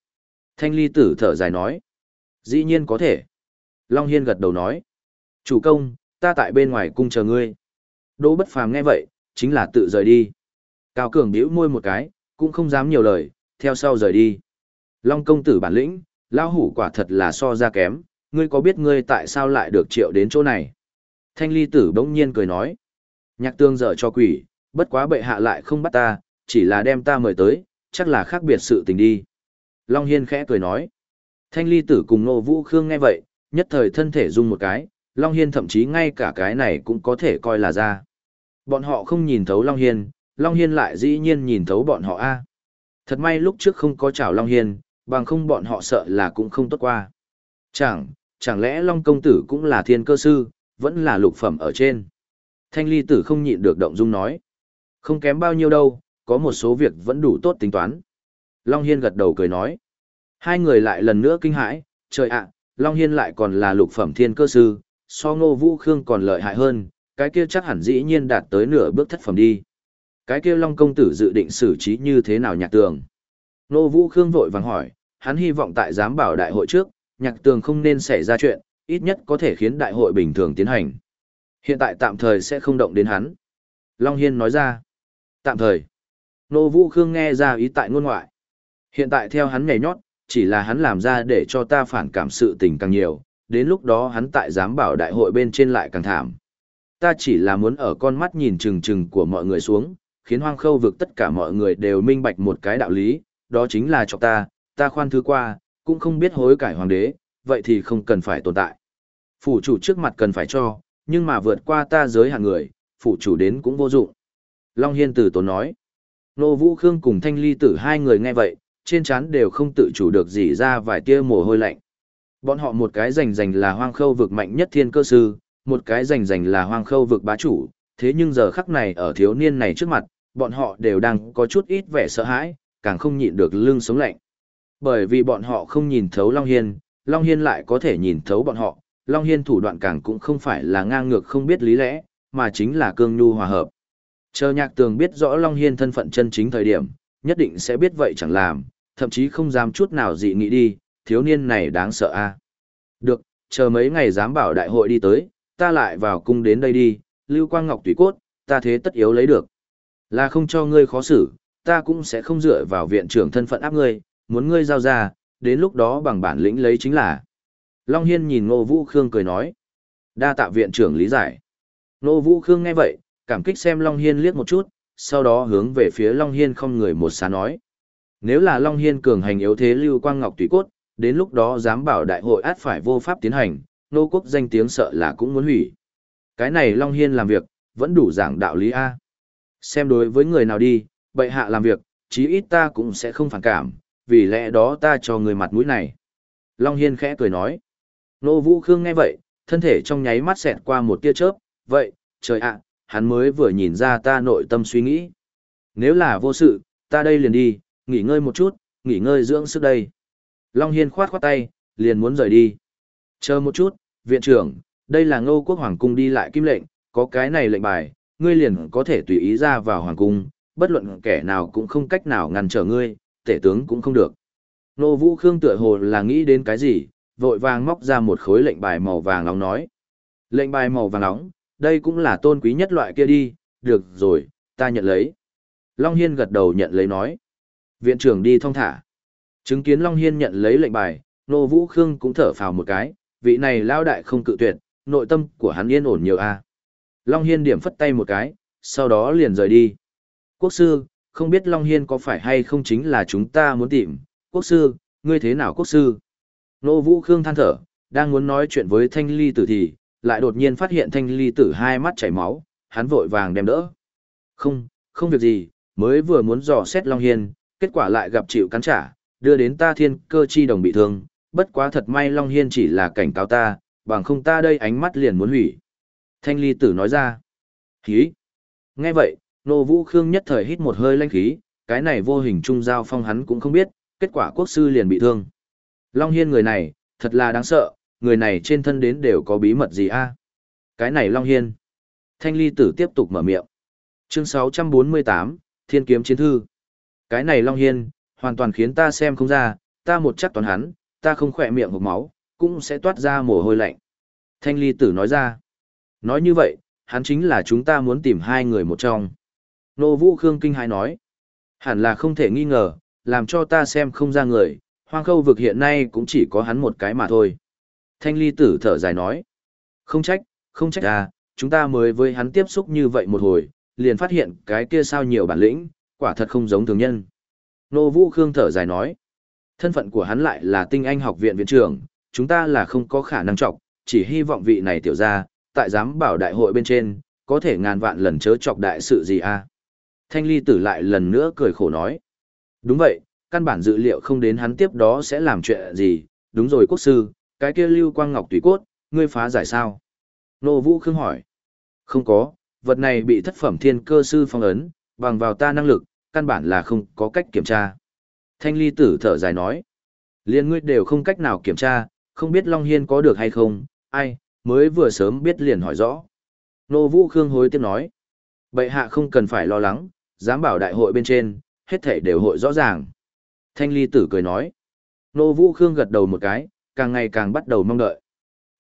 Thanh ly tử thở dài nói. Dĩ nhiên có thể. Long Hiên gật đầu nói. Chủ công, ta tại bên ngoài cung chờ ngươi. Đỗ Bất Phàm nghe vậy, chính là tự rời đi. Cao Cường bĩu môi một cái, cũng không dám nhiều lời, theo sau rời đi. Long công tử bản lĩnh, lão hủ quả thật là so ra kém, ngươi có biết ngươi tại sao lại được triệu đến chỗ này? Thanh ly tử bỗng nhiên cười nói. Nhạc tương dở cho quỷ, bất quá bệ hạ lại không bắt ta, chỉ là đem ta mời tới, chắc là khác biệt sự tình đi. Long Hiên khẽ cười nói. Thanh ly tử cùng Nô Vũ Khương nghe vậy, nhất thời thân thể rung một cái, Long Hiên thậm chí ngay cả cái này cũng có thể coi là ra. Bọn họ không nhìn thấu Long Hiên, Long Hiên lại dĩ nhiên nhìn thấu bọn họ a Thật may lúc trước không có chào Long Hiên, bằng không bọn họ sợ là cũng không tốt qua. Chẳng, chẳng lẽ Long Công Tử cũng là thiên cơ sư, vẫn là lục phẩm ở trên. Thanh ly tử không nhịn được động dung nói. Không kém bao nhiêu đâu, có một số việc vẫn đủ tốt tính toán. Long Hiên gật đầu cười nói. Hai người lại lần nữa kinh hãi, trời ạ, Long Hiên lại còn là lục phẩm thiên cơ sư, so ngô vũ khương còn lợi hại hơn, cái kia chắc hẳn dĩ nhiên đạt tới nửa bước thất phẩm đi. Cái kia Long Công Tử dự định xử trí như thế nào nhạc tường? Nô vũ khương vội vàng hỏi, hắn hy vọng tại giám bảo đại hội trước, nhạc tường không nên xảy ra chuyện, ít nhất có thể khiến đại hội bình thường tiến hành. Hiện tại tạm thời sẽ không động đến hắn. Long Hiên nói ra. Tạm thời. Nô Vũ Khương nghe ra ý tại ngôn ngoại. Hiện tại theo hắn nhảy nhót, chỉ là hắn làm ra để cho ta phản cảm sự tình càng nhiều, đến lúc đó hắn tại giám bảo đại hội bên trên lại càng thảm. Ta chỉ là muốn ở con mắt nhìn chừng chừng của mọi người xuống, khiến hoang khâu vực tất cả mọi người đều minh bạch một cái đạo lý, đó chính là cho ta, ta khoan thứ qua, cũng không biết hối cải hoàng đế, vậy thì không cần phải tồn tại. Phủ chủ trước mặt cần phải cho, nhưng mà vượt qua ta giới hạn người, phủ chủ đến cũng vô dụng. Long Hiên tử tốn nói. Nô Vũ Khương cùng Thanh Ly tử hai người nghe vậy, trên trán đều không tự chủ được gì ra vài tia mồ hôi lạnh. Bọn họ một cái rành rành là hoang khâu vực mạnh nhất thiên cơ sư, một cái rành rành là hoang khâu vực bá chủ, thế nhưng giờ khắc này ở thiếu niên này trước mặt, bọn họ đều đang có chút ít vẻ sợ hãi, càng không nhịn được lưng sống lạnh. Bởi vì bọn họ không nhìn thấu Long Hiên, Long Hiên lại có thể nhìn thấu bọn họ, Long Hiên thủ đoạn càng cũng không phải là ngang ngược không biết lý lẽ, mà chính là cương nhu hòa hợp. Chờ nhạc tường biết rõ Long Hiên thân phận chân chính thời điểm, nhất định sẽ biết vậy chẳng làm, thậm chí không dám chút nào dị nghị đi, thiếu niên này đáng sợ a Được, chờ mấy ngày dám bảo đại hội đi tới, ta lại vào cung đến đây đi, Lưu Quang Ngọc tùy cốt, ta thế tất yếu lấy được. Là không cho ngươi khó xử, ta cũng sẽ không dựa vào viện trưởng thân phận áp ngươi, muốn ngươi giao ra, đến lúc đó bằng bản lĩnh lấy chính là. Long Hiên nhìn Ngô Vũ Khương cười nói. Đa tạ viện trưởng lý giải. Ngô Vũ Khương nghe vậy, cảm kích xem Long Hiên liếc một chút, sau đó hướng về phía Long Hiên không người một xá nói. Nếu là Long Hiên cường hành yếu thế Lưu Quang Ngọc tùy cốt, đến lúc đó dám bảo đại hội át phải vô pháp tiến hành, nô quốc danh tiếng sợ là cũng muốn hủy. Cái này Long Hiên làm việc, vẫn đủ giảng đạo lý A. Xem đối với người nào đi, bệ hạ làm việc, chí ít ta cũng sẽ không phản cảm, vì lẽ đó ta cho người mặt mũi này. Long Hiên khẽ cười nói. Nô Vũ Khương nghe vậy, thân thể trong nháy mắt xẹt qua một tia chớp, vậy, trời ạ, hắn mới vừa nhìn ra ta nội tâm suy nghĩ. Nếu là vô sự, ta đây liền đi, nghỉ ngơi một chút, nghỉ ngơi dưỡng sức đây. Long Hiên khoát khoát tay, liền muốn rời đi. Chờ một chút, viện trưởng, đây là ngô quốc hoàng cung đi lại kim lệnh, có cái này lệnh bài, ngươi liền có thể tùy ý ra vào hoàng cung, bất luận kẻ nào cũng không cách nào ngăn trở ngươi, tể tướng cũng không được. Nô Vũ Khương tựa hồ là nghĩ đến cái gì, vội vàng móc ra một khối lệnh bài màu vàng nóng nói. Lệnh bài màu vàng nóng, đây cũng là tôn quý nhất loại kia đi, được rồi, ta nhận lấy. Long Hiên gật đầu nhận lấy nói. Viện trưởng đi thong thả. Chứng kiến Long Hiên nhận lấy lệnh bài, Nô Vũ Khương cũng thở phào một cái, vị này lao đại không cự tuyệt, nội tâm của hắn yên ổn nhiều a. Long Hiên điểm phất tay một cái, sau đó liền rời đi. Quốc sư, không biết Long Hiên có phải hay không chính là chúng ta muốn tìm. Quốc sư, ngươi thế nào quốc sư? Nô Vũ Khương than thở, đang muốn nói chuyện với thanh ly tử thì, lại đột nhiên phát hiện thanh ly tử hai mắt chảy máu, hắn vội vàng đem đỡ. Không, không việc gì, mới vừa muốn dò xét Long Hiên, kết quả lại gặp chịu cắn trả, đưa đến ta thiên cơ chi đồng bị thương, bất quá thật may Long Hiên chỉ là cảnh cáo ta, bằng không ta đây ánh mắt liền muốn hủy. Thanh ly tử nói ra. Khí. Nghe vậy, nô vũ khương nhất thời hít một hơi lanh khí, cái này vô hình trung giao phong hắn cũng không biết, kết quả quốc sư liền bị thương. Long Hiên người này, thật là đáng sợ, người này trên thân đến đều có bí mật gì a Cái này Long Hiên. Thanh ly tử tiếp tục mở miệng. Chương 648, Thiên kiếm chiến thư. Cái này Long Hiên, hoàn toàn khiến ta xem không ra, ta một chắc toàn hắn, ta không khỏe miệng hộp máu, cũng sẽ toát ra mồ hôi lạnh. Thanh ly tử nói ra. Nói như vậy, hắn chính là chúng ta muốn tìm hai người một trong. Nô Vũ Khương Kinh Hai nói. Hẳn là không thể nghi ngờ, làm cho ta xem không ra người, hoang khâu vực hiện nay cũng chỉ có hắn một cái mà thôi. Thanh ly tử thở dài nói. Không trách, không trách à, chúng ta mới với hắn tiếp xúc như vậy một hồi, liền phát hiện cái kia sao nhiều bản lĩnh, quả thật không giống thường nhân. Nô Vũ Khương thở dài nói. Thân phận của hắn lại là tinh anh học viện viện trưởng, chúng ta là không có khả năng trọng, chỉ hy vọng vị này tiểu ra, tại giám bảo đại hội bên trên, có thể ngàn vạn lần chớ chọc đại sự gì à. Thanh ly tử lại lần nữa cười khổ nói. Đúng vậy, căn bản dự liệu không đến hắn tiếp đó sẽ làm chuyện gì, đúng rồi quốc sư, cái kia lưu quang ngọc tùy cốt, ngươi phá giải sao? Nô Vũ Khương hỏi. Không có, vật này bị thất phẩm thiên cơ sư phong ấn, bằng vào ta năng lực, căn bản là không có cách kiểm tra. Thanh ly tử thở dài nói. Liên ngươi đều không cách nào kiểm tra, không biết Long Hiên có được hay không, ai, mới vừa sớm biết liền hỏi rõ. Nô Vũ Khương hối tiếp nói. Bệ hạ không cần phải lo lắng, dám bảo đại hội bên trên, hết thể đều hội rõ ràng. Thanh ly tử cười nói. Nô Vũ Khương gật đầu một cái, càng ngày càng bắt đầu mong đợi.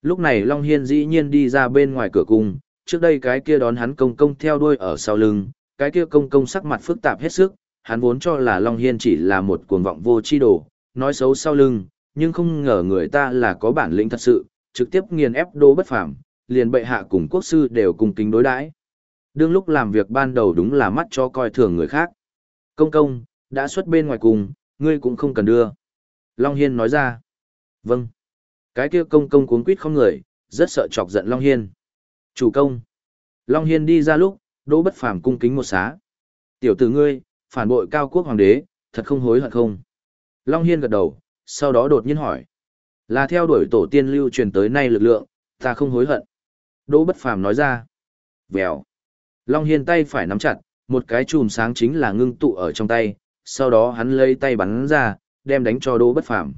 Lúc này Long Hiên dĩ nhiên đi ra bên ngoài cửa cung, trước đây cái kia đón hắn công công theo đuôi ở sau lưng, cái kia công công sắc mặt phức tạp hết sức, hắn vốn cho là Long Hiên chỉ là một cuồng vọng vô chi đồ, nói xấu sau lưng, nhưng không ngờ người ta là có bản lĩnh thật sự, trực tiếp nghiền ép đô bất phàm, liền bệ hạ cùng quốc sư đều cùng kính đối đãi. Đương lúc làm việc ban đầu đúng là mắt cho coi thường người khác. Công công, đã xuất bên ngoài cùng, ngươi cũng không cần đưa. Long Hiên nói ra. Vâng. Cái kia công công cuốn quýt không người, rất sợ chọc giận Long Hiên. Chủ công. Long Hiên đi ra lúc, đỗ bất phàm cung kính một xá. Tiểu tử ngươi, phản bội cao quốc hoàng đế, thật không hối hận không? Long Hiên gật đầu, sau đó đột nhiên hỏi. Là theo đuổi tổ tiên lưu truyền tới nay lực lượng, ta không hối hận. Đỗ bất phàm nói ra. Vèo. Long Hiên tay phải nắm chặt, một cái chùm sáng chính là ngưng tụ ở trong tay, sau đó hắn lấy tay bắn ra, đem đánh cho Đỗ bất phàm.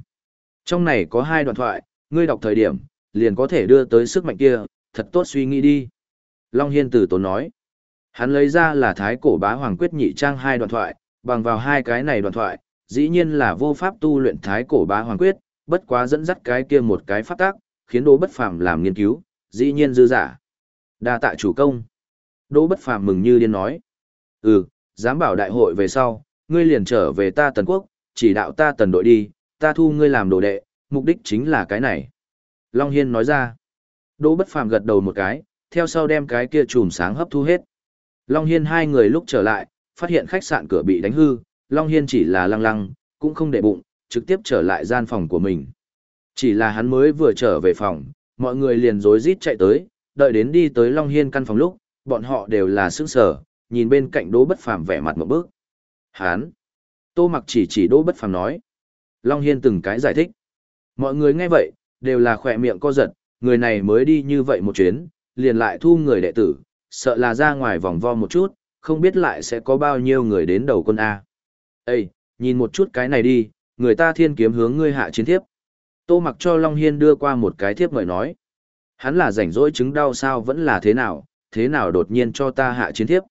Trong này có hai đoạn thoại, ngươi đọc thời điểm, liền có thể đưa tới sức mạnh kia, thật tốt suy nghĩ đi. Long Hiên tử tốn nói. Hắn lấy ra là thái cổ bá hoàng quyết nhị trang hai đoạn thoại, bằng vào hai cái này đoạn thoại, dĩ nhiên là vô pháp tu luyện thái cổ bá hoàng quyết, bất quá dẫn dắt cái kia một cái phát tác, khiến Đỗ Bất Phàm làm nghiên cứu, dĩ nhiên dư giả. Đa tạ chủ công. Đỗ Bất Phàm mừng như điên nói. Ừ, dám bảo đại hội về sau, ngươi liền trở về ta tần quốc, chỉ đạo ta tần đội đi, ta thu ngươi làm đồ đệ, mục đích chính là cái này. Long Hiên nói ra. Đỗ Bất Phàm gật đầu một cái, theo sau đem cái kia chùm sáng hấp thu hết. Long Hiên hai người lúc trở lại, phát hiện khách sạn cửa bị đánh hư, Long Hiên chỉ là lăng lăng, cũng không để bụng, trực tiếp trở lại gian phòng của mình. Chỉ là hắn mới vừa trở về phòng, mọi người liền rối rít chạy tới, đợi đến đi tới Long Hiên căn phòng lúc, bọn họ đều là sức sở, nhìn bên cạnh đố bất phàm vẻ mặt một bước. Hán. Tô mặc chỉ chỉ Đỗ Bất Phàm nói. Long Hiên từng cái giải thích. Mọi người nghe vậy, đều là khỏe miệng co giật, người này mới đi như vậy một chuyến, liền lại thu người đệ tử, sợ là ra ngoài vòng vo một chút, không biết lại sẽ có bao nhiêu người đến đầu quân A. Ê, nhìn một chút cái này đi, người ta thiên kiếm hướng ngươi hạ chiến thiếp. Tô mặc cho Long Hiên đưa qua một cái thiếp mời nói. Hắn là rảnh rỗi chứng đau sao vẫn là thế nào, thế nào đột nhiên cho ta hạ chiến thiếp.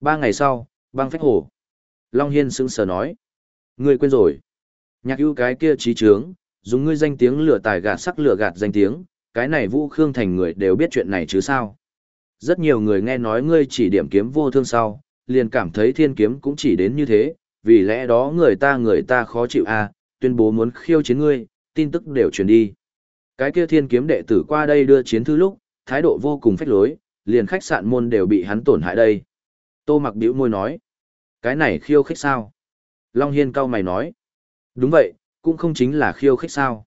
Ba ngày sau, băng phách hồ. Long Hiên sững sờ nói. Ngươi quên rồi. Nhạc ưu cái kia trí trướng, dùng ngươi danh tiếng lửa tài gạt sắc lửa gạt danh tiếng, cái này Vũ Khương Thành người đều biết chuyện này chứ sao. Rất nhiều người nghe nói ngươi chỉ điểm kiếm vô thương sau, liền cảm thấy thiên kiếm cũng chỉ đến như thế, vì lẽ đó người ta người ta khó chịu à, tuyên bố muốn khiêu chiến ngươi, tin tức đều truyền đi. Cái kia thiên kiếm đệ tử qua đây đưa chiến thư lúc, thái độ vô cùng phách lối, liền khách sạn môn đều bị hắn tổn hại đây. Tô mặc biểu môi nói, cái này khiêu khích sao? Long Hiên cao mày nói, đúng vậy, cũng không chính là khiêu khích sao?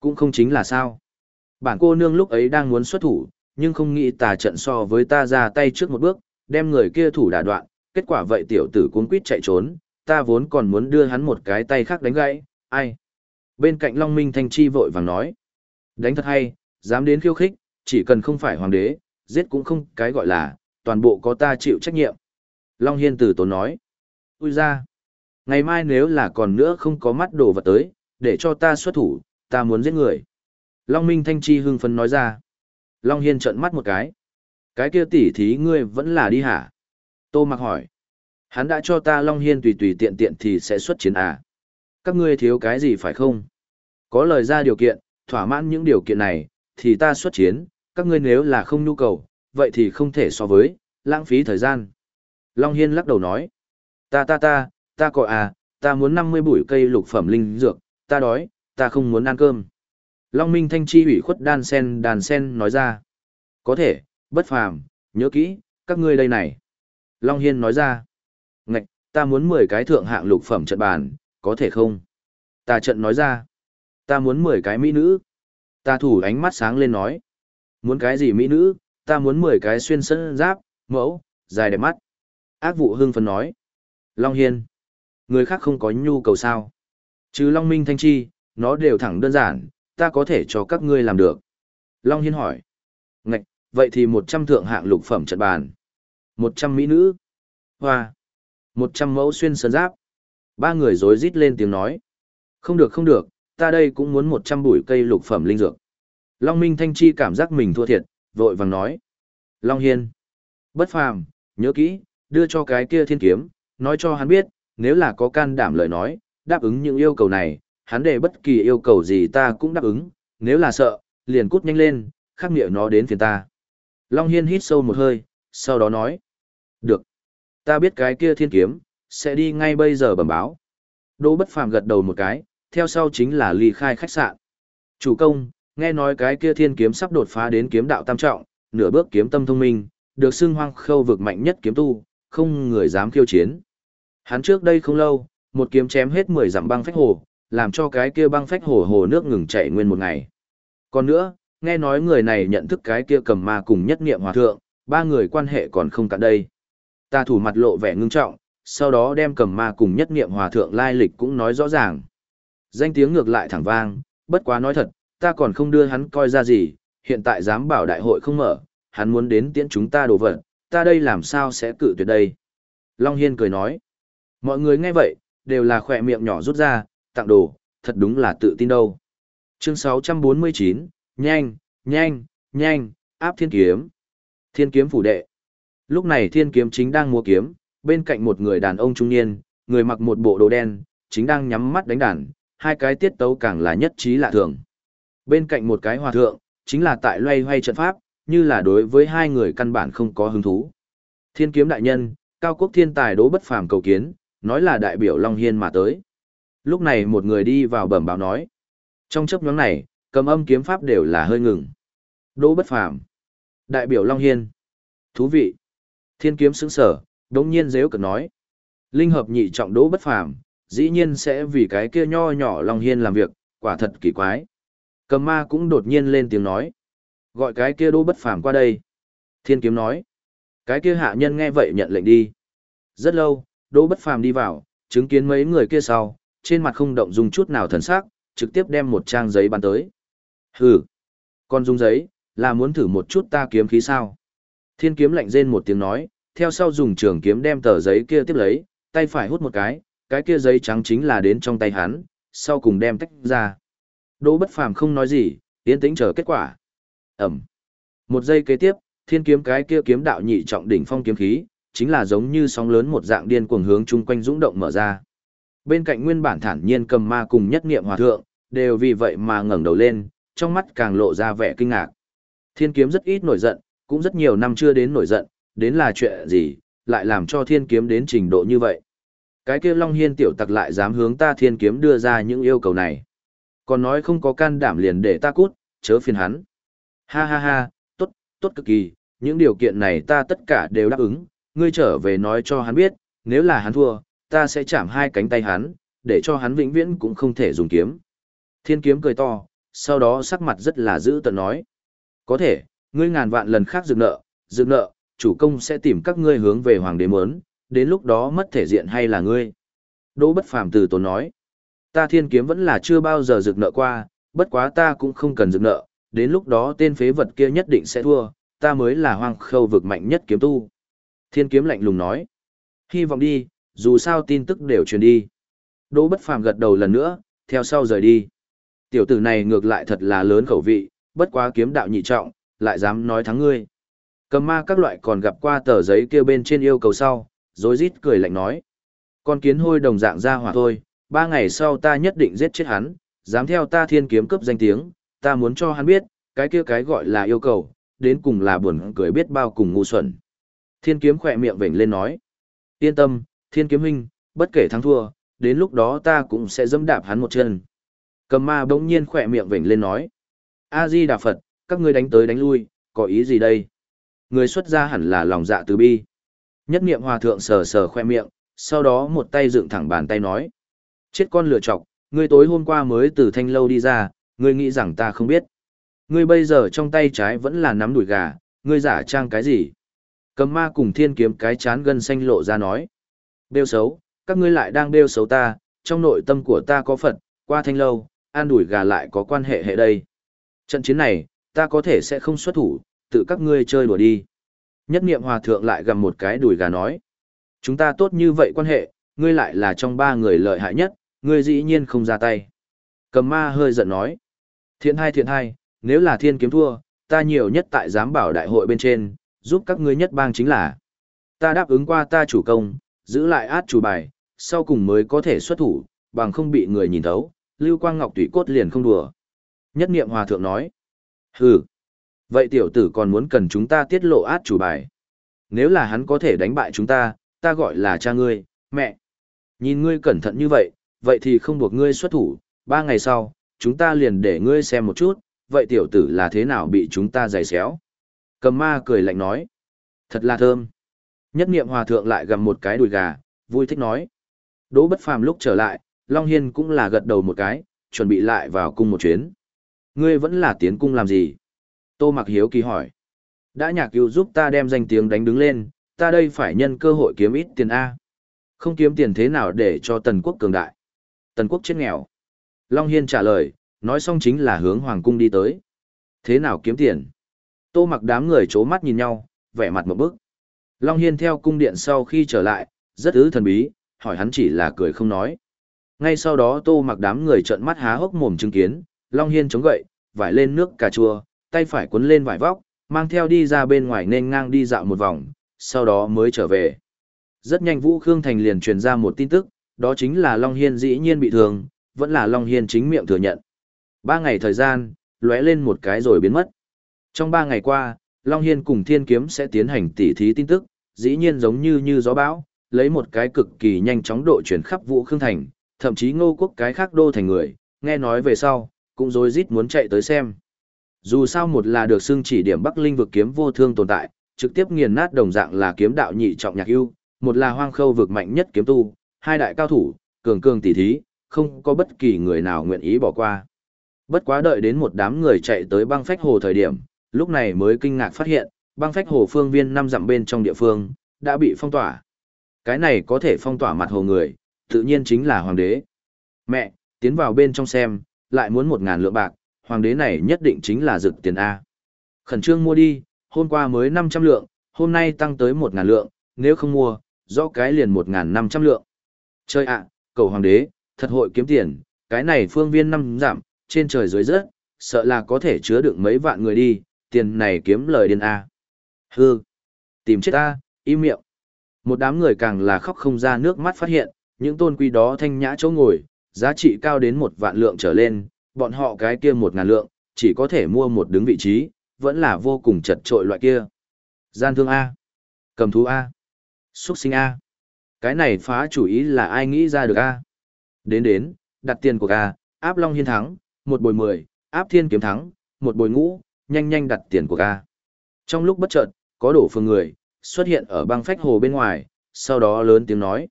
Cũng không chính là sao? Bản cô nương lúc ấy đang muốn xuất thủ, nhưng không nghĩ tà trận so với ta ra tay trước một bước, đem người kia thủ đả đoạn, kết quả vậy tiểu tử cuốn quýt chạy trốn, ta vốn còn muốn đưa hắn một cái tay khác đánh gãy, ai? Bên cạnh Long Minh Thanh Chi vội vàng nói, đánh thật hay, dám đến khiêu khích, chỉ cần không phải hoàng đế, giết cũng không cái gọi là, toàn bộ có ta chịu trách nhiệm. Long Hiên tử tốn nói, ui ra, ngày mai nếu là còn nữa không có mắt đồ vật tới, để cho ta xuất thủ, ta muốn giết người. Long Minh Thanh Chi hưng phấn nói ra. Long Hiên trợn mắt một cái. Cái kia tỉ thí ngươi vẫn là đi hả? Tô mặc hỏi. Hắn đã cho ta Long Hiên tùy tùy tiện tiện thì sẽ xuất chiến à? Các ngươi thiếu cái gì phải không? Có lời ra điều kiện, thỏa mãn những điều kiện này, thì ta xuất chiến, các ngươi nếu là không nhu cầu, vậy thì không thể so với, lãng phí thời gian. Long Hiên lắc đầu nói. Ta ta ta, ta có à, ta muốn 50 bụi cây lục phẩm linh dược, ta đói, ta không muốn ăn cơm. Long Minh Thanh Chi ủy khuất đan sen đàn sen nói ra. Có thể, bất phàm, nhớ kỹ, các ngươi đây này. Long Hiên nói ra. Ngạch, ta muốn 10 cái thượng hạng lục phẩm trận bàn, có thể không? Ta trận nói ra. Ta muốn 10 cái mỹ nữ. Ta thủ ánh mắt sáng lên nói. Muốn cái gì mỹ nữ, ta muốn 10 cái xuyên sân giáp, mẫu, dài đẹp mắt. Ác vụ hưng phấn nói. Long Hiên. Người khác không có nhu cầu sao. Chứ Long Minh Thanh Chi, nó đều thẳng đơn giản, ta có thể cho các ngươi làm được. Long Hiên hỏi. Ngạch, vậy thì 100 thượng hạng lục phẩm trận bàn. 100 mỹ nữ. Hoa. 100 mẫu xuyên sơn giáp. Ba người rối rít lên tiếng nói. Không được không được, ta đây cũng muốn 100 bụi cây lục phẩm linh dược. Long Minh Thanh Chi cảm giác mình thua thiệt, vội vàng nói. Long Hiên. Bất phàm, nhớ kỹ, đưa cho cái kia thiên kiếm, nói cho hắn biết, nếu là có can đảm lời nói, đáp ứng những yêu cầu này, hắn để bất kỳ yêu cầu gì ta cũng đáp ứng, nếu là sợ, liền cút nhanh lên, khắc niệm nó đến phiền ta. Long Hiên hít sâu một hơi, sau đó nói. Ta biết cái kia thiên kiếm, sẽ đi ngay bây giờ bẩm báo. Đỗ bất phàm gật đầu một cái, theo sau chính là ly khai khách sạn. Chủ công, nghe nói cái kia thiên kiếm sắp đột phá đến kiếm đạo tam trọng, nửa bước kiếm tâm thông minh, được xưng hoang khâu vực mạnh nhất kiếm tu, không người dám khiêu chiến. Hắn trước đây không lâu, một kiếm chém hết 10 dặm băng phách hồ, làm cho cái kia băng phách hồ hồ nước ngừng chảy nguyên một ngày. Còn nữa, nghe nói người này nhận thức cái kia cầm ma cùng nhất niệm hòa thượng, ba người quan hệ còn không cạn đây. Ta thủ mặt lộ vẻ ngưng trọng, sau đó đem cầm ma cùng nhất niệm hòa thượng lai lịch cũng nói rõ ràng. Danh tiếng ngược lại thẳng vang, bất quá nói thật, ta còn không đưa hắn coi ra gì, hiện tại dám bảo đại hội không mở, hắn muốn đến tiễn chúng ta đồ vật, ta đây làm sao sẽ cự tuyệt đây. Long Hiên cười nói, mọi người nghe vậy, đều là khỏe miệng nhỏ rút ra, tặng đồ, thật đúng là tự tin đâu. Chương 649, nhanh, nhanh, nhanh, áp thiên kiếm. Thiên kiếm phủ đệ. Lúc này thiên kiếm chính đang mua kiếm, bên cạnh một người đàn ông trung niên, người mặc một bộ đồ đen, chính đang nhắm mắt đánh đàn, hai cái tiết tấu càng là nhất trí lạ thường. Bên cạnh một cái hòa thượng, chính là tại loay hoay trận pháp, như là đối với hai người căn bản không có hứng thú. Thiên kiếm đại nhân, cao quốc thiên tài đố bất phàm cầu kiến, nói là đại biểu Long Hiên mà tới. Lúc này một người đi vào bẩm báo nói. Trong chấp nhóm này, cầm âm kiếm pháp đều là hơi ngừng. Đỗ bất phàm. Đại biểu Long Hiên. Thú vị. Thiên kiếm sững sở, đống nhiên dễ cực nói. Linh hợp nhị trọng đỗ bất phàm, dĩ nhiên sẽ vì cái kia nho nhỏ Long Hiên làm việc, quả thật kỳ quái. Cầm ma cũng đột nhiên lên tiếng nói. Gọi cái kia đỗ bất phàm qua đây. Thiên kiếm nói. Cái kia hạ nhân nghe vậy nhận lệnh đi. Rất lâu, đỗ bất phàm đi vào, Chứng kiến mấy người kia sau, trên mặt không động dung chút nào thần sắc, trực tiếp đem một trang giấy bắn tới. Hừ, con dung giấy, là muốn thử một chút ta kiếm khí sao? Thiên kiếm lạnh rên một tiếng nói, theo sau dùng trường kiếm đem tờ giấy kia tiếp lấy, tay phải hút một cái, cái kia giấy trắng chính là đến trong tay hắn, sau cùng đem tách ra. Đỗ bất phàm không nói gì, yên tĩnh chờ kết quả. Ẩm. Một giây kế tiếp, thiên kiếm cái kia kiếm đạo nhị trọng đỉnh phong kiếm khí, chính là giống như sóng lớn một dạng điên cuồng hướng chung quanh dũng động mở ra. Bên cạnh nguyên bản thản nhiên cầm ma cùng nhất niệm hòa thượng, đều vì vậy mà ngẩng đầu lên, trong mắt càng lộ ra vẻ kinh ngạc. Thiên kiếm rất ít nổi giận, cũng rất nhiều năm chưa đến nổi giận, đến là chuyện gì, lại làm cho thiên kiếm đến trình độ như vậy. Cái kia Long Hiên tiểu tặc lại dám hướng ta thiên kiếm đưa ra những yêu cầu này. Còn nói không có can đảm liền để ta cút, chớ phiền hắn. Ha ha ha, tốt, tốt cực kỳ, những điều kiện này ta tất cả đều đáp ứng, ngươi trở về nói cho hắn biết, nếu là hắn thua, ta sẽ chạm hai cánh tay hắn, để cho hắn vĩnh viễn cũng không thể dùng kiếm. Thiên kiếm cười to, sau đó sắc mặt rất là dữ tợn nói. Có thể, ngươi ngàn vạn lần khác dựng nợ, dựng nợ, chủ công sẽ tìm các ngươi hướng về hoàng đế muốn, đến lúc đó mất thể diện hay là ngươi. Đỗ bất phàm từ tốn nói. Ta thiên kiếm vẫn là chưa bao giờ dựng nợ qua, bất quá ta cũng không cần dựng nợ, đến lúc đó tên phế vật kia nhất định sẽ thua, ta mới là hoang khâu vực mạnh nhất kiếm tu. Thiên kiếm lạnh lùng nói. Hy vọng đi, dù sao tin tức đều truyền đi. Đỗ bất phàm gật đầu lần nữa, theo sau rời đi. Tiểu tử này ngược lại thật là lớn khẩu vị, bất quá kiếm đạo nhị trọng, lại dám nói thắng ngươi. Cầm ma các loại còn gặp qua tờ giấy kia bên trên yêu cầu sau, rồi rít cười lạnh nói. Con kiến hôi đồng dạng ra hỏa thôi, ba ngày sau ta nhất định giết chết hắn, dám theo ta thiên kiếm cấp danh tiếng, ta muốn cho hắn biết, cái kia cái gọi là yêu cầu, đến cùng là buồn cười biết bao cùng ngu xuẩn. Thiên kiếm khỏe miệng vểnh lên nói. Yên tâm, thiên kiếm huynh, bất kể thắng thua, đến lúc đó ta cũng sẽ dẫm đạp hắn một chân. Cầm ma bỗng nhiên khỏe miệng vểnh lên nói. A-di Đà Phật, các ngươi đánh tới đánh lui, có ý gì đây? Người xuất gia hẳn là lòng dạ từ bi. Nhất niệm hòa thượng sờ sờ khoe miệng, sau đó một tay dựng thẳng bàn tay nói. Chết con lửa chọc, ngươi tối hôm qua mới từ thanh lâu đi ra, ngươi nghĩ rằng ta không biết. Ngươi bây giờ trong tay trái vẫn là nắm đùi gà, ngươi giả trang cái gì? Cầm ma cùng thiên kiếm cái chán gân xanh lộ ra nói. Bêu xấu, các ngươi lại đang bêu xấu ta, trong nội tâm của ta có Phật, qua thanh lâu, an đuổi gà lại có quan hệ hệ đây. Trận chiến này, ta có thể sẽ không xuất thủ, tự các ngươi chơi đùa đi. Nhất niệm hòa thượng lại gầm một cái đùi gà nói. Chúng ta tốt như vậy quan hệ, ngươi lại là trong ba người lợi hại nhất, ngươi dĩ nhiên không ra tay. Cầm ma hơi giận nói. Thiện hai thiện hai, nếu là thiên kiếm thua, ta nhiều nhất tại giám bảo đại hội bên trên, giúp các ngươi nhất bang chính là. Ta đáp ứng qua ta chủ công, giữ lại át chủ bài, sau cùng mới có thể xuất thủ, bằng không bị người nhìn thấu, Lưu Quang Ngọc Tủy cốt liền không đùa. Nhất niệm hòa thượng nói. Hừ. Vậy tiểu tử còn muốn cần chúng ta tiết lộ át chủ bài. Nếu là hắn có thể đánh bại chúng ta, ta gọi là cha ngươi, mẹ. Nhìn ngươi cẩn thận như vậy, vậy thì không buộc ngươi xuất thủ, ba ngày sau, chúng ta liền để ngươi xem một chút, vậy tiểu tử là thế nào bị chúng ta giày xéo. Cầm ma cười lạnh nói. Thật là thơm. Nhất niệm hòa thượng lại gầm một cái đùi gà, vui thích nói. Đỗ bất phàm lúc trở lại, Long Hiên cũng là gật đầu một cái, chuẩn bị lại vào cung một chuyến. Ngươi vẫn là tiến cung làm gì? Tô Mặc Hiếu kỳ hỏi. Đã nhạc cứu giúp ta đem danh tiếng đánh đứng lên, ta đây phải nhân cơ hội kiếm ít tiền A. Không kiếm tiền thế nào để cho tần quốc cường đại. Tần quốc chết nghèo. Long Hiên trả lời, nói xong chính là hướng Hoàng cung đi tới. Thế nào kiếm tiền? Tô mặc đám người chố mắt nhìn nhau, vẻ mặt một bức. Long Hiên theo cung điện sau khi trở lại, rất ứ thần bí, hỏi hắn chỉ là cười không nói. Ngay sau đó tô mặc đám người trợn mắt há hốc mồm chứng kiến, Long Hiên chống gậy, vải lên nước cà chua, tay phải cuốn lên vải vóc, mang theo đi ra bên ngoài nên ngang đi dạo một vòng, sau đó mới trở về. Rất nhanh Vũ Khương Thành liền truyền ra một tin tức, đó chính là Long Hiên dĩ nhiên bị thương, vẫn là Long Hiên chính miệng thừa nhận. Ba ngày thời gian, lóe lên một cái rồi biến mất. Trong ba ngày qua, Long Hiên cùng Thiên Kiếm sẽ tiến hành tỉ thí tin tức, dĩ nhiên giống như như gió bão, lấy một cái cực kỳ nhanh chóng độ chuyển khắp Vũ Khương Thành, thậm chí ngô quốc cái khác đô thành người, nghe nói về sau, cũng rối rít muốn chạy tới xem. Dù sao một là được xưng chỉ điểm Bắc Linh vực kiếm vô thương tồn tại, trực tiếp nghiền nát đồng dạng là kiếm đạo nhị trọng nhạc ưu, một là hoang khâu vực mạnh nhất kiếm tu, hai đại cao thủ, cường cường tỷ thí, không có bất kỳ người nào nguyện ý bỏ qua. Bất quá đợi đến một đám người chạy tới băng phách hồ thời điểm, lúc này mới kinh ngạc phát hiện, băng phách hồ phương viên năm dặm bên trong địa phương, đã bị phong tỏa. Cái này có thể phong tỏa mặt hồ người, Tự nhiên chính là hoàng đế. Mẹ, tiến vào bên trong xem, lại muốn một ngàn lượng bạc, hoàng đế này nhất định chính là rực tiền A. Khẩn trương mua đi, hôm qua mới 500 lượng, hôm nay tăng tới một ngàn lượng, nếu không mua, rõ cái liền 1.500 lượng. Chơi ạ, cầu hoàng đế, thật hội kiếm tiền, cái này phương viên năm giảm, trên trời dưới rớt, sợ là có thể chứa được mấy vạn người đi, tiền này kiếm lời điên A. Hư, tìm chết ta, im miệng. Một đám người càng là khóc không ra nước mắt phát hiện, những tôn quý đó thanh nhã chỗ ngồi, giá trị cao đến một vạn lượng trở lên, bọn họ cái kia một ngàn lượng, chỉ có thể mua một đứng vị trí, vẫn là vô cùng chật trội loại kia. Gian thương A. Cầm thú A. Xuất sinh A. Cái này phá chủ ý là ai nghĩ ra được A. Đến đến, đặt tiền của A, áp Long Hiên thắng, một bồi mười, áp Thiên Kiếm thắng, một bồi ngũ, nhanh nhanh đặt tiền của A. Trong lúc bất chợt, có đổ phương người, xuất hiện ở băng phách hồ bên ngoài, sau đó lớn tiếng nói.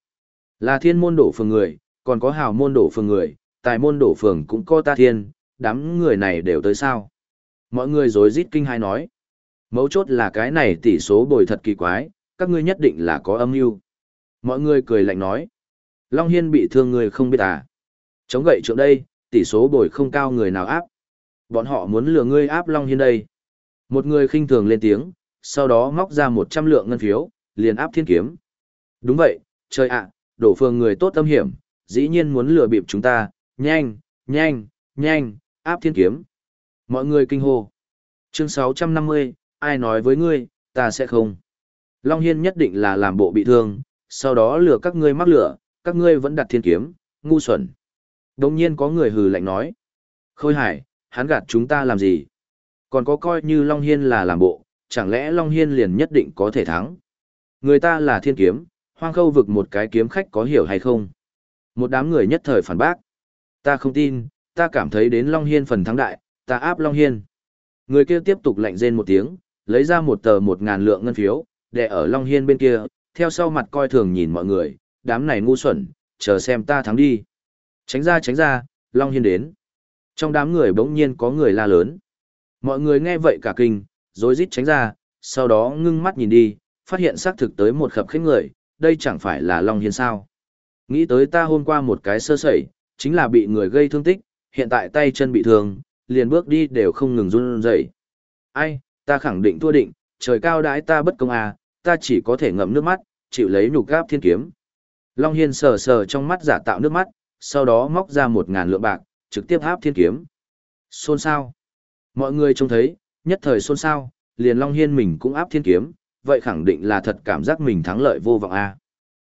Là thiên môn đổ phường người, còn có hào môn đổ phường người, tài môn đổ phường cũng có ta thiên, đám người này đều tới sao. Mọi người rối rít kinh hai nói. Mấu chốt là cái này tỷ số bồi thật kỳ quái, các ngươi nhất định là có âm mưu. Mọi người cười lạnh nói. Long Hiên bị thương người không biết à. Chống gậy trượng đây, tỷ số bồi không cao người nào áp. Bọn họ muốn lừa ngươi áp Long Hiên đây. Một người khinh thường lên tiếng, sau đó móc ra một trăm lượng ngân phiếu, liền áp thiên kiếm. Đúng vậy, trời ạ, đổ phường người tốt tâm hiểm, dĩ nhiên muốn lừa bịp chúng ta, nhanh, nhanh, nhanh, áp thiên kiếm. Mọi người kinh hô. Chương 650, ai nói với ngươi, ta sẽ không. Long Hiên nhất định là làm bộ bị thương, sau đó lừa các ngươi mắc lửa, các ngươi vẫn đặt thiên kiếm, ngu xuẩn. Đồng nhiên có người hừ lạnh nói. Khôi hải, hắn gạt chúng ta làm gì? Còn có coi như Long Hiên là làm bộ, chẳng lẽ Long Hiên liền nhất định có thể thắng? Người ta là thiên kiếm, hoang khâu vực một cái kiếm khách có hiểu hay không? Một đám người nhất thời phản bác. Ta không tin, ta cảm thấy đến Long Hiên phần thắng đại, ta áp Long Hiên. Người kia tiếp tục lạnh rên một tiếng, lấy ra một tờ một ngàn lượng ngân phiếu, để ở Long Hiên bên kia, theo sau mặt coi thường nhìn mọi người, đám này ngu xuẩn, chờ xem ta thắng đi. Tránh ra tránh ra, Long Hiên đến. Trong đám người bỗng nhiên có người la lớn. Mọi người nghe vậy cả kinh, rối rít tránh ra, sau đó ngưng mắt nhìn đi, phát hiện xác thực tới một khập khích người, đây chẳng phải là Long Hiên sao. Nghĩ tới ta hôm qua một cái sơ sẩy, chính là bị người gây thương tích, hiện tại tay chân bị thương, liền bước đi đều không ngừng run rẩy. Ai, ta khẳng định thua định, trời cao đãi ta bất công à, ta chỉ có thể ngậm nước mắt, chịu lấy nhục gáp thiên kiếm. Long Hiên sờ sờ trong mắt giả tạo nước mắt, sau đó móc ra một ngàn lượng bạc, trực tiếp háp thiên kiếm. Xôn sao? Mọi người trông thấy, nhất thời xôn xao, liền Long Hiên mình cũng áp thiên kiếm, vậy khẳng định là thật cảm giác mình thắng lợi vô vọng a.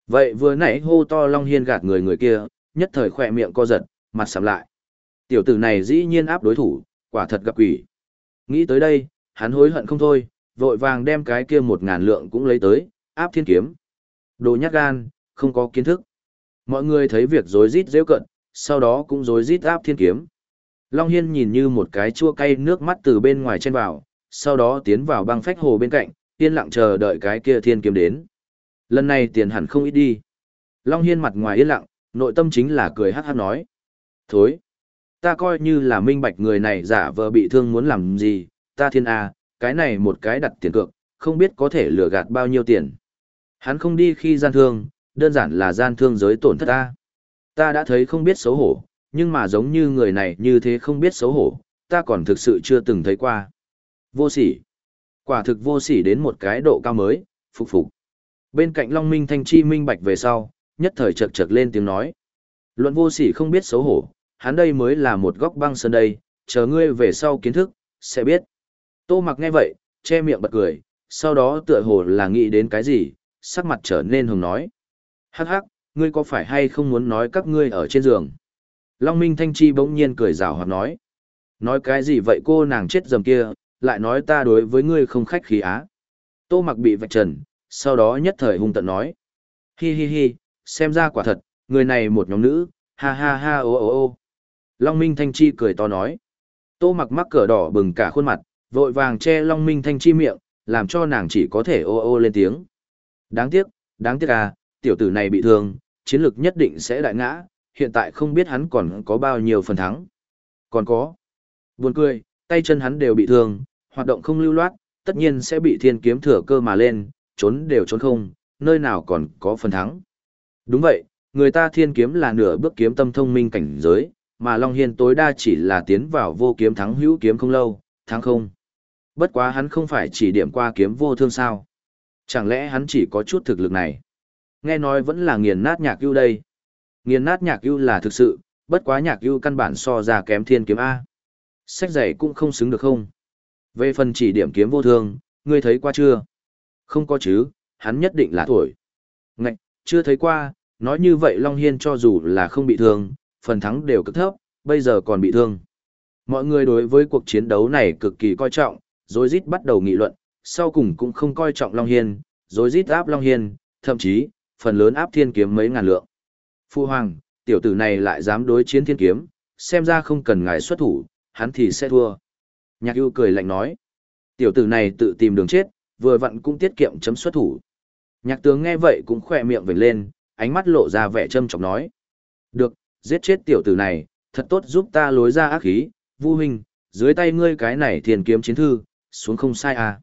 Vậy vừa nãy hô to Long Hiên gạt người người kia, nhất thời khỏe miệng co giật, mặt sầm lại. Tiểu tử này dĩ nhiên áp đối thủ, quả thật gặp quỷ. Nghĩ tới đây, hắn hối hận không thôi, vội vàng đem cái kia một ngàn lượng cũng lấy tới, áp thiên kiếm. Đồ nhát gan, không có kiến thức. Mọi người thấy việc rối rít rêu cận, sau đó cũng rối rít áp thiên kiếm. Long Hiên nhìn như một cái chua cay nước mắt từ bên ngoài chen vào, sau đó tiến vào băng phách hồ bên cạnh, yên lặng chờ đợi cái kia thiên kiếm đến. Lần này tiền hẳn không ít đi. Long Hiên mặt ngoài yên lặng, nội tâm chính là cười hát hát nói. Thối! Ta coi như là minh bạch người này giả vờ bị thương muốn làm gì, ta thiên A, cái này một cái đặt tiền cược, không biết có thể lừa gạt bao nhiêu tiền. Hắn không đi khi gian thương, đơn giản là gian thương giới tổn thất ta. Ta đã thấy không biết xấu hổ, nhưng mà giống như người này như thế không biết xấu hổ, ta còn thực sự chưa từng thấy qua. Vô sỉ. Quả thực vô sỉ đến một cái độ cao mới, phục phục. Bên cạnh Long Minh Thanh Chi minh bạch về sau, nhất thời chật chật lên tiếng nói. Luận vô sỉ không biết xấu hổ, hắn đây mới là một góc băng sơn đây, chờ ngươi về sau kiến thức, sẽ biết. Tô mặc nghe vậy, che miệng bật cười, sau đó tựa hồ là nghĩ đến cái gì, sắc mặt trở nên hùng nói. Hắc hắc, ngươi có phải hay không muốn nói các ngươi ở trên giường? Long Minh Thanh Chi bỗng nhiên cười rào hoặc nói. Nói cái gì vậy cô nàng chết dầm kia, lại nói ta đối với ngươi không khách khí á. Tô mặc bị vạch trần, sau đó nhất thời hung tận nói. Hi hi hi, xem ra quả thật, người này một nhóm nữ, ha ha ha ô ô ô. Long Minh Thanh Chi cười to nói. Tô mặc mắc cỡ đỏ bừng cả khuôn mặt, vội vàng che Long Minh Thanh Chi miệng, làm cho nàng chỉ có thể ô ô lên tiếng. Đáng tiếc, đáng tiếc à, tiểu tử này bị thương, chiến lực nhất định sẽ đại ngã, hiện tại không biết hắn còn có bao nhiêu phần thắng. Còn có. Buồn cười, tay chân hắn đều bị thương, hoạt động không lưu loát, tất nhiên sẽ bị thiên kiếm thừa cơ mà lên, trốn đều trốn không, nơi nào còn có phần thắng. Đúng vậy, Người ta thiên kiếm là nửa bước kiếm tâm thông minh cảnh giới, mà Long Hiên tối đa chỉ là tiến vào vô kiếm thắng hữu kiếm không lâu, thắng không. Bất quá hắn không phải chỉ điểm qua kiếm vô thương sao. Chẳng lẽ hắn chỉ có chút thực lực này? Nghe nói vẫn là nghiền nát nhạc ưu đây. Nghiền nát nhạc ưu là thực sự, bất quá nhạc ưu căn bản so ra kém thiên kiếm A. Sách giày cũng không xứng được không? Về phần chỉ điểm kiếm vô thương, ngươi thấy qua chưa? Không có chứ, hắn nhất định là thổi. Ngạch, chưa thấy qua, nói như vậy Long Hiên cho dù là không bị thương, phần thắng đều cực thấp, bây giờ còn bị thương. Mọi người đối với cuộc chiến đấu này cực kỳ coi trọng, rồi rít bắt đầu nghị luận, sau cùng cũng không coi trọng Long Hiên, rồi rít áp Long Hiên, thậm chí, phần lớn áp thiên kiếm mấy ngàn lượng. Phu Hoàng, tiểu tử này lại dám đối chiến thiên kiếm, xem ra không cần ngài xuất thủ, hắn thì sẽ thua. Nhạc ưu cười lạnh nói, tiểu tử này tự tìm đường chết, vừa vặn cũng tiết kiệm chấm xuất thủ. Nhạc tướng nghe vậy cũng khỏe miệng vểnh lên, ánh mắt lộ ra vẻ châm chọc nói. Được, giết chết tiểu tử này, thật tốt giúp ta lối ra ác khí, vu hình, dưới tay ngươi cái này thiền kiếm chiến thư, xuống không sai à.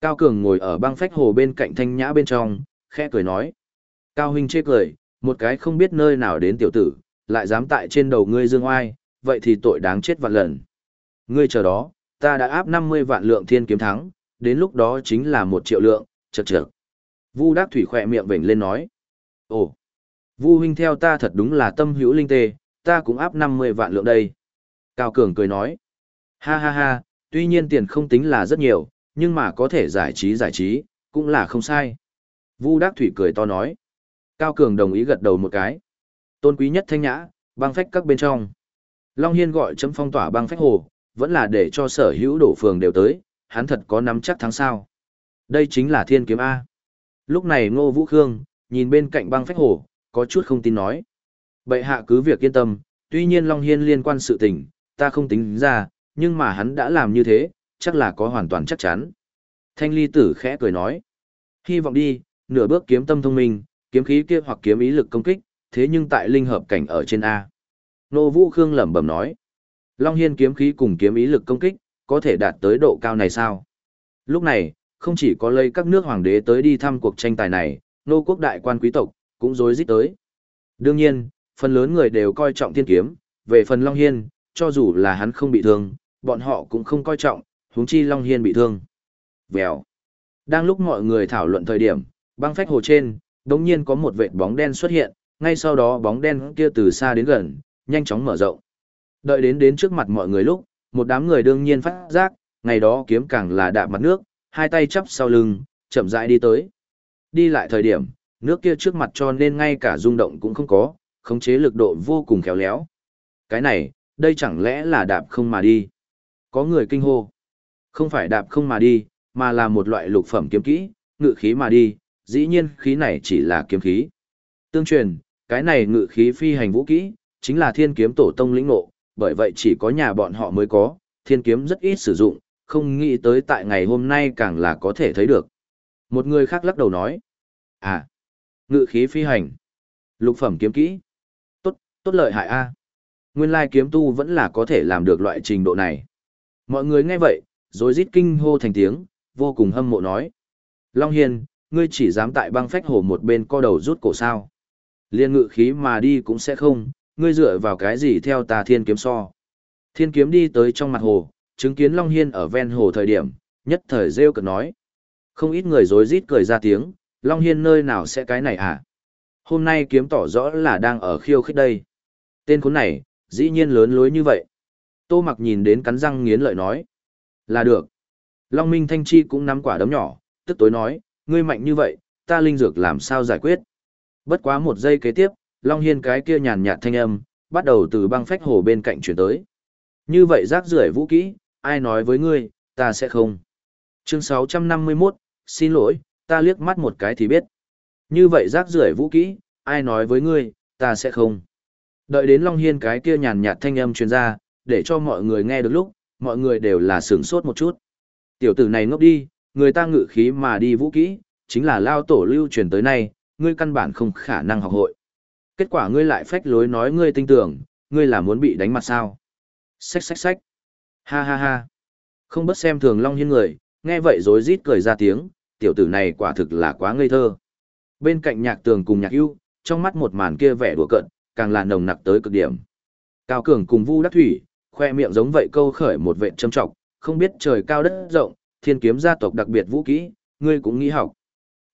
Cao Cường ngồi ở băng phách hồ bên cạnh thanh nhã bên trong, khẽ cười nói. Cao huynh chê cười, một cái không biết nơi nào đến tiểu tử, lại dám tại trên đầu ngươi dương oai, vậy thì tội đáng chết vạn lần. Ngươi chờ đó, ta đã áp 50 vạn lượng thiên kiếm thắng, đến lúc đó chính là một triệu lượng, chật chật. Vu Đắc Thủy khỏe miệng vểnh lên nói. Ồ, Vu huynh theo ta thật đúng là tâm hữu linh tê, ta cũng áp 50 vạn lượng đây. Cao Cường cười nói. Ha ha ha, tuy nhiên tiền không tính là rất nhiều, nhưng mà có thể giải trí giải trí, cũng là không sai. Vu Đắc Thủy cười to nói. Cao Cường đồng ý gật đầu một cái. Tôn quý nhất thanh nhã, băng phách các bên trong. Long Hiên gọi chấm phong tỏa băng phách hồ, vẫn là để cho sở hữu đổ phường đều tới, hắn thật có nắm chắc thắng sao. Đây chính là thiên kiếm A. Lúc này Ngô Vũ Khương, nhìn bên cạnh băng phách hồ, có chút không tin nói. Bệ hạ cứ việc yên tâm, tuy nhiên Long Hiên liên quan sự tình, ta không tính ra, nhưng mà hắn đã làm như thế, chắc là có hoàn toàn chắc chắn. Thanh ly tử khẽ cười nói. Hy vọng đi, nửa bước kiếm tâm thông minh, kiếm khí kia hoặc kiếm ý lực công kích, thế nhưng tại linh hợp cảnh ở trên A. Nô Vũ Khương lẩm bẩm nói. Long Hiên kiếm khí cùng kiếm ý lực công kích, có thể đạt tới độ cao này sao? Lúc này, không chỉ có lấy các nước hoàng đế tới đi thăm cuộc tranh tài này, nô quốc đại quan quý tộc, cũng rối rít tới. Đương nhiên, phần lớn người đều coi trọng thiên kiếm, về phần Long Hiên, cho dù là hắn không bị thương, bọn họ cũng không coi trọng, huống chi Long Hiên bị thương. Vèo. Đang lúc mọi người thảo luận thời điểm, băng phách hồ trên, đống nhiên có một vệt bóng đen xuất hiện, ngay sau đó bóng đen kia từ xa đến gần, nhanh chóng mở rộng. Đợi đến đến trước mặt mọi người lúc, một đám người đương nhiên phát giác, ngày đó kiếm càng là đạp mặt nước, hai tay chắp sau lưng, chậm rãi đi tới. Đi lại thời điểm, nước kia trước mặt cho nên ngay cả rung động cũng không có, khống chế lực độ vô cùng khéo léo. Cái này, đây chẳng lẽ là đạp không mà đi? Có người kinh hô. Không phải đạp không mà đi, mà là một loại lục phẩm kiếm kỹ, ngự khí mà đi, dĩ nhiên khí này chỉ là kiếm khí. Tương truyền, cái này ngự khí phi hành vũ kỹ, chính là thiên kiếm tổ tông lĩnh ngộ, bởi vậy chỉ có nhà bọn họ mới có, thiên kiếm rất ít sử dụng, không nghĩ tới tại ngày hôm nay càng là có thể thấy được. Một người khác lắc đầu nói, à, ngự khí phi hành, lục phẩm kiếm kỹ, tốt, tốt lợi hại a. Nguyên lai kiếm tu vẫn là có thể làm được loại trình độ này. Mọi người nghe vậy, rồi rít kinh hô thành tiếng, vô cùng hâm mộ nói. Long Hiên, ngươi chỉ dám tại băng phách hồ một bên co đầu rút cổ sao. Liên ngự khí mà đi cũng sẽ không, ngươi dựa vào cái gì theo ta thiên kiếm so. Thiên kiếm đi tới trong mặt hồ, chứng kiến Long Hiên ở ven hồ thời điểm, nhất thời rêu cực nói. Không ít người rối rít cười ra tiếng, Long Hiên nơi nào sẽ cái này à? Hôm nay kiếm tỏ rõ là đang ở khiêu khích đây. Tên khốn này, dĩ nhiên lớn lối như vậy. Tô mặc nhìn đến cắn răng nghiến lợi nói. Là được. Long Minh Thanh Chi cũng nắm quả đấm nhỏ, tức tối nói, ngươi mạnh như vậy, ta linh dược làm sao giải quyết. Bất quá một giây kế tiếp, Long Hiên cái kia nhàn nhạt thanh âm, bắt đầu từ băng phách hồ bên cạnh chuyển tới. Như vậy rác rưởi vũ kỹ, ai nói với ngươi, ta sẽ không. Chương 651, xin lỗi, ta liếc mắt một cái thì biết. Như vậy rác rưởi vũ kỹ, ai nói với ngươi, ta sẽ không. Đợi đến Long Hiên cái kia nhàn nhạt thanh âm truyền ra, để cho mọi người nghe được lúc, mọi người đều là sướng sốt một chút. Tiểu tử này ngốc đi, người ta ngự khí mà đi vũ kỹ, chính là lao tổ lưu truyền tới nay, ngươi căn bản không khả năng học hội. Kết quả ngươi lại phách lối nói ngươi tin tưởng, ngươi là muốn bị đánh mặt sao. Xách xách xách. Ha ha ha. Không bất xem thường Long Hiên người, nghe vậy rối rít cười ra tiếng, tiểu tử này quả thực là quá ngây thơ. Bên cạnh nhạc tường cùng nhạc ưu trong mắt một màn kia vẻ đùa cận, càng là nồng nặc tới cực điểm. Cao Cường cùng Vu Đắc Thủy, khoe miệng giống vậy câu khởi một vệ châm trọng, không biết trời cao đất rộng, thiên kiếm gia tộc đặc biệt vũ kỹ, ngươi cũng nghĩ học.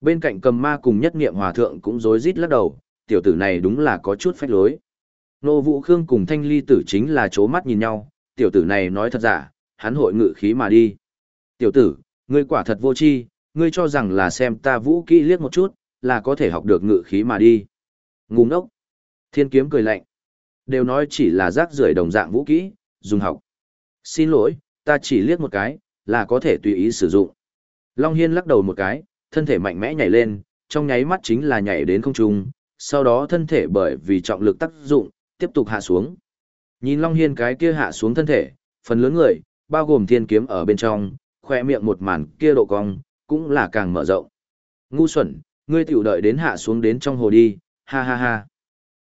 Bên cạnh cầm ma cùng nhất nghiệm hòa thượng cũng rối rít lắc đầu, tiểu tử này đúng là có chút phách lối. Nô Vũ Khương cùng Thanh Ly tử chính là chố mắt nhìn nhau, tiểu tử này nói thật giả, hắn hội ngự khí mà đi. Tiểu tử, ngươi quả thật vô tri, ngươi cho rằng là xem ta vũ kỹ liếc một chút, là có thể học được ngự khí mà đi. Ngu ngốc. Thiên kiếm cười lạnh. Đều nói chỉ là rác rưởi đồng dạng vũ kỹ, dùng học. Xin lỗi, ta chỉ liếc một cái, là có thể tùy ý sử dụng. Long Hiên lắc đầu một cái, thân thể mạnh mẽ nhảy lên, trong nháy mắt chính là nhảy đến không trung, sau đó thân thể bởi vì trọng lực tác dụng, tiếp tục hạ xuống. Nhìn Long Hiên cái kia hạ xuống thân thể, phần lớn người, bao gồm thiên kiếm ở bên trong, khoe miệng một màn kia độ cong, cũng là càng mở rộng. Ngu xuẩn, ngươi tiểu đợi đến hạ xuống đến trong hồ đi, ha ha ha.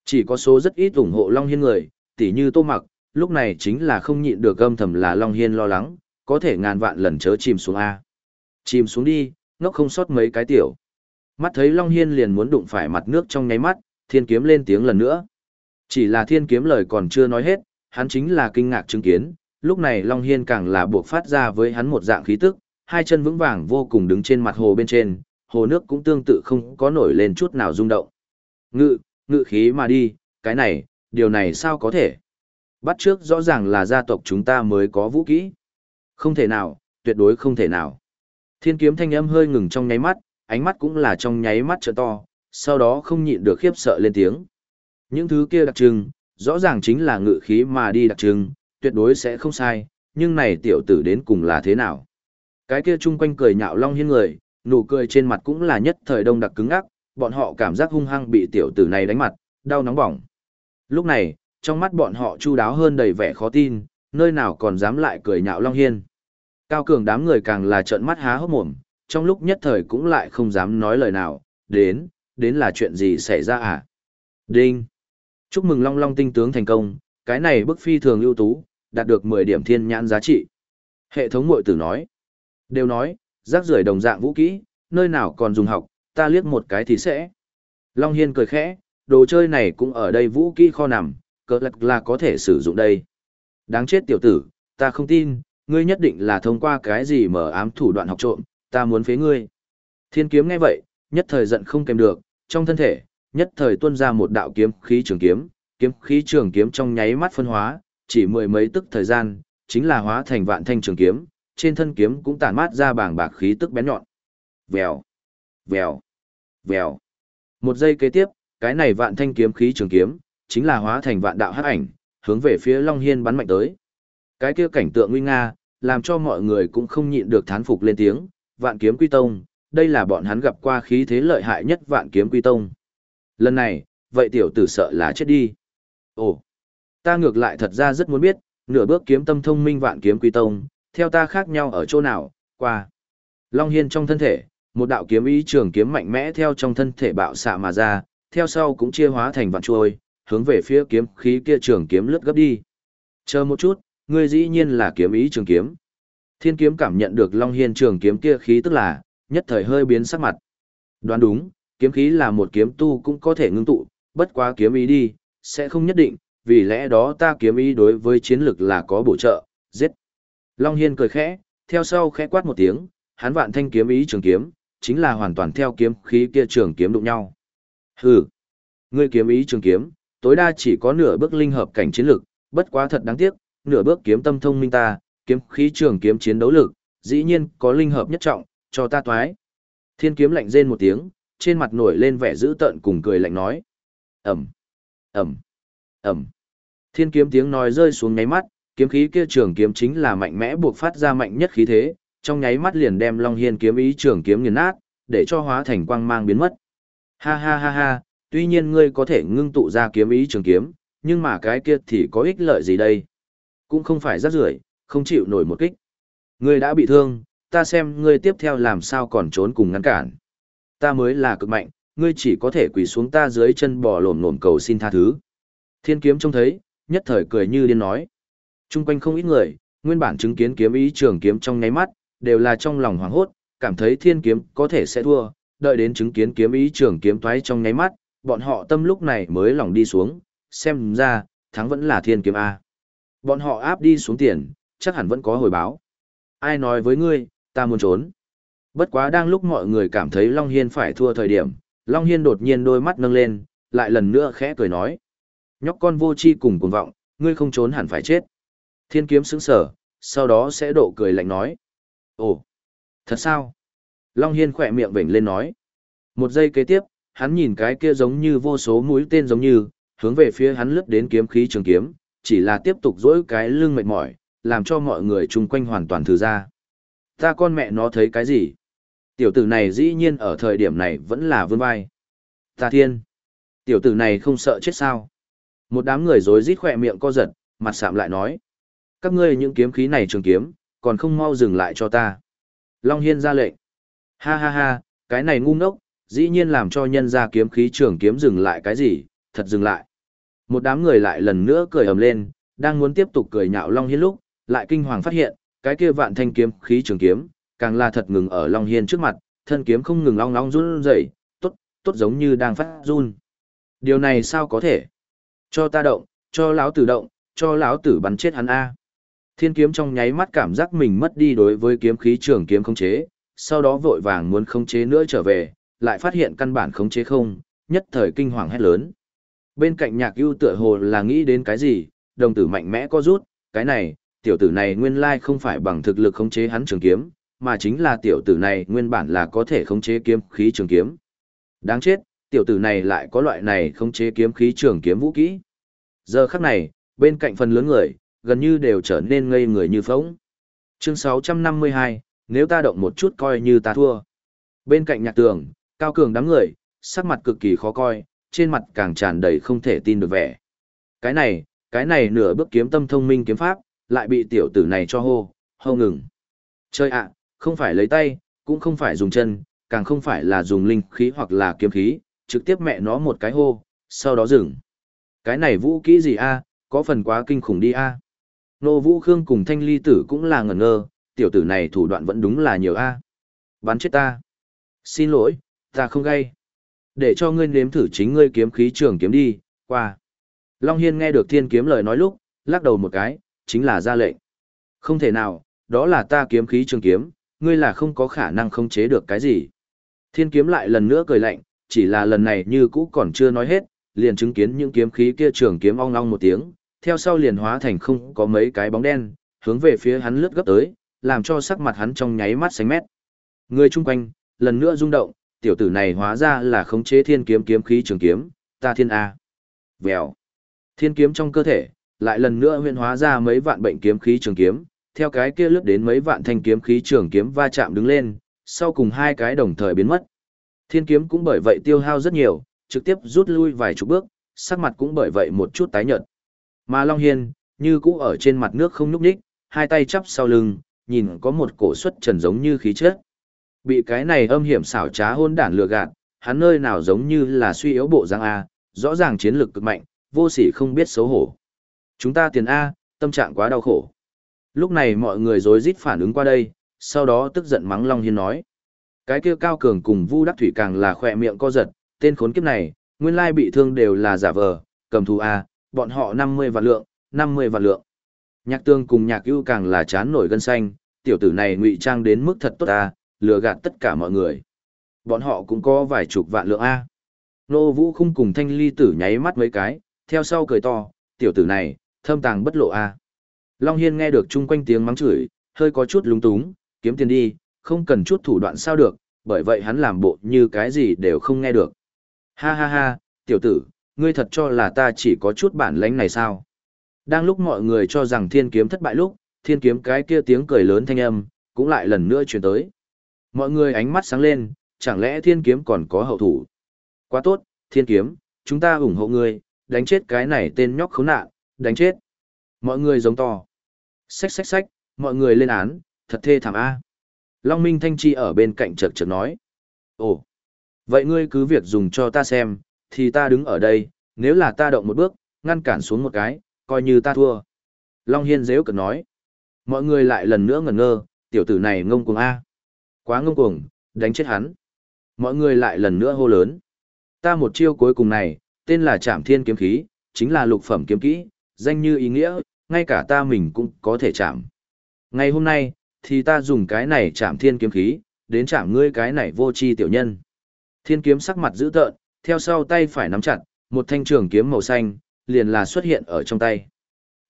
Chỉ có số rất ít ủng hộ Long Hiên người, tỉ như Tô Mặc, lúc này chính là không nhịn được âm thầm là Long Hiên lo lắng, có thể ngàn vạn lần chớ chìm xuống A. Chìm xuống đi, nó không sót mấy cái tiểu. Mắt thấy Long Hiên liền muốn đụng phải mặt nước trong nháy mắt, thiên kiếm lên tiếng lần nữa. Chỉ là thiên kiếm lời còn chưa nói hết, hắn chính là kinh ngạc chứng kiến, lúc này Long Hiên càng là buộc phát ra với hắn một dạng khí tức, hai chân vững vàng vô cùng đứng trên mặt hồ bên trên, hồ nước cũng tương tự không có nổi lên chút nào rung động. Ngự, ngự khí mà đi, cái này, điều này sao có thể? Bắt trước rõ ràng là gia tộc chúng ta mới có vũ kỹ. Không thể nào, tuyệt đối không thể nào. Thiên kiếm thanh âm hơi ngừng trong nháy mắt, ánh mắt cũng là trong nháy mắt trợ to, sau đó không nhịn được khiếp sợ lên tiếng. Những thứ kia đặc trưng, rõ ràng chính là ngự khí mà đi đặc trưng, tuyệt đối sẽ không sai, nhưng này tiểu tử đến cùng là thế nào? Cái kia chung quanh cười nhạo long hiên người, nụ cười trên mặt cũng là nhất thời đông đặc cứng ác, bọn họ cảm giác hung hăng bị tiểu tử này đánh mặt, đau nóng bỏng. Lúc này, trong mắt bọn họ chu đáo hơn đầy vẻ khó tin, nơi nào còn dám lại cười nhạo long hiên. Cao cường đám người càng là trợn mắt há hốc mồm, trong lúc nhất thời cũng lại không dám nói lời nào, đến, đến là chuyện gì xảy ra à? Đinh! Chúc mừng Long Long tinh tướng thành công, cái này bức phi thường ưu tú, đạt được 10 điểm thiên nhãn giá trị. Hệ thống mội tử nói. Đều nói, rác rưởi đồng dạng vũ kỹ, nơi nào còn dùng học, ta liếc một cái thì sẽ. Long Hiên cười khẽ, đồ chơi này cũng ở đây vũ kỹ kho nằm, cỡ lạc là có thể sử dụng đây. Đáng chết tiểu tử, ta không tin, ngươi nhất định là thông qua cái gì mở ám thủ đoạn học trộm, ta muốn phế ngươi. Thiên kiếm nghe vậy, nhất thời giận không kèm được, trong thân thể, nhất thời tuôn ra một đạo kiếm khí trường kiếm, kiếm khí trường kiếm trong nháy mắt phân hóa, chỉ mười mấy tức thời gian, chính là hóa thành vạn thanh trường kiếm, trên thân kiếm cũng tản mát ra bảng bạc khí tức bén nhọn. Vèo, vèo, vèo. Một giây kế tiếp, cái này vạn thanh kiếm khí trường kiếm, chính là hóa thành vạn đạo hắc ảnh, hướng về phía Long Hiên bắn mạnh tới. Cái kia cảnh tượng nguy nga, làm cho mọi người cũng không nhịn được thán phục lên tiếng, vạn kiếm quy tông, đây là bọn hắn gặp qua khí thế lợi hại nhất vạn kiếm quy tông. Lần này, vậy tiểu tử sợ là chết đi. Ồ, ta ngược lại thật ra rất muốn biết, nửa bước kiếm tâm thông minh vạn kiếm quy tông, theo ta khác nhau ở chỗ nào, qua. Long Hiên trong thân thể, một đạo kiếm ý trường kiếm mạnh mẽ theo trong thân thể bạo xạ mà ra, theo sau cũng chia hóa thành vạn chuôi, hướng về phía kiếm khí kia trường kiếm lướt gấp đi. Chờ một chút, ngươi dĩ nhiên là kiếm ý trường kiếm. Thiên kiếm cảm nhận được Long Hiên trường kiếm kia khí tức là, nhất thời hơi biến sắc mặt. Đoán đúng, kiếm khí là một kiếm tu cũng có thể ngưng tụ, bất quá kiếm ý đi, sẽ không nhất định, vì lẽ đó ta kiếm ý đối với chiến lực là có bổ trợ, giết. Long Hiên cười khẽ, theo sau khẽ quát một tiếng, hắn vạn thanh kiếm ý trường kiếm, chính là hoàn toàn theo kiếm khí kia trường kiếm đụng nhau. Hừ, ngươi kiếm ý trường kiếm, tối đa chỉ có nửa bước linh hợp cảnh chiến lực, bất quá thật đáng tiếc, nửa bước kiếm tâm thông minh ta, kiếm khí trường kiếm chiến đấu lực, dĩ nhiên có linh hợp nhất trọng, cho ta toái. Thiên kiếm lạnh rên một tiếng, trên mặt nổi lên vẻ dữ tợn cùng cười lạnh nói. Ẩm, Ẩm, Ẩm. Thiên kiếm tiếng nói rơi xuống nháy mắt, kiếm khí kia trường kiếm chính là mạnh mẽ buộc phát ra mạnh nhất khí thế, trong nháy mắt liền đem Long Hiên kiếm ý trường kiếm nghiền nát, để cho hóa thành quang mang biến mất. Ha ha ha ha, tuy nhiên ngươi có thể ngưng tụ ra kiếm ý trường kiếm, nhưng mà cái kia thì có ích lợi gì đây? Cũng không phải rất rưởi, không chịu nổi một kích. Ngươi đã bị thương, ta xem ngươi tiếp theo làm sao còn trốn cùng ngăn cản. Ta mới là cực mạnh, ngươi chỉ có thể quỳ xuống ta dưới chân bò lổm lổm cầu xin tha thứ. Thiên kiếm trông thấy, nhất thời cười như điên nói. Trung quanh không ít người, nguyên bản chứng kiến kiếm ý trường kiếm trong nháy mắt, đều là trong lòng hoảng hốt, cảm thấy thiên kiếm có thể sẽ thua, đợi đến chứng kiến kiếm ý trường kiếm toái trong nháy mắt, bọn họ tâm lúc này mới lòng đi xuống, xem ra, thắng vẫn là thiên kiếm A. Bọn họ áp đi xuống tiền, chắc hẳn vẫn có hồi báo. Ai nói với ngươi, ta muốn trốn. Bất quá đang lúc mọi người cảm thấy Long Hiên phải thua thời điểm, Long Hiên đột nhiên đôi mắt nâng lên, lại lần nữa khẽ cười nói. Nhóc con vô chi cùng cuồng vọng, ngươi không trốn hẳn phải chết. Thiên kiếm sững sở, sau đó sẽ độ cười lạnh nói. Ồ, thật sao? Long Hiên khỏe miệng vểnh lên nói. Một giây kế tiếp, hắn nhìn cái kia giống như vô số mũi tên giống như, hướng về phía hắn lướt đến kiếm khí trường kiếm, chỉ là tiếp tục dỗi cái lưng mệt mỏi, làm cho mọi người chung quanh hoàn toàn thử ra. Ta con mẹ nó thấy cái gì? Tiểu tử này dĩ nhiên ở thời điểm này vẫn là vươn vai. Ta thiên! Tiểu tử này không sợ chết sao? Một đám người rối rít khỏe miệng co giật, mặt sạm lại nói. Các ngươi những kiếm khí này trường kiếm, còn không mau dừng lại cho ta. Long Hiên ra lệnh. Ha ha ha, cái này ngu ngốc, dĩ nhiên làm cho nhân ra kiếm khí trường kiếm dừng lại cái gì, thật dừng lại. Một đám người lại lần nữa cười ầm lên, đang muốn tiếp tục cười nhạo Long Hiên lúc, lại kinh hoàng phát hiện, cái kia vạn thanh kiếm khí trường kiếm, càng là thật ngừng ở Long Hiên trước mặt, thân kiếm không ngừng long long run rẩy, tốt, tốt giống như đang phát run. Điều này sao có thể? Cho ta động, cho lão tử động, cho lão tử bắn chết hắn a. Thiên kiếm trong nháy mắt cảm giác mình mất đi đối với kiếm khí trường kiếm khống chế, sau đó vội vàng muốn khống chế nữa trở về, lại phát hiện căn bản khống chế không, nhất thời kinh hoàng hét lớn. Bên cạnh nhạc ưu tựa hồ là nghĩ đến cái gì, đồng tử mạnh mẽ có rút, cái này, tiểu tử này nguyên lai không phải bằng thực lực khống chế hắn trường kiếm, mà chính là tiểu tử này nguyên bản là có thể khống chế kiếm khí trường kiếm. Đáng chết, tiểu tử này lại có loại này khống chế kiếm khí trường kiếm vũ kỹ. Giờ khắc này, bên cạnh phần lớn người, gần như đều trở nên ngây người như phóng. Chương 652, nếu ta động một chút coi như ta thua. Bên cạnh nhạc tường, cao cường đám người, sắc mặt cực kỳ khó coi, trên mặt càng tràn đầy không thể tin được vẻ. Cái này, cái này nửa bước kiếm tâm thông minh kiếm pháp, lại bị tiểu tử này cho hô, hô ngừng. Chơi ạ, không phải lấy tay, cũng không phải dùng chân, càng không phải là dùng linh khí hoặc là kiếm khí, trực tiếp mẹ nó một cái hô, sau đó dừng. Cái này vũ kỹ gì a có phần quá kinh khủng đi a Nô Vũ Khương cùng Thanh Ly Tử cũng là ngẩn ngơ, tiểu tử này thủ đoạn vẫn đúng là nhiều a Bắn chết ta. Xin lỗi, ta không gây. Để cho ngươi nếm thử chính ngươi kiếm khí trường kiếm đi, qua. Long Hiên nghe được thiên kiếm lời nói lúc, lắc đầu một cái, chính là ra lệnh. Không thể nào, đó là ta kiếm khí trường kiếm, ngươi là không có khả năng khống chế được cái gì. Thiên kiếm lại lần nữa cười lạnh, chỉ là lần này như cũ còn chưa nói hết, liền chứng kiến những kiếm khí kia trường kiếm ong ong một tiếng, theo sau liền hóa thành không có mấy cái bóng đen, hướng về phía hắn lướt gấp tới, làm cho sắc mặt hắn trong nháy mắt xanh mét. Người chung quanh, lần nữa rung động, tiểu tử này hóa ra là khống chế thiên kiếm kiếm khí trường kiếm, ta thiên A. Vèo. Thiên kiếm trong cơ thể, lại lần nữa huyên hóa ra mấy vạn bệnh kiếm khí trường kiếm, theo cái kia lướt đến mấy vạn thanh kiếm khí trường kiếm va chạm đứng lên, sau cùng hai cái đồng thời biến mất. Thiên kiếm cũng bởi vậy tiêu hao rất nhiều, trực tiếp rút lui vài chục bước, sắc mặt cũng bởi vậy một chút tái nhợt. Mà Long Hiên, như cũ ở trên mặt nước không nhúc nhích, hai tay chắp sau lưng, nhìn có một cổ suất trần giống như khí chất. Bị cái này âm hiểm xảo trá hôn đản lừa gạt, hắn nơi nào giống như là suy yếu bộ giang A, rõ ràng chiến lực cực mạnh, vô sỉ không biết xấu hổ. Chúng ta tiền A, tâm trạng quá đau khổ. Lúc này mọi người rối rít phản ứng qua đây, sau đó tức giận mắng Long Hiên nói. Cái kia cao cường cùng Vu Đắc Thủy càng là khỏe miệng co giật, tên khốn kiếp này, nguyên lai bị thương đều là giả vờ, cầm thù A, bọn họ 50 vạn lượng, 50 vạn lượng. Nhạc tương cùng nhạc ưu càng là chán nổi gân xanh, tiểu tử này ngụy trang đến mức thật tốt A, lừa gạt tất cả mọi người. Bọn họ cũng có vài chục vạn lượng A. Nô Vũ không cùng thanh ly tử nháy mắt mấy cái, theo sau cười to, tiểu tử này, thâm tàng bất lộ A. Long Hiên nghe được chung quanh tiếng mắng chửi, hơi có chút lúng túng, kiếm tiền đi, không cần chút thủ đoạn sao được, bởi vậy hắn làm bộ như cái gì đều không nghe được. Ha ha ha, tiểu tử, ngươi thật cho là ta chỉ có chút bản lãnh này sao? Đang lúc mọi người cho rằng thiên kiếm thất bại lúc, thiên kiếm cái kia tiếng cười lớn thanh âm, cũng lại lần nữa chuyển tới. Mọi người ánh mắt sáng lên, chẳng lẽ thiên kiếm còn có hậu thủ? Quá tốt, thiên kiếm, chúng ta ủng hộ ngươi, đánh chết cái này tên nhóc khốn nạn, đánh chết. Mọi người giống to. Xách xách xách, mọi người lên án, thật thê thảm A. Long Minh Thanh Chi ở bên cạnh chợt chợt nói. Ồ, vậy ngươi cứ việc dùng cho ta xem, thì ta đứng ở đây, nếu là ta động một bước, ngăn cản xuống một cái, coi như ta thua. Long Hiên dễ cực nói. Mọi người lại lần nữa ngẩn ngơ, tiểu tử này ngông cuồng A. Quá ngông cuồng, đánh chết hắn. Mọi người lại lần nữa hô lớn. Ta một chiêu cuối cùng này, tên là Trảm Thiên kiếm khí, chính là lục phẩm kiếm kỹ, danh như ý nghĩa, ngay cả ta mình cũng có thể chạm. Ngày hôm nay, thì ta dùng cái này chạm Thiên kiếm khí, đến chạm ngươi cái này vô tri tiểu nhân. Thiên kiếm sắc mặt dữ tợn, theo sau tay phải nắm chặt, một thanh trường kiếm màu xanh, liền là xuất hiện ở trong tay.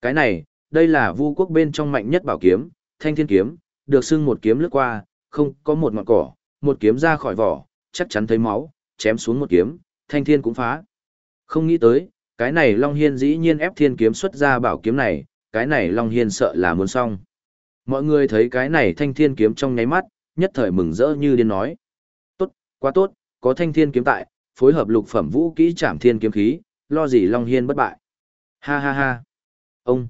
Cái này, đây là vu quốc bên trong mạnh nhất bảo kiếm, thanh thiên kiếm, được xưng một kiếm lướt qua, không có một ngọn cỏ, một kiếm ra khỏi vỏ, chắc chắn thấy máu, chém xuống một kiếm, thanh thiên cũng phá. Không nghĩ tới, cái này Long Hiên dĩ nhiên ép thiên kiếm xuất ra bảo kiếm này, cái này Long Hiên sợ là muốn xong. Mọi người thấy cái này thanh thiên kiếm trong nháy mắt, nhất thời mừng rỡ như điên nói. Tốt, quá tốt, có thanh thiên kiếm tại, phối hợp lục phẩm vũ kỹ trảm thiên kiếm khí, lo gì Long Hiên bất bại. Ha ha ha. Ông.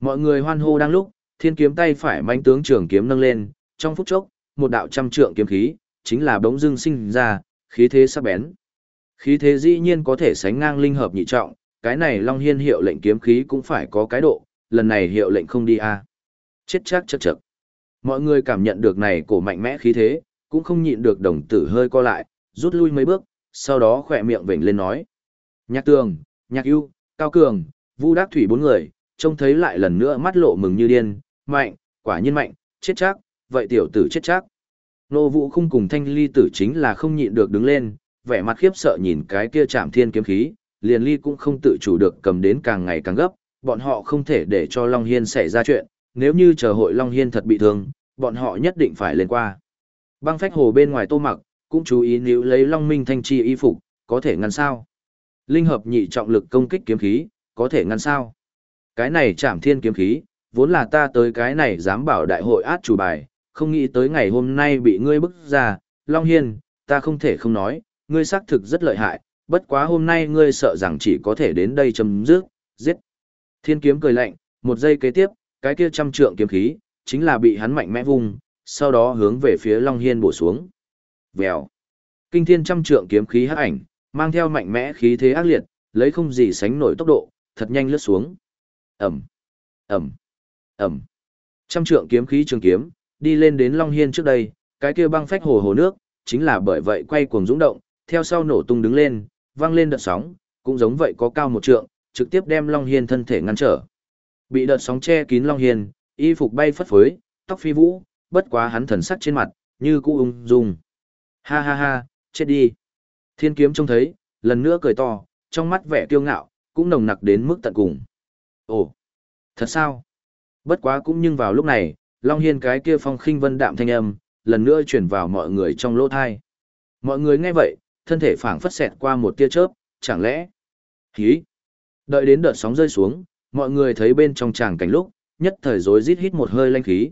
Mọi người hoan hô đang lúc, thiên kiếm tay phải mánh tướng trường kiếm nâng lên, trong phút chốc, một đạo trăm trượng kiếm khí, chính là bỗng dưng sinh ra, khí thế sắc bén. Khí thế dĩ nhiên có thể sánh ngang linh hợp nhị trọng, cái này Long Hiên hiệu lệnh kiếm khí cũng phải có cái độ, lần này hiệu lệnh không đi a à. Chết chắc chật chật. Mọi người cảm nhận được này cổ mạnh mẽ khí thế, cũng không nhịn được đồng tử hơi co lại, rút lui mấy bước, sau đó khỏe miệng vểnh lên nói. Nhạc tường, nhạc ưu, cao cường, vu đắc thủy bốn người, trông thấy lại lần nữa mắt lộ mừng như điên, mạnh, quả nhiên mạnh, chết chắc, vậy tiểu tử chết chắc. Nô vũ không cùng thanh ly tử chính là không nhịn được đứng lên, vẻ mặt khiếp sợ nhìn cái kia chạm thiên kiếm khí, liền ly cũng không tự chủ được cầm đến càng ngày càng gấp, bọn họ không thể để cho Long Hiên xảy ra chuyện, nếu như chờ hội Long Hiên thật bị thương, bọn họ nhất định phải lên qua. Băng phách hồ bên ngoài tô mặc, cũng chú ý nếu lấy Long Minh thanh chi y phục, có thể ngăn sao. Linh hợp nhị trọng lực công kích kiếm khí, có thể ngăn sao. Cái này chạm thiên kiếm khí, vốn là ta tới cái này dám bảo đại hội át chủ bài, không nghĩ tới ngày hôm nay bị ngươi bức ra, Long Hiên, ta không thể không nói, ngươi xác thực rất lợi hại, bất quá hôm nay ngươi sợ rằng chỉ có thể đến đây chấm dứt, giết. Thiên kiếm cười lạnh, một giây kế tiếp, cái kia trăm trượng kiếm khí, chính là bị hắn mạnh mẽ vung, sau đó hướng về phía Long Hiên bổ xuống. Vèo. Kinh thiên trăm trượng kiếm khí hắc ảnh, mang theo mạnh mẽ khí thế ác liệt, lấy không gì sánh nổi tốc độ, thật nhanh lướt xuống. Ẩm, Ẩm, Ẩm. Trăm trượng kiếm khí trường kiếm, đi lên đến Long Hiên trước đây, cái kia băng phách hồ hồ nước, chính là bởi vậy quay cuồng dũng động, theo sau nổ tung đứng lên, vang lên đợt sóng, cũng giống vậy có cao một trượng, trực tiếp đem Long Hiên thân thể ngăn trở. Bị đợt sóng che kín Long Hiên, y phục bay phất phới, tóc phi vũ, bất quá hắn thần sắc trên mặt, như cũ ung dung. Ha ha ha, chết đi. Thiên kiếm trông thấy, lần nữa cười to, trong mắt vẻ kiêu ngạo, cũng nồng nặc đến mức tận cùng. Ồ, thật sao? Bất quá cũng nhưng vào lúc này, Long Hiên cái kia phong khinh vân đạm thanh âm, lần nữa chuyển vào mọi người trong lỗ thai. Mọi người nghe vậy, thân thể phảng phất xẹt qua một tia chớp, chẳng lẽ? Hí! Đợi đến đợt sóng rơi xuống, mọi người thấy bên trong tràng cảnh lúc, nhất thời rối rít hít một hơi lanh khí.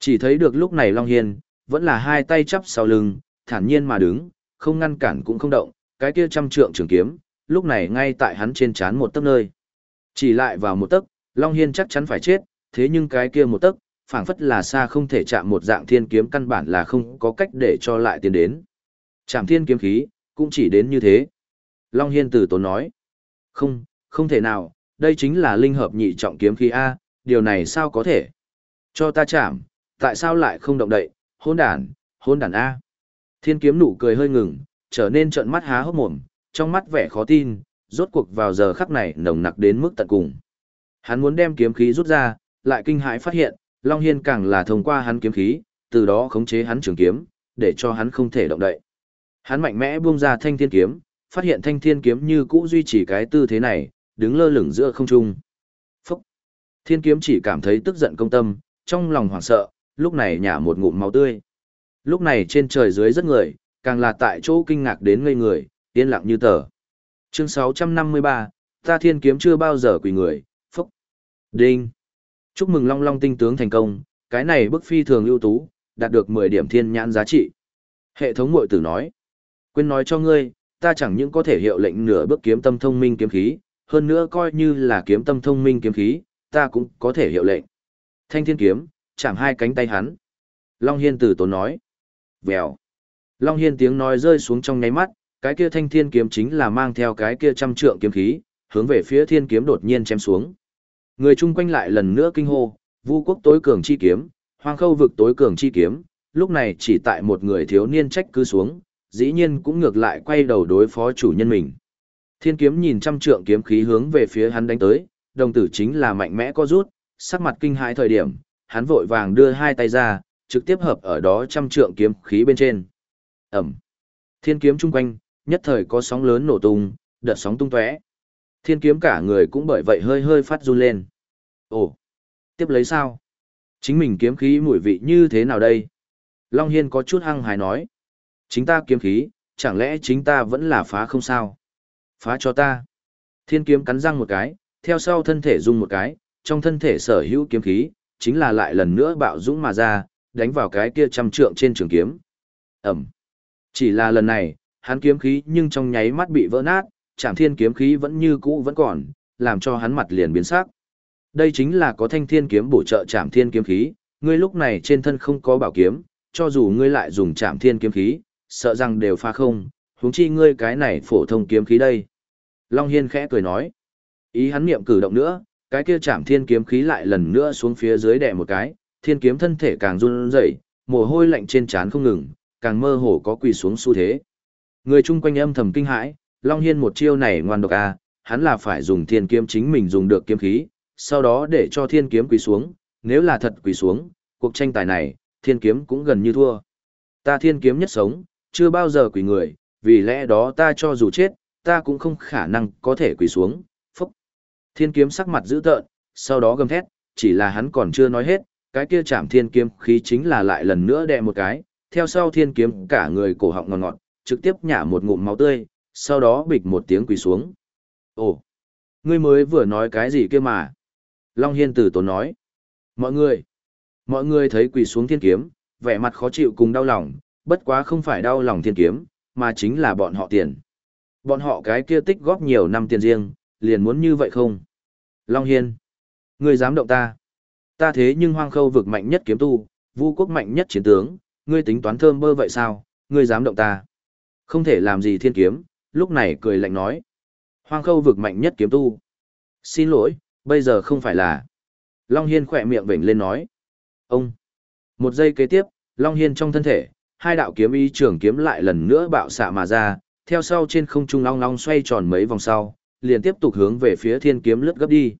Chỉ thấy được lúc này Long Hiên, vẫn là hai tay chắp sau lưng, thản nhiên mà đứng, không ngăn cản cũng không động, cái kia trăm trượng trường kiếm, lúc này ngay tại hắn trên chán một tấc nơi. Chỉ lại vào một tấc, Long Hiên chắc chắn phải chết, thế nhưng cái kia một tấc, phảng phất là xa không thể chạm một dạng thiên kiếm căn bản là không có cách để cho lại tiến đến. Chạm thiên kiếm khí, cũng chỉ đến như thế. Long Hiên từ tốn nói. Không, không thể nào, đây chính là linh hợp nhị trọng kiếm khí A, điều này sao có thể? Cho ta chạm, tại sao lại không động đậy, hôn đàn, hôn đàn A. Thiên kiếm nụ cười hơi ngừng, trở nên trợn mắt há hốc mồm, trong mắt vẻ khó tin, rốt cuộc vào giờ khắc này nồng nặc đến mức tận cùng. Hắn muốn đem kiếm khí rút ra, lại kinh hãi phát hiện, Long Hiên càng là thông qua hắn kiếm khí, từ đó khống chế hắn trường kiếm, để cho hắn không thể động đậy. Hắn mạnh mẽ buông ra thanh thiên kiếm, phát hiện thanh thiên kiếm như cũ duy trì cái tư thế này, đứng lơ lửng giữa không trung. Phúc! Thiên kiếm chỉ cảm thấy tức giận công tâm, trong lòng hoảng sợ, lúc này nhả một ngụm máu tươi. Lúc này trên trời dưới rất người, càng là tại chỗ kinh ngạc đến ngây người, yên lặng như tờ. Chương 653, ta thiên kiếm chưa bao giờ quỳ người, phúc. Đinh. Chúc mừng Long Long tinh tướng thành công, cái này bức phi thường ưu tú, đạt được 10 điểm thiên nhãn giá trị. Hệ thống mội tử nói. Quên nói cho ngươi, ta chẳng những có thể hiệu lệnh nửa bước kiếm tâm thông minh kiếm khí, hơn nữa coi như là kiếm tâm thông minh kiếm khí, ta cũng có thể hiệu lệnh. Thanh thiên kiếm, chạm hai cánh tay hắn. Long Hiên tử tốn nói. Vèo. Long Hiên tiếng nói rơi xuống trong nháy mắt, cái kia thanh thiên kiếm chính là mang theo cái kia trăm trượng kiếm khí, hướng về phía thiên kiếm đột nhiên chém xuống. Người chung quanh lại lần nữa kinh hô, vu quốc tối cường chi kiếm, hoang khâu vực tối cường chi kiếm, lúc này chỉ tại một người thiếu niên trách cứ xuống, dĩ nhiên cũng ngược lại quay đầu đối phó chủ nhân mình. Thiên kiếm nhìn trăm trượng kiếm khí hướng về phía hắn đánh tới, đồng tử chính là mạnh mẽ có rút, sắc mặt kinh hãi thời điểm, hắn vội vàng đưa hai tay ra, trực tiếp hợp ở đó trăm trượng kiếm khí bên trên. Ẩm. Thiên kiếm chung quanh, nhất thời có sóng lớn nổ tung, đợt sóng tung tóe. Thiên kiếm cả người cũng bởi vậy hơi hơi phát run lên. Ồ, tiếp lấy sao? Chính mình kiếm khí mùi vị như thế nào đây? Long Hiên có chút hăng hài nói. Chính ta kiếm khí, chẳng lẽ chính ta vẫn là phá không sao? Phá cho ta. Thiên kiếm cắn răng một cái, theo sau thân thể rung một cái, trong thân thể sở hữu kiếm khí, chính là lại lần nữa bạo dũng mà ra, đánh vào cái kia trăm trượng trên trường kiếm. Ẩm. Chỉ là lần này, hắn kiếm khí nhưng trong nháy mắt bị vỡ nát, chạm thiên kiếm khí vẫn như cũ vẫn còn, làm cho hắn mặt liền biến sắc. Đây chính là có thanh thiên kiếm bổ trợ chạm thiên kiếm khí, ngươi lúc này trên thân không có bảo kiếm, cho dù ngươi lại dùng chạm thiên kiếm khí, sợ rằng đều pha không, huống chi ngươi cái này phổ thông kiếm khí đây. Long Hiên khẽ cười nói, ý hắn niệm cử động nữa, cái kia chạm thiên kiếm khí lại lần nữa xuống phía dưới đè một cái, thiên kiếm thân thể càng run rẩy, mồ hôi lạnh trên trán không ngừng, càng mơ hồ có quỳ xuống xu thế. Người chung quanh âm thầm kinh hãi, Long Hiên một chiêu này ngoan độc a, hắn là phải dùng thiên kiếm chính mình dùng được kiếm khí, sau đó để cho thiên kiếm quỳ xuống, nếu là thật quỳ xuống, cuộc tranh tài này, thiên kiếm cũng gần như thua. Ta thiên kiếm nhất sống, chưa bao giờ quỳ người, vì lẽ đó ta cho dù chết, ta cũng không khả năng có thể quỳ xuống, phúc. Thiên kiếm sắc mặt dữ tợn, sau đó gầm thét, chỉ là hắn còn chưa nói hết, cái kia chạm thiên kiếm khí chính là lại lần nữa đè một cái, theo sau thiên kiếm cả người cổ họng ngọt ngọt, trực tiếp nhả một ngụm máu tươi, sau đó bịch một tiếng quỳ xuống. Ồ, ngươi mới vừa nói cái gì kia mà? Long Hiên tử tốn nói. Mọi người, mọi người thấy quỳ xuống thiên kiếm, vẻ mặt khó chịu cùng đau lòng, bất quá không phải đau lòng thiên kiếm, mà chính là bọn họ tiền. Bọn họ cái kia tích góp nhiều năm tiền riêng, liền muốn như vậy không? Long Hiên, ngươi dám động ta? Ta thế nhưng hoang khâu vực mạnh nhất kiếm tu, vu quốc mạnh nhất chiến tướng, ngươi tính toán thơm bơ vậy sao, ngươi dám động ta? Không thể làm gì thiên kiếm, lúc này cười lạnh nói. Hoang khâu vực mạnh nhất kiếm tu. Xin lỗi, bây giờ không phải là. Long Hiên khỏe miệng vểnh lên nói. Ông. Một giây kế tiếp, Long Hiên trong thân thể, hai đạo kiếm ý trưởng kiếm lại lần nữa bạo xạ mà ra, theo sau trên không trung long long xoay tròn mấy vòng sau, liền tiếp tục hướng về phía thiên kiếm lướt gấp đi.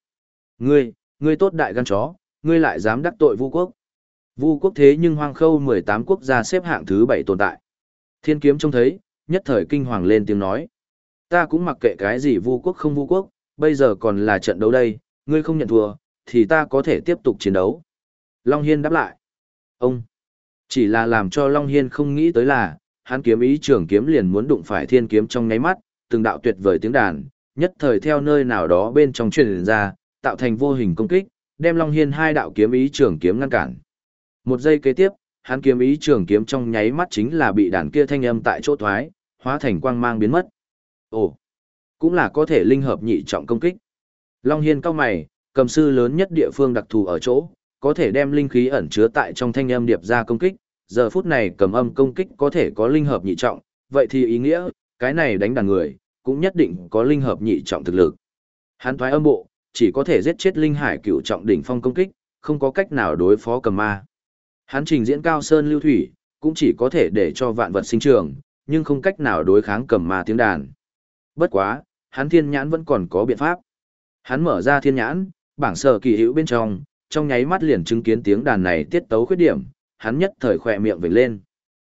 Ngươi, ngươi tốt đại gan chó, ngươi lại dám đắc tội vu quốc. Vu quốc thế nhưng hoang khâu 18 quốc gia xếp hạng thứ 7 tồn tại. Thiên kiếm trông thấy, nhất thời kinh hoàng lên tiếng nói. Ta cũng mặc kệ cái gì vu quốc không vu quốc, bây giờ còn là trận đấu đây, ngươi không nhận thua, thì ta có thể tiếp tục chiến đấu. Long Hiên đáp lại. Ông, chỉ là làm cho Long Hiên không nghĩ tới là, hắn kiếm ý trưởng kiếm liền muốn đụng phải thiên kiếm trong nháy mắt, từng đạo tuyệt vời tiếng đàn, nhất thời theo nơi nào đó bên trong truyền ra, tạo thành vô hình công kích, đem Long Hiên hai đạo kiếm ý trưởng kiếm ngăn cản. Một giây kế tiếp, hắn kiếm ý trường kiếm trong nháy mắt chính là bị đàn kia thanh âm tại chỗ thoái, hóa thành quang mang biến mất. Ồ, cũng là có thể linh hợp nhị trọng công kích. Long Hiên cao mày, cầm sư lớn nhất địa phương đặc thù ở chỗ, có thể đem linh khí ẩn chứa tại trong thanh âm điệp ra công kích, giờ phút này cầm âm công kích có thể có linh hợp nhị trọng, vậy thì ý nghĩa, cái này đánh đàn người, cũng nhất định có linh hợp nhị trọng thực lực. Hắn thoái âm bộ, chỉ có thể giết chết linh hải cựu trọng đỉnh phong công kích, không có cách nào đối phó cầm ma. Hắn trình diễn cao sơn lưu thủy, cũng chỉ có thể để cho vạn vật sinh trường, nhưng không cách nào đối kháng cầm ma tiếng đàn. Bất quá, hắn thiên nhãn vẫn còn có biện pháp. Hắn mở ra thiên nhãn, bảng sở kỳ hữu bên trong, trong nháy mắt liền chứng kiến tiếng đàn này tiết tấu khuyết điểm, hắn nhất thời khỏe miệng vểnh lên.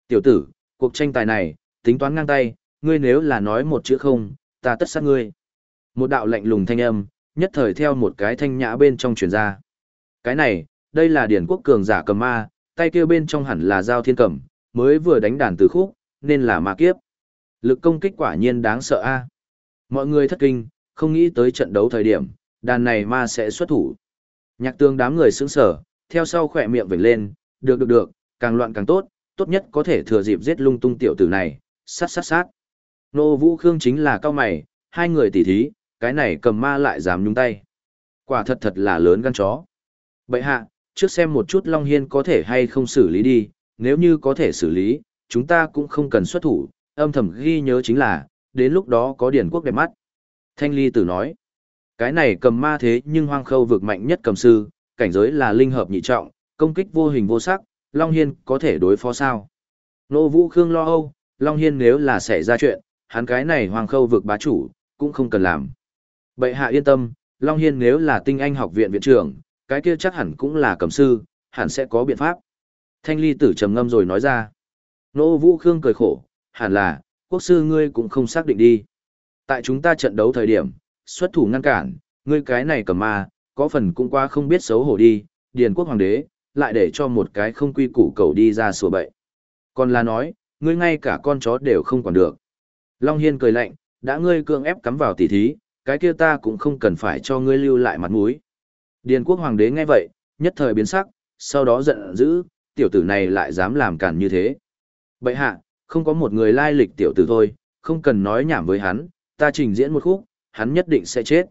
Tiểu tử, cuộc tranh tài này, tính toán ngang tay, ngươi nếu là nói một chữ không, ta tất sát ngươi. Một đạo lạnh lùng thanh âm, nhất thời theo một cái thanh nhã bên trong truyền ra. Cái này, đây là điển quốc cường giả cầm ma, tay kia bên trong hẳn là giao thiên cầm, mới vừa đánh đàn từ khúc, nên là ma kiếp. Lực công kích quả nhiên đáng sợ a. Mọi người thất kinh, không nghĩ tới trận đấu thời điểm, đàn này ma sẽ xuất thủ. Nhạc tương đám người sững sở, theo sau khỏe miệng vểnh lên, được được được, càng loạn càng tốt, tốt nhất có thể thừa dịp giết lung tung tiểu tử này, sát sát sát. Nô Vũ Khương chính là cao mày, hai người tỉ thí, cái này cầm ma lại dám nhúng tay. Quả thật thật là lớn gan chó. Bậy hạ, trước xem một chút Long Hiên có thể hay không xử lý đi, nếu như có thể xử lý, chúng ta cũng không cần xuất thủ, âm thầm ghi nhớ chính là, đến lúc đó có điển quốc đẹp mắt. Thanh Ly tử nói, cái này cầm ma thế nhưng hoang khâu vực mạnh nhất cầm sư, cảnh giới là linh hợp nhị trọng, công kích vô hình vô sắc, Long Hiên có thể đối phó sao. Nô Vũ Khương lo âu, Long Hiên nếu là xảy ra chuyện, hắn cái này hoàng khâu vực bá chủ, cũng không cần làm. Bệ hạ yên tâm, Long Hiên nếu là tinh anh học viện viện trưởng, cái kia chắc hẳn cũng là cầm sư, hẳn sẽ có biện pháp. Thanh ly tử trầm ngâm rồi nói ra. Nô Vũ Khương cười khổ, hẳn là, quốc sư ngươi cũng không xác định đi. Tại chúng ta trận đấu thời điểm, xuất thủ ngăn cản, ngươi cái này cầm ma, có phần cũng qua không biết xấu hổ đi, điền quốc hoàng đế, lại để cho một cái không quy củ cầu đi ra sủa bậy. Còn là nói, ngươi ngay cả con chó đều không còn được. Long Hiên cười lạnh, đã ngươi cương ép cắm vào tỉ thí, cái kia ta cũng không cần phải cho ngươi lưu lại mặt mũi. Điền quốc hoàng đế nghe vậy, nhất thời biến sắc, sau đó giận dữ, tiểu tử này lại dám làm cản như thế. Bậy hạ, không có một người lai lịch tiểu tử thôi, không cần nói nhảm với hắn, ta trình diễn một khúc, hắn nhất định sẽ chết.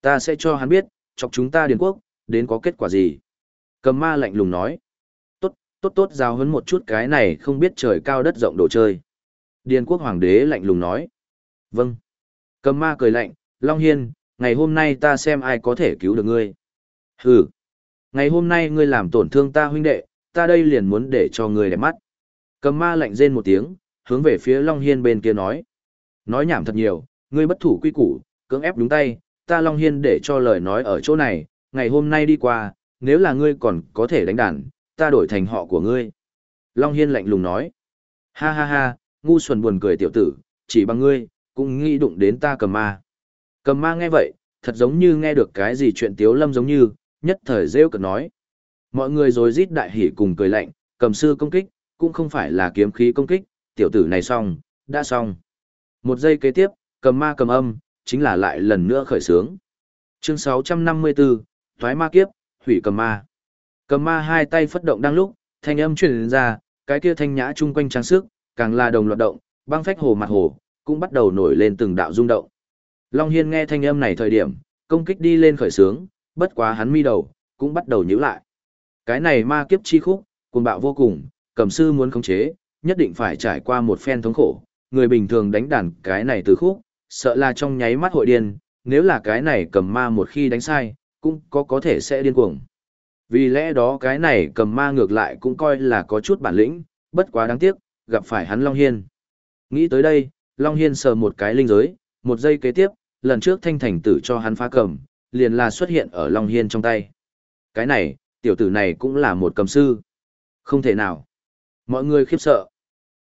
Ta sẽ cho hắn biết, chọc chúng ta điền quốc, đến có kết quả gì. Cầm ma lạnh lùng nói. Tốt, tốt tốt giao hấn một chút cái này không biết trời cao đất rộng đồ chơi. Điền quốc hoàng đế lạnh lùng nói. Vâng. Cầm ma cười lạnh, Long Hiên, ngày hôm nay ta xem ai có thể cứu được ngươi. Hừ. Ngày hôm nay ngươi làm tổn thương ta huynh đệ, ta đây liền muốn để cho ngươi đẹp mắt. Cầm ma lạnh rên một tiếng, hướng về phía Long Hiên bên kia nói. Nói nhảm thật nhiều, ngươi bất thủ quy củ, cưỡng ép đúng tay, ta Long Hiên để cho lời nói ở chỗ này, ngày hôm nay đi qua, nếu là ngươi còn có thể đánh đàn, ta đổi thành họ của ngươi. Long Hiên lạnh lùng nói. Ha ha ha, ngu xuẩn buồn cười tiểu tử, chỉ bằng ngươi, cũng nghĩ đụng đến ta cầm ma. Cầm ma nghe vậy, thật giống như nghe được cái gì chuyện tiếu lâm giống như, nhất thời rêu cực nói. Mọi người rồi rít đại hỉ cùng cười lạnh, cầm sư công kích, cũng không phải là kiếm khí công kích, tiểu tử này xong, đã xong. Một giây kế tiếp, cầm ma cầm âm, chính là lại lần nữa khởi sướng. Chương 654, Thoái ma kiếp, thủy cầm ma. Cầm ma hai tay phất động đang lúc, thanh âm truyền ra, cái kia thanh nhã chung quanh trang sức, càng là đồng loạt động, băng phách hồ mặt hồ, cũng bắt đầu nổi lên từng đạo rung động. Long Hiên nghe thanh âm này thời điểm, công kích đi lên khởi sướng, bất quá hắn mi đầu, cũng bắt đầu nhíu lại. Cái này ma kiếp chi khúc, cuồng bạo vô cùng, cầm sư muốn khống chế, nhất định phải trải qua một phen thống khổ, người bình thường đánh đàn cái này từ khúc, sợ là trong nháy mắt hội điên, nếu là cái này cầm ma một khi đánh sai, cũng có có thể sẽ điên cuồng. Vì lẽ đó cái này cầm ma ngược lại cũng coi là có chút bản lĩnh, bất quá đáng tiếc, gặp phải hắn Long Hiên. Nghĩ tới đây, Long Hiên sờ một cái linh giới, một giây kế tiếp, lần trước thanh thành tử cho hắn phá cầm, liền là xuất hiện ở Long Hiên trong tay. Cái này, tiểu tử này cũng là một cầm sư. Không thể nào. Mọi người khiếp sợ.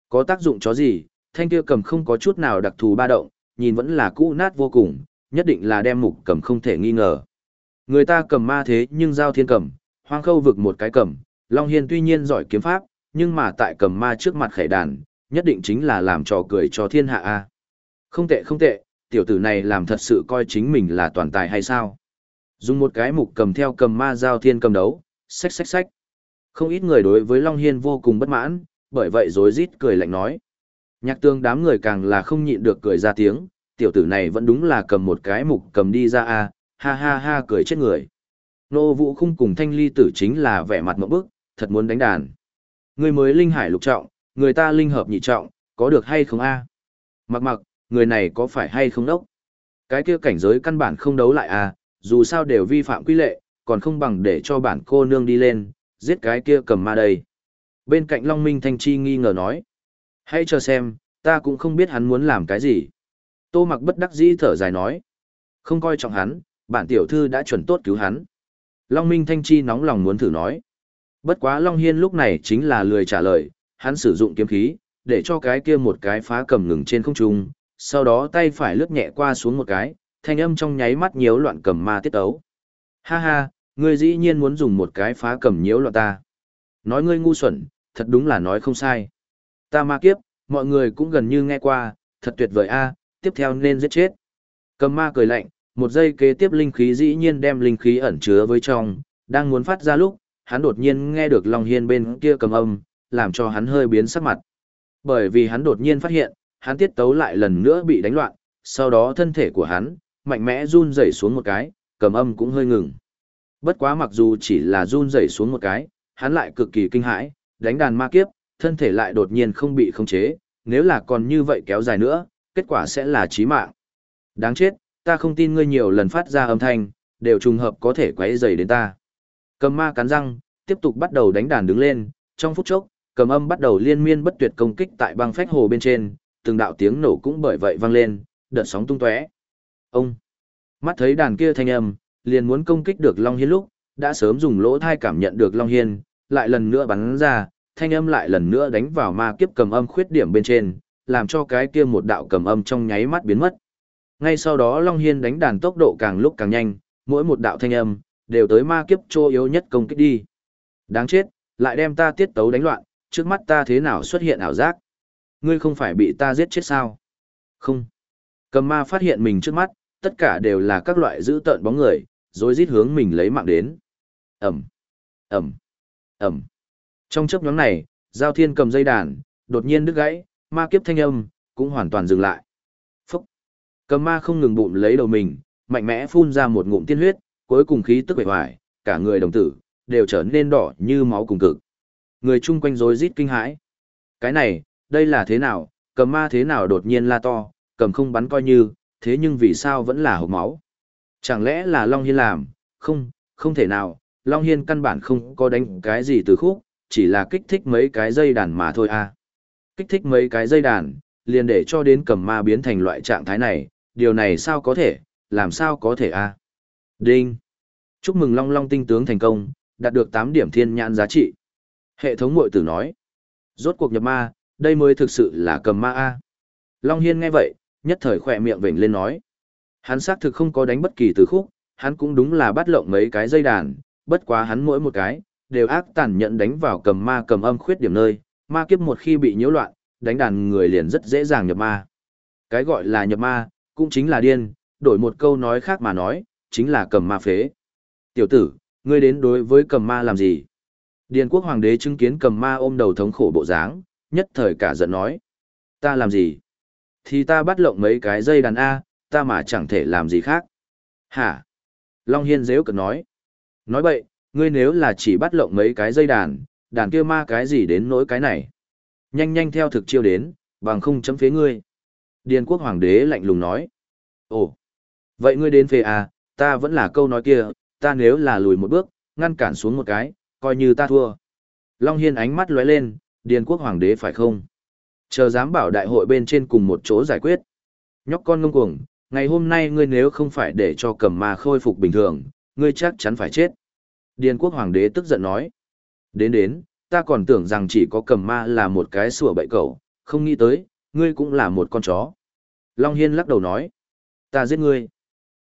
Có tác dụng chó gì, thanh kia cầm không có chút nào đặc thù ba động, nhìn vẫn là cũ nát vô cùng, nhất định là đem mục cầm không thể nghi ngờ. Người ta cầm ma thế nhưng giao thiên cầm, hoang khâu vực một cái cầm, Long Hiên tuy nhiên giỏi kiếm pháp, nhưng mà tại cầm ma trước mặt khải đàn, nhất định chính là làm trò cười cho thiên hạ a Không tệ không tệ, tiểu tử này làm thật sự coi chính mình là toàn tài hay sao? Dùng một cái mục cầm theo cầm ma giao thiên cầm đấu, xách xách xách. Không ít người đối với Long Hiên vô cùng bất mãn, bởi vậy rối rít cười lạnh nói. Nhạc tương đám người càng là không nhịn được cười ra tiếng, tiểu tử này vẫn đúng là cầm một cái mục cầm đi ra a ha ha ha cười chết người. Nô vũ khung cùng thanh ly tử chính là vẻ mặt một bức, thật muốn đánh đàn. Người mới linh hải lục trọng, người ta linh hợp nhị trọng, có được hay không a Mặc mặc, người này có phải hay không đốc? Cái kia cảnh giới căn bản không đấu lại à, dù sao đều vi phạm quy lệ, còn không bằng để cho bản cô nương đi lên, giết cái kia cầm ma đây. Bên cạnh Long Minh Thanh Chi nghi ngờ nói. Hãy chờ xem, ta cũng không biết hắn muốn làm cái gì. Tô mặc bất đắc dĩ thở dài nói. Không coi trọng hắn, bản tiểu thư đã chuẩn tốt cứu hắn. Long Minh Thanh Chi nóng lòng muốn thử nói. Bất quá Long Hiên lúc này chính là lười trả lời, hắn sử dụng kiếm khí, để cho cái kia một cái phá cầm ngừng trên không trung, sau đó tay phải lướt nhẹ qua xuống một cái, thanh âm trong nháy mắt nhiễu loạn cầm ma tiết ấu. Ha ha, ngươi dĩ nhiên muốn dùng một cái phá cầm nhiễu loạn ta. Nói ngươi ngu xuẩn, thật đúng là nói không sai. Ta ma kiếp, mọi người cũng gần như nghe qua, thật tuyệt vời a, tiếp theo nên giết chết. Cầm ma cười lạnh, một giây kế tiếp linh khí dĩ nhiên đem linh khí ẩn chứa với trong, đang muốn phát ra lúc, hắn đột nhiên nghe được Long Hiên bên kia cầm âm, làm cho hắn hơi biến sắc mặt. Bởi vì hắn đột nhiên phát hiện, hắn tiết tấu lại lần nữa bị đánh loạn, sau đó thân thể của hắn, mạnh mẽ run rẩy xuống một cái, cầm âm cũng hơi ngừng. Bất quá mặc dù chỉ là run rẩy xuống một cái, hắn lại cực kỳ kinh hãi, đánh đàn ma kiếp, thân thể lại đột nhiên không bị khống chế, nếu là còn như vậy kéo dài nữa, kết quả sẽ là chí mạng. Đáng chết, ta không tin ngươi nhiều lần phát ra âm thanh, đều trùng hợp có thể quấy rầy đến ta. Cầm ma cắn răng, tiếp tục bắt đầu đánh đàn đứng lên, trong phút chốc, Cầm âm bắt đầu liên miên bất tuyệt công kích tại băng phách hồ bên trên, từng đạo tiếng nổ cũng bởi vậy vang lên, đợt sóng tung tóe. Ông mắt thấy đàn kia thanh âm, liền muốn công kích được Long Hiên lúc, đã sớm dùng lỗ thai cảm nhận được Long Hiên, lại lần nữa bắn ra, thanh âm lại lần nữa đánh vào ma kiếp cầm âm khuyết điểm bên trên, làm cho cái kia một đạo cầm âm trong nháy mắt biến mất. Ngay sau đó Long Hiên đánh đàn tốc độ càng lúc càng nhanh, mỗi một đạo thanh âm, đều tới ma kiếp chỗ yếu nhất công kích đi. Đáng chết, lại đem ta tiết tấu đánh loạn, trước mắt ta thế nào xuất hiện ảo giác. Ngươi không phải bị ta giết chết sao? Không. Cầm ma phát hiện mình trước mắt, tất cả đều là các loại dữ tợn bóng người, rồi rít hướng mình lấy mạng đến. Ẩm, Ẩm, Ẩm. Trong chấp nhóm này, Giao Thiên cầm dây đàn, đột nhiên đứt gãy, ma kiếp thanh âm, cũng hoàn toàn dừng lại. Cầm ma không ngừng bụng lấy đầu mình, mạnh mẽ phun ra một ngụm tiên huyết, cuối cùng khí tức bể hoài, cả người đồng tử, đều trở nên đỏ như máu cùng cực. Người chung quanh rối rít kinh hãi. Cái này, đây là thế nào, cầm ma thế nào đột nhiên la to, cầm không bắn coi như, thế nhưng vì sao vẫn là hộp máu. Chẳng lẽ là Long Hiên làm, không, không thể nào, Long Hiên căn bản không có đánh cái gì từ khúc, chỉ là kích thích mấy cái dây đàn mà thôi à. Kích thích mấy cái dây đàn, liền để cho đến cầm ma biến thành loại trạng thái này, điều này sao có thể, làm sao có thể à. Đinh! Chúc mừng Long Long tinh tướng thành công, đạt được 8 điểm thiên nhãn giá trị. Hệ thống mội tử nói. Rốt cuộc nhập ma, đây mới thực sự là cầm ma A. Long Hiên nghe vậy, nhất thời khỏe miệng vểnh lên nói. Hắn xác thực không có đánh bất kỳ từ khúc, hắn cũng đúng là bắt lộng mấy cái dây đàn, bất quá hắn mỗi một cái, đều ác tàn nhận đánh vào cầm ma cầm âm khuyết điểm nơi, ma kiếp một khi bị nhiễu loạn, đánh đàn người liền rất dễ dàng nhập ma. Cái gọi là nhập ma, cũng chính là điên, đổi một câu nói khác mà nói, chính là cầm ma phế. Tiểu tử, ngươi đến đối với cầm ma làm gì? Điền quốc hoàng đế chứng kiến cầm ma ôm đầu thống khổ bộ dáng, nhất thời cả giận nói. Ta làm gì? Thì ta bắt lộng mấy cái dây đàn A, ta mà chẳng thể làm gì khác. Hả? Long Hiên dễ cực nói. Nói bậy, ngươi nếu là chỉ bắt lộng mấy cái dây đàn, đàn kia ma cái gì đến nỗi cái này. Nhanh nhanh theo thực chiêu đến, bằng không chấm phế ngươi. Điền quốc hoàng đế lạnh lùng nói. Ồ, vậy ngươi đến phê à, ta vẫn là câu nói kia, ta nếu là lùi một bước, ngăn cản xuống một cái, coi như ta thua. Long Hiên ánh mắt lóe lên, Điền quốc hoàng đế phải không? Chờ dám bảo đại hội bên trên cùng một chỗ giải quyết. Nhóc con ngông cuồng, ngày hôm nay ngươi nếu không phải để cho cầm ma khôi phục bình thường, ngươi chắc chắn phải chết. Điền quốc hoàng đế tức giận nói. Đến đến, ta còn tưởng rằng chỉ có cầm ma là một cái sủa bậy cậu, không nghĩ tới, ngươi cũng là một con chó. Long Hiên lắc đầu nói. Ta giết ngươi.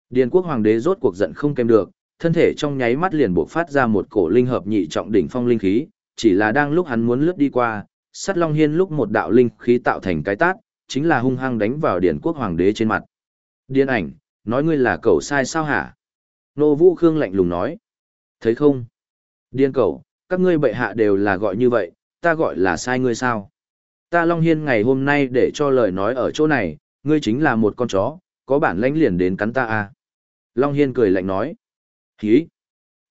Điền quốc hoàng đế rốt cuộc giận không kèm được, thân thể trong nháy mắt liền buộc phát ra một cổ linh hợp nhị trọng đỉnh phong linh khí, chỉ là đang lúc hắn muốn lướt đi qua, sắt long hiên lúc một đạo linh khí tạo thành cái tát, chính là hung hăng đánh vào Điền quốc hoàng đế trên mặt. Điên ảnh, nói ngươi là cậu sai sao hả? Nô Vũ Khương lạnh lùng nói. Thấy không? Điên cậu, các ngươi bệ hạ đều là gọi như vậy, ta gọi là sai ngươi sao? Ta Long Hiên ngày hôm nay để cho lời nói ở chỗ này, ngươi chính là một con chó, có bản lãnh liền đến cắn ta à? Long Hiên cười lạnh nói. Khí.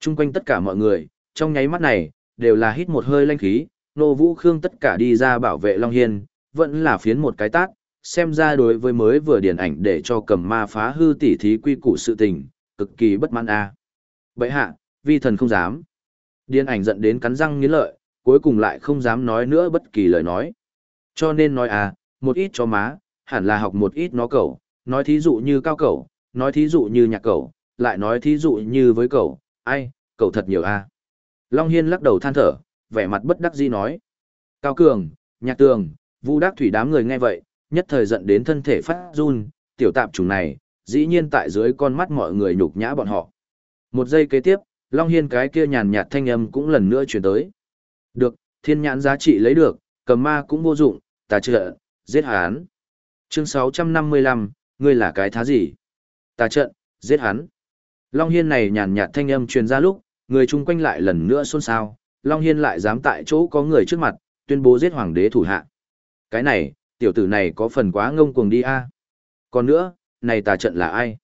Trung quanh tất cả mọi người, trong nháy mắt này, đều là hít một hơi lanh khí, nô vũ khương tất cả đi ra bảo vệ Long Hiên, vẫn là phiến một cái tác, xem ra đối với mới vừa điển ảnh để cho cầm ma phá hư tỉ thí quy củ sự tình, cực kỳ bất mãn a. À. Bậy hạ, vi thần không dám. Điên ảnh giận đến cắn răng nghiến lợi, cuối cùng lại không dám nói nữa bất kỳ lời nói. Cho nên nói à, một ít cho má, hẳn là học một ít nó cẩu, nói thí dụ như cao cẩu, nói thí dụ như nhạc cẩu, lại nói thí dụ như với cậu, ai, cậu thật nhiều à Long Hiên lắc đầu than thở, vẻ mặt bất đắc dĩ nói. Cao Cường, Nhạc Tường, Vu Đắc Thủy đám người nghe vậy, nhất thời giận đến thân thể phát run, tiểu tạp chủng này, dĩ nhiên tại dưới con mắt mọi người nhục nhã bọn họ. Một giây kế tiếp, Long Hiên cái kia nhàn nhạt thanh âm cũng lần nữa chuyển tới. Được, thiên nhãn giá trị lấy được, cầm ma cũng vô dụng, tà trợ, giết hắn. Chương 655, ngươi là cái thá gì? Tà trận, giết hắn. Long Hiên này nhàn nhạt thanh âm truyền ra lúc, người chung quanh lại lần nữa xôn xao, Long Hiên lại dám tại chỗ có người trước mặt, tuyên bố giết hoàng đế thủ hạ. Cái này, tiểu tử này có phần quá ngông cuồng đi a. Còn nữa, này tà trận là ai?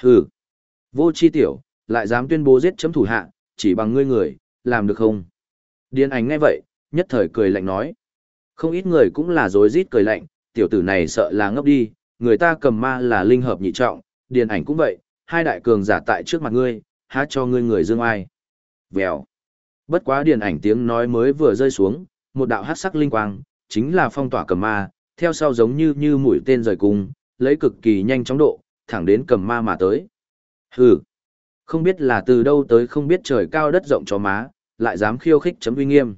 Hừ. Vô chi tiểu, lại dám tuyên bố giết chấm thủ hạ, chỉ bằng ngươi người, làm được không? Điên ảnh ngay vậy, nhất thời cười lạnh nói. Không ít người cũng là dối rít cười lạnh, tiểu tử này sợ là ngốc đi, người ta cầm ma là linh hợp nhị trọng, điền ảnh cũng vậy, hai đại cường giả tại trước mặt ngươi, há cho ngươi người dương ai. Vèo. Bất quá điền ảnh tiếng nói mới vừa rơi xuống, một đạo hắc sắc linh quang, chính là phong tỏa cầm ma, theo sau giống như như mũi tên rời cung, lấy cực kỳ nhanh chóng độ, thẳng đến cầm ma mà tới. Hừ, không biết là từ đâu tới không biết trời cao đất rộng cho má, lại dám khiêu khích chấm uy nghiêm.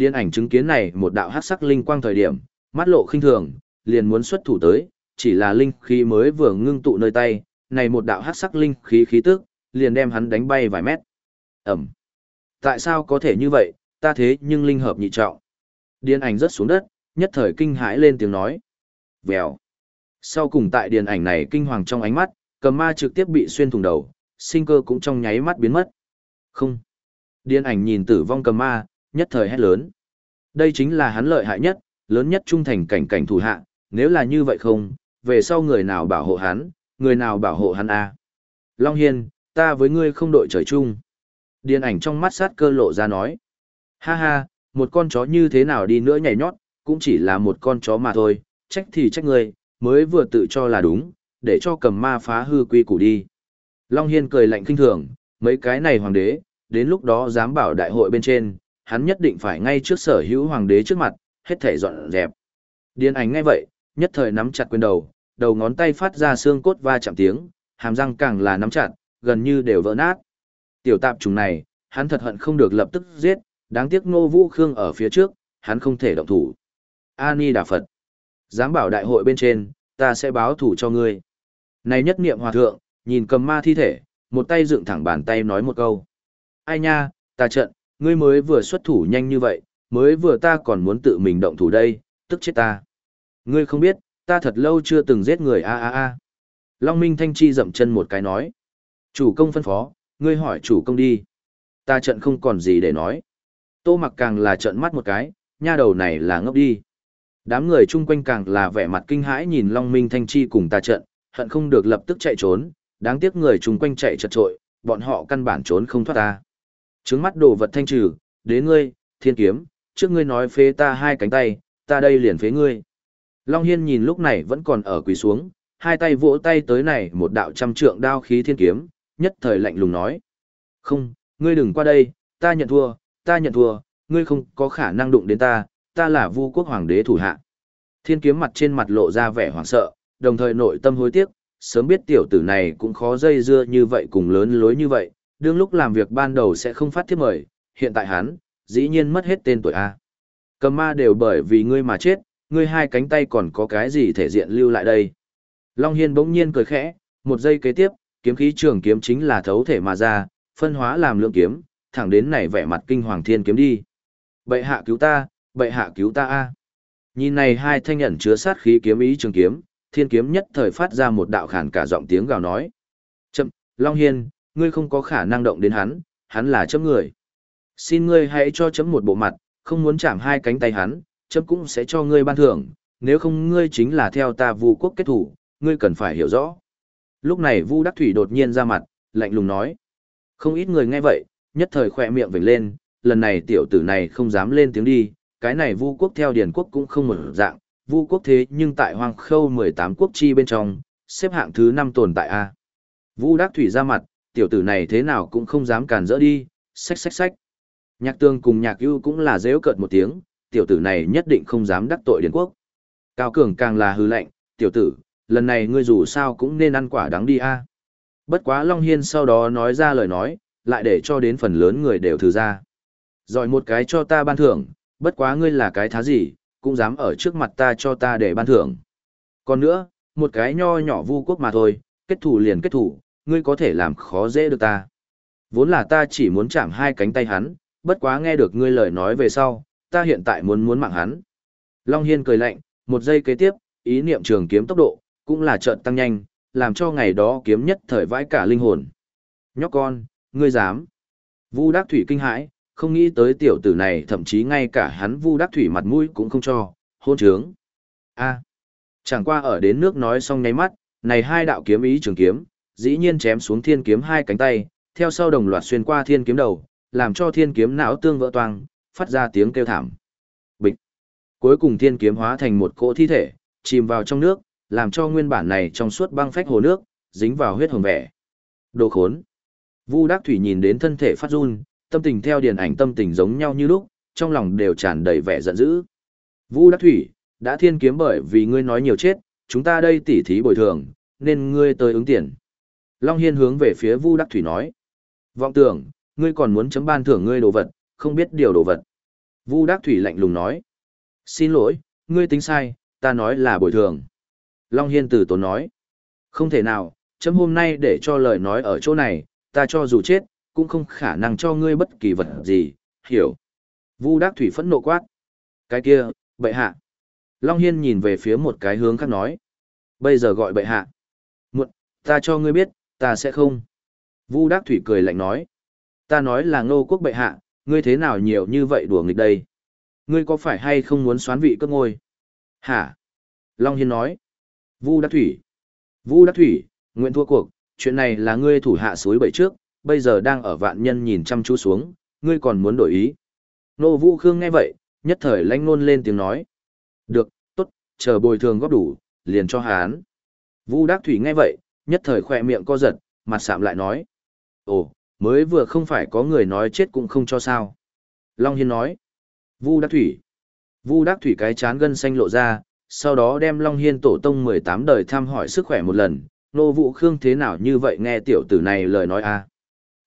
Điên ảnh chứng kiến này một đạo hắc sắc linh quang thời điểm, mắt lộ khinh thường, liền muốn xuất thủ tới, chỉ là linh khí mới vừa ngưng tụ nơi tay, này một đạo hắc sắc linh khí khí tức, liền đem hắn đánh bay vài mét. Ẩm. Tại sao có thể như vậy, ta thế nhưng linh hợp nhị trọng. Điên ảnh rớt xuống đất, nhất thời kinh hãi lên tiếng nói. Vèo. Sau cùng tại điền ảnh này kinh hoàng trong ánh mắt, cầm ma trực tiếp bị xuyên thủng đầu, sinh cơ cũng trong nháy mắt biến mất. Không. Điền ảnh nhìn tử vong cầm ma, nhất thời hét lớn. Đây chính là hắn lợi hại nhất, lớn nhất trung thành cảnh cảnh thủ hạ, nếu là như vậy không, về sau người nào bảo hộ hắn, người nào bảo hộ hắn a? Long Hiên, ta với ngươi không đội trời chung. Điền ảnh trong mắt sát cơ lộ ra nói. Ha ha, một con chó như thế nào đi nữa nhảy nhót, cũng chỉ là một con chó mà thôi, trách thì trách ngươi, mới vừa tự cho là đúng, để cho cầm ma phá hư quy củ đi. Long Hiên cười lạnh kinh thường, mấy cái này hoàng đế, đến lúc đó dám bảo đại hội bên trên, hắn nhất định phải ngay trước sở hữu hoàng đế trước mặt, hết thể dọn dẹp. Điên ảnh ngay vậy, nhất thời nắm chặt quyền đầu, đầu ngón tay phát ra xương cốt va chạm tiếng, hàm răng càng là nắm chặt, gần như đều vỡ nát. Tiểu tạp trùng này, hắn thật hận không được lập tức giết, đáng tiếc Ngô Vũ Khương ở phía trước, hắn không thể động thủ. Ani Đà Phật, dám bảo đại hội bên trên, ta sẽ báo thủ cho ngươi. Này nhất niệm hòa thượng, nhìn cầm ma thi thể, một tay dựng thẳng bàn tay nói một câu. Ai nha, ta trận, ngươi mới vừa xuất thủ nhanh như vậy, mới vừa ta còn muốn tự mình động thủ đây, tức chết ta. Ngươi không biết, ta thật lâu chưa từng giết người a a a. Long Minh Thanh Chi dậm chân một cái nói. Chủ công phân phó, ngươi hỏi chủ công đi. Ta trận không còn gì để nói. Tô mặc càng là trận mắt một cái, nha đầu này là ngốc đi. Đám người chung quanh càng là vẻ mặt kinh hãi nhìn Long Minh Thanh Chi cùng ta trận, hận không được lập tức chạy trốn, đáng tiếc người chung quanh chạy chật trội, bọn họ căn bản trốn không thoát ta. Trứng mắt đồ vật thanh trừ, đến ngươi, thiên kiếm, trước ngươi nói phế ta hai cánh tay, ta đây liền phế ngươi. Long Hiên nhìn lúc này vẫn còn ở quỳ xuống, hai tay vỗ tay tới này một đạo trăm trượng đao khí thiên kiếm, nhất thời lạnh lùng nói. Không, ngươi đừng qua đây, ta nhận thua, ta nhận thua, ngươi không có khả năng đụng đến ta, ta là vu quốc hoàng đế thủ hạ. Thiên kiếm mặt trên mặt lộ ra vẻ hoảng sợ, đồng thời nội tâm hối tiếc, sớm biết tiểu tử này cũng khó dây dưa như vậy cùng lớn lối như vậy, đương lúc làm việc ban đầu sẽ không phát thiếp mời, hiện tại hắn, dĩ nhiên mất hết tên tuổi A. Cầm ma đều bởi vì ngươi mà chết, ngươi hai cánh tay còn có cái gì thể diện lưu lại đây. Long Hiên bỗng nhiên cười khẽ, một giây kế tiếp, kiếm khí trường kiếm chính là thấu thể mà ra, phân hóa làm lượng kiếm, thẳng đến này vẻ mặt kinh hoàng thiên kiếm đi. Bệ hạ cứu ta, bệ hạ cứu ta a. Nhìn này hai thanh ẩn chứa sát khí kiếm ý trường kiếm, thiên kiếm nhất thời phát ra một đạo khản cả giọng tiếng gào nói. Chậm, Long Hiên, ngươi không có khả năng động đến hắn, hắn là chấm người. Xin ngươi hãy cho chấm một bộ mặt, không muốn chạm hai cánh tay hắn, chấm cũng sẽ cho ngươi ban thưởng, nếu không ngươi chính là theo ta vu quốc kết thủ, ngươi cần phải hiểu rõ. Lúc này Vu Đắc Thủy đột nhiên ra mặt, lạnh lùng nói. Không ít người nghe vậy, nhất thời khỏe miệng vểnh lên, lần này tiểu tử này không dám lên tiếng đi, cái này Vu quốc theo Điền quốc cũng không mở dạng, Vu quốc thế nhưng tại Hoàng Khâu 18 quốc chi bên trong, xếp hạng thứ 5 tồn tại a. Vu Đắc Thủy ra mặt, tiểu tử này thế nào cũng không dám càn rỡ đi, xách xách xách. Nhạc Tương cùng Nhạc Ưu cũng là giễu cợt một tiếng, tiểu tử này nhất định không dám đắc tội điện quốc. Cao Cường càng là hư lệnh, tiểu tử, lần này ngươi dù sao cũng nên ăn quả đắng đi a. Bất quá Long Hiên sau đó nói ra lời nói, lại để cho đến phần lớn người đều thử ra. Rồi một cái cho ta ban thưởng, bất quá ngươi là cái thá gì, cũng dám ở trước mặt ta cho ta để ban thưởng. Còn nữa, một cái nho nhỏ vu quốc mà thôi, kết thủ liền kết thủ, ngươi có thể làm khó dễ được ta. Vốn là ta chỉ muốn chạm hai cánh tay hắn, bất quá nghe được ngươi lời nói về sau, ta hiện tại muốn muốn mạng hắn. Long Hiên cười lạnh, một giây kế tiếp, ý niệm trường kiếm tốc độ, cũng là trợn tăng nhanh, làm cho ngày đó kiếm nhất thời vãi cả linh hồn. Nhóc con, ngươi dám. Vu Đắc Thủy kinh hãi, không nghĩ tới tiểu tử này thậm chí ngay cả hắn Vu Đắc Thủy mặt mũi cũng không cho, hôn trướng. A. Chẳng qua ở đến nước nói xong nháy mắt, này hai đạo kiếm ý trường kiếm, dĩ nhiên chém xuống thiên kiếm hai cánh tay, theo sau đồng loạt xuyên qua thiên kiếm đầu, làm cho thiên kiếm não tương vỡ toang, phát ra tiếng kêu thảm. Bịch. Cuối cùng thiên kiếm hóa thành một cỗ thi thể, chìm vào trong nước, làm cho nguyên bản này trong suốt băng phách hồ nước, dính vào huyết hồng vẻ. Đồ khốn. Vu Đắc Thủy nhìn đến thân thể phát run, tâm tình theo điện ảnh tâm tình giống nhau như lúc, trong lòng đều tràn đầy vẻ giận dữ. Vu Đắc Thủy, đã thiên kiếm bởi vì ngươi nói nhiều chết, chúng ta đây tỉ thí bồi thường, nên ngươi tới ứng tiền. Long Hiên hướng về phía Vu Đắc Thủy nói. Vọng tưởng, ngươi còn muốn chấm ban thưởng ngươi đồ vật, không biết điều đồ vật. Vu Đắc Thủy lạnh lùng nói. Xin lỗi, ngươi tính sai, ta nói là bồi thường. Long Hiên từ tốn nói. Không thể nào, chấm hôm nay để cho lời nói ở chỗ này, ta cho dù chết, cũng không khả năng cho ngươi bất kỳ vật gì, hiểu. Vu Đắc Thủy phẫn nộ quát. Cái kia, bệ hạ. Long Hiên nhìn về phía một cái hướng khác nói. Bây giờ gọi bệ hạ. Muộn, ta cho ngươi biết, ta sẽ không. Vu Đắc Thủy cười lạnh nói. Ta nói là ngô quốc bệ hạ, ngươi thế nào nhiều như vậy đùa nghịch đây? Ngươi có phải hay không muốn xoán vị cất ngôi? Hả? Long Hiên nói. Vu Đắc Thủy. Vu Đắc Thủy, nguyện thua cuộc, chuyện này là ngươi thủ hạ suối bảy trước, bây giờ đang ở vạn nhân nhìn chăm chú xuống, ngươi còn muốn đổi ý. Nô Vũ Khương nghe vậy, nhất thời lanh nôn lên tiếng nói. Được, tốt, chờ bồi thường góp đủ, liền cho hán. Vu Đắc Thủy nghe vậy, nhất thời khỏe miệng co giật, mặt sạm lại nói. Ồ, mới vừa không phải có người nói chết cũng không cho sao. Long Hiên nói. Vu Đắc Thủy. Vu Đắc Thủy cái chán gân xanh lộ ra, sau đó đem Long Hiên tổ tông 18 đời thăm hỏi sức khỏe một lần. Nô Vũ Khương thế nào như vậy nghe tiểu tử này lời nói a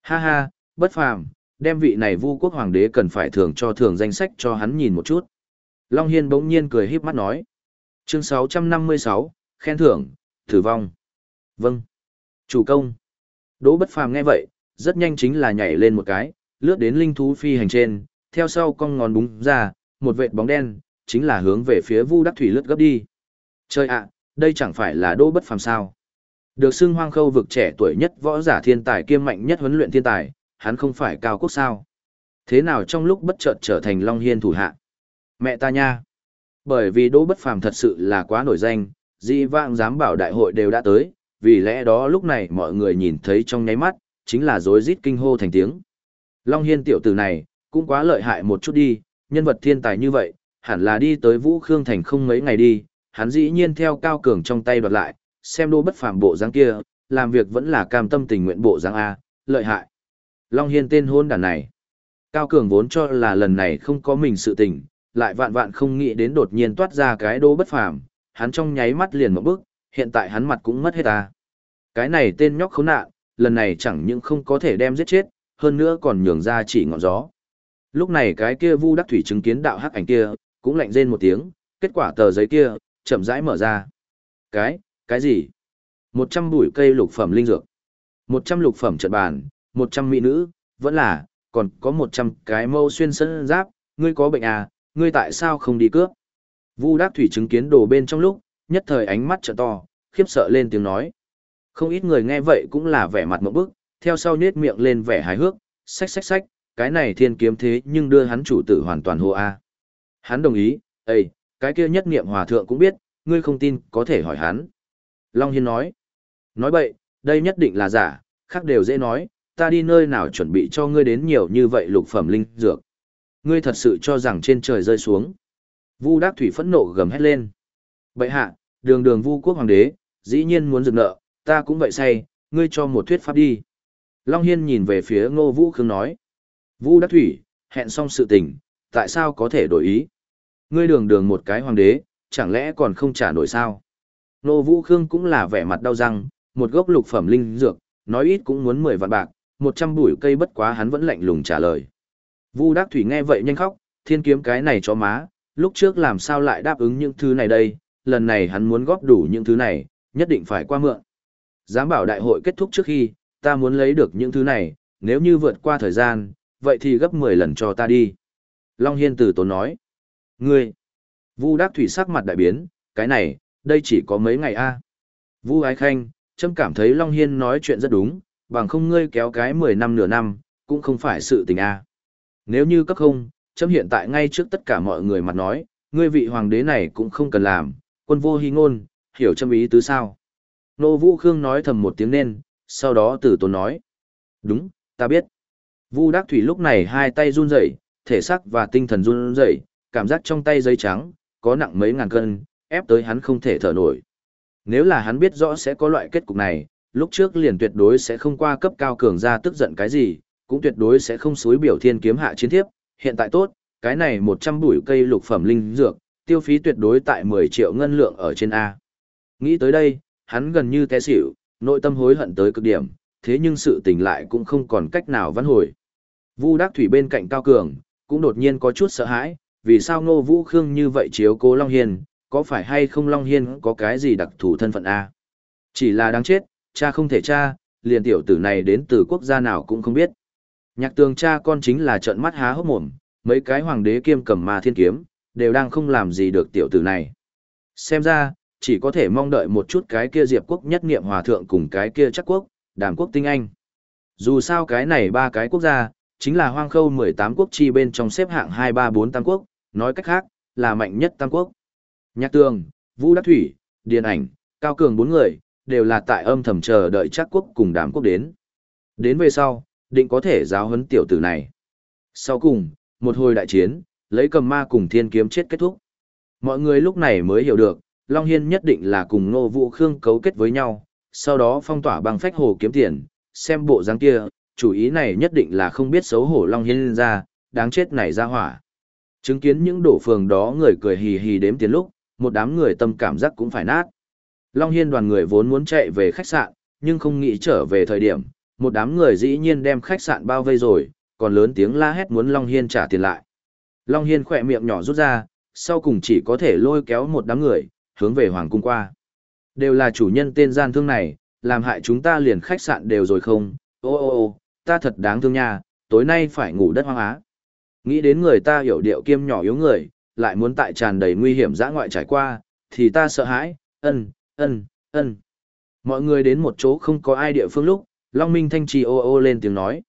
Ha ha, bất phàm, đem vị này vu quốc hoàng đế cần phải thường cho thường danh sách cho hắn nhìn một chút. Long Hiên bỗng nhiên cười híp mắt nói. Chương 656, khen thưởng, thử vong. Vâng. Chủ công. Đỗ bất phàm nghe vậy, rất nhanh chính là nhảy lên một cái, lướt đến linh thú phi hành trên, theo sau con ngón búng ra, một vệt bóng đen, chính là hướng về phía Vu Đắc Thủy lướt gấp đi. trời ạ, đây chẳng phải là Đỗ bất phàm sao? Được xưng hoang khâu vực trẻ tuổi nhất võ giả thiên tài kiêm mạnh nhất huấn luyện thiên tài, hắn không phải cao quốc sao. Thế nào trong lúc bất chợt trở thành Long Hiên thủ hạ? Mẹ ta nha! Bởi vì Đỗ Bất Phàm thật sự là quá nổi danh, di vãng giám bảo đại hội đều đã tới, vì lẽ đó lúc này mọi người nhìn thấy trong nháy mắt, chính là rối rít kinh hô thành tiếng. Long Hiên tiểu tử này, cũng quá lợi hại một chút đi, nhân vật thiên tài như vậy, hẳn là đi tới Vũ Khương Thành không mấy ngày đi, hắn dĩ nhiên theo cao cường trong tay đoạt lại, xem đô bất phàm bộ dáng kia, làm việc vẫn là cam tâm tình nguyện bộ dáng A, lợi hại. Long Hiên tên hôn đàn này. Cao Cường vốn cho là lần này không có mình sự tình, lại vạn vạn không nghĩ đến đột nhiên toát ra cái đô bất phàm, hắn trong nháy mắt liền một bước, hiện tại hắn mặt cũng mất hết ta. Cái này tên nhóc khốn nạn, lần này chẳng những không có thể đem giết chết, hơn nữa còn nhường ra chỉ ngọn gió. Lúc này cái kia Vu Đắc Thủy chứng kiến đạo hắc ảnh kia, cũng lạnh rên một tiếng, kết quả tờ giấy kia chậm rãi mở ra. Cái, cái gì? Một trăm bụi cây lục phẩm linh dược. Một trăm lục phẩm trận bàn, một trăm mỹ nữ, vẫn là, còn có một trăm cái mâu xuyên sân giáp, ngươi có bệnh à, ngươi tại sao không đi cướp? Vu Đắc Thủy chứng kiến đồ bên trong lúc, nhất thời ánh mắt trợ to, khiếp sợ lên tiếng nói. Không ít người nghe vậy cũng là vẻ mặt mộng bức, theo sau nhết miệng lên vẻ hài hước, xách xách xách, cái này thiên kiếm thế nhưng đưa hắn chủ tử hoàn toàn hô a. Hắn đồng ý, Ê, cái kia nhất niệm hòa thượng cũng biết, ngươi không tin, có thể hỏi hắn. Long Hiên nói, nói bậy, đây nhất định là giả, khác đều dễ nói, ta đi nơi nào chuẩn bị cho ngươi đến nhiều như vậy lục phẩm linh dược. Ngươi thật sự cho rằng trên trời rơi xuống. Vu Đắc Thủy phẫn nộ gầm hét lên. Bậy hạ, đường đường Vu quốc hoàng đế, dĩ nhiên muốn dừng nợ, ta cũng vậy say, ngươi cho một thuyết pháp đi. Long Hiên nhìn về phía Ngô Vũ Khương nói. Vu Đắc Thủy, hẹn xong sự tình, tại sao có thể đổi ý? Ngươi đường đường một cái hoàng đế, chẳng lẽ còn không trả nổi sao? Ngô Vũ Khương cũng là vẻ mặt đau răng, một gốc lục phẩm linh dược, nói ít cũng muốn 10 vạn bạc, một trăm bụi cây bất quá hắn vẫn lạnh lùng trả lời. Vu Đắc Thủy nghe vậy nhanh khóc, thiên kiếm cái này cho má, lúc trước làm sao lại đáp ứng những thứ này đây, lần này hắn muốn góp đủ những thứ này, nhất định phải qua mượn. Giám bảo đại hội kết thúc trước khi, ta muốn lấy được những thứ này, nếu như vượt qua thời gian, vậy thì gấp 10 lần cho ta đi. Long Hiên từ tốn nói. Ngươi! Vu Đắc Thủy sắc mặt đại biến, cái này, đây chỉ có mấy ngày a Vu Ái Khanh, trâm cảm thấy Long Hiên nói chuyện rất đúng, bằng không ngươi kéo cái 10 năm nửa năm, cũng không phải sự tình a. Nếu như cấp không, châm hiện tại ngay trước tất cả mọi người mặt nói, ngươi vị hoàng đế này cũng không cần làm, quân vô hy ngôn, hiểu châm ý tứ sao. Nô Vũ Khương nói thầm một tiếng nên, sau đó tử tốn nói. Đúng, ta biết. Vu Đắc Thủy lúc này hai tay run rẩy, thể xác và tinh thần run rẩy, cảm giác trong tay giấy trắng, có nặng mấy ngàn cân, ép tới hắn không thể thở nổi. Nếu là hắn biết rõ sẽ có loại kết cục này, lúc trước liền tuyệt đối sẽ không qua cấp cao cường ra tức giận cái gì, cũng tuyệt đối sẽ không suối biểu thiên kiếm hạ chiến thiếp, hiện tại tốt, cái này 100 bụi cây lục phẩm linh dược, tiêu phí tuyệt đối tại 10 triệu ngân lượng ở trên A. Nghĩ tới đây, hắn gần như té xỉu, nội tâm hối hận tới cực điểm, thế nhưng sự tình lại cũng không còn cách nào vãn hồi. Vu Đắc Thủy bên cạnh Cao Cường, cũng đột nhiên có chút sợ hãi, vì sao Ngô Vũ Khương như vậy chiếu cố Long Hiên, có phải hay không Long Hiên có cái gì đặc thù thân phận A? Chỉ là đáng chết, cha không thể cha, liền tiểu tử này đến từ quốc gia nào cũng không biết. Nhạc tường cha con chính là trận mắt há hốc mồm, mấy cái hoàng đế kiêm cầm ma thiên kiếm, đều đang không làm gì được tiểu tử này. Xem ra, chỉ có thể mong đợi một chút cái kia diệp quốc nhất niệm hòa thượng cùng cái kia chắc quốc, đàm quốc tinh anh. Dù sao cái này ba cái quốc gia, chính là hoang khâu 18 quốc chi bên trong xếp hạng 234 tam quốc, nói cách khác, là mạnh nhất tam quốc. Nhạc tường, Vũ Đắc Thủy, Điền Ảnh, Cao Cường bốn người, đều là tại âm thầm chờ đợi chắc quốc cùng đám quốc đến. Đến về sau, định có thể giáo huấn tiểu tử này. Sau cùng, một hồi đại chiến, lấy cầm ma cùng thiên kiếm chết kết thúc. Mọi người lúc này mới hiểu được, Long Hiên nhất định là cùng Ngô Vũ Khương cấu kết với nhau, sau đó phong tỏa bằng phách hồ kiếm tiền, xem bộ dáng kia, chủ ý này nhất định là không biết xấu hổ Long Hiên ra, đáng chết này ra hỏa. Chứng kiến những đổ phường đó người cười hì hì đếm tiền lúc, một đám người tâm cảm giác cũng phải nát. Long Hiên đoàn người vốn muốn chạy về khách sạn, nhưng không nghĩ trở về thời điểm, một đám người dĩ nhiên đem khách sạn bao vây rồi, còn lớn tiếng la hét muốn Long Hiên trả tiền lại. Long Hiên khỏe miệng nhỏ rút ra, sau cùng chỉ có thể lôi kéo một đám người, hướng về Hoàng Cung qua. Đều là chủ nhân tên gian thương này, làm hại chúng ta liền khách sạn đều rồi không, ô ô ô, ta thật đáng thương nha, tối nay phải ngủ đất hoang á. Nghĩ đến người ta hiểu điệu kiêm nhỏ yếu người, lại muốn tại tràn đầy nguy hiểm dã ngoại trải qua, thì ta sợ hãi, ân, ân, ân. Mọi người đến một chỗ không có ai địa phương lúc, Long Minh Thanh Trì ô ô lên tiếng nói.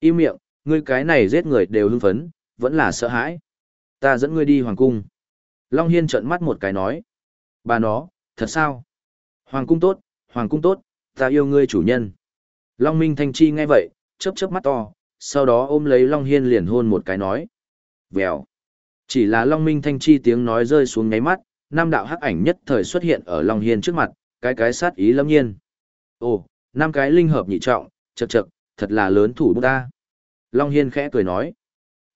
Im miệng, ngươi cái này giết người đều hưng phấn, vẫn là sợ hãi. Ta dẫn ngươi đi hoàng cung. Long Hiên trợn mắt một cái nói. Bà nó, thật sao? Hoàng cung tốt, hoàng cung tốt, ta yêu ngươi chủ nhân. Long Minh Thanh Chi nghe vậy, chớp chớp mắt to, sau đó ôm lấy Long Hiên liền hôn một cái nói. Vèo. Chỉ là Long Minh Thanh Chi tiếng nói rơi xuống ngáy mắt, Nam đạo hắc ảnh nhất thời xuất hiện ở Long Hiên trước mặt, cái cái sát ý lâm nhiên. Ồ, năm cái linh hợp nhị trọng, chật chật, thật là lớn thủ bút ta. Long Hiên khẽ cười nói.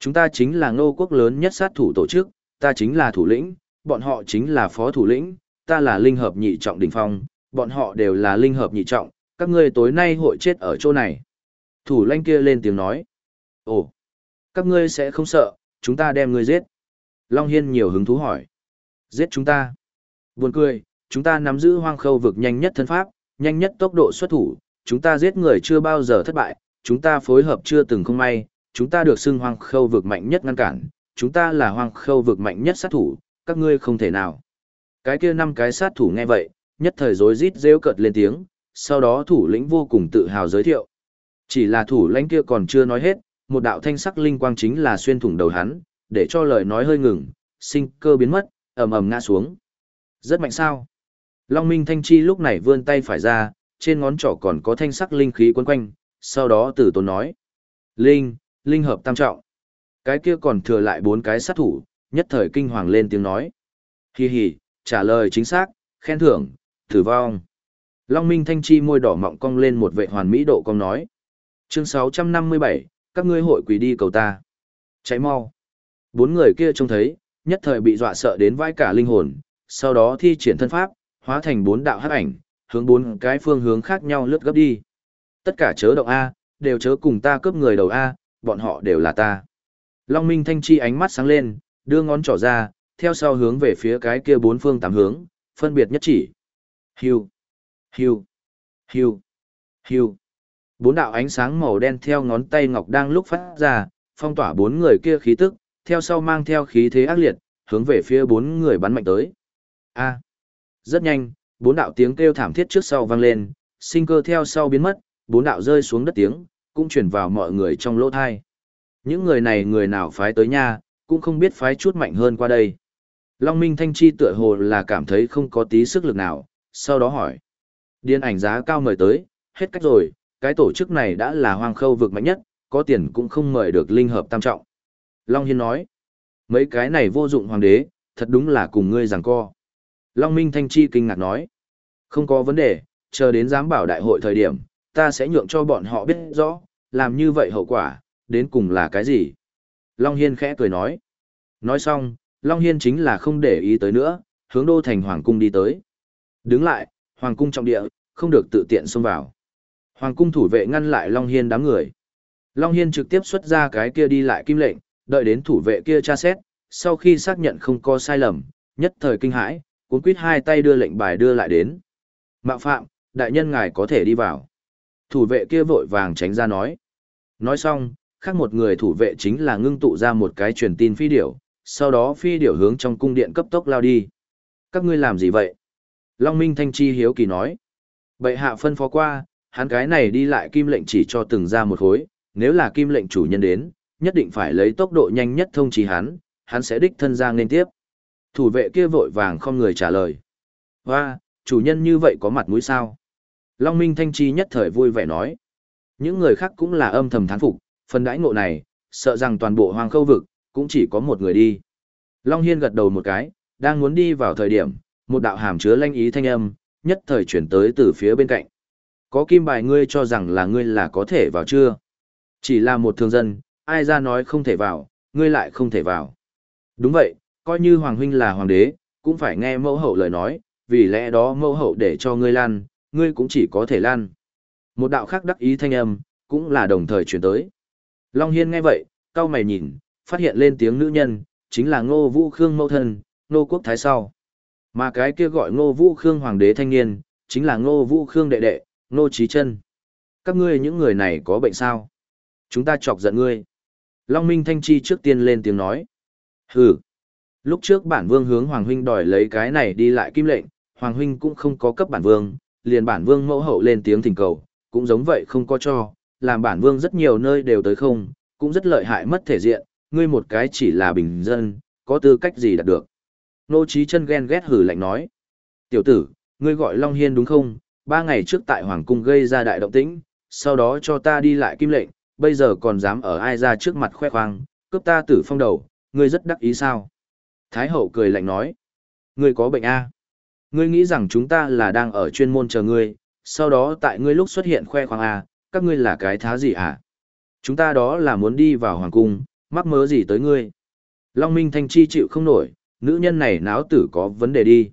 Chúng ta chính là ngô quốc lớn nhất sát thủ tổ chức, ta chính là thủ lĩnh, bọn họ chính là phó thủ lĩnh, ta là linh hợp nhị trọng đỉnh phong, bọn họ đều là linh hợp nhị trọng, các ngươi tối nay hội chết ở chỗ này. Thủ lãnh kia lên tiếng nói. Ồ, các ngươi sẽ không sợ, chúng ta đem ngươi giết. Long Hiên nhiều hứng thú hỏi. Giết chúng ta. Buồn cười, chúng ta nắm giữ hoang khâu vực nhanh nhất thân pháp, nhanh nhất tốc độ xuất thủ, chúng ta giết người chưa bao giờ thất bại, chúng ta phối hợp chưa từng không may, chúng ta được xưng hoang khâu vực mạnh nhất ngăn cản, chúng ta là hoang khâu vực mạnh nhất sát thủ, các ngươi không thể nào. Cái kia năm cái sát thủ nghe vậy, nhất thời rối rít rêu cợt lên tiếng, sau đó thủ lĩnh vô cùng tự hào giới thiệu. Chỉ là thủ lãnh kia còn chưa nói hết, một đạo thanh sắc linh quang chính là xuyên thủng đầu hắn, để cho lời nói hơi ngừng, sinh cơ biến mất, ầm ầm ngã xuống. Rất mạnh sao? Long Minh Thanh Chi lúc này vươn tay phải ra, trên ngón trỏ còn có thanh sắc linh khí quấn quanh, sau đó tử tốn nói. Linh, linh hợp tam trọng. Cái kia còn thừa lại bốn cái sát thủ, nhất thời kinh hoàng lên tiếng nói. Hi hi, trả lời chính xác, khen thưởng, thử vong. Long Minh Thanh Chi môi đỏ mọng cong lên một vệ hoàn mỹ độ cong nói. Chương 657, các ngươi hội quỷ đi cầu ta. Cháy mau. Bốn người kia trông thấy, nhất thời bị dọa sợ đến vai cả linh hồn, sau đó thi triển thân pháp, hóa thành bốn đạo hắc ảnh, hướng bốn cái phương hướng khác nhau lướt gấp đi. Tất cả chớ động A, đều chớ cùng ta cướp người đầu A, bọn họ đều là ta. Long Minh Thanh Chi ánh mắt sáng lên, đưa ngón trỏ ra, theo sau hướng về phía cái kia bốn phương tám hướng, phân biệt nhất chỉ. Hiu, hiu, hiu, hiu. Bốn đạo ánh sáng màu đen theo ngón tay ngọc đang lúc phát ra, phong tỏa bốn người kia khí tức, theo sau mang theo khí thế ác liệt, hướng về phía bốn người bắn mạnh tới. A. Rất nhanh, bốn đạo tiếng kêu thảm thiết trước sau vang lên, sinh cơ theo sau biến mất, bốn đạo rơi xuống đất tiếng, cũng chuyển vào mọi người trong lỗ thai. Những người này người nào phái tới nha, cũng không biết phái chút mạnh hơn qua đây. Long Minh Thanh Chi tựa hồ là cảm thấy không có tí sức lực nào, sau đó hỏi. Điên ảnh giá cao mời tới, hết cách rồi, cái tổ chức này đã là hoang khâu vực mạnh nhất, có tiền cũng không mời được linh hợp tam trọng. Long Hiên nói, mấy cái này vô dụng hoàng đế, thật đúng là cùng ngươi giằng co. Long Minh Thanh Chi kinh ngạc nói, không có vấn đề, chờ đến giám bảo đại hội thời điểm, ta sẽ nhượng cho bọn họ biết rõ, làm như vậy hậu quả, đến cùng là cái gì. Long Hiên khẽ cười nói, Nói xong, Long Hiên chính là không để ý tới nữa, hướng đô thành Hoàng cung đi tới. Đứng lại, Hoàng cung trọng địa, không được tự tiện xông vào. Hoàng cung thủ vệ ngăn lại Long Hiên đám người. Long Hiên trực tiếp xuất ra cái kia đi lại kim lệnh, đợi đến thủ vệ kia tra xét, sau khi xác nhận không có sai lầm, nhất thời kinh hãi, cuốn quýt hai tay đưa lệnh bài đưa lại đến. Mạo phạm, đại nhân ngài có thể đi vào. Thủ vệ kia vội vàng tránh ra nói. Nói xong, khác một người thủ vệ chính là ngưng tụ ra một cái truyền tin phi điểu, sau đó phi điểu hướng trong cung điện cấp tốc lao đi. Các ngươi làm gì vậy? Long Minh Thanh Chi hiếu kỳ nói. Bệ hạ phân phó qua, hắn cái này đi lại kim lệnh chỉ cho từng ra một khối, nếu là kim lệnh chủ nhân đến, nhất định phải lấy tốc độ nhanh nhất thông trì hắn, hắn sẽ đích thân ra nên tiếp. Thủ vệ kia vội vàng không người trả lời. Hoa, chủ nhân như vậy có mặt mũi sao? Long Minh Thanh Chi nhất thời vui vẻ nói. Những người khác cũng là âm thầm thán phục, phần đãi ngộ này, sợ rằng toàn bộ hoàng khâu vực, cũng chỉ có một người đi. Long Hiên gật đầu một cái, đang muốn đi vào thời điểm, một đạo hàm chứa lanh ý thanh âm, nhất thời chuyển tới từ phía bên cạnh. Có kim bài ngươi cho rằng là ngươi là có thể vào chưa? Chỉ là một thường dân, ai ra nói không thể vào, ngươi lại không thể vào. Đúng vậy, coi như hoàng huynh là hoàng đế, cũng phải nghe mẫu hậu lời nói, vì lẽ đó mẫu hậu để cho ngươi lan, ngươi cũng chỉ có thể lan. Một đạo khác đắc ý thanh âm, cũng là đồng thời chuyển tới. Long Hiên nghe vậy, cao mày nhìn, phát hiện lên tiếng nữ nhân, chính là ngô vũ khương mẫu thân, ngô quốc thái sau. Mà cái kia gọi ngô vũ khương hoàng đế thanh niên, chính là ngô vũ khương đệ đệ, ngô trí chân. Các ngươi những người này có bệnh sao? Chúng ta chọc giận ngươi. Long Minh Thanh Chi trước tiên lên tiếng nói. Hừ. Lúc trước bản vương hướng Hoàng Huynh đòi lấy cái này đi lại kim lệnh, Hoàng Huynh cũng không có cấp bản vương, liền bản vương mẫu hậu lên tiếng thỉnh cầu, cũng giống vậy không có cho, làm bản vương rất nhiều nơi đều tới không, cũng rất lợi hại mất thể diện, ngươi một cái chỉ là bình dân, có tư cách gì đạt được. Nô trí chân ghen ghét hử lạnh nói. Tiểu tử, ngươi gọi Long Hiên đúng không? Ba ngày trước tại Hoàng Cung gây ra đại động tĩnh, sau đó cho ta đi lại kim lệnh, bây giờ còn dám ở ai ra trước mặt khoe khoang, cướp ta tử phong đầu, ngươi rất đắc ý sao? Thái hậu cười lạnh nói. Ngươi có bệnh a? À? Ngươi nghĩ rằng chúng ta là đang ở chuyên môn chờ ngươi, sau đó tại ngươi lúc xuất hiện khoe khoang à, các ngươi là cái thá gì hả? À? Chúng ta đó là muốn đi vào hoàng cung, mắc mớ gì tới ngươi? Long Minh Thanh Chi chịu không nổi, nữ nhân này náo tử có vấn đề đi.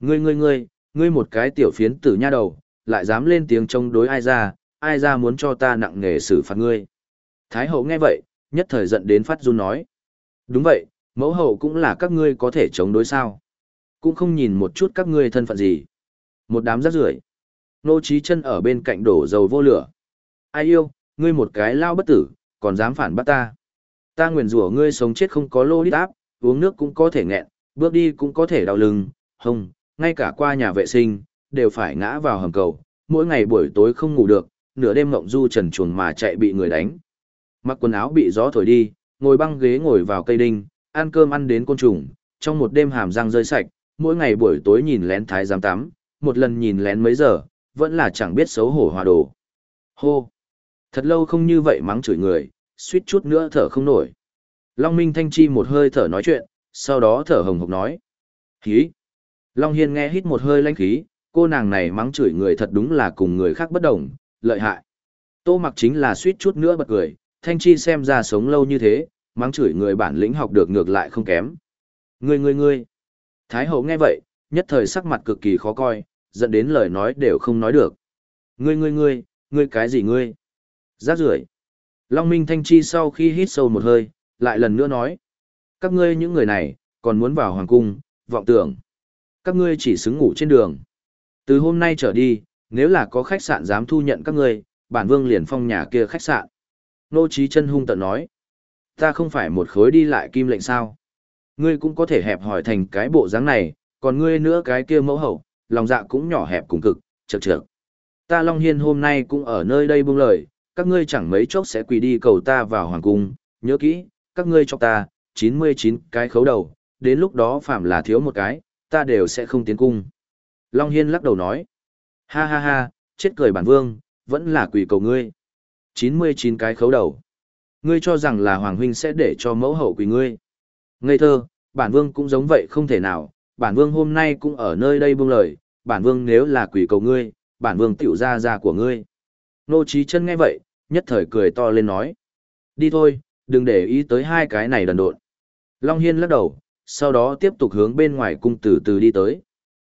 Ngươi ngươi ngươi, ngươi một cái tiểu phiến tử nha đầu, lại dám lên tiếng chống đối ai ra, ai ra muốn cho ta nặng nghề xử phạt ngươi. Thái hậu nghe vậy, nhất thời giận đến phát run nói. Đúng vậy, mẫu hậu cũng là các ngươi có thể chống đối sao. Cũng không nhìn một chút các ngươi thân phận gì. Một đám rác rưởi Nô trí chân ở bên cạnh đổ dầu vô lửa. Ai yêu, ngươi một cái lao bất tử, còn dám phản bắt ta. Ta nguyện rủa ngươi sống chết không có lô đít áp, uống nước cũng có thể nghẹn, bước đi cũng có thể đau lưng, hông, ngay cả qua nhà vệ sinh, đều phải ngã vào hầm cầu, mỗi ngày buổi tối không ngủ được, nửa đêm mộng du trần chuồn mà chạy bị người đánh. Mặc quần áo bị gió thổi đi, ngồi băng ghế ngồi vào cây đinh, ăn cơm ăn đến côn trùng, trong một đêm hàm răng rơi sạch, mỗi ngày buổi tối nhìn lén thái giám tắm, một lần nhìn lén mấy giờ, vẫn là chẳng biết xấu hổ hòa đồ. Hô! Thật lâu không như vậy mắng chửi người, suýt chút nữa thở không nổi. Long Minh Thanh Chi một hơi thở nói chuyện, sau đó thở hồng hộc nói. Hí! Long Hiên nghe hít một hơi lanh khí, cô nàng này mắng chửi người thật đúng là cùng người khác bất đồng, lợi hại. Tô mặc chính là suýt chút nữa bật cười, Thanh Chi xem ra sống lâu như thế, mắng chửi người bản lĩnh học được ngược lại không kém. Ngươi ngươi ngươi! Thái hậu nghe vậy, nhất thời sắc mặt cực kỳ khó coi, dẫn đến lời nói đều không nói được. Ngươi ngươi ngươi, ngươi cái gì ngươi? Giác rưởi. Long Minh Thanh Chi sau khi hít sâu một hơi, lại lần nữa nói. Các ngươi những người này, còn muốn vào hoàng cung, vọng tưởng. Các ngươi chỉ xứng ngủ trên đường. Từ hôm nay trở đi, nếu là có khách sạn dám thu nhận các ngươi, bản vương liền phong nhà kia khách sạn. Nô Chí chân hung tận nói. Ta không phải một khối đi lại kim lệnh sao. Ngươi cũng có thể hẹp hỏi thành cái bộ dáng này, còn ngươi nữa cái kia mẫu hậu, lòng dạ cũng nhỏ hẹp cùng cực, chật chật. Ta Long Hiên hôm nay cũng ở nơi đây buông lời, các ngươi chẳng mấy chốc sẽ quỳ đi cầu ta vào hoàng cung, nhớ kỹ, các ngươi cho ta, 99 cái khấu đầu, đến lúc đó phạm là thiếu một cái, ta đều sẽ không tiến cung. Long Hiên lắc đầu nói, ha ha ha, chết cười bản vương, vẫn là quỳ cầu ngươi. 99 cái khấu đầu. Ngươi cho rằng là hoàng huynh sẽ để cho mẫu hậu quỳ ngươi. Ngây thơ, bản vương cũng giống vậy không thể nào, bản vương hôm nay cũng ở nơi đây buông lời, bản vương nếu là quỷ cầu ngươi, bản vương tiểu ra ra của ngươi. Nô trí chân nghe vậy, nhất thời cười to lên nói. Đi thôi, đừng để ý tới hai cái này đần độn. Long Hiên lắc đầu, sau đó tiếp tục hướng bên ngoài cung từ từ đi tới.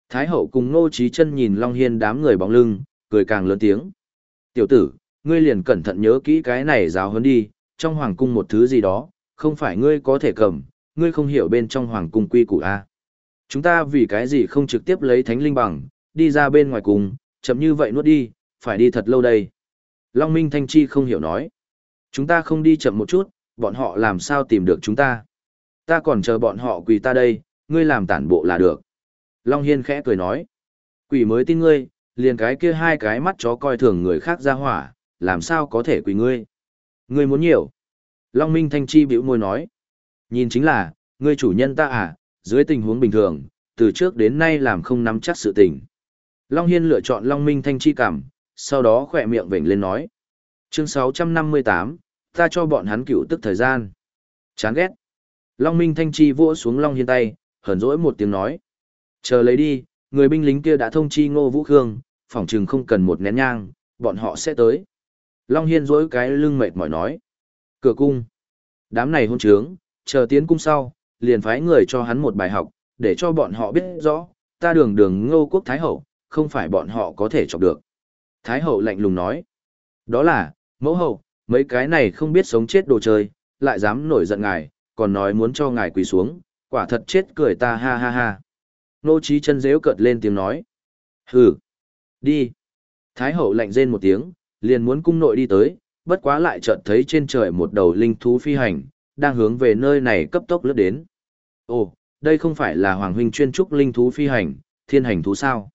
Thái hậu cùng nô Trí chân nhìn Long Hiên đám người bóng lưng, cười càng lớn tiếng. Tiểu tử, ngươi liền cẩn thận nhớ kỹ cái này giáo hơn đi, trong hoàng cung một thứ gì đó, không phải ngươi có thể cầm, ngươi không hiểu bên trong hoàng cung quy củ A. Chúng ta vì cái gì không trực tiếp lấy thánh linh bằng, đi ra bên ngoài cùng, chậm như vậy nuốt đi, phải đi thật lâu đây. Long Minh Thanh Chi không hiểu nói. Chúng ta không đi chậm một chút, bọn họ làm sao tìm được chúng ta. Ta còn chờ bọn họ quỳ ta đây, ngươi làm tản bộ là được. Long Hiên khẽ cười nói. Quỷ mới tin ngươi, liền cái kia hai cái mắt chó coi thường người khác ra hỏa, làm sao có thể quỳ ngươi. Ngươi muốn nhiều. Long Minh Thanh Chi biểu môi nói. Nhìn chính là, ngươi chủ nhân ta à, dưới tình huống bình thường, từ trước đến nay làm không nắm chắc sự tình. Long Hiên lựa chọn Long Minh Thanh Chi cảm, sau đó khỏe miệng vểnh lên nói. Chương 658, ta cho bọn hắn cựu tức thời gian. Chán ghét. Long Minh Thanh Chi vỗ xuống Long Hiên tay, hờn dỗi một tiếng nói. Chờ lấy đi, người binh lính kia đã thông chi ngô vũ khương, phỏng chừng không cần một nén nhang, bọn họ sẽ tới. Long Hiên dỗi cái lưng mệt mỏi nói. Cửa cung. Đám này hôn trướng, chờ tiến cung sau, liền phái người cho hắn một bài học, để cho bọn họ biết rõ, ta đường đường ngô quốc Thái Hậu, không phải bọn họ có thể chọc được. Thái Hậu lạnh lùng nói. Đó là, mẫu hậu, mấy cái này không biết sống chết đồ chơi, lại dám nổi giận ngài, còn nói muốn cho ngài quỳ xuống, quả thật chết cười ta ha ha ha. Nô trí chân dễu cợt lên tiếng nói. Hừ, đi. Thái hậu lạnh rên một tiếng, liền muốn cung nội đi tới, bất quá lại chợt thấy trên trời một đầu linh thú phi hành, đang hướng về nơi này cấp tốc lướt đến. Ồ, đây không phải là Hoàng Huynh chuyên trúc linh thú phi hành, thiên hành thú sao?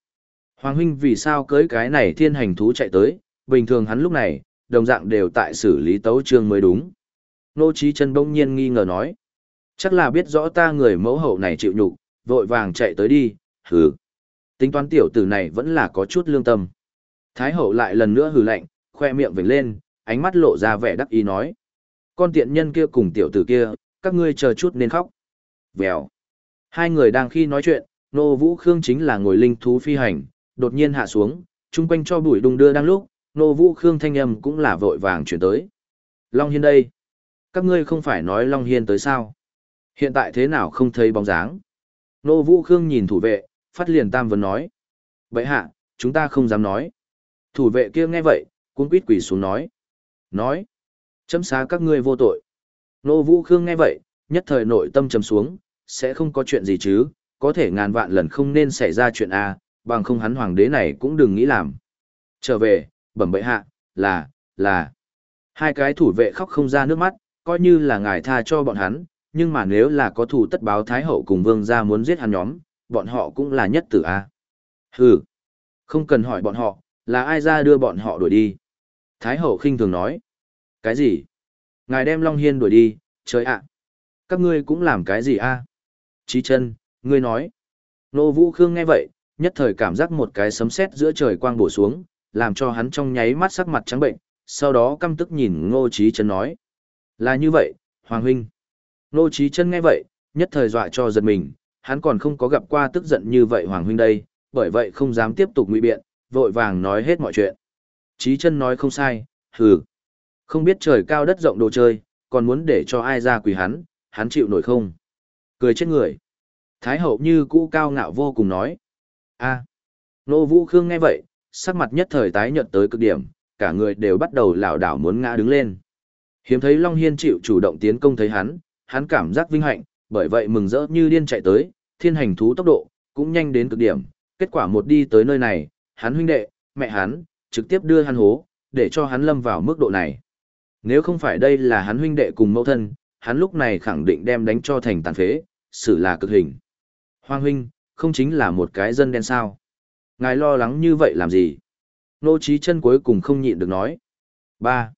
Hoàng Huynh vì sao cưới cái này thiên hành thú chạy tới, bình thường hắn lúc này, đồng dạng đều tại xử lý tấu trương mới đúng. Nô Chí chân bỗng nhiên nghi ngờ nói. Chắc là biết rõ ta người mẫu hậu này chịu nhục, vội vàng chạy tới đi, hừ. Tính toán tiểu tử này vẫn là có chút lương tâm. Thái hậu lại lần nữa hừ lạnh, khoe miệng vểnh lên, ánh mắt lộ ra vẻ đắc ý nói. Con tiện nhân kia cùng tiểu tử kia, các ngươi chờ chút nên khóc. Vèo. Hai người đang khi nói chuyện, Nô Vũ Khương chính là ngồi linh thú phi hành, đột nhiên hạ xuống, chung quanh cho bụi đung đưa đang lúc, Nô Vũ Khương thanh âm cũng là vội vàng chuyển tới. Long Hiên đây. Các ngươi không phải nói Long Hiên tới sao? Hiện tại thế nào không thấy bóng dáng? Nô Vũ Khương nhìn thủ vệ, phát liền tam vấn nói. Vậy hạ, chúng ta không dám nói. Thủ vệ kia nghe vậy, cuốn quýt quỷ xuống nói. Nói. Chấm xá các ngươi vô tội. Nô Vũ Khương nghe vậy, nhất thời nội tâm trầm xuống, sẽ không có chuyện gì chứ, có thể ngàn vạn lần không nên xảy ra chuyện A, bằng không hắn hoàng đế này cũng đừng nghĩ làm. Trở về, bẩm bệ hạ, là, là. Hai cái thủ vệ khóc không ra nước mắt, coi như là ngài tha cho bọn hắn, nhưng mà nếu là có thủ tất báo Thái Hậu cùng Vương gia muốn giết hắn nhóm, bọn họ cũng là nhất tử A. Hừ, không cần hỏi bọn họ, là ai ra đưa bọn họ đuổi đi. Thái Hậu khinh thường nói. Cái gì? Ngài đem Long Hiên đuổi đi, trời ạ. Các ngươi cũng làm cái gì a? Chí chân, ngươi nói. Nô Vũ Khương nghe vậy, nhất thời cảm giác một cái sấm sét giữa trời quang bổ xuống, làm cho hắn trong nháy mắt sắc mặt trắng bệnh, sau đó căm tức nhìn Ngô Chí Chân nói: "Là như vậy, Hoàng huynh." Ngô Chí Chân nghe vậy, nhất thời dọa cho giật mình, hắn còn không có gặp qua tức giận như vậy Hoàng huynh đây, bởi vậy không dám tiếp tục ngụy biện, vội vàng nói hết mọi chuyện. Chí Chân nói không sai, hừ. Không biết trời cao đất rộng đồ chơi, còn muốn để cho ai ra quỳ hắn, hắn chịu nổi không? Cười chết người. Thái hậu như cũ cao ngạo vô cùng nói. a Nô Vũ Khương nghe vậy, sắc mặt nhất thời tái nhợt tới cực điểm, cả người đều bắt đầu lảo đảo muốn ngã đứng lên. Hiếm thấy Long Hiên chịu chủ động tiến công thấy hắn, hắn cảm giác vinh hạnh, bởi vậy mừng rỡ như điên chạy tới, thiên hành thú tốc độ, cũng nhanh đến cực điểm. Kết quả một đi tới nơi này, hắn huynh đệ, mẹ hắn, trực tiếp đưa hắn hố, để cho hắn lâm vào mức độ này. Nếu không phải đây là hắn huynh đệ cùng mẫu thân, hắn lúc này khẳng định đem đánh cho thành tàn phế, xử là cực hình. Hoàng huynh, không chính là một cái dân đen sao. Ngài lo lắng như vậy làm gì? Nô Chí chân cuối cùng không nhịn được nói. 3.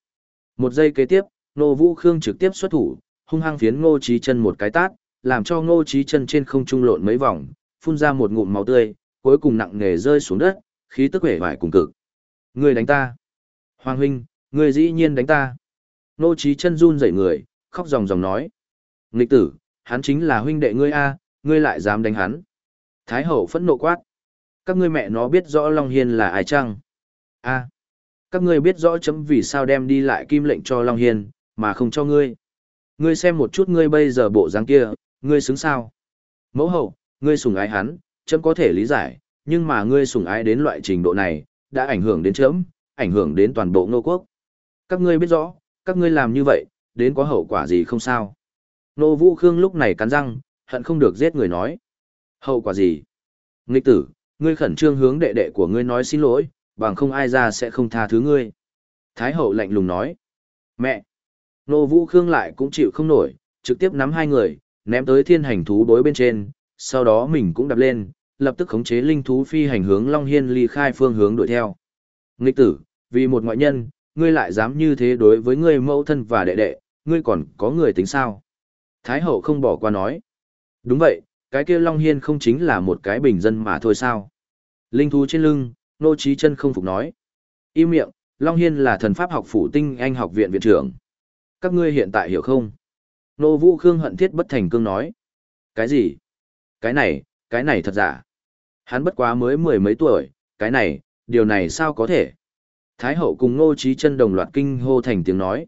Một giây kế tiếp, Nô Vũ Khương trực tiếp xuất thủ, hung hăng phiến Ngô Chí chân một cái tát, làm cho Ngô Chí chân trên không trung lộn mấy vòng, phun ra một ngụm máu tươi, cuối cùng nặng nề rơi xuống đất, khí tức vẻ vải cùng cực. Ngươi đánh ta. Hoàng huynh, ngươi dĩ nhiên đánh ta. Nô Chí chân run rẩy người, khóc ròng ròng nói. Nghịch tử, hắn chính là huynh đệ ngươi a, ngươi lại dám đánh hắn. Thái hậu phẫn nộ quát. Các ngươi mẹ nó biết rõ Long Hiên là ai chăng? a các ngươi biết rõ chấm vì sao đem đi lại kim lệnh cho Long Hiên, mà không cho ngươi. Ngươi xem một chút ngươi bây giờ bộ dáng kia, ngươi xứng sao? Mẫu hậu, ngươi sủng ái hắn, chấm có thể lý giải, nhưng mà ngươi sủng ái đến loại trình độ này, đã ảnh hưởng đến chấm, ảnh hưởng đến toàn bộ ngô quốc. Các ngươi biết rõ, các ngươi làm như vậy, đến có hậu quả gì không sao? Nô Vũ Khương lúc này cắn răng, hận không được giết người nói. Hậu quả gì? Nghịch tử, ngươi khẩn trương hướng đệ đệ của ngươi nói xin lỗi, bằng không ai ra sẽ không tha thứ ngươi. Thái hậu lạnh lùng nói. Mẹ! Nô Vũ Khương lại cũng chịu không nổi, trực tiếp nắm hai người, ném tới thiên hành thú đối bên trên, sau đó mình cũng đập lên, lập tức khống chế linh thú phi hành hướng Long Hiên ly khai phương hướng đuổi theo. Nghịch tử, vì một ngoại nhân, ngươi lại dám như thế đối với ngươi mẫu thân và đệ đệ, ngươi còn có người tính sao? Thái hậu không bỏ qua nói. Đúng vậy, cái kia Long Hiên không chính là một cái bình dân mà thôi sao? Linh thú trên lưng, nô trí chân không phục nói. Im miệng, Long Hiên là thần pháp học phủ tinh anh học viện viện trưởng. Các ngươi hiện tại hiểu không? Nô Vũ Khương hận thiết bất thành cương nói. Cái gì? Cái này, cái này thật giả. Hắn bất quá mới mười mấy tuổi, cái này, điều này sao có thể? Thái hậu cùng Ngô Chí chân đồng loạt kinh hô thành tiếng nói.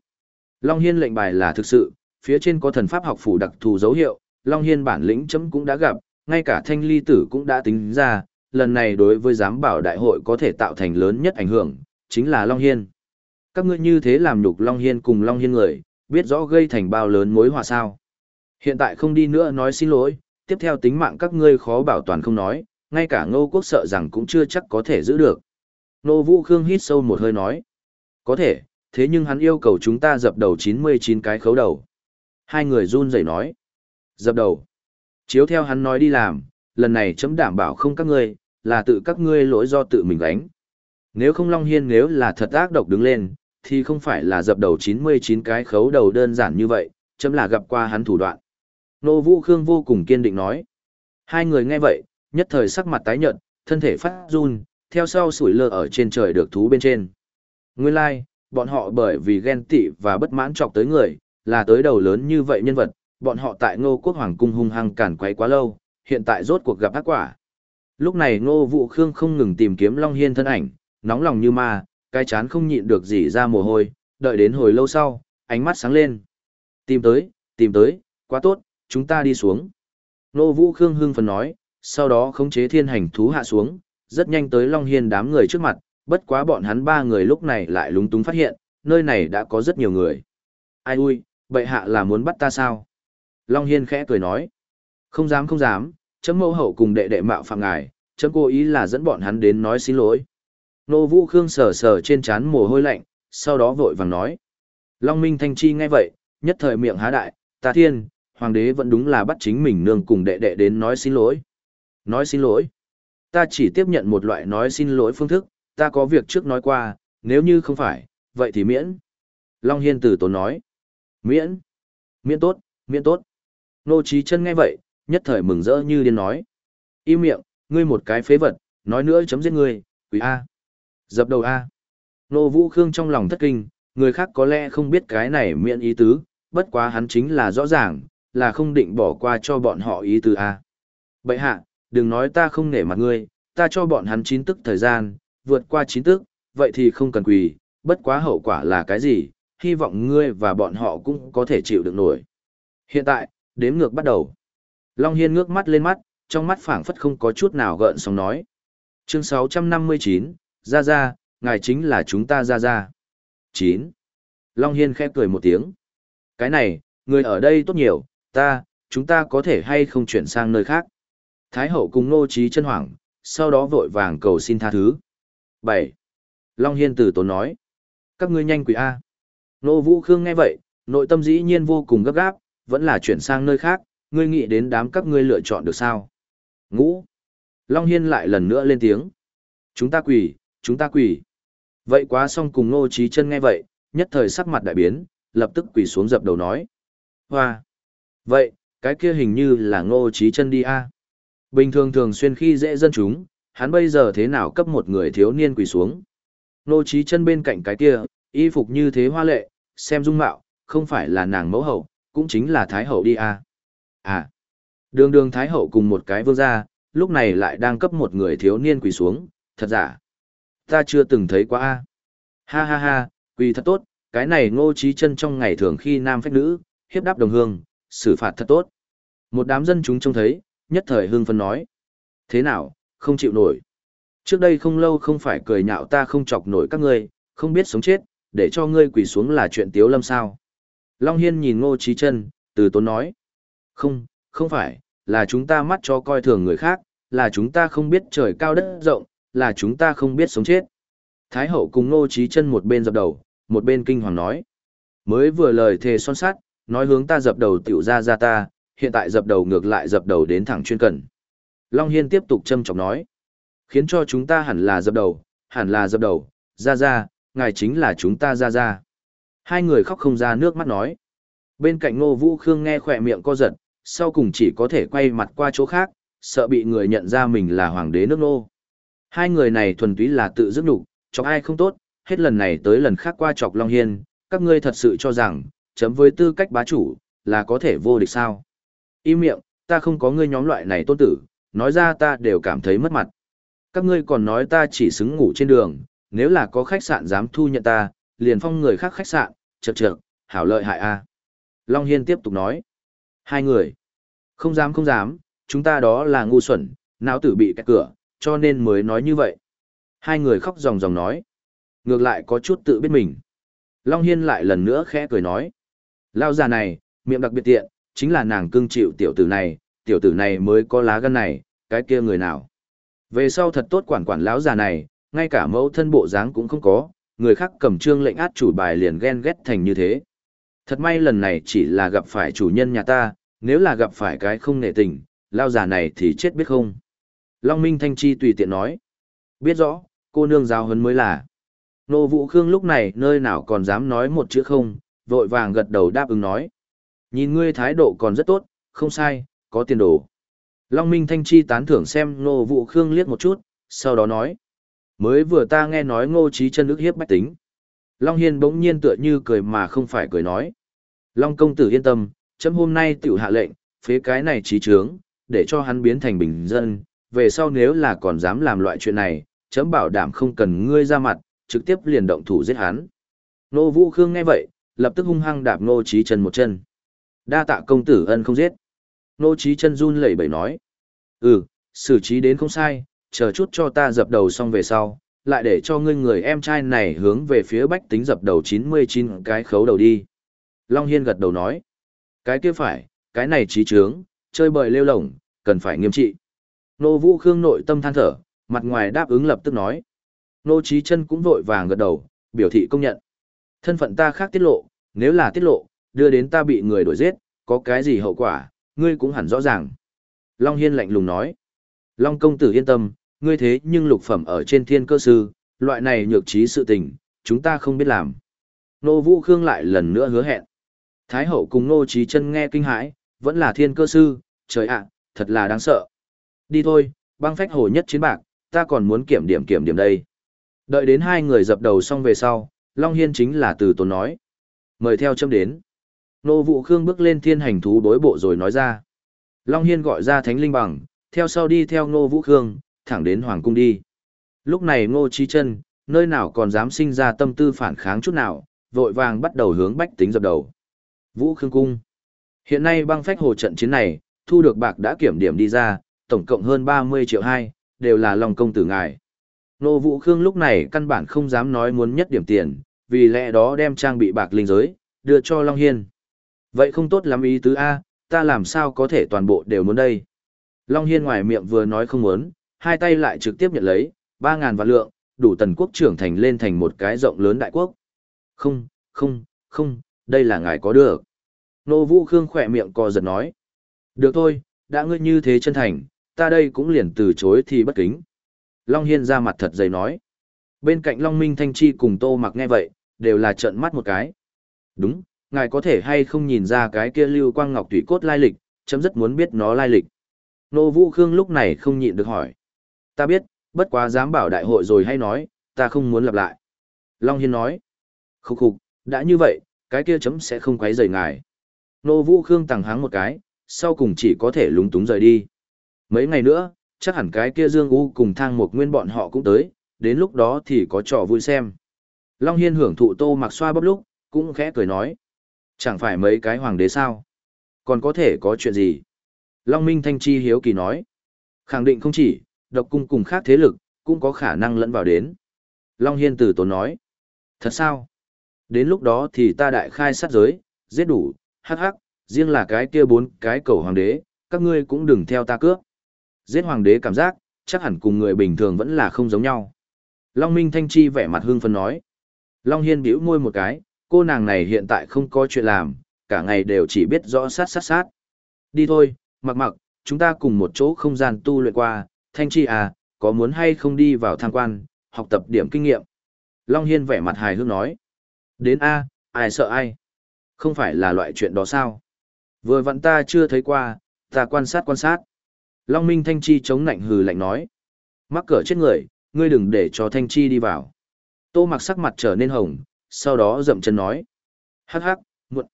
Long Hiên lệnh bài là thực sự, phía trên có thần pháp học phủ đặc thù dấu hiệu, Long Hiên bản lĩnh chấm cũng đã gặp, ngay cả thanh ly tử cũng đã tính ra, lần này đối với giám bảo đại hội có thể tạo thành lớn nhất ảnh hưởng, chính là Long Hiên. Các ngươi như thế làm nhục Long Hiên cùng Long Hiên người, biết rõ gây thành bao lớn mối hòa sao. Hiện tại không đi nữa nói xin lỗi, tiếp theo tính mạng các ngươi khó bảo toàn không nói, ngay cả ngô quốc sợ rằng cũng chưa chắc có thể giữ được. Nô Vũ Khương hít sâu một hơi nói. Có thể, thế nhưng hắn yêu cầu chúng ta dập đầu 99 cái khấu đầu. Hai người run rẩy nói. Dập đầu. Chiếu theo hắn nói đi làm, lần này chấm đảm bảo không các ngươi, là tự các ngươi lỗi do tự mình gánh. Nếu không Long Hiên nếu là thật ác độc đứng lên, thì không phải là dập đầu 99 cái khấu đầu đơn giản như vậy, chấm là gặp qua hắn thủ đoạn. Nô Vũ Khương vô cùng kiên định nói. Hai người nghe vậy, nhất thời sắc mặt tái nhợt, thân thể phát run, theo sau sủi lơ ở trên trời được thú bên trên. Nguyên lai, like, bọn họ bởi vì ghen tị và bất mãn chọc tới người, là tới đầu lớn như vậy nhân vật, bọn họ tại ngô quốc hoàng cung hung hăng cản quấy quá lâu, hiện tại rốt cuộc gặp ác quả. Lúc này ngô vụ khương không ngừng tìm kiếm Long Hiên thân ảnh, nóng lòng như ma, cái chán không nhịn được gì ra mồ hôi, đợi đến hồi lâu sau, ánh mắt sáng lên. Tìm tới, tìm tới, quá tốt, chúng ta đi xuống. Ngô vũ khương hưng phần nói, sau đó khống chế thiên hành thú hạ xuống, rất nhanh tới Long Hiên đám người trước mặt, bất quá bọn hắn ba người lúc này lại lúng túng phát hiện, nơi này đã có rất nhiều người. Ai ui, bệ hạ là muốn bắt ta sao? Long Hiên khẽ cười nói. Không dám không dám, chấm mẫu hậu cùng đệ đệ mạo phạm ngài, chấm cố ý là dẫn bọn hắn đến nói xin lỗi. Nô Vũ Khương sờ sờ trên trán mồ hôi lạnh, sau đó vội vàng nói. Long Minh Thanh Chi nghe vậy, nhất thời miệng há đại, ta thiên, hoàng đế vẫn đúng là bắt chính mình nương cùng đệ đệ đến nói xin lỗi. Nói xin lỗi. Ta chỉ tiếp nhận một loại nói xin lỗi phương thức, ta có việc trước nói qua, nếu như không phải, vậy thì miễn. Long Hiên Tử tốn nói. Miễn. Miễn tốt, miễn tốt. Nô trí chân nghe vậy, nhất thời mừng rỡ như điên nói. Im miệng, ngươi một cái phế vật, nói nữa chấm giết ngươi, quỷ A. Dập đầu A. Nô Vũ Khương trong lòng thất kinh, người khác có lẽ không biết cái này miễn ý tứ, bất quá hắn chính là rõ ràng, là không định bỏ qua cho bọn họ ý tứ A. Bậy hạ, đừng nói ta không nể mặt ngươi, ta cho bọn hắn chín tức thời gian, vượt qua chín tức, vậy thì không cần quỳ, bất quá hậu quả là cái gì, hy vọng ngươi và bọn họ cũng có thể chịu được nổi. Hiện tại, đếm ngược bắt đầu. Long Hiên ngước mắt lên mắt, trong mắt phảng phất không có chút nào gợn sóng nói. Chương 659, ra ra, ngài chính là chúng ta ra ra. 9. Long Hiên khép cười một tiếng. Cái này, người ở đây tốt nhiều, ta, chúng ta có thể hay không chuyển sang nơi khác. Thái hậu cùng nô trí chân hoảng, sau đó vội vàng cầu xin tha thứ. 7. Long Hiên từ tốn nói. Các ngươi nhanh quỷ A. Nô Vũ Khương nghe vậy, nội tâm dĩ nhiên vô cùng gấp gáp, vẫn là chuyển sang nơi khác, ngươi nghĩ đến đám các ngươi lựa chọn được sao? Ngũ. Long Hiên lại lần nữa lên tiếng. Chúng ta quỷ, chúng ta quỷ. Vậy quá xong cùng Nô Trí chân nghe vậy, nhất thời sắc mặt đại biến, lập tức quỷ xuống dập đầu nói. Hoa. Vậy, cái kia hình như là Ngô Trí chân đi a. Bình thường thường xuyên khi dễ dân chúng, hắn bây giờ thế nào cấp một người thiếu niên quỳ xuống. Nô trí chân bên cạnh cái kia, y phục như thế hoa lệ, xem dung mạo, không phải là nàng mẫu hậu, cũng chính là thái hậu đi à. À, đường đường thái hậu cùng một cái vương gia, lúc này lại đang cấp một người thiếu niên quỳ xuống, thật giả. Ta chưa từng thấy quá a. Ha ha ha, quỳ thật tốt, cái này ngô trí chân trong ngày thường khi nam phách nữ, hiếp đáp đồng hương, xử phạt thật tốt. Một đám dân chúng trông thấy, nhất thời hương phân nói. Thế nào, không chịu nổi. Trước đây không lâu không phải cười nhạo ta không chọc nổi các ngươi, không biết sống chết, để cho ngươi quỳ xuống là chuyện tiếu lâm sao. Long Hiên nhìn ngô trí chân, từ tốn nói. Không, không phải, là chúng ta mắt cho coi thường người khác, là chúng ta không biết trời cao đất rộng, là chúng ta không biết sống chết. Thái hậu cùng ngô trí chân một bên dập đầu, một bên kinh hoàng nói. Mới vừa lời thề son sát, nói hướng ta dập đầu tiểu ra ra ta, hiện tại dập đầu ngược lại dập đầu đến thẳng chuyên cần. Long Hiên tiếp tục châm trọng nói. Khiến cho chúng ta hẳn là dập đầu, hẳn là dập đầu, ra ra, ngài chính là chúng ta ra ra. Hai người khóc không ra nước mắt nói. Bên cạnh Ngô Vũ Khương nghe khỏe miệng co giật, sau cùng chỉ có thể quay mặt qua chỗ khác, sợ bị người nhận ra mình là hoàng đế nước nô. Hai người này thuần túy là tự dứt nhục, chọc ai không tốt, hết lần này tới lần khác qua chọc Long Hiên, các ngươi thật sự cho rằng, chấm với tư cách bá chủ, là có thể vô địch sao. Im miệng, ta không có ngươi nhóm loại này tôn tử, nói ra ta đều cảm thấy mất mặt. Các ngươi còn nói ta chỉ xứng ngủ trên đường, nếu là có khách sạn dám thu nhận ta, liền phong người khác khách sạn, chật chật, hảo lợi hại a. Long Hiên tiếp tục nói. Hai người. Không dám không dám, chúng ta đó là ngu xuẩn, não tử bị kẹt cửa, cho nên mới nói như vậy. Hai người khóc ròng ròng nói. Ngược lại có chút tự biết mình. Long Hiên lại lần nữa khẽ cười nói. Lao già này, miệng đặc biệt tiện, chính là nàng cưng chịu tiểu tử này, tiểu tử này mới có lá gan này, cái kia người nào. Về sau thật tốt quản quản lão già này, ngay cả mẫu thân bộ dáng cũng không có, người khác cầm trương lệnh át chủ bài liền ghen ghét thành như thế. Thật may lần này chỉ là gặp phải chủ nhân nhà ta, nếu là gặp phải cái không nể tình, lao già này thì chết biết không. Long Minh Thanh Chi tùy tiện nói. Biết rõ, cô nương giáo hấn mới là. Nô Vũ Khương lúc này nơi nào còn dám nói một chữ không, vội vàng gật đầu đáp ứng nói. Nhìn ngươi thái độ còn rất tốt, không sai, có tiền đồ. Long Minh Thanh Chi tán thưởng xem Ngô Vũ Khương liếc một chút, sau đó nói. Mới vừa ta nghe nói ngô trí chân ức hiếp bách tính. Long Hiên bỗng nhiên tựa như cười mà không phải cười nói. Long công tử yên tâm, chấm hôm nay tiểu hạ lệnh, phế cái này trí trướng, để cho hắn biến thành bình dân. Về sau nếu là còn dám làm loại chuyện này, chấm bảo đảm không cần ngươi ra mặt, trực tiếp liền động thủ giết hắn. Ngô Vũ Khương nghe vậy, lập tức hung hăng đạp Ngô Trí Chân một chân. Đa tạ công tử ân không giết. Nô Trí Chân run lẩy bẩy nói. Ừ, xử trí đến không sai, chờ chút cho ta dập đầu xong về sau, lại để cho ngươi người em trai này hướng về phía bách tính dập đầu 99 cái khấu đầu đi. Long Hiên gật đầu nói. Cái kia phải, cái này trí trướng, chơi bời lêu lồng, cần phải nghiêm trị. Nô Vũ Khương nội tâm than thở, mặt ngoài đáp ứng lập tức nói. Nô Trí chân cũng vội vàng gật đầu, biểu thị công nhận. Thân phận ta khác tiết lộ, nếu là tiết lộ, đưa đến ta bị người đuổi giết, có cái gì hậu quả, ngươi cũng hẳn rõ ràng. Long Hiên lạnh lùng nói. Long công tử yên tâm, ngươi thế nhưng lục phẩm ở trên thiên cơ sư, loại này nhược trí sự tình, chúng ta không biết làm. Nô Vũ Khương lại lần nữa hứa hẹn. Thái hậu cùng Nô Trí chân nghe kinh hãi, vẫn là thiên cơ sư, trời ạ, thật là đáng sợ. Đi thôi, băng phách hổ nhất chiến bạc, ta còn muốn kiểm điểm kiểm điểm đây. Đợi đến hai người dập đầu xong về sau, Long Hiên chính là từ tốn nói. Mời theo châm đến. Nô Vũ Khương bước lên thiên hành thú đối bộ rồi nói ra. Long Hiên gọi ra Thánh Linh Bằng, theo sau đi theo Nô Vũ Khương, thẳng đến Hoàng Cung đi. Lúc này Ngô Trí Chân, nơi nào còn dám sinh ra tâm tư phản kháng chút nào, vội vàng bắt đầu hướng bách tính dập đầu. Vũ Khương Cung. Hiện nay băng phách hồ trận chiến này, thu được bạc đã kiểm điểm đi ra, tổng cộng hơn 30 triệu hai, đều là lòng công tử ngài. Nô Vũ Khương lúc này căn bản không dám nói muốn nhất điểm tiền, vì lẽ đó đem trang bị bạc linh giới, đưa cho Long Hiên. Vậy không tốt lắm ý tứ A, ta làm sao có thể toàn bộ đều muốn đây. Long Hiên ngoài miệng vừa nói không muốn, hai tay lại trực tiếp nhận lấy, 3.000 vạn lượng, đủ tần quốc trưởng thành lên thành một cái rộng lớn đại quốc. Không, không, không, đây là ngài có được. Nô Vũ Khương khỏe miệng co giật nói. Được thôi, đã ngươi như thế chân thành, ta đây cũng liền từ chối thì bất kính. Long Hiên ra mặt thật dày nói. Bên cạnh Long Minh Thanh Chi cùng Tô mặc nghe vậy, đều là trợn mắt một cái. Đúng, ngài có thể hay không nhìn ra cái kia lưu quang ngọc thủy cốt lai lịch, chấm rất muốn biết nó lai lịch. Nô Vũ Khương lúc này không nhịn được hỏi. Ta biết, bất quá dám bảo đại hội rồi hay nói, ta không muốn lặp lại. Long Hiên nói. Khúc khục, đã như vậy, cái kia chấm sẽ không quấy rầy ngài. Nô Vũ Khương tặng háng một cái, sau cùng chỉ có thể lúng túng rời đi. Mấy ngày nữa, chắc hẳn cái kia Dương U cùng thang một nguyên bọn họ cũng tới, đến lúc đó thì có trò vui xem. Long Hiên hưởng thụ tô mặc xoa bắp lúc, cũng khẽ cười nói. Chẳng phải mấy cái hoàng đế sao? Còn có thể có chuyện gì? Long Minh Thanh Chi hiếu kỳ nói. Khẳng định không chỉ, độc cung cùng khác thế lực, cũng có khả năng lẫn vào đến. Long Hiên Tử tốn nói. Thật sao? Đến lúc đó thì ta đại khai sát giới, giết đủ, hắc hắc, riêng là cái kia bốn cái cầu hoàng đế, các ngươi cũng đừng theo ta cướp. Giết hoàng đế cảm giác, chắc hẳn cùng người bình thường vẫn là không giống nhau. Long Minh Thanh Chi vẻ mặt hưng phấn nói. Long Hiên biểu môi một cái, cô nàng này hiện tại không có chuyện làm, cả ngày đều chỉ biết rõ sát sát sát. Đi thôi, mặc mặc, chúng ta cùng một chỗ không gian tu luyện qua, Thanh Chi à, có muốn hay không đi vào tham quan, học tập điểm kinh nghiệm. Long Hiên vẻ mặt hài hước nói. Đến A, ai sợ ai? Không phải là loại chuyện đó sao? Vừa vặn ta chưa thấy qua, ta quan sát quan sát. Long Minh Thanh Chi chống nạnh hừ lạnh nói. Mắc cỡ chết người, ngươi đừng để cho Thanh Chi đi vào. Tô mặc sắc mặt trở nên hồng, sau đó dậm chân nói. Hắc hắc, muộn.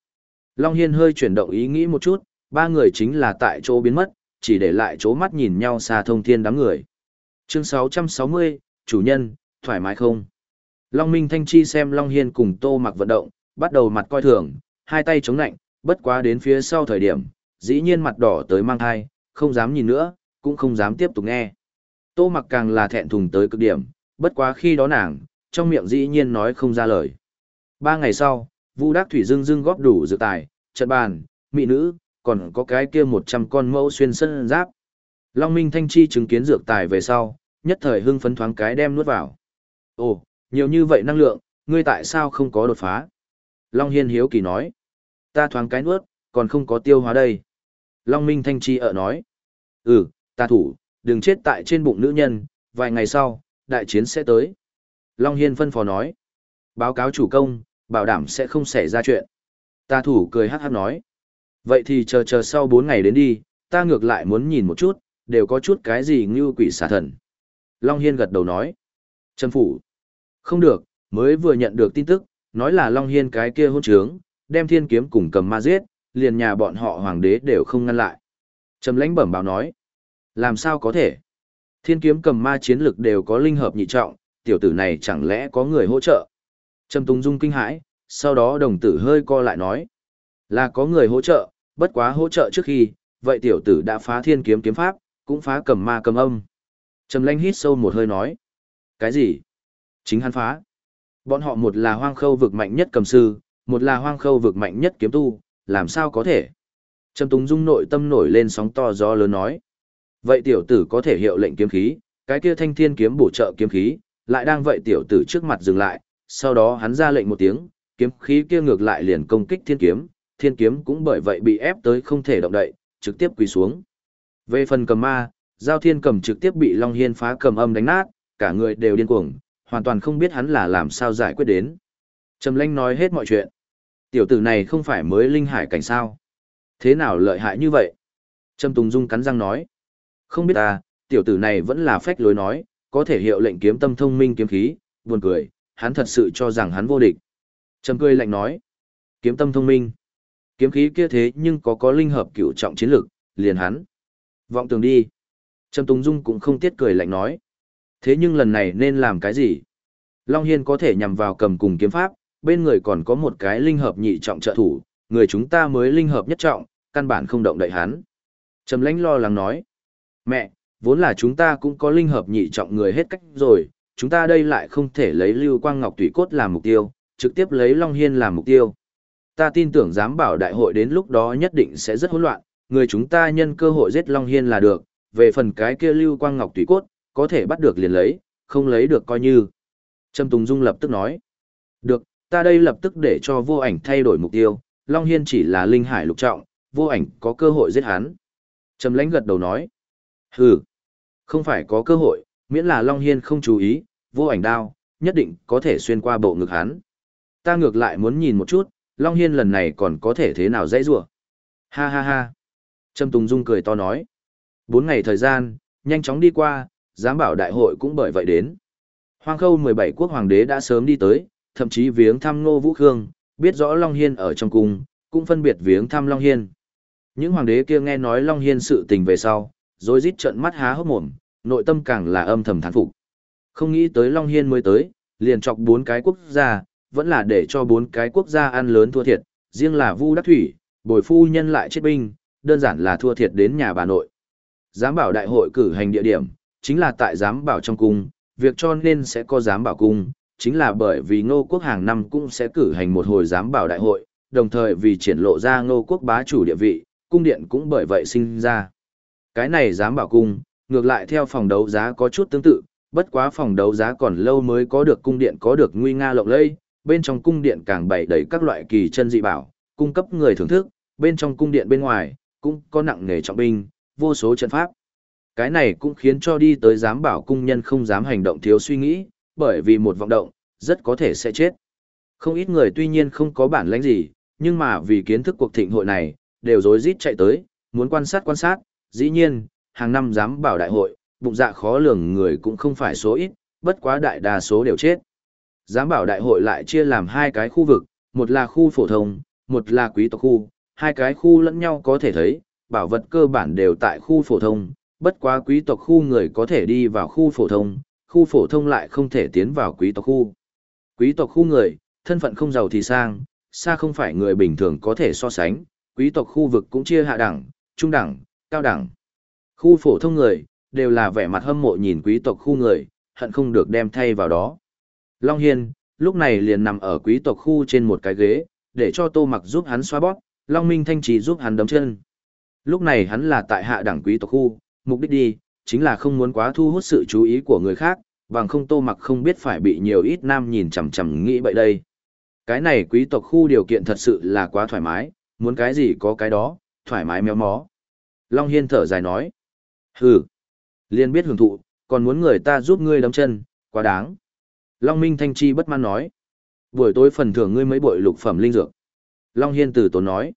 Long Hiên hơi chuyển động ý nghĩ một chút, ba người chính là tại chỗ biến mất, chỉ để lại chỗ mắt nhìn nhau xa thông thiên đám người. Chương 660, chủ nhân, thoải mái không? Long Minh Thanh Chi xem Long Hiên cùng Tô mặc vận động, bắt đầu mặt coi thường, hai tay chống nạnh, bất quá đến phía sau thời điểm, dĩ nhiên mặt đỏ tới mang thai, không dám nhìn nữa, cũng không dám tiếp tục nghe. Tô mặc càng là thẹn thùng tới cực điểm, bất quá khi đó nàng, trong miệng dĩ nhiên nói không ra lời. Ba ngày sau, Vu Đắc Thủy dưng dưng góp đủ dự tài, trận bàn, mỹ nữ, còn có cái kia 100 con mẫu xuyên sân giáp. Long Minh Thanh Chi chứng kiến dược tài về sau, nhất thời hưng phấn thoáng cái đem nuốt vào. Ồ, nhiều như vậy năng lượng, ngươi tại sao không có đột phá? Long Hiên hiếu kỳ nói. Ta thoáng cái nuốt, còn không có tiêu hóa đây. Long Minh Thanh Chi ở nói. Ừ, ta thủ, đừng chết tại trên bụng nữ nhân, vài ngày sau, đại chiến sẽ tới. Long Hiên phân phó nói. Báo cáo chủ công, bảo đảm sẽ không xảy ra chuyện. Ta thủ cười hát hát nói. Vậy thì chờ chờ sau 4 ngày đến đi, ta ngược lại muốn nhìn một chút, đều có chút cái gì như quỷ xà thần. Long Hiên gật đầu nói. Trần phủ. Không được, mới vừa nhận được tin tức, nói là Long Hiên cái kia hôn trướng, đem thiên kiếm cùng cầm ma giết, liền nhà bọn họ hoàng đế đều không ngăn lại. Trầm lãnh bẩm báo nói. Làm sao có thể? Thiên kiếm cầm ma chiến lực đều có linh hợp nhị trọng, tiểu tử này chẳng lẽ có người hỗ trợ? Trầm Tùng Dung kinh hãi, sau đó đồng tử hơi co lại nói. Là có người hỗ trợ, bất quá hỗ trợ trước khi, vậy tiểu tử đã phá thiên kiếm kiếm pháp, cũng phá cầm ma cầm âm. Trầm Lanh hít sâu một hơi nói. Cái gì? Chính hắn phá. Bọn họ một là hoang khâu vực mạnh nhất cầm sư, một là hoang khâu vực mạnh nhất kiếm tu, làm sao có thể? Trầm Tùng Dung nội tâm nổi lên sóng to gió lớn nói. Vậy tiểu tử có thể hiệu lệnh kiếm khí, cái kia thanh thiên kiếm bổ trợ kiếm khí, lại đang vậy tiểu tử trước mặt dừng lại, sau đó hắn ra lệnh một tiếng, kiếm khí kia ngược lại liền công kích thiên kiếm, thiên kiếm cũng bởi vậy bị ép tới không thể động đậy, trực tiếp quỳ xuống. Về phần cầm ma, giao thiên cầm trực tiếp bị Long Hiên phá cầm âm đánh nát, cả người đều điên cuồng, hoàn toàn không biết hắn là làm sao giải quyết đến. Trầm Lanh nói hết mọi chuyện. Tiểu tử này không phải mới linh hải cảnh sao? Thế nào lợi hại như vậy? Trầm Tùng Dung cắn răng nói. Không biết ta, tiểu tử này vẫn là phách lối nói, có thể hiệu lệnh kiếm tâm thông minh kiếm khí, buồn cười, hắn thật sự cho rằng hắn vô địch. Trầm cười lạnh nói. Kiếm tâm thông minh. Kiếm khí kia thế nhưng có có linh hợp cửu trọng chiến lực, liền hắn. Vọng tường đi. Trầm Tùng Dung cũng không tiết cười lạnh nói. Thế nhưng lần này nên làm cái gì? Long Hiên có thể nhằm vào cầm cùng kiếm pháp, bên người còn có một cái linh hợp nhị trọng trợ thủ, người chúng ta mới linh hợp nhất trọng, căn bản không động đậy hắn. Trầm lãnh lo lắng nói. Mẹ, vốn là chúng ta cũng có linh hợp nhị trọng người hết cách rồi, chúng ta đây lại không thể lấy lưu quang ngọc tùy cốt làm mục tiêu, trực tiếp lấy Long Hiên làm mục tiêu. Ta tin tưởng dám bảo đại hội đến lúc đó nhất định sẽ rất hỗn loạn, người chúng ta nhân cơ hội giết Long Hiên là được, về phần cái kia lưu quang ngọc tùy cốt, có thể bắt được liền lấy, không lấy được coi như. Trâm Tùng Dung lập tức nói. Được, ta đây lập tức để cho vô ảnh thay đổi mục tiêu, Long Hiên chỉ là linh hải lục trọng, vô ảnh có cơ hội giết hắn. Trầm lãnh gật đầu nói. Hừ, không phải có cơ hội, miễn là Long Hiên không chú ý, vô ảnh đao, nhất định có thể xuyên qua bộ ngực hắn. Ta ngược lại muốn nhìn một chút, Long Hiên lần này còn có thể thế nào dãy rủa Ha ha ha. Trâm Tùng Dung cười to nói. Bốn ngày thời gian, nhanh chóng đi qua, giám bảo đại hội cũng bởi vậy đến. Hoang khâu 17 quốc hoàng đế đã sớm đi tới, thậm chí viếng thăm Ngô Vũ Khương, biết rõ Long Hiên ở trong cung, cũng phân biệt viếng thăm Long Hiên. Những hoàng đế kia nghe nói Long Hiên sự tình về sau, rồi rít trận mắt há hốc mồm, nội tâm càng là âm thầm thán phục. Không nghĩ tới Long Hiên mới tới, liền chọc bốn cái quốc gia, vẫn là để cho bốn cái quốc gia ăn lớn thua thiệt, riêng là Vu Đắc Thủy, bồi phu nhân lại chết binh, đơn giản là thua thiệt đến nhà bà nội. Giám bảo đại hội cử hành địa điểm, chính là tại giám bảo trong cung, việc cho nên sẽ có giám bảo cung, chính là bởi vì ngô quốc hàng năm cũng sẽ cử hành một hồi giám bảo đại hội, đồng thời vì triển lộ ra ngô quốc bá chủ địa vị, cung điện cũng bởi vậy sinh ra. Cái này giám bảo cung, ngược lại theo phòng đấu giá có chút tương tự, bất quá phòng đấu giá còn lâu mới có được cung điện có được nguy nga lộng lẫy, bên trong cung điện càng bày đầy các loại kỳ chân dị bảo, cung cấp người thưởng thức, bên trong cung điện bên ngoài cũng có nặng nghề trọng binh, vô số trận pháp. Cái này cũng khiến cho đi tới giám bảo cung nhân không dám hành động thiếu suy nghĩ, bởi vì một vọng động, rất có thể sẽ chết. Không ít người tuy nhiên không có bản lãnh gì, nhưng mà vì kiến thức cuộc thịnh hội này, đều rối rít chạy tới, muốn quan sát quan sát, dĩ nhiên, hàng năm giám bảo đại hội, bụng dạ khó lường người cũng không phải số ít, bất quá đại đa số đều chết. Giám bảo đại hội lại chia làm hai cái khu vực, một là khu phổ thông, một là quý tộc khu, hai cái khu lẫn nhau có thể thấy, bảo vật cơ bản đều tại khu phổ thông, bất quá quý tộc khu người có thể đi vào khu phổ thông, khu phổ thông lại không thể tiến vào quý tộc khu. Quý tộc khu người, thân phận không giàu thì sang, xa không phải người bình thường có thể so sánh, quý tộc khu vực cũng chia hạ đẳng, trung đẳng, cao đẳng. Khu phổ thông người, đều là vẻ mặt hâm mộ nhìn quý tộc khu người, hận không được đem thay vào đó. Long Hiên, lúc này liền nằm ở quý tộc khu trên một cái ghế, để cho Tô Mặc giúp hắn xoa bóp, Long Minh Thanh Trì giúp hắn đấm chân. Lúc này hắn là tại hạ đẳng quý tộc khu, mục đích đi, chính là không muốn quá thu hút sự chú ý của người khác, bằng không Tô Mặc không biết phải bị nhiều ít nam nhìn chằm chằm nghĩ bậy đây. Cái này quý tộc khu điều kiện thật sự là quá thoải mái, muốn cái gì có cái đó, thoải mái méo mó. Long Hiên thở dài nói. Hừ, liền biết hưởng thụ, còn muốn người ta giúp ngươi đấm chân, quá đáng. Long Minh Thanh Chi bất mãn nói. Buổi tối phần thưởng ngươi mấy bội lục phẩm linh dược. Long Hiên Tử tốn nói.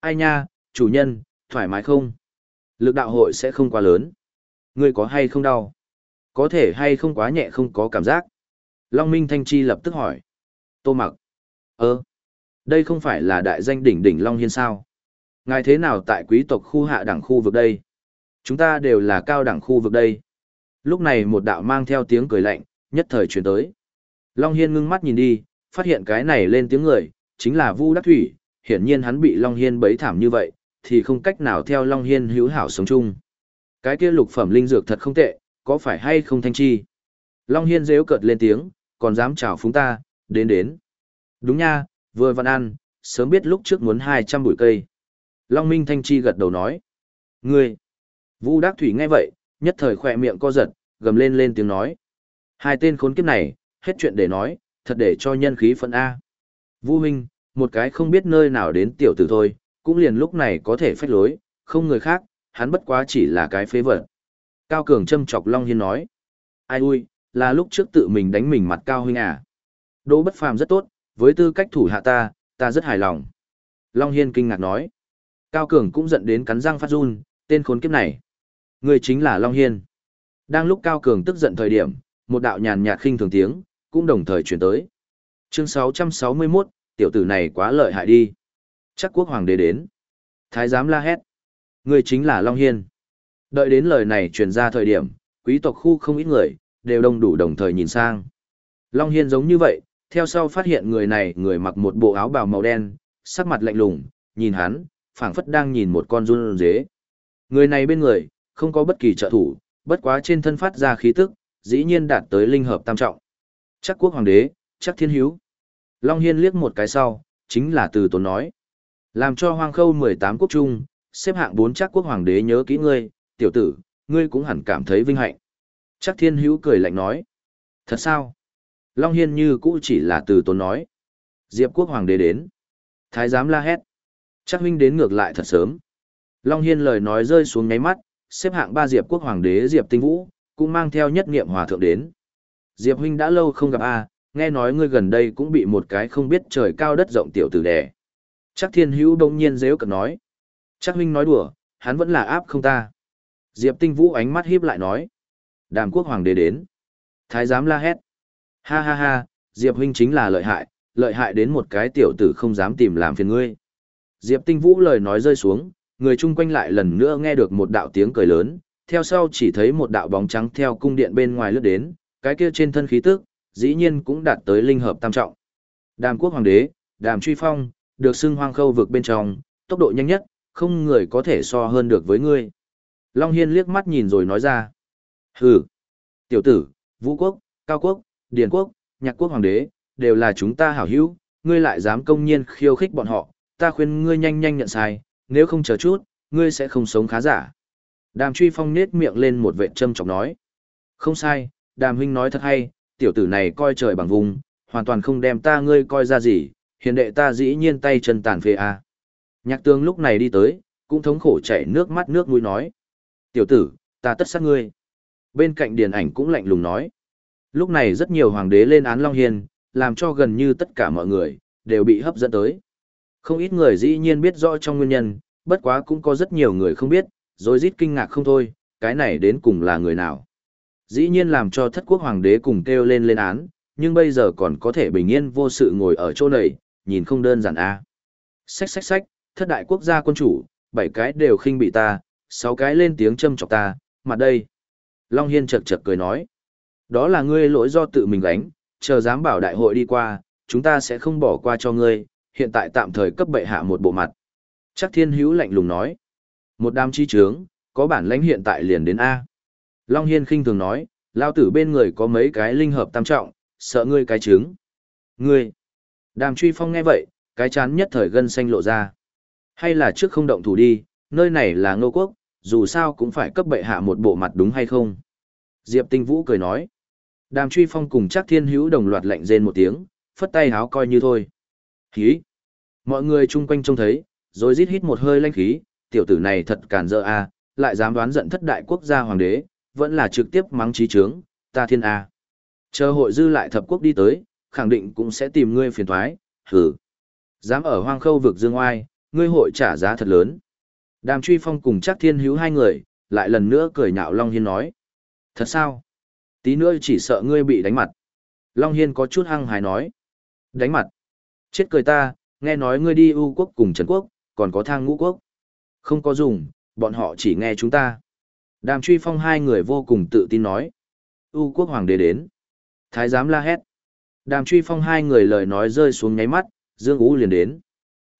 Ai nha, chủ nhân, thoải mái không? Lực đạo hội sẽ không quá lớn. Ngươi có hay không đau? Có thể hay không quá nhẹ không có cảm giác? Long Minh Thanh Chi lập tức hỏi. Tô mặc. Ơ, đây không phải là đại danh đỉnh đỉnh Long Hiên sao? Ngài thế nào tại quý tộc khu hạ đẳng khu vực đây? Chúng ta đều là cao đẳng khu vực đây. Lúc này một đạo mang theo tiếng cười lạnh, nhất thời chuyển tới. Long Hiên ngưng mắt nhìn đi, phát hiện cái này lên tiếng người, chính là Vu Đắc Thủy, hiển nhiên hắn bị Long Hiên bấy thảm như vậy, thì không cách nào theo Long Hiên hữu hảo sống chung. Cái kia lục phẩm linh dược thật không tệ, có phải hay không thanh chi? Long Hiên rêu cợt lên tiếng, còn dám chào phúng ta, đến đến. Đúng nha, vừa văn ăn, sớm biết lúc trước muốn 200 bụi cây. Long Minh Thanh Chi gật đầu nói. Ngươi! Vu Đắc Thủy nghe vậy, nhất thời khỏe miệng co giật, gầm lên lên tiếng nói. Hai tên khốn kiếp này, hết chuyện để nói, thật để cho nhân khí phận A. Vu Minh, một cái không biết nơi nào đến tiểu tử thôi, cũng liền lúc này có thể phách lối, không người khác, hắn bất quá chỉ là cái phế vật. Cao Cường châm chọc Long Hiên nói. Ai ui, là lúc trước tự mình đánh mình mặt Cao Huynh à. Đỗ bất phàm rất tốt, với tư cách thủ hạ ta, ta rất hài lòng. Long Hiên kinh ngạc nói. Cao Cường cũng giận đến cắn răng phát run, tên khốn kiếp này. Ngươi chính là Long Hiên. Đang lúc Cao Cường tức giận thời điểm, một đạo nhàn nhạt khinh thường tiếng, cũng đồng thời chuyển tới. Chương 661, tiểu tử này quá lợi hại đi. Chắc quốc hoàng đế đến. Thái giám la hét. Người chính là Long Hiên. Đợi đến lời này truyền ra thời điểm, quý tộc khu không ít người, đều đông đủ đồng thời nhìn sang. Long Hiên giống như vậy, theo sau phát hiện người này người mặc một bộ áo bào màu đen, sắc mặt lạnh lùng, nhìn hắn, phảng phất đang nhìn một con run dế. Người này bên người, không có bất kỳ trợ thủ, bất quá trên thân phát ra khí tức, dĩ nhiên đạt tới linh hợp tam trọng. Chắc quốc hoàng đế, chắc thiên hiếu. Long Hiên liếc một cái sau, chính là từ tốn nói. Làm cho hoang khâu 18 quốc trung, xếp hạng 4 chắc quốc hoàng đế nhớ kỹ ngươi, tiểu tử, ngươi cũng hẳn cảm thấy vinh hạnh. Chắc thiên hữu cười lạnh nói. Thật sao? Long Hiên như cũ chỉ là từ tốn nói. Diệp quốc hoàng đế đến. Thái giám la hét. Chắc huynh đến ngược lại thật sớm. Long Hiên lời nói rơi xuống ngáy mắt, xếp hạng ba Diệp quốc hoàng đế Diệp tinh vũ, cũng mang theo nhất nghiệm hòa thượng đến. Diệp huynh đã lâu không gặp a, nghe nói ngươi gần đây cũng bị một cái không biết trời cao đất rộng tiểu tử đè. Chắc thiên hữu đông nhiên dếu cận nói. Chắc huynh nói đùa, hắn vẫn là áp không ta. Diệp tinh vũ ánh mắt híp lại nói. Đàm quốc hoàng đế đến. Thái giám la hét. Ha ha ha, Diệp huynh chính là lợi hại, lợi hại đến một cái tiểu tử không dám tìm làm phiền ngươi. Diệp tinh vũ lời nói rơi xuống, người chung quanh lại lần nữa nghe được một đạo tiếng cười lớn, theo sau chỉ thấy một đạo bóng trắng theo cung điện bên ngoài lướt đến, cái kia trên thân khí tức, dĩ nhiên cũng đạt tới linh hợp tam trọng. Đàm quốc hoàng đế, đàm truy phong, được xưng hoang khâu vực bên trong, tốc độ nhanh nhất, không người có thể so hơn được với ngươi. Long Hiên liếc mắt nhìn rồi nói ra. Hừ, tiểu tử, vũ quốc, cao quốc, điền quốc, nhạc quốc hoàng đế, đều là chúng ta hảo hữu, ngươi lại dám công nhiên khiêu khích bọn họ, ta khuyên ngươi nhanh nhanh nhận sai, nếu không chờ chút, ngươi sẽ không sống khá giả. Đàm truy phong nết miệng lên một vệ châm chọc nói. Không sai, đàm huynh nói thật hay, tiểu tử này coi trời bằng vùng, hoàn toàn không đem ta ngươi coi ra gì, hiền đệ ta dĩ nhiên tay chân tàn phê à. Nhạc tương lúc này đi tới, cũng thống khổ chảy nước mắt nước mũi nói. Tiểu tử, ta tất sát ngươi. Bên cạnh điền ảnh cũng lạnh lùng nói. Lúc này rất nhiều hoàng đế lên án Long Hiền, làm cho gần như tất cả mọi người, đều bị hấp dẫn tới. Không ít người dĩ nhiên biết rõ trong nguyên nhân, bất quá cũng có rất nhiều người không biết, rồi rít kinh ngạc không thôi, cái này đến cùng là người nào. Dĩ nhiên làm cho thất quốc hoàng đế cùng kêu lên lên án, nhưng bây giờ còn có thể bình yên vô sự ngồi ở chỗ này, nhìn không đơn giản a. À. Xách xách xách, thất đại quốc gia quân chủ, bảy cái đều khinh bị ta, sáu cái lên tiếng châm chọc ta, mặt đây. Long Hiên chật chật cười nói. Đó là ngươi lỗi do tự mình gánh, chờ dám bảo đại hội đi qua, chúng ta sẽ không bỏ qua cho ngươi, hiện tại tạm thời cấp bệ hạ một bộ mặt. Chắc thiên hữu lạnh lùng nói. Một đám chi trướng, có bản lãnh hiện tại liền đến A. Long Hiên khinh thường nói, lao tử bên người có mấy cái linh hợp tam trọng, sợ ngươi cái trứng. Ngươi. Đàm truy phong nghe vậy, cái chán nhất thời gân xanh lộ ra. Hay là trước không động thủ đi, nơi này là ngô quốc, dù sao cũng phải cấp bệ hạ một bộ mặt đúng hay không? Diệp Tinh Vũ cười nói. Đàm truy phong cùng chắc thiên hữu đồng loạt lạnh rên một tiếng, phất tay háo coi như thôi. Hí! Mọi người chung quanh trông thấy, rồi rít hít một hơi lanh khí, tiểu tử này thật càn dơ a, lại dám đoán giận thất đại quốc gia hoàng đế, vẫn là trực tiếp mắng trí trướng, ta thiên a. Chờ hội dư lại thập quốc đi tới, khẳng định cũng sẽ tìm ngươi phiền thoái, hử. Dám ở hoang khâu vực dương oai, ngươi hội trả giá thật lớn. Đàm truy phong cùng chắc thiên hữu hai người, lại lần nữa cười nhạo Long Hiên nói. Thật sao? Tí nữa chỉ sợ ngươi bị đánh mặt. Long Hiên có chút hăng hài nói. Đánh mặt? Chết cười ta, nghe nói ngươi đi U quốc cùng Trần quốc, còn có thang ngũ quốc. Không có dùng, bọn họ chỉ nghe chúng ta. Đàm truy phong hai người vô cùng tự tin nói. U quốc hoàng đế đến. Thái giám la hét. Đàm truy phong hai người lời nói rơi xuống nháy mắt, Dương Ú liền đến.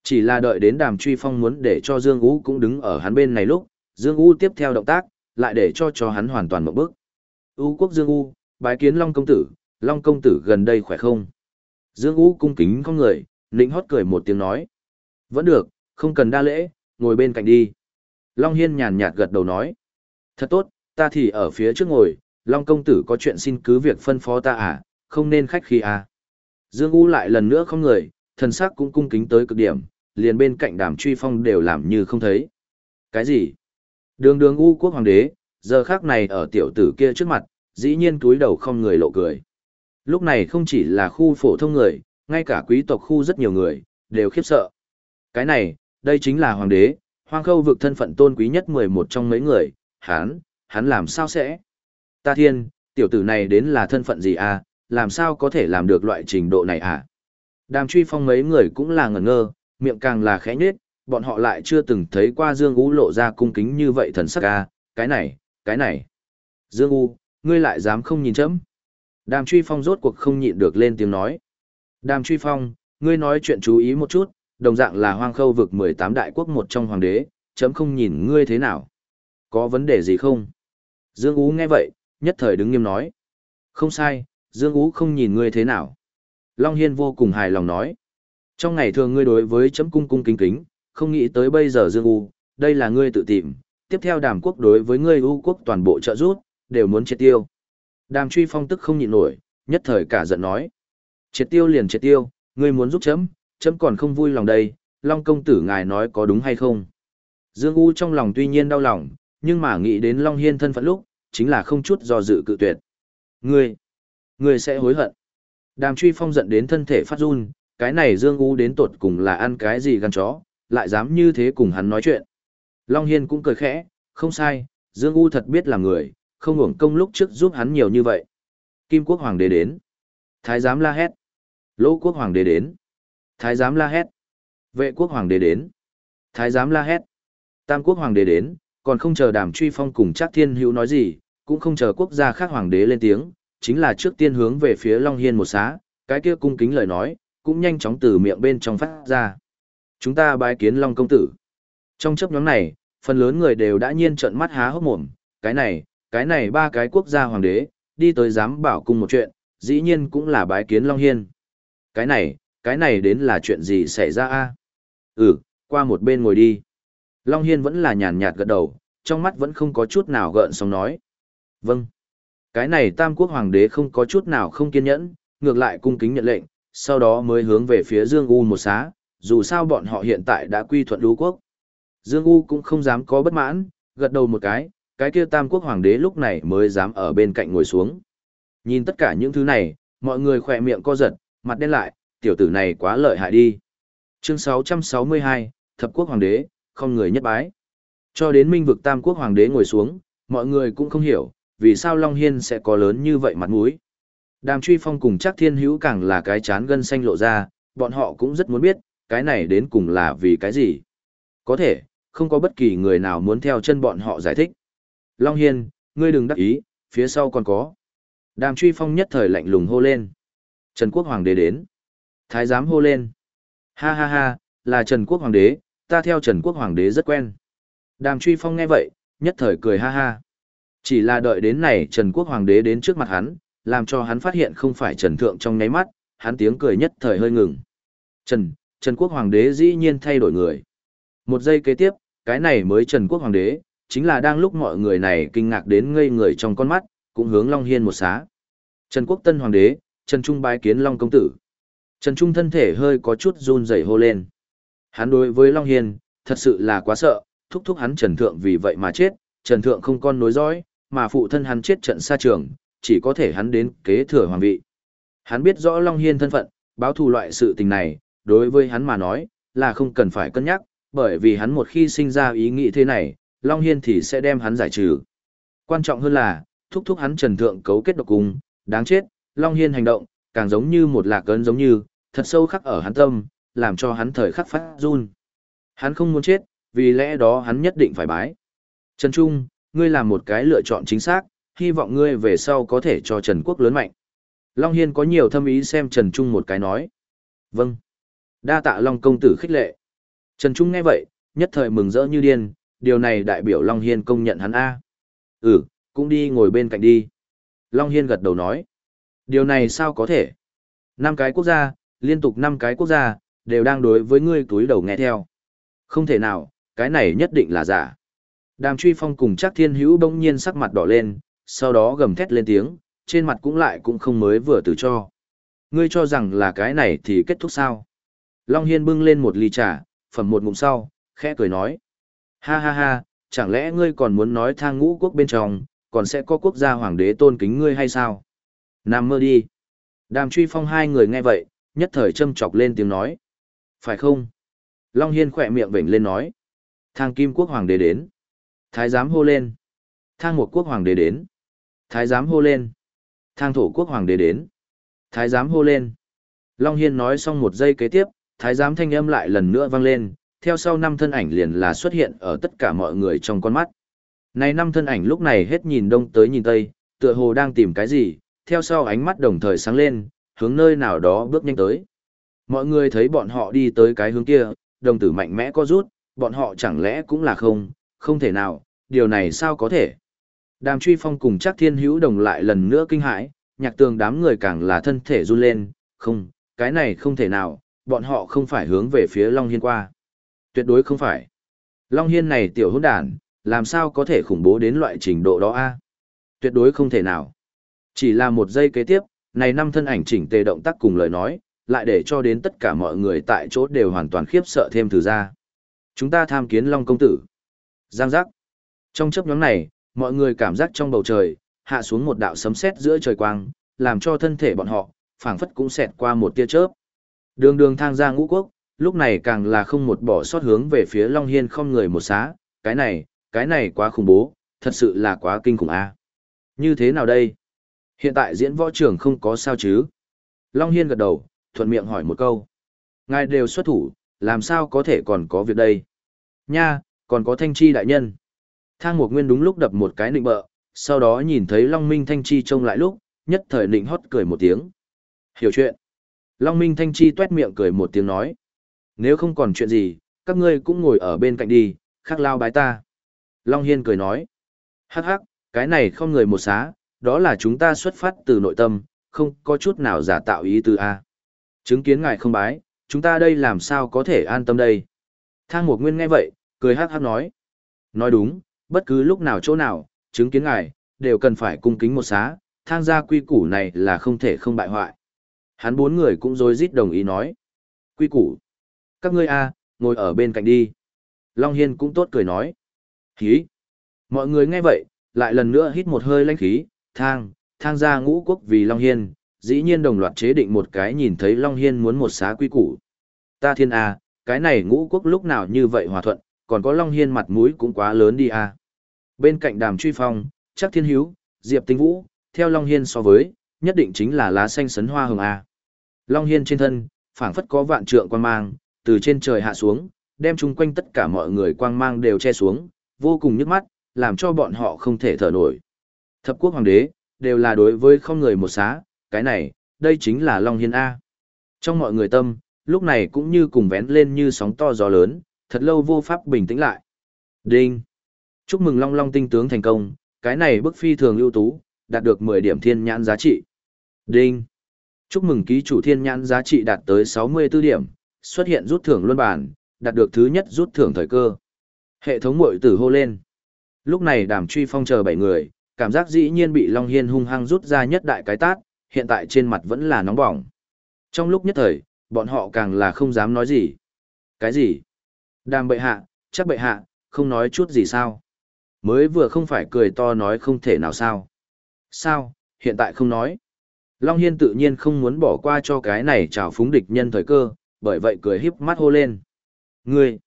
Chỉ là đợi đến đàm truy phong muốn để cho Dương Ú cũng đứng ở hắn bên này lúc, Dương U tiếp theo động tác, lại để cho cho hắn hoàn toàn một bước. U quốc Dương U, bái kiến Long công tử, Long công tử gần đây khỏe không? Dương U cung kính con người, lĩnh hót cười một tiếng nói. Vẫn được, không cần đa lễ, ngồi bên cạnh đi. Long Hiên nhàn nhạt gật đầu nói. Thật tốt, ta thì ở phía trước ngồi, Long công tử có chuyện xin cứ việc phân phó ta à, không nên khách khi à. Dương U lại lần nữa không người, thần sắc cũng cung kính tới cực điểm, liền bên cạnh đàm truy phong đều làm như không thấy. Cái gì? Đường đường U quốc hoàng đế, giờ khác này ở tiểu tử kia trước mặt, dĩ nhiên túi đầu không người lộ cười. Lúc này không chỉ là khu phổ thông người, ngay cả quý tộc khu rất nhiều người, đều khiếp sợ. Cái này, đây chính là hoàng đế, hoang khâu vực thân phận tôn quý nhất 11 trong mấy người, hắn, hắn làm sao sẽ? Ta thiên, tiểu tử này đến là thân phận gì à, làm sao có thể làm được loại trình độ này à? Đàm truy phong mấy người cũng là ngẩn ngơ, miệng càng là khẽ nhết, bọn họ lại chưa từng thấy qua Dương U lộ ra cung kính như vậy thần sắc à, cái này, cái này. Dương U, ngươi lại dám không nhìn chấm. Đàm truy phong rốt cuộc không nhịn được lên tiếng nói. Đàm truy phong, ngươi nói chuyện chú ý một chút, đồng dạng là hoang khâu vực 18 đại quốc một trong hoàng đế, chấm không nhìn ngươi thế nào. Có vấn đề gì không? Dương Ú nghe vậy, nhất thời đứng nghiêm nói. Không sai, Dương Ú không nhìn ngươi thế nào. Long Hiên vô cùng hài lòng nói. Trong ngày thường ngươi đối với chấm cung cung kính kính, không nghĩ tới bây giờ Dương U, đây là ngươi tự tìm. Tiếp theo đàm quốc đối với ngươi U quốc toàn bộ trợ rút, đều muốn triệt tiêu. Đàm truy phong tức không nhịn nổi, nhất thời cả giận nói. Triệt tiêu liền triệt tiêu, ngươi muốn giúp chấm, chấm còn không vui lòng đây, Long công tử ngài nói có đúng hay không. Dương U trong lòng tuy nhiên đau lòng, nhưng mà nghĩ đến Long Hiên thân phận lúc, chính là không chút do dự cự tuyệt. Ngươi, ngươi sẽ hối hận. Đàm truy phong giận đến thân thể phát run, cái này Dương U đến tột cùng là ăn cái gì gan chó, lại dám như thế cùng hắn nói chuyện. Long Hiên cũng cười khẽ, không sai, Dương U thật biết là người, không hưởng công lúc trước giúp hắn nhiều như vậy. Kim quốc hoàng đế đến. Thái giám la hét. Lỗ quốc hoàng đế đến. Thái giám la hét. Vệ quốc hoàng đế đến. Thái giám la hét. Tam quốc hoàng đế đến, còn không chờ đàm truy phong cùng chắc thiên hữu nói gì, cũng không chờ quốc gia khác hoàng đế lên tiếng, chính là trước tiên hướng về phía Long Hiên một xá, cái kia cung kính lời nói, cũng nhanh chóng từ miệng bên trong phát ra. Chúng ta bái kiến Long công tử. Trong chấp nhóm này, phần lớn người đều đã nhiên trận mắt há hốc mồm, cái này, cái này ba cái quốc gia hoàng đế, đi tới giám bảo cùng một chuyện, dĩ nhiên cũng là bái kiến Long Hiên. Cái này, cái này đến là chuyện gì xảy ra a Ừ, qua một bên ngồi đi. Long Hiên vẫn là nhàn nhạt gật đầu, trong mắt vẫn không có chút nào gợn sóng nói. Vâng. Cái này Tam Quốc Hoàng đế không có chút nào không kiên nhẫn, ngược lại cung kính nhận lệnh, sau đó mới hướng về phía Dương U một xá, dù sao bọn họ hiện tại đã quy thuận đú quốc. Dương U cũng không dám có bất mãn, gật đầu một cái, cái kia Tam Quốc Hoàng đế lúc này mới dám ở bên cạnh ngồi xuống. Nhìn tất cả những thứ này, mọi người khỏe miệng co giật, mặt đen lại, tiểu tử này quá lợi hại đi. Chương 662, Thập Quốc Hoàng đế, không người nhất bái. Cho đến minh vực Tam Quốc Hoàng đế ngồi xuống, mọi người cũng không hiểu, vì sao Long Hiên sẽ có lớn như vậy mặt mũi. Đàm truy phong cùng chắc thiên hữu càng là cái chán gân xanh lộ ra, bọn họ cũng rất muốn biết, cái này đến cùng là vì cái gì. Có thể, không có bất kỳ người nào muốn theo chân bọn họ giải thích. Long Hiên, ngươi đừng đắc ý, phía sau còn có. Đàm truy phong nhất thời lạnh lùng hô lên. Trần Quốc Hoàng đế đến. Thái giám hô lên. Ha ha ha, là Trần Quốc Hoàng đế, ta theo Trần Quốc Hoàng đế rất quen. Đàm truy phong nghe vậy, nhất thời cười ha ha. Chỉ là đợi đến này Trần Quốc Hoàng đế đến trước mặt hắn, làm cho hắn phát hiện không phải Trần Thượng trong nháy mắt, hắn tiếng cười nhất thời hơi ngừng. Trần, Trần Quốc Hoàng đế dĩ nhiên thay đổi người. Một giây kế tiếp, cái này mới Trần Quốc Hoàng đế, chính là đang lúc mọi người này kinh ngạc đến ngây người trong con mắt, cũng hướng Long Hiên một xá. Trần Quốc Tân Hoàng đế, Trần Trung bái kiến Long Công Tử. Trần Trung thân thể hơi có chút run rẩy hô lên. Hắn đối với Long Hiên, thật sự là quá sợ, thúc thúc hắn Trần Thượng vì vậy mà chết, Trần Thượng không con nối dõi, mà phụ thân hắn chết trận xa trường, chỉ có thể hắn đến kế thừa hoàng vị. Hắn biết rõ Long Hiên thân phận, báo thù loại sự tình này, đối với hắn mà nói, là không cần phải cân nhắc, bởi vì hắn một khi sinh ra ý nghĩ thế này, Long Hiên thì sẽ đem hắn giải trừ. Quan trọng hơn là, thúc thúc hắn trần thượng cấu kết độc cung, đáng chết, Long Hiên hành động, càng giống như một lạc cơn giống như, thật sâu khắc ở hắn tâm, làm cho hắn thời khắc phát run. Hắn không muốn chết, vì lẽ đó hắn nhất định phải bái. Trần Trung, ngươi làm một cái lựa chọn chính xác, hy vọng ngươi về sau có thể cho Trần Quốc lớn mạnh. Long Hiên có nhiều thâm ý xem Trần Trung một cái nói. Vâng. Đa tạ Long công tử khích lệ. Trần Trung nghe vậy, nhất thời mừng rỡ như điên, điều này đại biểu Long Hiên công nhận hắn A. Ừ, cũng đi ngồi bên cạnh đi. Long Hiên gật đầu nói. Điều này sao có thể? Năm cái quốc gia, liên tục năm cái quốc gia, đều đang đối với ngươi túi đầu nghe theo. Không thể nào, cái này nhất định là giả. Đàm truy phong cùng chắc thiên hữu bỗng nhiên sắc mặt đỏ lên, sau đó gầm thét lên tiếng, trên mặt cũng lại cũng không mới vừa từ cho. Ngươi cho rằng là cái này thì kết thúc sao? Long Hiên bưng lên một ly trà, phẩm một ngụm sau, khẽ cười nói. Ha ha ha, chẳng lẽ ngươi còn muốn nói thang ngũ quốc bên trong, còn sẽ có quốc gia hoàng đế tôn kính ngươi hay sao? Nam mơ đi. Đàm truy phong hai người nghe vậy, nhất thời châm chọc lên tiếng nói. Phải không? Long Hiên khỏe miệng vểnh lên nói. Thang kim quốc hoàng đế đến. Thái giám hô lên. Thang một quốc hoàng đế đến. Thái giám hô lên. Thang thổ quốc hoàng đế đến. Thái giám hô lên. Long Hiên nói xong một giây kế tiếp, thái giám thanh âm lại lần nữa vang lên, theo sau năm thân ảnh liền là xuất hiện ở tất cả mọi người trong con mắt. Này năm thân ảnh lúc này hết nhìn đông tới nhìn tây, tựa hồ đang tìm cái gì, theo sau ánh mắt đồng thời sáng lên, hướng nơi nào đó bước nhanh tới. Mọi người thấy bọn họ đi tới cái hướng kia, đồng tử mạnh mẽ có rút, bọn họ chẳng lẽ cũng là không, không thể nào, điều này sao có thể. Đàm truy phong cùng chắc thiên hữu đồng lại lần nữa kinh hãi, nhạc tường đám người càng là thân thể run lên, không, cái này không thể nào, bọn họ không phải hướng về phía Long Hiên qua. Tuyệt đối không phải. Long Hiên này tiểu hỗn đàn, làm sao có thể khủng bố đến loại trình độ đó a Tuyệt đối không thể nào. Chỉ là một giây kế tiếp, này năm thân ảnh chỉnh tề động tác cùng lời nói, lại để cho đến tất cả mọi người tại chỗ đều hoàn toàn khiếp sợ thêm từ ra. Chúng ta tham kiến Long Công Tử. Giang giác. Trong chấp nhóm này, mọi người cảm giác trong bầu trời, hạ xuống một đạo sấm sét giữa trời quang, làm cho thân thể bọn họ, phảng phất cũng xẹt qua một tia chớp. Đường đường thang ra ngũ quốc, lúc này càng là không một bỏ sót hướng về phía Long Hiên không người một xá, cái này, cái này quá khủng bố, thật sự là quá kinh khủng a Như thế nào đây? Hiện tại diễn võ trưởng không có sao chứ? Long Hiên gật đầu, thuận miệng hỏi một câu. Ngài đều xuất thủ, làm sao có thể còn có việc đây? Nha, còn có thanh chi đại nhân. Thang một nguyên đúng lúc đập một cái nịnh bợ, sau đó nhìn thấy Long Minh Thanh Chi trông lại lúc, nhất thời nịnh hót cười một tiếng. Hiểu chuyện. Long Minh Thanh Chi tuét miệng cười một tiếng nói. Nếu không còn chuyện gì, các ngươi cũng ngồi ở bên cạnh đi, khắc lao bái ta. Long Hiên cười nói. Hắc hắc, cái này không người một xá, đó là chúng ta xuất phát từ nội tâm, không có chút nào giả tạo ý từ A. Chứng kiến ngài không bái, chúng ta đây làm sao có thể an tâm đây. Thang Mục nguyên nghe vậy, cười hắc hắc nói. Nói đúng, bất cứ lúc nào chỗ nào, chứng kiến ngài, đều cần phải cung kính một xá, thang gia quy củ này là không thể không bại hoại. Hắn bốn người cũng rối rít đồng ý nói. Quy củ. Các ngươi a, ngồi ở bên cạnh đi. Long Hiên cũng tốt cười nói. Hí. Mọi người nghe vậy, lại lần nữa hít một hơi lãnh khí, thang, thang gia ngũ quốc vì Long Hiên, dĩ nhiên đồng loạt chế định một cái nhìn thấy Long Hiên muốn một xá quy củ. Ta thiên a, cái này ngũ quốc lúc nào như vậy hòa thuận, còn có Long Hiên mặt mũi cũng quá lớn đi a. Bên cạnh đàm truy phong, chắc thiên hiếu, diệp tinh vũ, theo Long Hiên so với, nhất định chính là lá xanh sấn hoa hồng A. Long Hiên trên thân, phảng phất có vạn trượng quang mang, từ trên trời hạ xuống, đem chung quanh tất cả mọi người quang mang đều che xuống, vô cùng nhức mắt, làm cho bọn họ không thể thở nổi. Thập quốc hoàng đế, đều là đối với không người một xá, cái này, đây chính là Long Hiên A. Trong mọi người tâm, lúc này cũng như cùng vén lên như sóng to gió lớn, thật lâu vô pháp bình tĩnh lại. Đinh! Chúc mừng Long Long tinh tướng thành công, cái này bức phi thường ưu tú, đạt được 10 điểm thiên nhãn giá trị. Đinh! Chúc mừng ký chủ thiên nhãn giá trị đạt tới 64 điểm, xuất hiện rút thưởng luân bản, đạt được thứ nhất rút thưởng thời cơ. Hệ thống mội tử hô lên. Lúc này đàm truy phong chờ 7 người, cảm giác dĩ nhiên bị Long Hiên hung hăng rút ra nhất đại cái tát, hiện tại trên mặt vẫn là nóng bỏng. Trong lúc nhất thời, bọn họ càng là không dám nói gì. Cái gì? Đàm bệ hạ, chắc bệ hạ, không nói chút gì sao? Mới vừa không phải cười to nói không thể nào sao? Sao, hiện tại không nói? Long Hiên tự nhiên không muốn bỏ qua cho cái này trào phúng địch nhân thời cơ, bởi vậy cười híp mắt hô lên. Ngươi!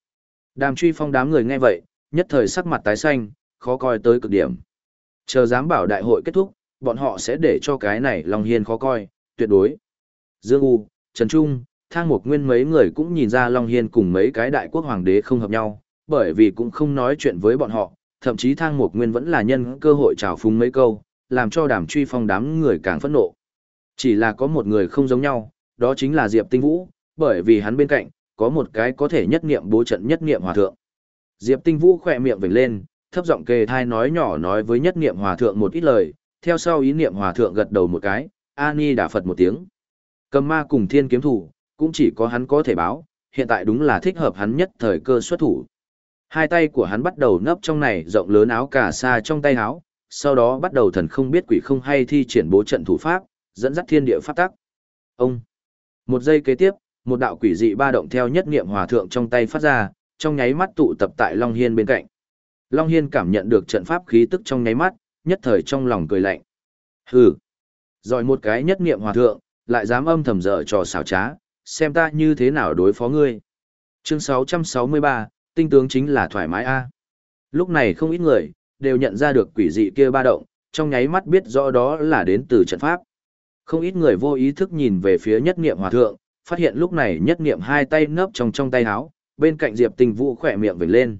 Đàm truy phong đám người nghe vậy, nhất thời sắc mặt tái xanh, khó coi tới cực điểm. Chờ dám bảo đại hội kết thúc, bọn họ sẽ để cho cái này Long Hiên khó coi, tuyệt đối. Dương U, Trần Trung, Thang Mục Nguyên mấy người cũng nhìn ra Long Hiên cùng mấy cái đại quốc hoàng đế không hợp nhau, bởi vì cũng không nói chuyện với bọn họ, thậm chí Thang Mục Nguyên vẫn là nhân cơ hội trào phúng mấy câu, làm cho đàm truy phong đám người càng phẫn nộ. Chỉ là có một người không giống nhau, đó chính là Diệp Tinh Vũ, bởi vì hắn bên cạnh, có một cái có thể nhất niệm bố trận nhất niệm hòa thượng. Diệp Tinh Vũ khỏe miệng vểnh lên, thấp giọng kề thai nói nhỏ nói với nhất niệm hòa thượng một ít lời, theo sau ý niệm hòa thượng gật đầu một cái, Ani đả Phật một tiếng. Cầm ma cùng thiên kiếm thủ, cũng chỉ có hắn có thể báo, hiện tại đúng là thích hợp hắn nhất thời cơ xuất thủ. Hai tay của hắn bắt đầu nấp trong này rộng lớn áo cà sa trong tay áo, sau đó bắt đầu thần không biết quỷ không hay thi triển bố trận thủ pháp, dẫn dắt thiên địa pháp tắc. Ông. Một giây kế tiếp, một đạo quỷ dị ba động theo nhất niệm hòa thượng trong tay phát ra, trong nháy mắt tụ tập tại Long Hiên bên cạnh. Long Hiên cảm nhận được trận pháp khí tức trong nháy mắt, nhất thời trong lòng cười lạnh. Hừ. Rồi một cái nhất niệm hòa thượng, lại dám âm thầm dở trò xảo trá, xem ta như thế nào đối phó ngươi. Chương 663, tinh tướng chính là thoải mái a. Lúc này không ít người, đều nhận ra được quỷ dị kia ba động, trong nháy mắt biết rõ đó là đến từ trận pháp. Không ít người vô ý thức nhìn về phía nhất niệm hòa thượng, phát hiện lúc này nhất niệm hai tay nấp trong trong tay áo, bên cạnh Diệp Tình Vũ khỏe miệng vểnh lên.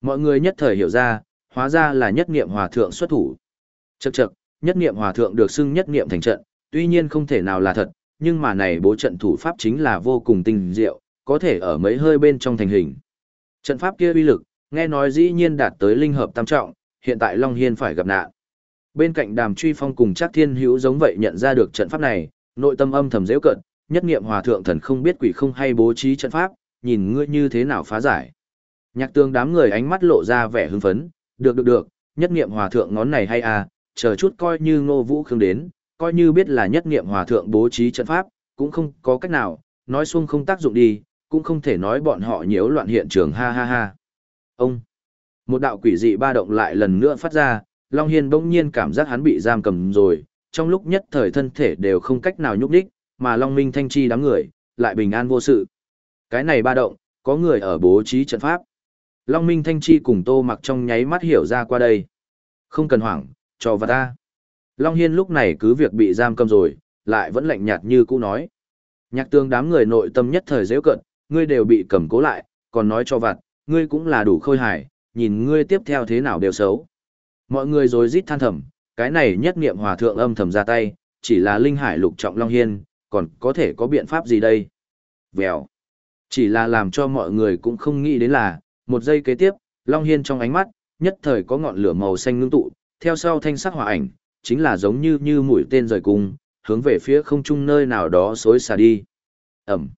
Mọi người nhất thời hiểu ra, hóa ra là nhất niệm hòa thượng xuất thủ. Chậc chậc, nhất niệm hòa thượng được xưng nhất niệm thành trận, tuy nhiên không thể nào là thật, nhưng mà này bố trận thủ pháp chính là vô cùng tinh diệu, có thể ở mấy hơi bên trong thành hình. Trận pháp kia uy lực, nghe nói dĩ nhiên đạt tới linh hợp tam trọng, hiện tại Long Hiên phải gặp nạn. Bên cạnh đàm truy phong cùng Trác thiên hữu giống vậy nhận ra được trận pháp này, nội tâm âm thầm dễ cận, nhất nghiệm hòa thượng thần không biết quỷ không hay bố trí trận pháp, nhìn ngươi như thế nào phá giải. Nhạc tương đám người ánh mắt lộ ra vẻ hưng phấn, được được được, nhất nghiệm hòa thượng ngón này hay à, chờ chút coi như ngô vũ khương đến, coi như biết là nhất nghiệm hòa thượng bố trí trận pháp, cũng không có cách nào, nói xuông không tác dụng đi, cũng không thể nói bọn họ nhiễu loạn hiện trường. Ha ha ha. Ông, một đạo quỷ dị ba động lại lần nữa phát ra, Long Hiên bỗng nhiên cảm giác hắn bị giam cầm rồi, trong lúc nhất thời thân thể đều không cách nào nhúc đích, mà Long Minh Thanh Chi đám người, lại bình an vô sự. Cái này ba động, có người ở bố trí trận pháp. Long Minh Thanh Chi cùng Tô Mặc trong nháy mắt hiểu ra qua đây. Không cần hoảng, cho vào ta. Long Hiên lúc này cứ việc bị giam cầm rồi, lại vẫn lạnh nhạt như cũ nói. Nhạc tương đám người nội tâm nhất thời dễ cận, ngươi đều bị cầm cố lại, còn nói cho vặt, ngươi cũng là đủ khôi hài, nhìn ngươi tiếp theo thế nào đều xấu. Mọi người rồi rít than thầm, cái này nhất niệm hòa thượng âm thầm ra tay, chỉ là linh hải lục trọng long hiên, còn có thể có biện pháp gì đây? Vèo. Chỉ là làm cho mọi người cũng không nghĩ đến là, một giây kế tiếp, Long Hiên trong ánh mắt, nhất thời có ngọn lửa màu xanh ngưng tụ, theo sau thanh sắc hỏa ảnh, chính là giống như như mũi tên rời cung, hướng về phía không trung nơi nào đó xối xả đi. Ẩm.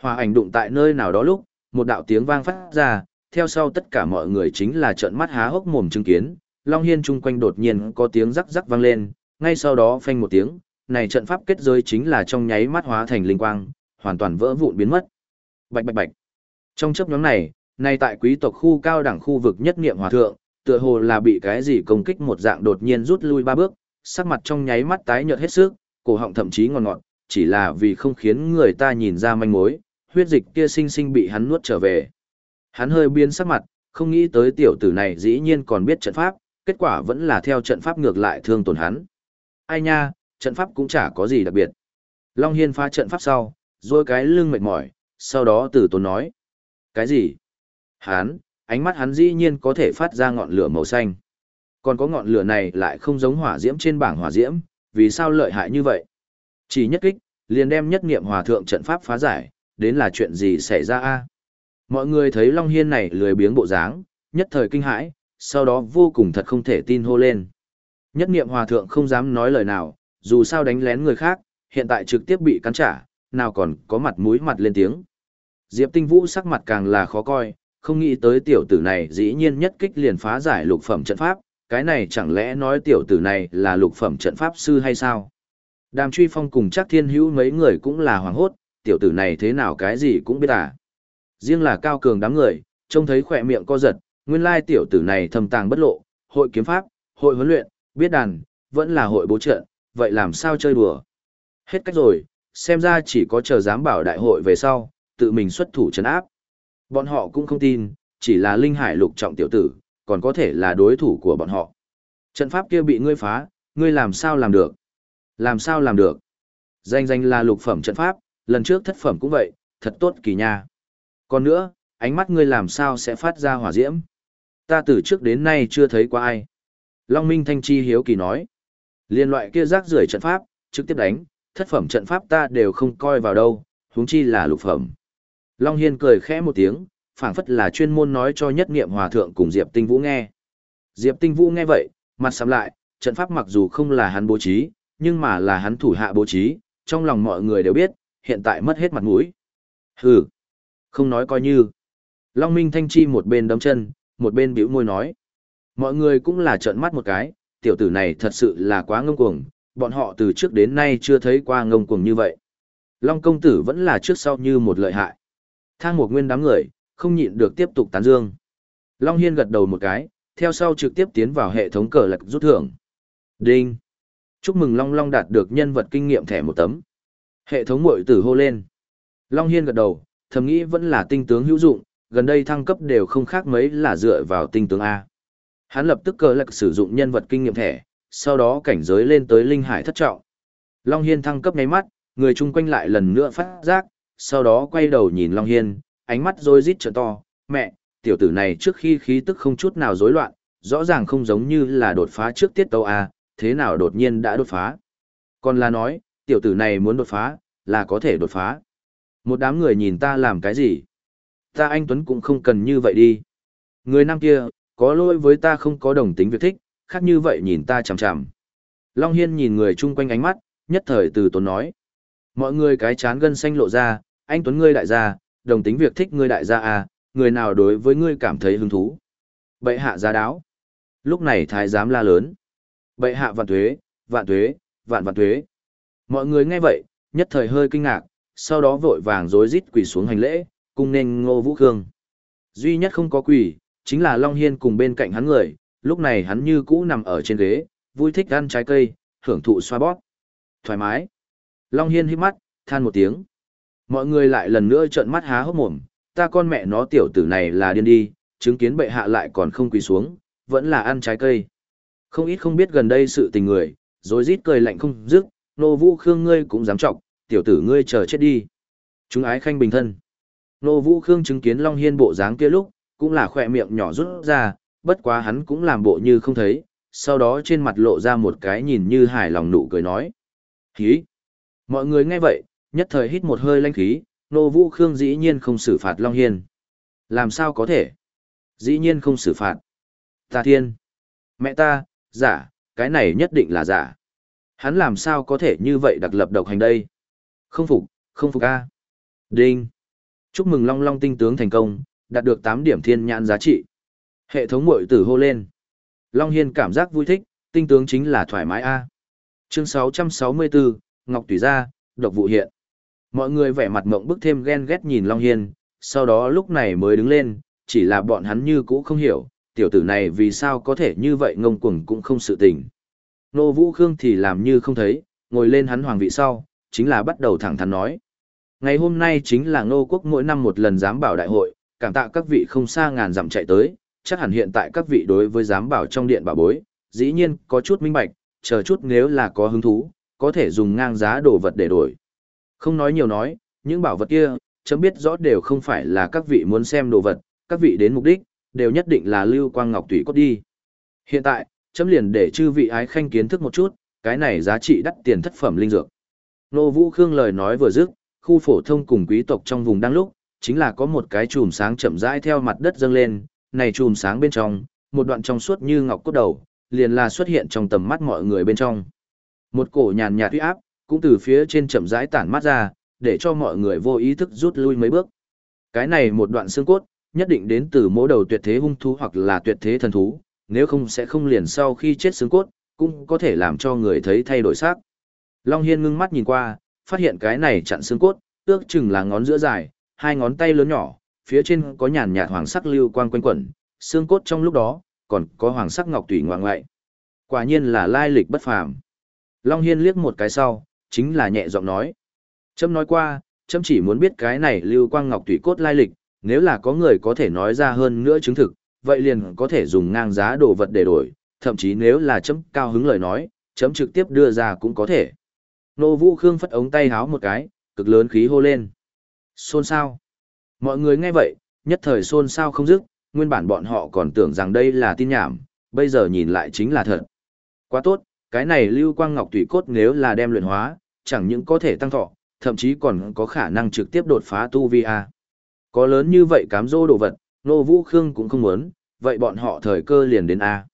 Hỏa ảnh đụng tại nơi nào đó lúc, một đạo tiếng vang phát ra, theo sau tất cả mọi người chính là trợn mắt há hốc mồm chứng kiến, Long Hiên chung quanh đột nhiên có tiếng rắc rắc vang lên, ngay sau đó phanh một tiếng, này trận pháp kết giới chính là trong nháy mắt hóa thành linh quang, hoàn toàn vỡ vụn biến mất. Bạch bạch bạch. Trong chấp nhóm này, nay tại quý tộc khu cao đẳng khu vực nhất niệm hòa thượng, tựa hồ là bị cái gì công kích một dạng đột nhiên rút lui ba bước, sắc mặt trong nháy mắt tái nhợt hết sức, cổ họng thậm chí ngọt ngọt, chỉ là vì không khiến người ta nhìn ra manh mối, huyết dịch kia sinh sinh bị hắn nuốt trở về. Hắn hơi biến sắc mặt, không nghĩ tới tiểu tử này dĩ nhiên còn biết trận pháp, kết quả vẫn là theo trận pháp ngược lại thương tổn hắn. Ai nha, trận pháp cũng chả có gì đặc biệt. Long Hiên phá trận pháp sau, rồi cái lưng mệt mỏi, sau đó tử tốn nói. Cái gì? Hắn, ánh mắt hắn dĩ nhiên có thể phát ra ngọn lửa màu xanh. Còn có ngọn lửa này lại không giống hỏa diễm trên bảng hỏa diễm, vì sao lợi hại như vậy? Chỉ nhất kích, liền đem nhất niệm hòa thượng trận pháp phá giải, đến là chuyện gì xảy ra a? Mọi người thấy Long Hiên này lười biếng bộ dáng, nhất thời kinh hãi, sau đó vô cùng thật không thể tin hô lên. Nhất niệm hòa thượng không dám nói lời nào, dù sao đánh lén người khác, hiện tại trực tiếp bị cắn trả, nào còn có mặt mũi mặt lên tiếng. Diệp Tinh Vũ sắc mặt càng là khó coi, không nghĩ tới tiểu tử này dĩ nhiên nhất kích liền phá giải lục phẩm trận pháp, cái này chẳng lẽ nói tiểu tử này là lục phẩm trận pháp sư hay sao? Đàm truy phong cùng chắc thiên hữu mấy người cũng là hoảng hốt, tiểu tử này thế nào cái gì cũng biết à. Riêng là cao cường đám người, trông thấy khỏe miệng co giật, nguyên lai tiểu tử này thầm tàng bất lộ, hội kiếm pháp, hội huấn luyện, biết đàn, vẫn là hội bố trận, vậy làm sao chơi đùa? Hết cách rồi, xem ra chỉ có chờ giám bảo đại hội về sau, tự mình xuất thủ trấn áp. Bọn họ cũng không tin, chỉ là linh hải lục trọng tiểu tử, còn có thể là đối thủ của bọn họ. Trận pháp kia bị ngươi phá, ngươi làm sao làm được? Làm sao làm được? Danh danh là lục phẩm trận pháp, lần trước thất phẩm cũng vậy, thật tốt kỳ nha. Còn nữa, ánh mắt ngươi làm sao sẽ phát ra hỏa diễm? Ta từ trước đến nay chưa thấy qua ai. Long Minh Thanh Chi hiếu kỳ nói. Liên loại kia rác rưởi trận pháp, trực tiếp đánh, thất phẩm trận pháp ta đều không coi vào đâu, huống chi là lục phẩm. Long Hiên cười khẽ một tiếng, phảng phất là chuyên môn nói cho nhất niệm hòa thượng cùng Diệp Tinh Vũ nghe. Diệp Tinh Vũ nghe vậy, mặt sắm lại, trận pháp mặc dù không là hắn bố trí, nhưng mà là hắn thủ hạ bố trí, trong lòng mọi người đều biết, hiện tại mất hết mặt mũi. Hừ, không nói coi như. Long Minh Thanh Chi một bên đấm chân, một bên bĩu môi nói. Mọi người cũng là trợn mắt một cái, tiểu tử này thật sự là quá ngông cuồng, bọn họ từ trước đến nay chưa thấy qua ngông cuồng như vậy. Long công tử vẫn là trước sau như một lợi hại. Thang một nguyên đám người, không nhịn được tiếp tục tán dương. Long Hiên gật đầu một cái, theo sau trực tiếp tiến vào hệ thống cờ lạc rút thưởng. Đinh! Chúc mừng Long Long đạt được nhân vật kinh nghiệm thẻ một tấm. Hệ thống mội tử hô lên. Long Hiên gật đầu, thầm nghĩ vẫn là tinh tướng hữu dụng, gần đây thăng cấp đều không khác mấy là dựa vào tinh tướng A. Hắn lập tức cờ lạc sử dụng nhân vật kinh nghiệm thẻ, sau đó cảnh giới lên tới linh hải thất trọng. Long Hiên thăng cấp ngay mắt, người chung quanh lại lần nữa phát giác, sau đó quay đầu nhìn Long Hiên, ánh mắt rối rít trợ to, mẹ, tiểu tử này trước khi khí tức không chút nào rối loạn, rõ ràng không giống như là đột phá trước tiết tấu A, thế nào đột nhiên đã đột phá. Còn là nói, tiểu tử này muốn đột phá, là có thể đột phá. Một đám người nhìn ta làm cái gì? Ta anh Tuấn cũng không cần như vậy đi. Người nam kia, có lỗi với ta không có đồng tính việc thích, khác như vậy nhìn ta chằm chằm. Long Hiên nhìn người chung quanh ánh mắt, nhất thời từ tốn nói. Mọi người cái chán gân xanh lộ ra, anh Tuấn ngươi đại gia, đồng tính việc thích ngươi đại gia à, người nào đối với ngươi cảm thấy hứng thú. Bệ hạ giá đáo. Lúc này thái giám la lớn. Bệ hạ vạn thuế, vạn thuế, vạn vạn thuế. Mọi người nghe vậy, nhất thời hơi kinh ngạc, sau đó vội vàng rối rít quỳ xuống hành lễ, cùng nên ngô vũ khương. Duy nhất không có quỳ, chính là Long Hiên cùng bên cạnh hắn người, lúc này hắn như cũ nằm ở trên ghế, vui thích ăn trái cây, hưởng thụ xoa bóp. Thoải mái. Long Hiên hít mắt, than một tiếng. Mọi người lại lần nữa trợn mắt há hốc mồm, ta con mẹ nó tiểu tử này là điên đi, chứng kiến bệ hạ lại còn không quỳ xuống, vẫn là ăn trái cây. Không ít không biết gần đây sự tình người, rồi rít cười lạnh không dứt, nô vũ khương ngươi cũng dám trọng, tiểu tử ngươi chờ chết đi. Chúng ái khanh bình thân. Nô vũ khương chứng kiến Long Hiên bộ dáng kia lúc, cũng là khỏe miệng nhỏ rút ra, bất quá hắn cũng làm bộ như không thấy, sau đó trên mặt lộ ra một cái nhìn như hài lòng nụ cười nói. Hí! Mọi người nghe vậy, nhất thời hít một hơi lanh khí, Nô Vũ Khương dĩ nhiên không xử phạt Long Hiên. Làm sao có thể? Dĩ nhiên không xử phạt. Ta thiên. Mẹ ta, giả, cái này nhất định là giả. Hắn làm sao có thể như vậy đặc lập độc hành đây? Không phục, không phục a. Đinh. Chúc mừng Long Long tinh tướng thành công, đạt được 8 điểm thiên nhãn giá trị. Hệ thống mội tử hô lên. Long Hiên cảm giác vui thích, tinh tướng chính là thoải mái a. Chương 664, Ngọc Tùy Gia, độc vụ hiện. Mọi người vẻ mặt mộng bức thêm ghen ghét nhìn Long Hiên, sau đó lúc này mới đứng lên, chỉ là bọn hắn như cũ không hiểu, tiểu tử này vì sao có thể như vậy ngông cuồng cũng không sự tình. Nô Vũ Khương thì làm như không thấy, ngồi lên hắn hoàng vị sau, chính là bắt đầu thẳng thắn nói. Ngày hôm nay chính là Ngô Quốc mỗi năm một lần giám bảo đại hội, cảm tạ các vị không xa ngàn dặm chạy tới, chắc hẳn hiện tại các vị đối với giám bảo trong điện bảo bối, dĩ nhiên có chút minh bạch, chờ chút nếu là có hứng thú, có thể dùng ngang giá đồ vật để đổi. Không nói nhiều nói, những bảo vật kia, chấm biết rõ đều không phải là các vị muốn xem đồ vật, các vị đến mục đích, đều nhất định là lưu quang ngọc tùy cốt đi. Hiện tại, chấm liền để chư vị ái khanh kiến thức một chút, cái này giá trị đắt tiền thất phẩm linh dược. Nô Vũ Khương lời nói vừa dứt, khu phổ thông cùng quý tộc trong vùng đang lúc, chính là có một cái chùm sáng chậm rãi theo mặt đất dâng lên, này chùm sáng bên trong, một đoạn trong suốt như ngọc cốt đầu, liền là xuất hiện trong tầm mắt mọi người bên trong. Một cổ nhàn nhạt uy áp, cũng từ phía trên chậm rãi tản mắt ra, để cho mọi người vô ý thức rút lui mấy bước. Cái này một đoạn xương cốt, nhất định đến từ mỗi đầu tuyệt thế hung thú hoặc là tuyệt thế thần thú, nếu không sẽ không liền sau khi chết xương cốt, cũng có thể làm cho người thấy thay đổi sắc. Long Hiên ngưng mắt nhìn qua, phát hiện cái này chặn xương cốt, ước chừng là ngón giữa dài, hai ngón tay lớn nhỏ, phía trên có nhàn nhạt hoàng sắc lưu quang quanh quẩn, xương cốt trong lúc đó, còn có hoàng sắc ngọc tùy ngoại ngoại. Quả nhiên là lai lịch bất phàm. Long Hiên liếc một cái sau, chính là nhẹ giọng nói. Trâm nói qua, Trâm chỉ muốn biết cái này lưu quang ngọc tùy cốt lai lịch, nếu là có người có thể nói ra hơn nữa chứng thực, vậy liền có thể dùng ngang giá đồ vật để đổi, thậm chí nếu là chấm cao hứng lời nói, chấm trực tiếp đưa ra cũng có thể. Nô Vũ Khương phất ống tay háo một cái, cực lớn khí hô lên. Xôn sao? Mọi người nghe vậy, nhất thời xôn sao không dứt, nguyên bản bọn họ còn tưởng rằng đây là tin nhảm, bây giờ nhìn lại chính là thật. Quá tốt, cái này lưu quang ngọc tùy cốt nếu là đem luyện hóa, chẳng những có thể tăng thọ, thậm chí còn có khả năng trực tiếp đột phá tu vi a. Có lớn như vậy cám dỗ đồ vật, Nô Vũ Khương cũng không muốn, vậy bọn họ thời cơ liền đến a.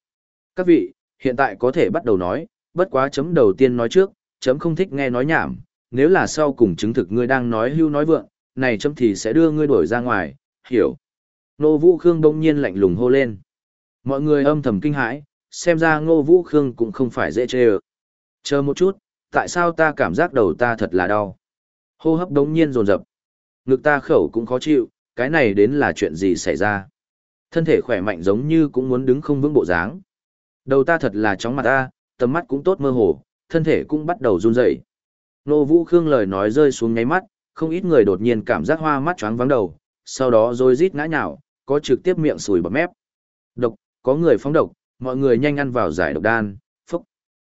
Các vị, hiện tại có thể bắt đầu nói, bất quá chấm đầu tiên nói trước, chấm không thích nghe nói nhảm, nếu là sau cùng chứng thực ngươi đang nói hưu nói vượng, này chấm thì sẽ đưa ngươi đổi ra ngoài, hiểu. Nô Vũ Khương đông nhiên lạnh lùng hô lên. Mọi người âm thầm kinh hãi, xem ra Ngô Vũ Khương cũng không phải dễ chê. Chờ một chút, tại sao ta cảm giác đầu ta thật là đau? Hô hấp đống nhiên rồn rập. Ngực ta khẩu cũng khó chịu, cái này đến là chuyện gì xảy ra? Thân thể khỏe mạnh giống như cũng muốn đứng không vững bộ dáng. Đầu ta thật là chóng mặt ta, tầm mắt cũng tốt mơ hồ, thân thể cũng bắt đầu run rẩy. Nô Vũ Khương lời nói rơi xuống nháy mắt, không ít người đột nhiên cảm giác hoa mắt choáng vắng đầu, sau đó rồi rít ngã nhào, có trực tiếp miệng sùi bọt mép. Độc, có người phóng độc, mọi người nhanh ăn vào giải độc đan, phúc.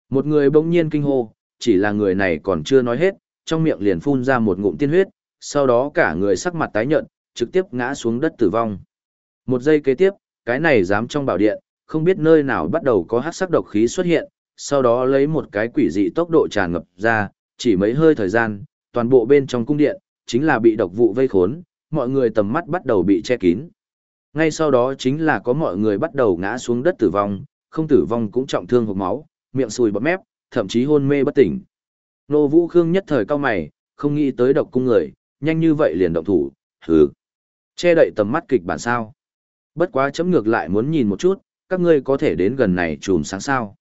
Một người bỗng nhiên kinh hô, chỉ là người này còn chưa nói hết, trong miệng liền phun ra một ngụm tiên huyết, sau đó cả người sắc mặt tái nhợt, trực tiếp ngã xuống đất tử vong. Một giây kế tiếp, cái này dám trong bảo điện, không biết nơi nào bắt đầu có hát sắc độc khí xuất hiện, sau đó lấy một cái quỷ dị tốc độ tràn ngập ra, chỉ mấy hơi thời gian, toàn bộ bên trong cung điện, chính là bị độc vụ vây khốn, mọi người tầm mắt bắt đầu bị che kín. Ngay sau đó chính là có mọi người bắt đầu ngã xuống đất tử vong, không tử vong cũng trọng thương hộc máu, miệng sùi bọt mép, thậm chí hôn mê bất tỉnh. Nô Vũ Khương nhất thời cao mày, không nghĩ tới độc cung người, nhanh như vậy liền động thủ, hừ. Che đậy tầm mắt kịch bản sao. Bất quá chấm ngược lại muốn nhìn một chút, các ngươi có thể đến gần này chùm sáng sao.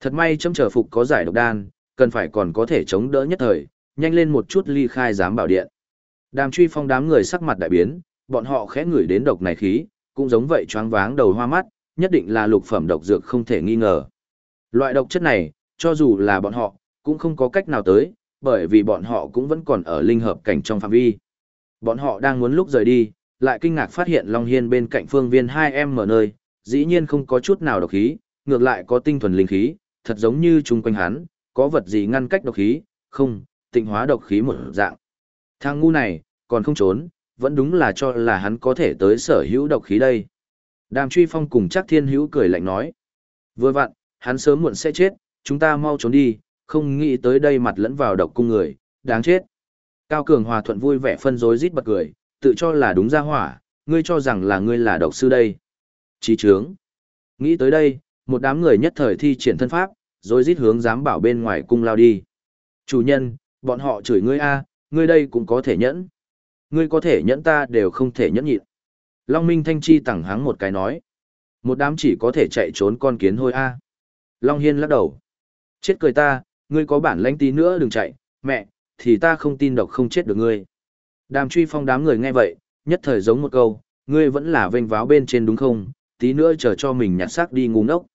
Thật may chấm trở phục có giải độc đan, cần phải còn có thể chống đỡ nhất thời, nhanh lên một chút ly khai giám bảo điện. Đàm truy phong đám người sắc mặt đại biến, bọn họ khẽ ngửi đến độc này khí, cũng giống vậy choáng váng đầu hoa mắt, nhất định là lục phẩm độc dược không thể nghi ngờ. Loại độc chất này, cho dù là bọn họ, cũng không có cách nào tới, bởi vì bọn họ cũng vẫn còn ở linh hợp cảnh trong phạm vi. Bọn họ đang muốn lúc rời đi, lại kinh ngạc phát hiện Long Hiên bên cạnh phương viên 2M mở nơi, dĩ nhiên không có chút nào độc khí, ngược lại có tinh thuần linh khí, thật giống như chung quanh hắn, có vật gì ngăn cách độc khí, không, tịnh hóa độc khí một dạng. Thằng ngu này, còn không trốn, vẫn đúng là cho là hắn có thể tới sở hữu độc khí đây. Đàm truy phong cùng chắc thiên hữu cười lạnh nói. Vừa vặn, hắn sớm muộn sẽ chết, chúng ta mau trốn đi, không nghĩ tới đây mặt lẫn vào độc cung người, đáng chết. Cao Cường hòa thuận vui vẻ phân rối rít bật cười, tự cho là đúng ra hỏa, ngươi cho rằng là ngươi là độc sư đây. Chí trướng. Nghĩ tới đây, một đám người nhất thời thi triển thân pháp, rồi rít hướng dám bảo bên ngoài cung lao đi. Chủ nhân, bọn họ chửi ngươi a, ngươi đây cũng có thể nhẫn. Ngươi có thể nhẫn ta đều không thể nhẫn nhịn. Long Minh Thanh Chi tẳng hắng một cái nói. Một đám chỉ có thể chạy trốn con kiến hôi a. Long Hiên lắc đầu. Chết cười ta, ngươi có bản lãnh tí nữa đừng chạy, mẹ, thì ta không tin độc không chết được ngươi. Đàm truy phong đám người nghe vậy, nhất thời giống một câu, ngươi vẫn là vênh váo bên trên đúng không, tí nữa chờ cho mình nhặt xác đi ngu ngốc.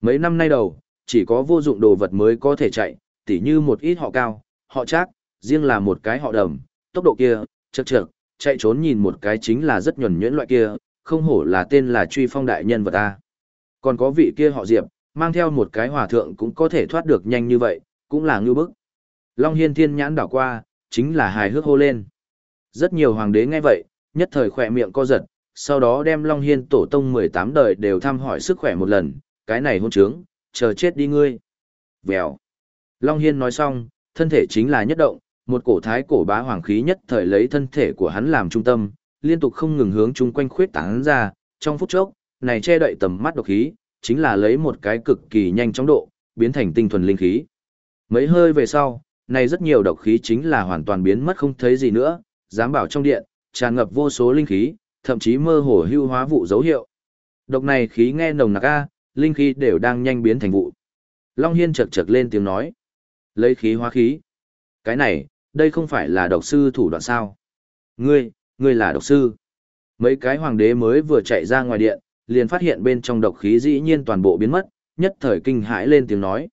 Mấy năm nay đầu, chỉ có vô dụng đồ vật mới có thể chạy, tỉ như một ít họ cao, họ chắc, riêng là một cái họ đầm, tốc độ kia, chật chật, chạy trốn nhìn một cái chính là rất nhuẩn nhuyễn loại kia, không hổ là tên là truy phong đại nhân vật ta. Còn có vị kia họ Diệp, mang theo một cái hòa thượng cũng có thể thoát được nhanh như vậy, cũng là ngưu bức. Long Hiên thiên nhãn đảo qua, chính là hài hước hô lên. Rất nhiều hoàng đế nghe vậy, nhất thời khỏe miệng co giật, sau đó đem Long Hiên tổ tông 18 đời đều thăm hỏi sức khỏe một lần, cái này hôn trướng, chờ chết đi ngươi. Vèo. Long Hiên nói xong, thân thể chính là nhất động, một cổ thái cổ bá hoàng khí nhất thời lấy thân thể của hắn làm trung tâm, liên tục không ngừng hướng chung quanh khuyết tán ra, trong phút chốc, này che đậy tầm mắt độc khí, chính là lấy một cái cực kỳ nhanh chóng độ, biến thành tinh thuần linh khí. Mấy hơi về sau, này rất nhiều độc khí chính là hoàn toàn biến mất không thấy gì nữa, dám bảo trong điện, tràn ngập vô số linh khí, thậm chí mơ hồ hưu hóa vụ dấu hiệu. Độc này khí nghe nồng nặc a, linh khí đều đang nhanh biến thành vụ. Long Hiên chật chật lên tiếng nói. Lấy khí hóa khí. Cái này, đây không phải là độc sư thủ đoạn sao. Ngươi, ngươi là độc sư. Mấy cái hoàng đế mới vừa chạy ra ngoài điện, liền phát hiện bên trong độc khí dĩ nhiên toàn bộ biến mất, nhất thời kinh hãi lên tiếng nói.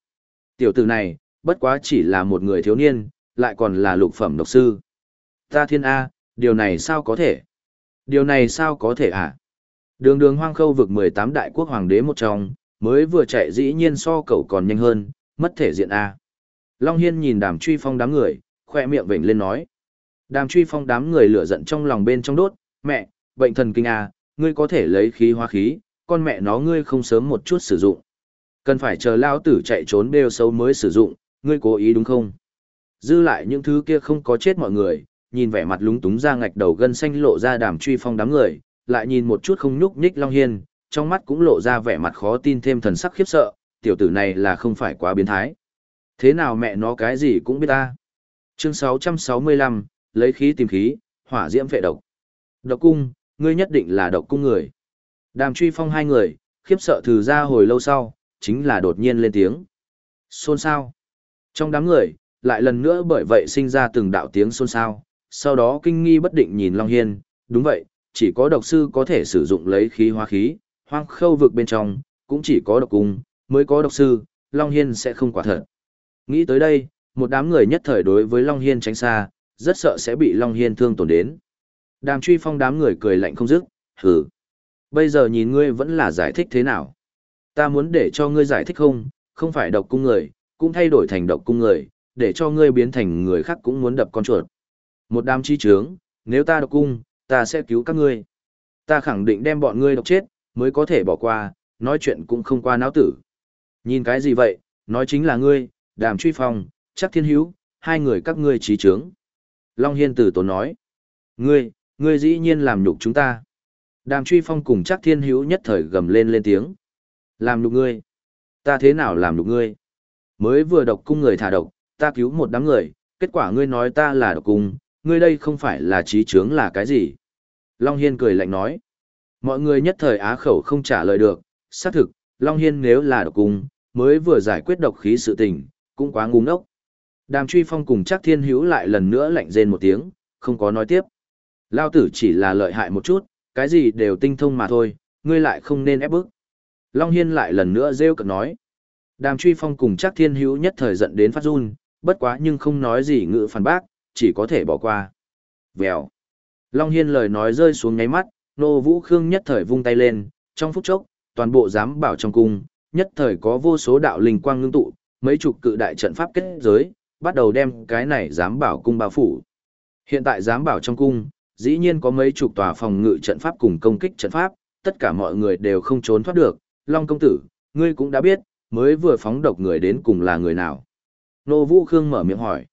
Tiểu tử này, bất quá chỉ là một người thiếu niên, lại còn là lục phẩm độc sư. Ta thiên A, điều này sao có thể? Điều này sao có thể à? Đường đường hoang khâu vực 18 đại quốc hoàng đế một trong, mới vừa chạy dĩ nhiên so cậu còn nhanh hơn, mất thể diện A. Long Hiên nhìn đàm truy phong đám người, khoe miệng vểnh lên nói. Đàm truy phong đám người lửa giận trong lòng bên trong đốt, mẹ, bệnh thần kinh A, ngươi có thể lấy khí hóa khí, con mẹ nó ngươi không sớm một chút sử dụng. Cần phải chờ lao tử chạy trốn bêu sâu mới sử dụng, ngươi cố ý đúng không? Dư lại những thứ kia không có chết mọi người, nhìn vẻ mặt lúng túng ra ngạch đầu gân xanh lộ ra đàm truy phong đám người, lại nhìn một chút không nhúc nhích Long Hiên, trong mắt cũng lộ ra vẻ mặt khó tin thêm thần sắc khiếp sợ, tiểu tử này là không phải quá biến thái. Thế nào mẹ nó cái gì cũng biết ta. Chương 665, lấy khí tìm khí, hỏa diễm vệ độc. Độc cung, ngươi nhất định là độc cung người. Đàm truy phong hai người, khiếp sợ thử ra hồi lâu sau, chính là đột nhiên lên tiếng. Xôn xao. Trong đám người, lại lần nữa bởi vậy sinh ra từng đạo tiếng xôn xao, sau đó kinh nghi bất định nhìn Long Hiên, đúng vậy, chỉ có độc sư có thể sử dụng lấy khí hóa khí, hoang khâu vực bên trong, cũng chỉ có độc cung, mới có độc sư, Long Hiên sẽ không quả thật. Nghĩ tới đây, một đám người nhất thời đối với Long Hiên tránh xa, rất sợ sẽ bị Long Hiên thương tổn đến. Đàm truy phong đám người cười lạnh không dứt, hừ. Bây giờ nhìn ngươi vẫn là giải thích thế nào? Ta muốn để cho ngươi giải thích không, không phải độc cung người, cũng thay đổi thành độc cung người, để cho ngươi biến thành người khác cũng muốn đập con chuột. Một đám chi trướng, nếu ta độc cung, ta sẽ cứu các ngươi. Ta khẳng định đem bọn ngươi độc chết, mới có thể bỏ qua, nói chuyện cũng không qua não tử. Nhìn cái gì vậy, nói chính là ngươi, đàm truy phong, chắc thiên hữu, hai người các ngươi trí trướng. Long Hiên tử tổ nói, ngươi, ngươi dĩ nhiên làm nhục chúng ta. Đàm truy phong cùng chắc thiên hữu nhất thời gầm lên lên tiếng. Làm nhục ngươi. Ta thế nào làm nhục ngươi? Mới vừa độc cung người thả độc, ta cứu một đám người, kết quả ngươi nói ta là độc cung, ngươi đây không phải là trí trướng là cái gì? Long Hiên cười lạnh nói. Mọi người nhất thời á khẩu không trả lời được, xác thực, Long Hiên nếu là độc cung, mới vừa giải quyết độc khí sự tình, cũng quá ngu ngốc. Đàm truy phong cùng chắc thiên hữu lại lần nữa lạnh rên một tiếng, không có nói tiếp. Lao tử chỉ là lợi hại một chút, cái gì đều tinh thông mà thôi, ngươi lại không nên ép bức. Long Hiên lại lần nữa rêu cực nói. Đàm truy phong cùng chắc thiên hữu nhất thời giận đến phát run, bất quá nhưng không nói gì ngự phản bác, chỉ có thể bỏ qua. Vèo. Long Hiên lời nói rơi xuống ngáy mắt, nô vũ khương nhất thời vung tay lên, trong phút chốc, toàn bộ giám bảo trong cung, nhất thời có vô số đạo linh quang ngưng tụ, mấy chục cự đại trận pháp kết giới, bắt đầu đem cái này giám bảo cung bao phủ. Hiện tại giám bảo trong cung, dĩ nhiên có mấy chục tòa phòng ngự trận pháp cùng công kích trận pháp, tất cả mọi người đều không trốn thoát được. Long công tử, ngươi cũng đã biết, mới vừa phóng độc người đến cùng là người nào. Nô Vũ Khương mở miệng hỏi.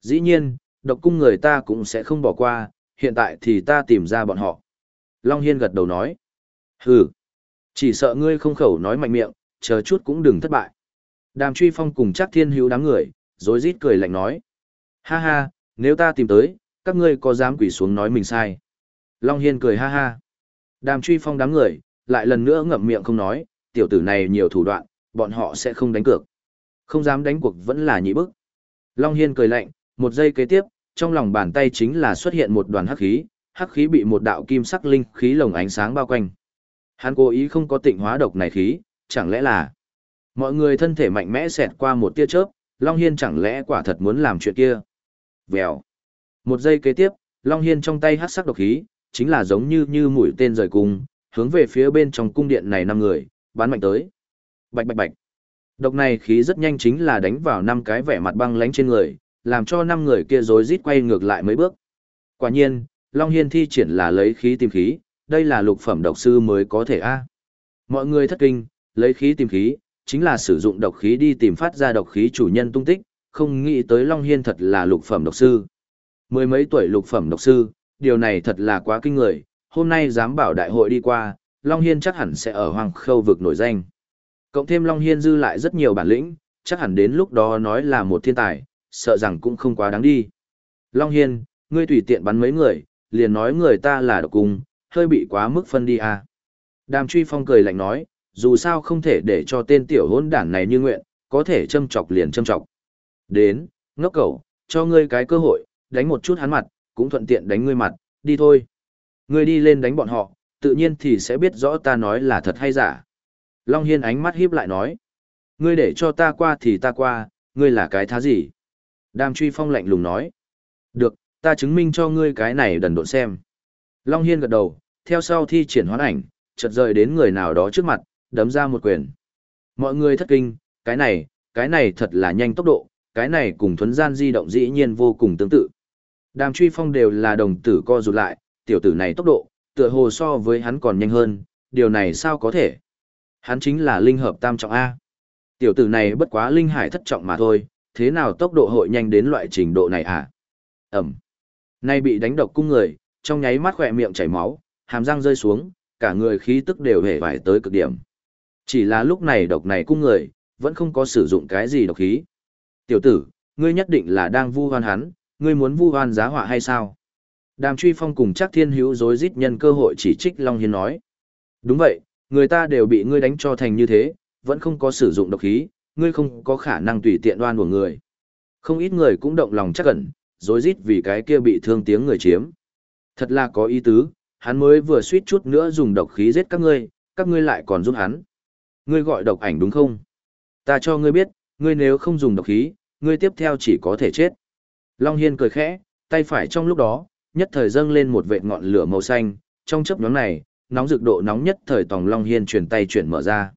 Dĩ nhiên, độc cung người ta cũng sẽ không bỏ qua, hiện tại thì ta tìm ra bọn họ. Long Hiên gật đầu nói. Hừ, chỉ sợ ngươi không khẩu nói mạnh miệng, chờ chút cũng đừng thất bại. Đàm truy phong cùng chắc thiên hữu đám người, rồi rít cười lạnh nói. Ha ha, nếu ta tìm tới, các ngươi có dám quỷ xuống nói mình sai. Long Hiên cười ha ha. Đàm truy phong đám người, lại lần nữa ngậm miệng không nói, tiểu tử này nhiều thủ đoạn, bọn họ sẽ không đánh cược. Không dám đánh cuộc vẫn là nhị bức. Long Hiên cười lạnh, một giây kế tiếp, trong lòng bàn tay chính là xuất hiện một đoàn hắc khí, hắc khí bị một đạo kim sắc linh khí lồng ánh sáng bao quanh. Hắn cố ý không có tịnh hóa độc này khí, chẳng lẽ là mọi người thân thể mạnh mẽ xẹt qua một tia chớp, Long Hiên chẳng lẽ quả thật muốn làm chuyện kia. Vèo. Một giây kế tiếp, Long Hiên trong tay hắc sắc độc khí, chính là giống như như mũi tên rời cung, hướng về phía bên trong cung điện này năm người, bắn mạnh tới. Bạch bạch bạch. Độc này khí rất nhanh chính là đánh vào năm cái vẻ mặt băng lánh trên người, làm cho năm người kia rối rít quay ngược lại mấy bước. Quả nhiên, Long Hiên thi triển là lấy khí tìm khí, đây là lục phẩm độc sư mới có thể a. Mọi người thất kinh, lấy khí tìm khí, chính là sử dụng độc khí đi tìm phát ra độc khí chủ nhân tung tích, không nghĩ tới Long Hiên thật là lục phẩm độc sư. Mười mấy tuổi lục phẩm độc sư, điều này thật là quá kinh người, hôm nay dám bảo đại hội đi qua, Long Hiên chắc hẳn sẽ ở hoàng khâu vực nổi danh. Cộng thêm Long Hiên dư lại rất nhiều bản lĩnh, chắc hẳn đến lúc đó nói là một thiên tài, sợ rằng cũng không quá đáng đi. Long Hiên, ngươi tùy tiện bắn mấy người, liền nói người ta là độc cung, hơi bị quá mức phân đi à. Đàm truy phong cười lạnh nói, dù sao không thể để cho tên tiểu hôn đản này như nguyện, có thể châm chọc liền châm chọc. Đến, ngốc cầu, cho ngươi cái cơ hội, đánh một chút hắn mặt, cũng thuận tiện đánh ngươi mặt, đi thôi. Ngươi đi lên đánh bọn họ, tự nhiên thì sẽ biết rõ ta nói là thật hay giả. Long Hiên ánh mắt híp lại nói. Ngươi để cho ta qua thì ta qua, ngươi là cái thá gì? Đàm truy phong lạnh lùng nói. Được, ta chứng minh cho ngươi cái này đần độn xem. Long Hiên gật đầu, theo sau thi triển hoán ảnh, chợt rời đến người nào đó trước mặt, đấm ra một quyền. Mọi người thất kinh, cái này, cái này thật là nhanh tốc độ, cái này cùng thuấn gian di động dĩ nhiên vô cùng tương tự. Đàm truy phong đều là đồng tử co rụt lại, tiểu tử này tốc độ, tựa hồ so với hắn còn nhanh hơn, điều này sao có thể? Hắn chính là linh hợp tam trọng A. Tiểu tử này bất quá linh hải thất trọng mà thôi, thế nào tốc độ hội nhanh đến loại trình độ này à? Ẩm. Nay bị đánh độc cung người, trong nháy mắt khỏe miệng chảy máu, hàm răng rơi xuống, cả người khí tức đều hề vải tới cực điểm. Chỉ là lúc này độc này cung người, vẫn không có sử dụng cái gì độc khí. Tiểu tử, ngươi nhất định là đang vu hoan hắn, ngươi muốn vu oan giá họa hay sao? Đàm truy phong cùng chắc thiên hữu rối rít nhân cơ hội chỉ trích Long Hiên nói. Đúng vậy, người ta đều bị ngươi đánh cho thành như thế, vẫn không có sử dụng độc khí, ngươi không có khả năng tùy tiện đoan của người. Không ít người cũng động lòng chắc ẩn, rối rít vì cái kia bị thương tiếng người chiếm. Thật là có ý tứ, hắn mới vừa suýt chút nữa dùng độc khí giết các ngươi, các ngươi lại còn giúp hắn. Ngươi gọi độc ảnh đúng không? Ta cho ngươi biết, ngươi nếu không dùng độc khí, ngươi tiếp theo chỉ có thể chết. Long Hiên cười khẽ, tay phải trong lúc đó, nhất thời dâng lên một vệt ngọn lửa màu xanh, trong chớp nhoáng này, nóng rực độ nóng nhất thời tòng Long Hiên chuyển tay chuyển mở ra.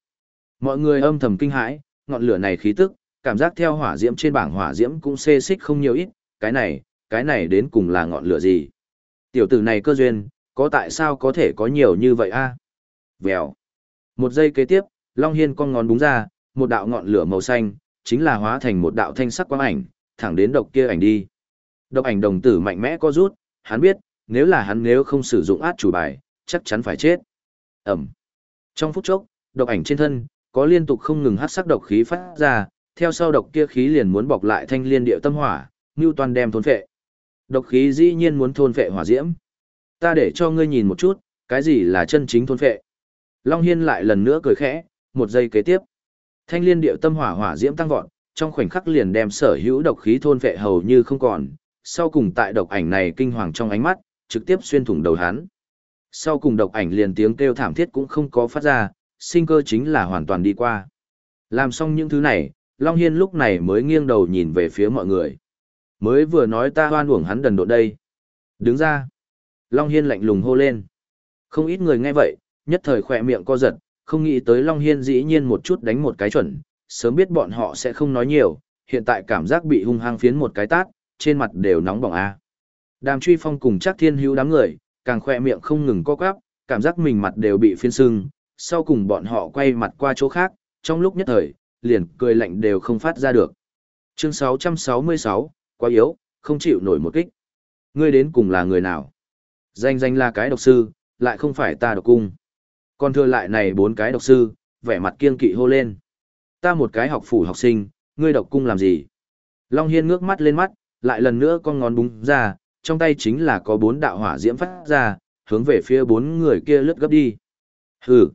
Mọi người âm thầm kinh hãi, ngọn lửa này khí tức, cảm giác theo hỏa diễm trên bảng hỏa diễm cũng xê xích không nhiều ít, cái này, cái này đến cùng là ngọn lửa gì? Tiểu tử này cơ duyên, có tại sao có thể có nhiều như vậy a? À? Vèo. Một giây kế tiếp, Long Hiên con ngón búng ra, một đạo ngọn lửa màu xanh, chính là hóa thành một đạo thanh sắc quang ảnh, thẳng đến độc kia ảnh đi. Độc ảnh đồng tử mạnh mẽ có rút, hắn biết, nếu là hắn nếu không sử dụng át chủ bài, chắc chắn phải chết. Ẩm. Trong phút chốc, độc ảnh trên thân, có liên tục không ngừng hát sắc độc khí phát ra, theo sau độc kia khí liền muốn bọc lại thanh liên điệu tâm hỏa, như toàn đem thôn phệ. Độc khí dĩ nhiên muốn thôn phệ hỏa diễm. Ta để cho ngươi nhìn một chút, cái gì là chân chính thôn phệ. Long Hiên lại lần nữa cười khẽ, một giây kế tiếp. Thanh liên điệu tâm hỏa hỏa diễm tăng vọt, trong khoảnh khắc liền đem sở hữu độc khí thôn phệ hầu như không còn, sau cùng tại độc ảnh này kinh hoàng trong ánh mắt, trực tiếp xuyên thủng đầu hắn. Sau cùng độc ảnh liền tiếng kêu thảm thiết cũng không có phát ra, sinh cơ chính là hoàn toàn đi qua. Làm xong những thứ này, Long Hiên lúc này mới nghiêng đầu nhìn về phía mọi người. Mới vừa nói ta hoan uổng hắn đần độ đây. Đứng ra. Long Hiên lạnh lùng hô lên. Không ít người nghe vậy, nhất thời khỏe miệng co giật, không nghĩ tới Long Hiên dĩ nhiên một chút đánh một cái chuẩn, sớm biết bọn họ sẽ không nói nhiều, hiện tại cảm giác bị hung hăng phiến một cái tát, trên mặt đều nóng bỏng a. Đàm Truy Phong cùng chắc thiên hữu đám người, càng khỏe miệng không ngừng co quắp, cảm giác mình mặt đều bị phiến sưng, sau cùng bọn họ quay mặt qua chỗ khác, trong lúc nhất thời, liền cười lạnh đều không phát ra được. Chương 666, quá yếu, không chịu nổi một kích. Ngươi đến cùng là người nào? Danh danh là cái độc sư, lại không phải ta độc cung. Còn thừa lại này bốn cái độc sư, vẻ mặt kiên kỵ hô lên. Ta một cái học phủ học sinh, ngươi độc cung làm gì? Long Hiên ngước mắt lên mắt, lại lần nữa con ngón búng ra, trong tay chính là có bốn đạo hỏa diễm phát ra, hướng về phía bốn người kia lướt gấp đi. Hừ,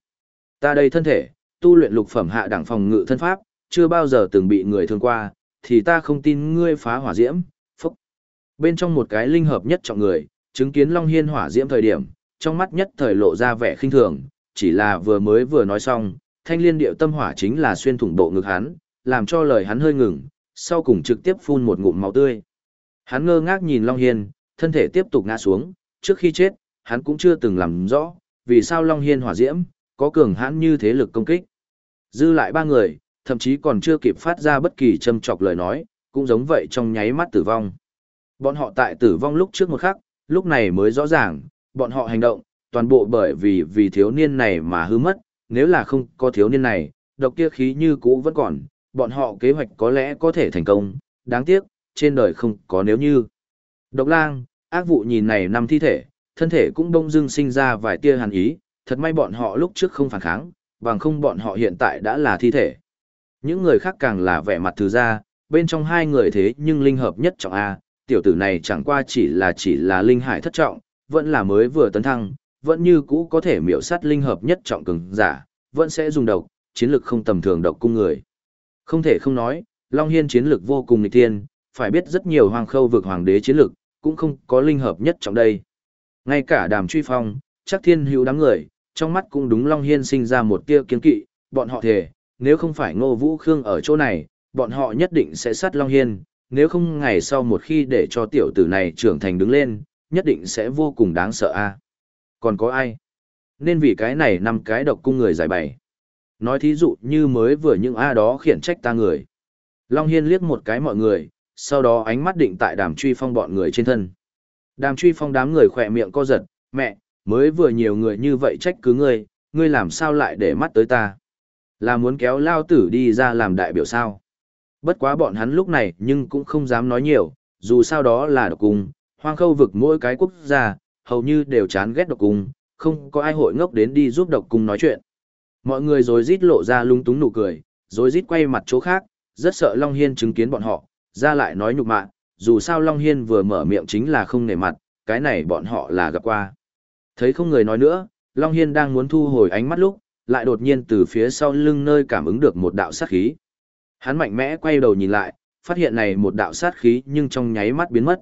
ta đây thân thể, tu luyện lục phẩm hạ đẳng phòng ngự thân pháp, chưa bao giờ từng bị người thương qua, thì ta không tin ngươi phá hỏa diễm, phúc. Bên trong một cái linh hợp nhất trọng người, chứng kiến Long Hiên hỏa diễm thời điểm, trong mắt nhất thời lộ ra vẻ khinh thường, chỉ là vừa mới vừa nói xong, thanh liên điệu tâm hỏa chính là xuyên thủng bộ ngực hắn, làm cho lời hắn hơi ngừng, sau cùng trực tiếp phun một ngụm máu tươi. Hắn ngơ ngác nhìn Long Hiên, thân thể tiếp tục ngã xuống, trước khi chết, hắn cũng chưa từng làm rõ, vì sao Long Hiên hỏa diễm, có cường hãn như thế lực công kích. Dư lại ba người, thậm chí còn chưa kịp phát ra bất kỳ châm chọc lời nói, cũng giống vậy trong nháy mắt tử vong. Bọn họ tại tử vong lúc trước một khắc, lúc này mới rõ ràng, bọn họ hành động, toàn bộ bởi vì vì thiếu niên này mà hư mất, nếu là không có thiếu niên này, độc kia khí như cũ vẫn còn, bọn họ kế hoạch có lẽ có thể thành công, đáng tiếc, trên đời không có nếu như. Độc lang, ác vụ nhìn này năm thi thể, thân thể cũng đông dưng sinh ra vài tia hàn ý, thật may bọn họ lúc trước không phản kháng, bằng không bọn họ hiện tại đã là thi thể. Những người khác càng là vẻ mặt thứ ra, bên trong hai người thế nhưng linh hợp nhất trọng A, tiểu tử này chẳng qua chỉ là chỉ là linh hải thất trọng, vẫn là mới vừa tấn thăng, vẫn như cũ có thể miểu sát linh hợp nhất trọng cường giả, vẫn sẽ dùng độc, chiến lực không tầm thường độc cung người. Không thể không nói, Long Hiên chiến lực vô cùng nghịch thiên, phải biết rất nhiều hoàng khâu vực hoàng đế chiến lực, cũng không có linh hợp nhất trong đây. Ngay cả đàm truy phong, chắc thiên hữu đám người, trong mắt cũng đúng Long Hiên sinh ra một tia kiến kỵ, bọn họ thề, nếu không phải ngô vũ khương ở chỗ này, bọn họ nhất định sẽ sát Long Hiên, nếu không ngày sau một khi để cho tiểu tử này trưởng thành đứng lên, nhất định sẽ vô cùng đáng sợ a Còn có ai? Nên vì cái này năm cái độc cung người giải bày. Nói thí dụ như mới vừa những A đó khiển trách ta người. Long Hiên liếc một cái mọi người, sau đó ánh mắt định tại đàm truy phong bọn người trên thân. Đàm truy phong đám người khỏe miệng co giật, mẹ, mới vừa nhiều người như vậy trách cứ ngươi, ngươi làm sao lại để mắt tới ta. Là muốn kéo lao tử đi ra làm đại biểu sao. Bất quá bọn hắn lúc này nhưng cũng không dám nói nhiều, dù sao đó là độc cung, hoang khâu vực mỗi cái quốc gia, hầu như đều chán ghét độc cung, không có ai hội ngốc đến đi giúp độc cung nói chuyện. Mọi người rồi rít lộ ra lung túng nụ cười, rồi rít quay mặt chỗ khác, rất sợ Long Hiên chứng kiến bọn họ, ra lại nói nhục mạ, dù sao Long Hiên vừa mở miệng chính là không nể mặt, cái này bọn họ là gặp qua. Thấy không người nói nữa, Long Hiên đang muốn thu hồi ánh mắt lúc, lại đột nhiên từ phía sau lưng nơi cảm ứng được một đạo sát khí. Hắn mạnh mẽ quay đầu nhìn lại, phát hiện này một đạo sát khí nhưng trong nháy mắt biến mất.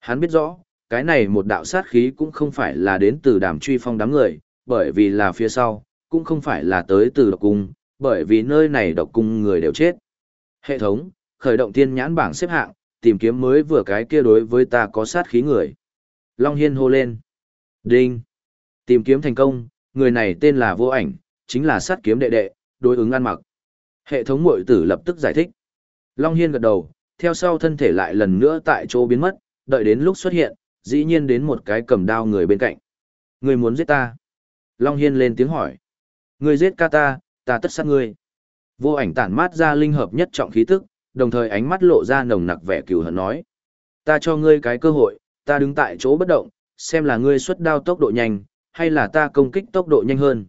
Hắn biết rõ, cái này một đạo sát khí cũng không phải là đến từ đàm truy phong đám người, bởi vì là phía sau, cũng không phải là tới từ độc cung, bởi vì nơi này độc cung người đều chết. Hệ thống, khởi động tiên nhãn bảng xếp hạng, tìm kiếm mới vừa cái kia đối với ta có sát khí người. Long Hiên hô lên. Đinh. Tìm kiếm thành công, người này tên là vô ảnh, chính là sát kiếm đệ đệ, đối ứng ăn mặc. Hệ thống mội tử lập tức giải thích. Long Hiên gật đầu, theo sau thân thể lại lần nữa tại chỗ biến mất, đợi đến lúc xuất hiện, dĩ nhiên đến một cái cầm đao người bên cạnh. Người muốn giết ta. Long Hiên lên tiếng hỏi. Người giết ca ta, ta tất sát ngươi. Vô ảnh tản mát ra linh hợp nhất trọng khí tức, đồng thời ánh mắt lộ ra nồng nặc vẻ cừu hận nói. Ta cho ngươi cái cơ hội, ta đứng tại chỗ bất động, xem là ngươi xuất đao tốc độ nhanh, hay là ta công kích tốc độ nhanh hơn.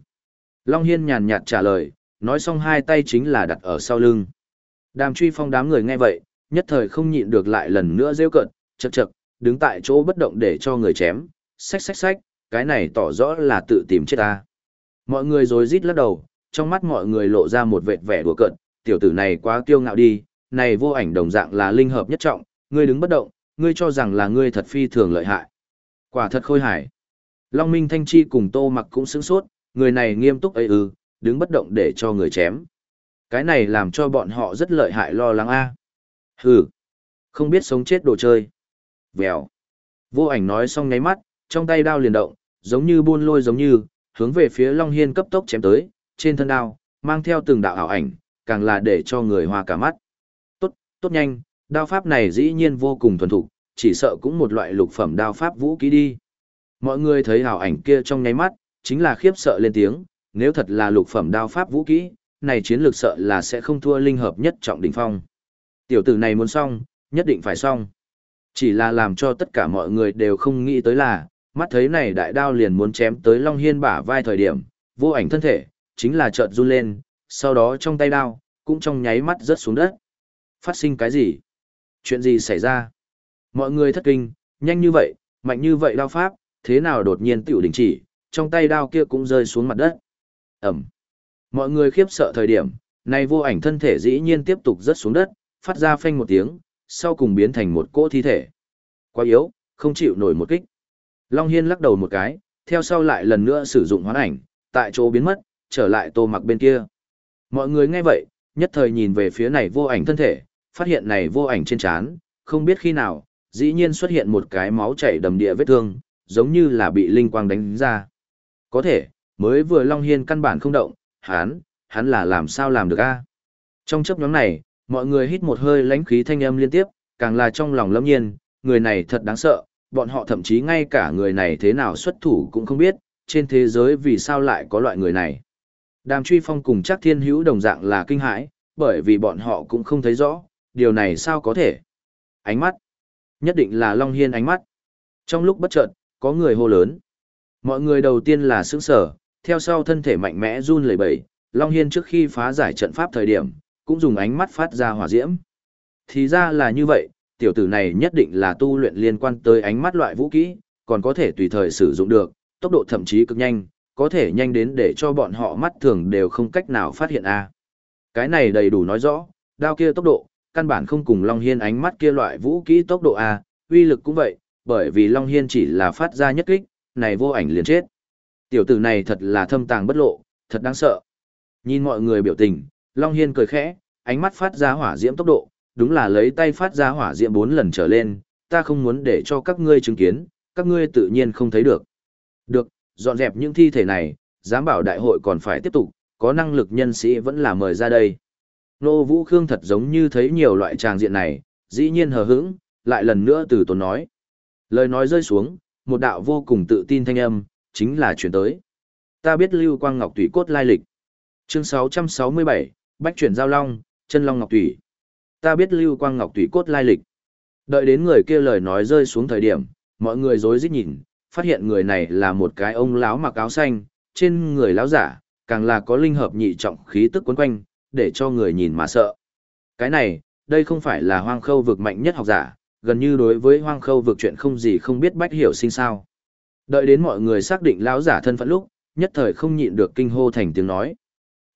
Long Hiên nhàn nhạt trả lời, nói xong hai tay chính là đặt ở sau lưng. Đàm truy phong đám người nghe vậy, nhất thời không nhịn được lại lần nữa rêu cận, chật chật, đứng tại chỗ bất động để cho người chém, xách xách xách, cái này tỏ rõ là tự tìm chết ta. Mọi người rồi rít lắc đầu, trong mắt mọi người lộ ra một vệt vẻ đùa cận, tiểu tử này quá kiêu ngạo đi, này vô ảnh đồng dạng là linh hợp nhất trọng, ngươi đứng bất động, ngươi cho rằng là ngươi thật phi thường lợi hại. Quả thật khôi hài. Long Minh Thanh Chi cùng Tô Mặc cũng sững sốt, người này nghiêm túc ấy ư, đứng bất động để cho người chém. Cái này làm cho bọn họ rất lợi hại lo lắng a. Hừ, không biết sống chết đồ chơi. Vèo. Vô ảnh nói xong nháy mắt, trong tay đao liền động, giống như buôn lôi giống như, hướng về phía Long Hiên cấp tốc chém tới, trên thân đao, mang theo từng đạo ảo ảnh, càng là để cho người hoa cả mắt. Tốt, nhanh, đao pháp này dĩ nhiên vô cùng thuần thục, chỉ sợ cũng một loại lục phẩm đao pháp vũ kỹ đi. Mọi người thấy hào ảnh kia trong nháy mắt, chính là khiếp sợ lên tiếng, nếu thật là lục phẩm đao pháp vũ kỹ, này chiến lược sợ là sẽ không thua linh hợp nhất trọng đỉnh phong. Tiểu tử này muốn xong, nhất định phải xong. Chỉ là làm cho tất cả mọi người đều không nghĩ tới là, mắt thấy này đại đao liền muốn chém tới Long Hiên bả vai thời điểm, vô ảnh thân thể, chính là chợt run lên, sau đó trong tay đao, cũng trong nháy mắt rớt xuống đất. Phát sinh cái gì? Chuyện gì xảy ra? Mọi người thất kinh, nhanh như vậy, mạnh như vậy đao pháp, thế nào đột nhiên tiểu đình chỉ, trong tay đao kia cũng rơi xuống mặt đất. Ẩm. Mọi người khiếp sợ thời điểm, này vô ảnh thân thể dĩ nhiên tiếp tục rớt xuống đất, phát ra phanh một tiếng, sau cùng biến thành một cỗ thi thể. Quá yếu, không chịu nổi một kích. Long Hiên lắc đầu một cái, theo sau lại lần nữa sử dụng hoán ảnh, tại chỗ biến mất, trở lại tô mặc bên kia. Mọi người nghe vậy, nhất thời nhìn về phía này vô ảnh thân thể, phát hiện này vô ảnh trên trán, không biết khi nào, dĩ nhiên xuất hiện một cái máu chảy đầm địa vết thương, giống như là bị linh quang đánh ra. Có thể, mới vừa Long Hiên căn bản không động, hắn, hắn là làm sao làm được a Trong chấp nhóm này, mọi người hít một hơi lãnh khí thanh âm liên tiếp, càng là trong lòng lâm nhiên, người này thật đáng sợ, bọn họ thậm chí ngay cả người này thế nào xuất thủ cũng không biết, trên thế giới vì sao lại có loại người này. Đàm truy phong cùng chắc thiên hữu đồng dạng là kinh hãi, bởi vì bọn họ cũng không thấy rõ, điều này sao có thể. Ánh mắt, nhất định là Long Hiên ánh mắt. Trong lúc bất chợt, có người hô lớn. Mọi người đầu tiên là sững sở, theo sau thân thể mạnh mẽ run lẩy bẩy, Long Hiên trước khi phá giải trận pháp thời điểm, cũng dùng ánh mắt phát ra hỏa diễm. Thì ra là như vậy, tiểu tử này nhất định là tu luyện liên quan tới ánh mắt loại vũ kỹ, còn có thể tùy thời sử dụng được, tốc độ thậm chí cực nhanh, có thể nhanh đến để cho bọn họ mắt thường đều không cách nào phát hiện a. Cái này đầy đủ nói rõ, đao kia tốc độ, căn bản không cùng Long Hiên ánh mắt kia loại vũ kỹ tốc độ a, uy lực cũng vậy, bởi vì Long Hiên chỉ là phát ra nhất kích, này vô ảnh liền chết. Tiểu tử này thật là thâm tàng bất lộ, thật đáng sợ. Nhìn mọi người biểu tình, Long Hiên cười khẽ, ánh mắt phát ra hỏa diễm tốc độ, đúng là lấy tay phát ra hỏa diễm bốn lần trở lên, ta không muốn để cho các ngươi chứng kiến, các ngươi tự nhiên không thấy được. Được, dọn dẹp những thi thể này, giám bảo đại hội còn phải tiếp tục, có năng lực nhân sĩ vẫn là mời ra đây. Nô Vũ Khương thật giống như thấy nhiều loại tràng diện này, dĩ nhiên hờ hững, lại lần nữa từ tốn nói. Lời nói rơi xuống, một đạo vô cùng tự tin thanh âm, chính là chuyển tới. Ta biết Lưu Quang Ngọc Tùy cốt lai lịch. Chương 667, Bách chuyển giao long, chân long Ngọc Tùy. Ta biết Lưu Quang Ngọc Tùy cốt lai lịch. Đợi đến người kia lời nói rơi xuống thời điểm, mọi người rối rít nhìn, phát hiện người này là một cái ông lão mặc áo xanh, trên người lão giả, càng là có linh hợp nhị trọng khí tức quấn quanh, để cho người nhìn mà sợ. Cái này, đây không phải là hoang khâu vực mạnh nhất học giả, gần như đối với hoang khâu vực chuyện không gì không biết bách hiểu sinh sao. Đợi đến mọi người xác định lão giả thân phận lúc, nhất thời không nhịn được kinh hô thành tiếng nói.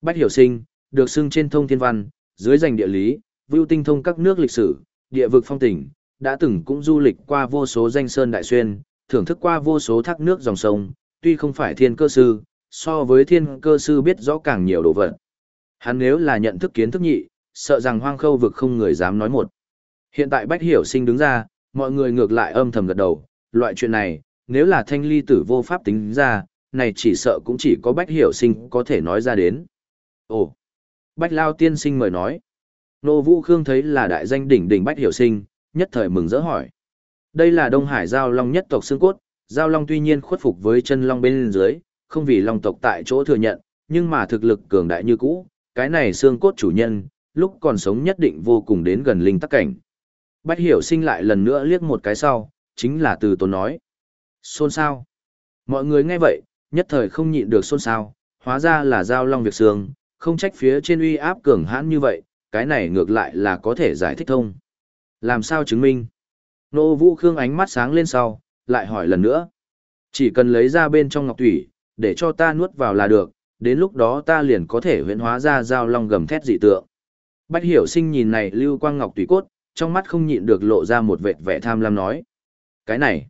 Bách hiểu sinh, được xưng trên thông thiên văn, dưới danh địa lý, vưu tinh thông các nước lịch sử, địa vực phong tỉnh, đã từng cũng du lịch qua vô số danh sơn đại xuyên, thưởng thức qua vô số thác nước dòng sông, tuy không phải thiên cơ sư, so với thiên cơ sư biết rõ càng nhiều đồ vật. Hắn nếu là nhận thức kiến thức nhị, sợ rằng hoang khâu vực không người dám nói một. Hiện tại Bách Hiểu Sinh đứng ra, mọi người ngược lại âm thầm gật đầu, loại chuyện này, nếu là thanh ly tử vô pháp tính ra, này chỉ sợ cũng chỉ có Bách Hiểu Sinh có thể nói ra đến. Ồ! Bách Lao tiên sinh mời nói. Nô Vũ Khương thấy là đại danh đỉnh đỉnh Bách Hiểu Sinh, nhất thời mừng rỡ hỏi. Đây là Đông Hải Giao Long nhất tộc xương cốt, Giao Long tuy nhiên khuất phục với chân Long bên dưới, không vì Long tộc tại chỗ thừa nhận, nhưng mà thực lực cường đại như cũ, cái này xương cốt chủ nhân, lúc còn sống nhất định vô cùng đến gần linh tắc cảnh. Bách hiểu sinh lại lần nữa liếc một cái sau, chính là từ tốn nói. Xôn sao? Mọi người nghe vậy, nhất thời không nhịn được xôn xao, hóa ra là giao long việc xương, không trách phía trên uy áp cường hãn như vậy, cái này ngược lại là có thể giải thích thông. Làm sao chứng minh? Nô Vũ Khương ánh mắt sáng lên sau, lại hỏi lần nữa. Chỉ cần lấy ra bên trong ngọc thủy, để cho ta nuốt vào là được, đến lúc đó ta liền có thể huyễn hóa ra giao long gầm thét dị tượng. Bách hiểu sinh nhìn này lưu quang ngọc tùy cốt, trong mắt không nhịn được lộ ra một vệt vẻ tham lam nói. Cái này,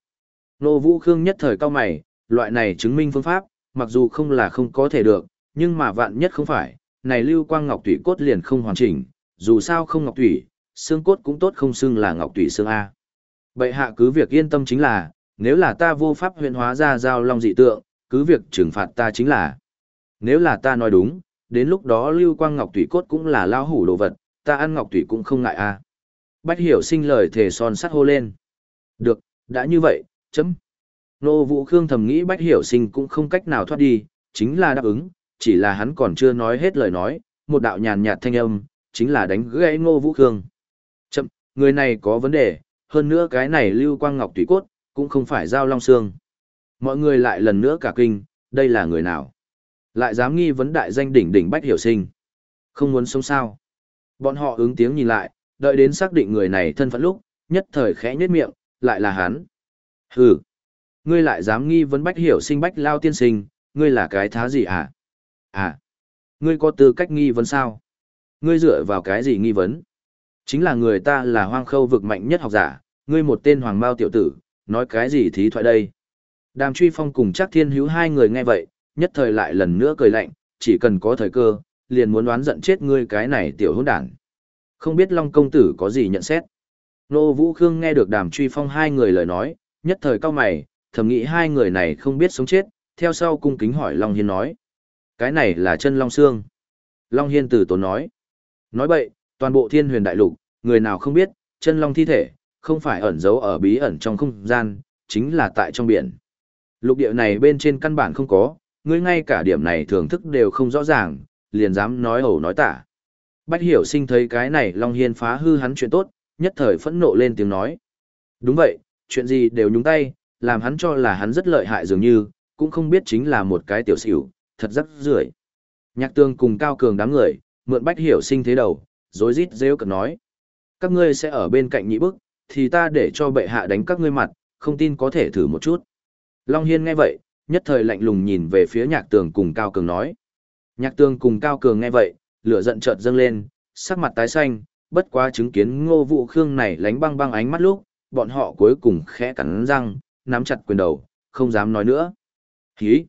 nô vũ khương nhất thời cao mày, loại này chứng minh phương pháp, mặc dù không là không có thể được, nhưng mà vạn nhất không phải, này lưu quang ngọc tùy cốt liền không hoàn chỉnh, dù sao không ngọc tùy, xương cốt cũng tốt không xưng là ngọc tùy xương A. Bệ hạ cứ việc yên tâm chính là, nếu là ta vô pháp huyện hóa ra giao long dị tượng, cứ việc trừng phạt ta chính là. Nếu là ta nói đúng, đến lúc đó lưu quang ngọc tủy cốt cũng là lao hủ đồ vật, ta ăn ngọc tủy cũng không ngại a. Bách hiểu sinh lời thề son sắt hô lên. Được, đã như vậy, chấm. Nô Vũ Khương thầm nghĩ Bách hiểu sinh cũng không cách nào thoát đi, chính là đáp ứng, chỉ là hắn còn chưa nói hết lời nói, một đạo nhàn nhạt thanh âm, chính là đánh gãy Ngô Vũ Khương. Chậm, người này có vấn đề, hơn nữa cái này lưu quang ngọc tùy cốt, cũng không phải giao long xương. Mọi người lại lần nữa cả kinh, đây là người nào? Lại dám nghi vấn đại danh đỉnh đỉnh bách hiểu sinh. Không muốn sống sao? Bọn họ ứng tiếng nhìn lại, đợi đến xác định người này thân phận lúc, nhất thời khẽ nhếch miệng, lại là hắn. Hừ, ngươi lại dám nghi vấn bách hiểu sinh bách lao tiên sinh, ngươi là cái thá gì à? À, ngươi có tư cách nghi vấn sao? Ngươi dựa vào cái gì nghi vấn? Chính là người ta là hoang khâu vực mạnh nhất học giả, ngươi một tên hoàng mao tiểu tử, nói cái gì thí thoại đây? Đàm truy phong cùng chắc thiên hữu hai người nghe vậy, nhất thời lại lần nữa cười lạnh, chỉ cần có thời cơ, liền muốn đoán giận chết ngươi cái này tiểu hỗn đản. Không biết Long công tử có gì nhận xét. Nô Vũ Khương nghe được Đàm Truy Phong hai người lời nói, nhất thời cao mày, thầm nghĩ hai người này không biết sống chết, theo sau cung kính hỏi Long Hiên nói. Cái này là chân Long Sương. Long Hiên tử tốn nói. Nói bậy, toàn bộ thiên huyền đại lục, người nào không biết, chân Long thi thể, không phải ẩn giấu ở bí ẩn trong không gian, chính là tại trong biển. Lục địa này bên trên căn bản không có, ngươi ngay cả điểm này thưởng thức đều không rõ ràng, liền dám nói ẩu nói tả. Bách hiểu sinh thấy cái này Long Hiên phá hư hắn chuyện tốt, nhất thời phẫn nộ lên tiếng nói. Đúng vậy, chuyện gì đều nhúng tay, làm hắn cho là hắn rất lợi hại dường như, cũng không biết chính là một cái tiểu xỉu, thật rất rưởi. Nhạc tương cùng cao cường đám người, mượn bách hiểu sinh thế đầu, dối rít rêu cực nói. Các ngươi sẽ ở bên cạnh nhị bức, thì ta để cho bệ hạ đánh các ngươi mặt, không tin có thể thử một chút. Long Hiên nghe vậy, nhất thời lạnh lùng nhìn về phía nhạc tường cùng cao cường nói. Nhạc tường cùng cao cường nghe vậy, lửa giận chợt dâng lên, sắc mặt tái xanh, bất quá chứng kiến ngô vũ khương này lánh băng băng ánh mắt lúc, bọn họ cuối cùng khẽ cắn răng, nắm chặt quyền đầu, không dám nói nữa. Khí!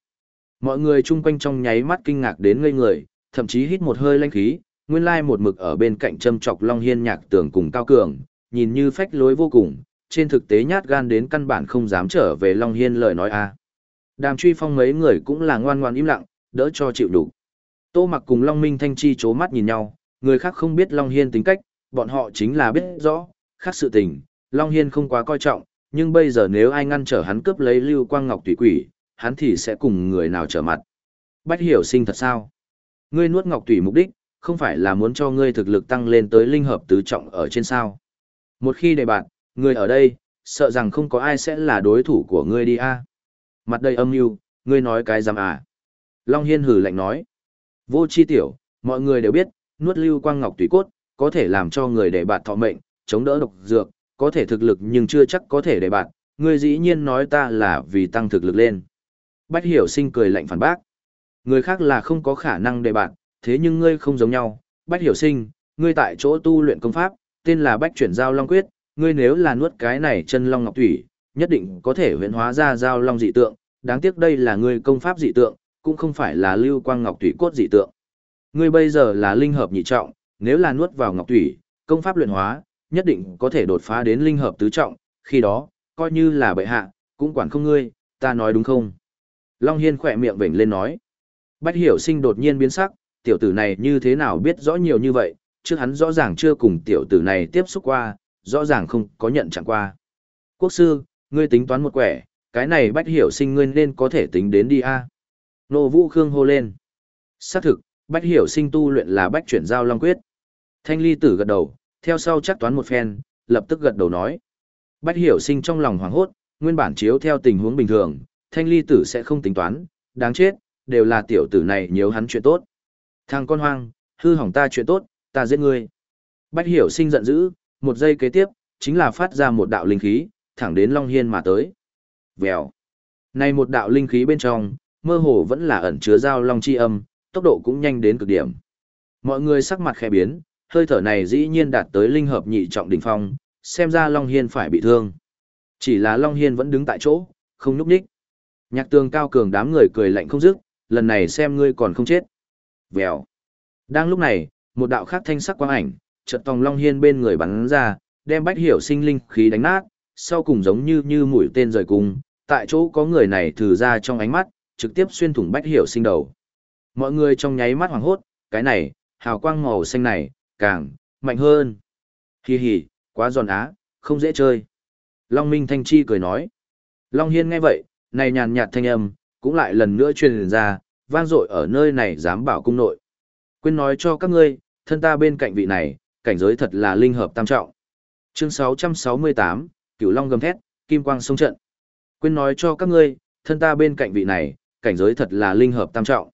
Mọi người chung quanh trong nháy mắt kinh ngạc đến ngây người, thậm chí hít một hơi lanh khí, nguyên lai một mực ở bên cạnh châm chọc Long Hiên nhạc tường cùng cao cường, nhìn như phách lối vô cùng, trên thực tế nhát gan đến căn bản không dám trở về Long Hiên lời nói a Đàm truy phong mấy người cũng là ngoan ngoan im lặng, đỡ cho chịu đủ. Tô mặc cùng Long Minh Thanh Chi chố mắt nhìn nhau, người khác không biết Long Hiên tính cách, bọn họ chính là biết rõ, khác sự tình, Long Hiên không quá coi trọng, nhưng bây giờ nếu ai ngăn trở hắn cướp lấy Lưu Quang Ngọc Tùy Quỷ, hắn thì sẽ cùng người nào trở mặt. Bách hiểu sinh thật sao? Ngươi nuốt Ngọc Tùy mục đích, không phải là muốn cho ngươi thực lực tăng lên tới linh hợp tứ trọng ở trên sao. Một khi đề bạn, người ở đây, sợ rằng không có ai sẽ là đối thủ của ngươi đi a Mặt đầy âm mưu ngươi nói cái giam à. Long Hiên hử lạnh nói. Vô chi tiểu, mọi người đều biết, nuốt lưu quang ngọc tùy cốt, có thể làm cho người để bạn thọ mệnh, chống đỡ độc dược, có thể thực lực nhưng chưa chắc có thể để bạn, ngươi dĩ nhiên nói ta là vì tăng thực lực lên. Bách hiểu sinh cười lạnh phản bác. Người khác là không có khả năng để bạn, thế nhưng ngươi không giống nhau. Bách hiểu sinh, ngươi tại chỗ tu luyện công pháp, tên là Bách chuyển giao long quyết, ngươi nếu là nuốt cái này chân long ngọc thủy, nhất định có thể huyễn hóa ra giao long dị tượng, đáng tiếc đây là ngươi công pháp dị tượng, cũng không phải là lưu quang ngọc thủy cốt dị tượng. Ngươi bây giờ là linh hợp nhị trọng, nếu là nuốt vào ngọc thủy, công pháp luyện hóa, nhất định có thể đột phá đến linh hợp tứ trọng, khi đó, coi như là bệ hạ, cũng quản không ngươi, ta nói đúng không? Long Hiên khỏe miệng vểnh lên nói. Bách hiểu sinh đột nhiên biến sắc, tiểu tử này như thế nào biết rõ nhiều như vậy, trước hắn rõ ràng chưa cùng tiểu tử này tiếp xúc qua, rõ ràng không có nhận chẳng qua. Quốc sư, ngươi tính toán một quẻ, cái này bách hiểu sinh ngươi nên có thể tính đến đi a Nô Vũ Khương hô lên. Xác thực, bách hiểu sinh tu luyện là bách chuyển giao long quyết. Thanh ly tử gật đầu, theo sau chắc toán một phen, lập tức gật đầu nói. Bách hiểu sinh trong lòng hoảng hốt, nguyên bản chiếu theo tình huống bình thường, thanh ly tử sẽ không tính toán, đáng chết, đều là tiểu tử này nhớ hắn chuyện tốt. Thằng con hoang, hư hỏng ta chuyện tốt, ta giết ngươi. Bách hiểu sinh giận dữ, một giây kế tiếp, chính là phát ra một đạo linh khí, thẳng đến Long Hiên mà tới. Vèo. Này một đạo linh khí bên trong, mơ hồ vẫn là ẩn chứa giao long chi âm, tốc độ cũng nhanh đến cực điểm. Mọi người sắc mặt khẽ biến, hơi thở này dĩ nhiên đạt tới linh hợp nhị trọng đỉnh phong, xem ra Long Hiên phải bị thương. Chỉ là Long Hiên vẫn đứng tại chỗ, không nhúc nhích. Nhạc tường cao cường đám người cười lạnh không dứt, lần này xem ngươi còn không chết. Vèo. Đang lúc này, một đạo khác thanh sắc quang ảnh, chợt tòng Long Hiên bên người bắn ra, đem bách hiểu sinh linh khí đánh nát, sau cùng giống như như mũi tên rời cung, tại chỗ có người này thử ra trong ánh mắt, trực tiếp xuyên thủng bách hiểu sinh đầu. Mọi người trong nháy mắt hoảng hốt, cái này, hào quang màu xanh này, càng, mạnh hơn. Hi hi, quá giòn á, không dễ chơi. Long Minh Thanh Chi cười nói. Long Hiên nghe vậy, này nhàn nhạt thanh âm, cũng lại lần nữa truyền ra, vang dội ở nơi này dám bảo cung nội. Quên nói cho các ngươi, thân ta bên cạnh vị này, cảnh giới thật là linh hợp tam trọng. Chương 668, Cửu Long gầm thét, kim quang sông trận. Quên nói cho các ngươi, thân ta bên cạnh vị này, cảnh giới thật là linh hợp tam trọng.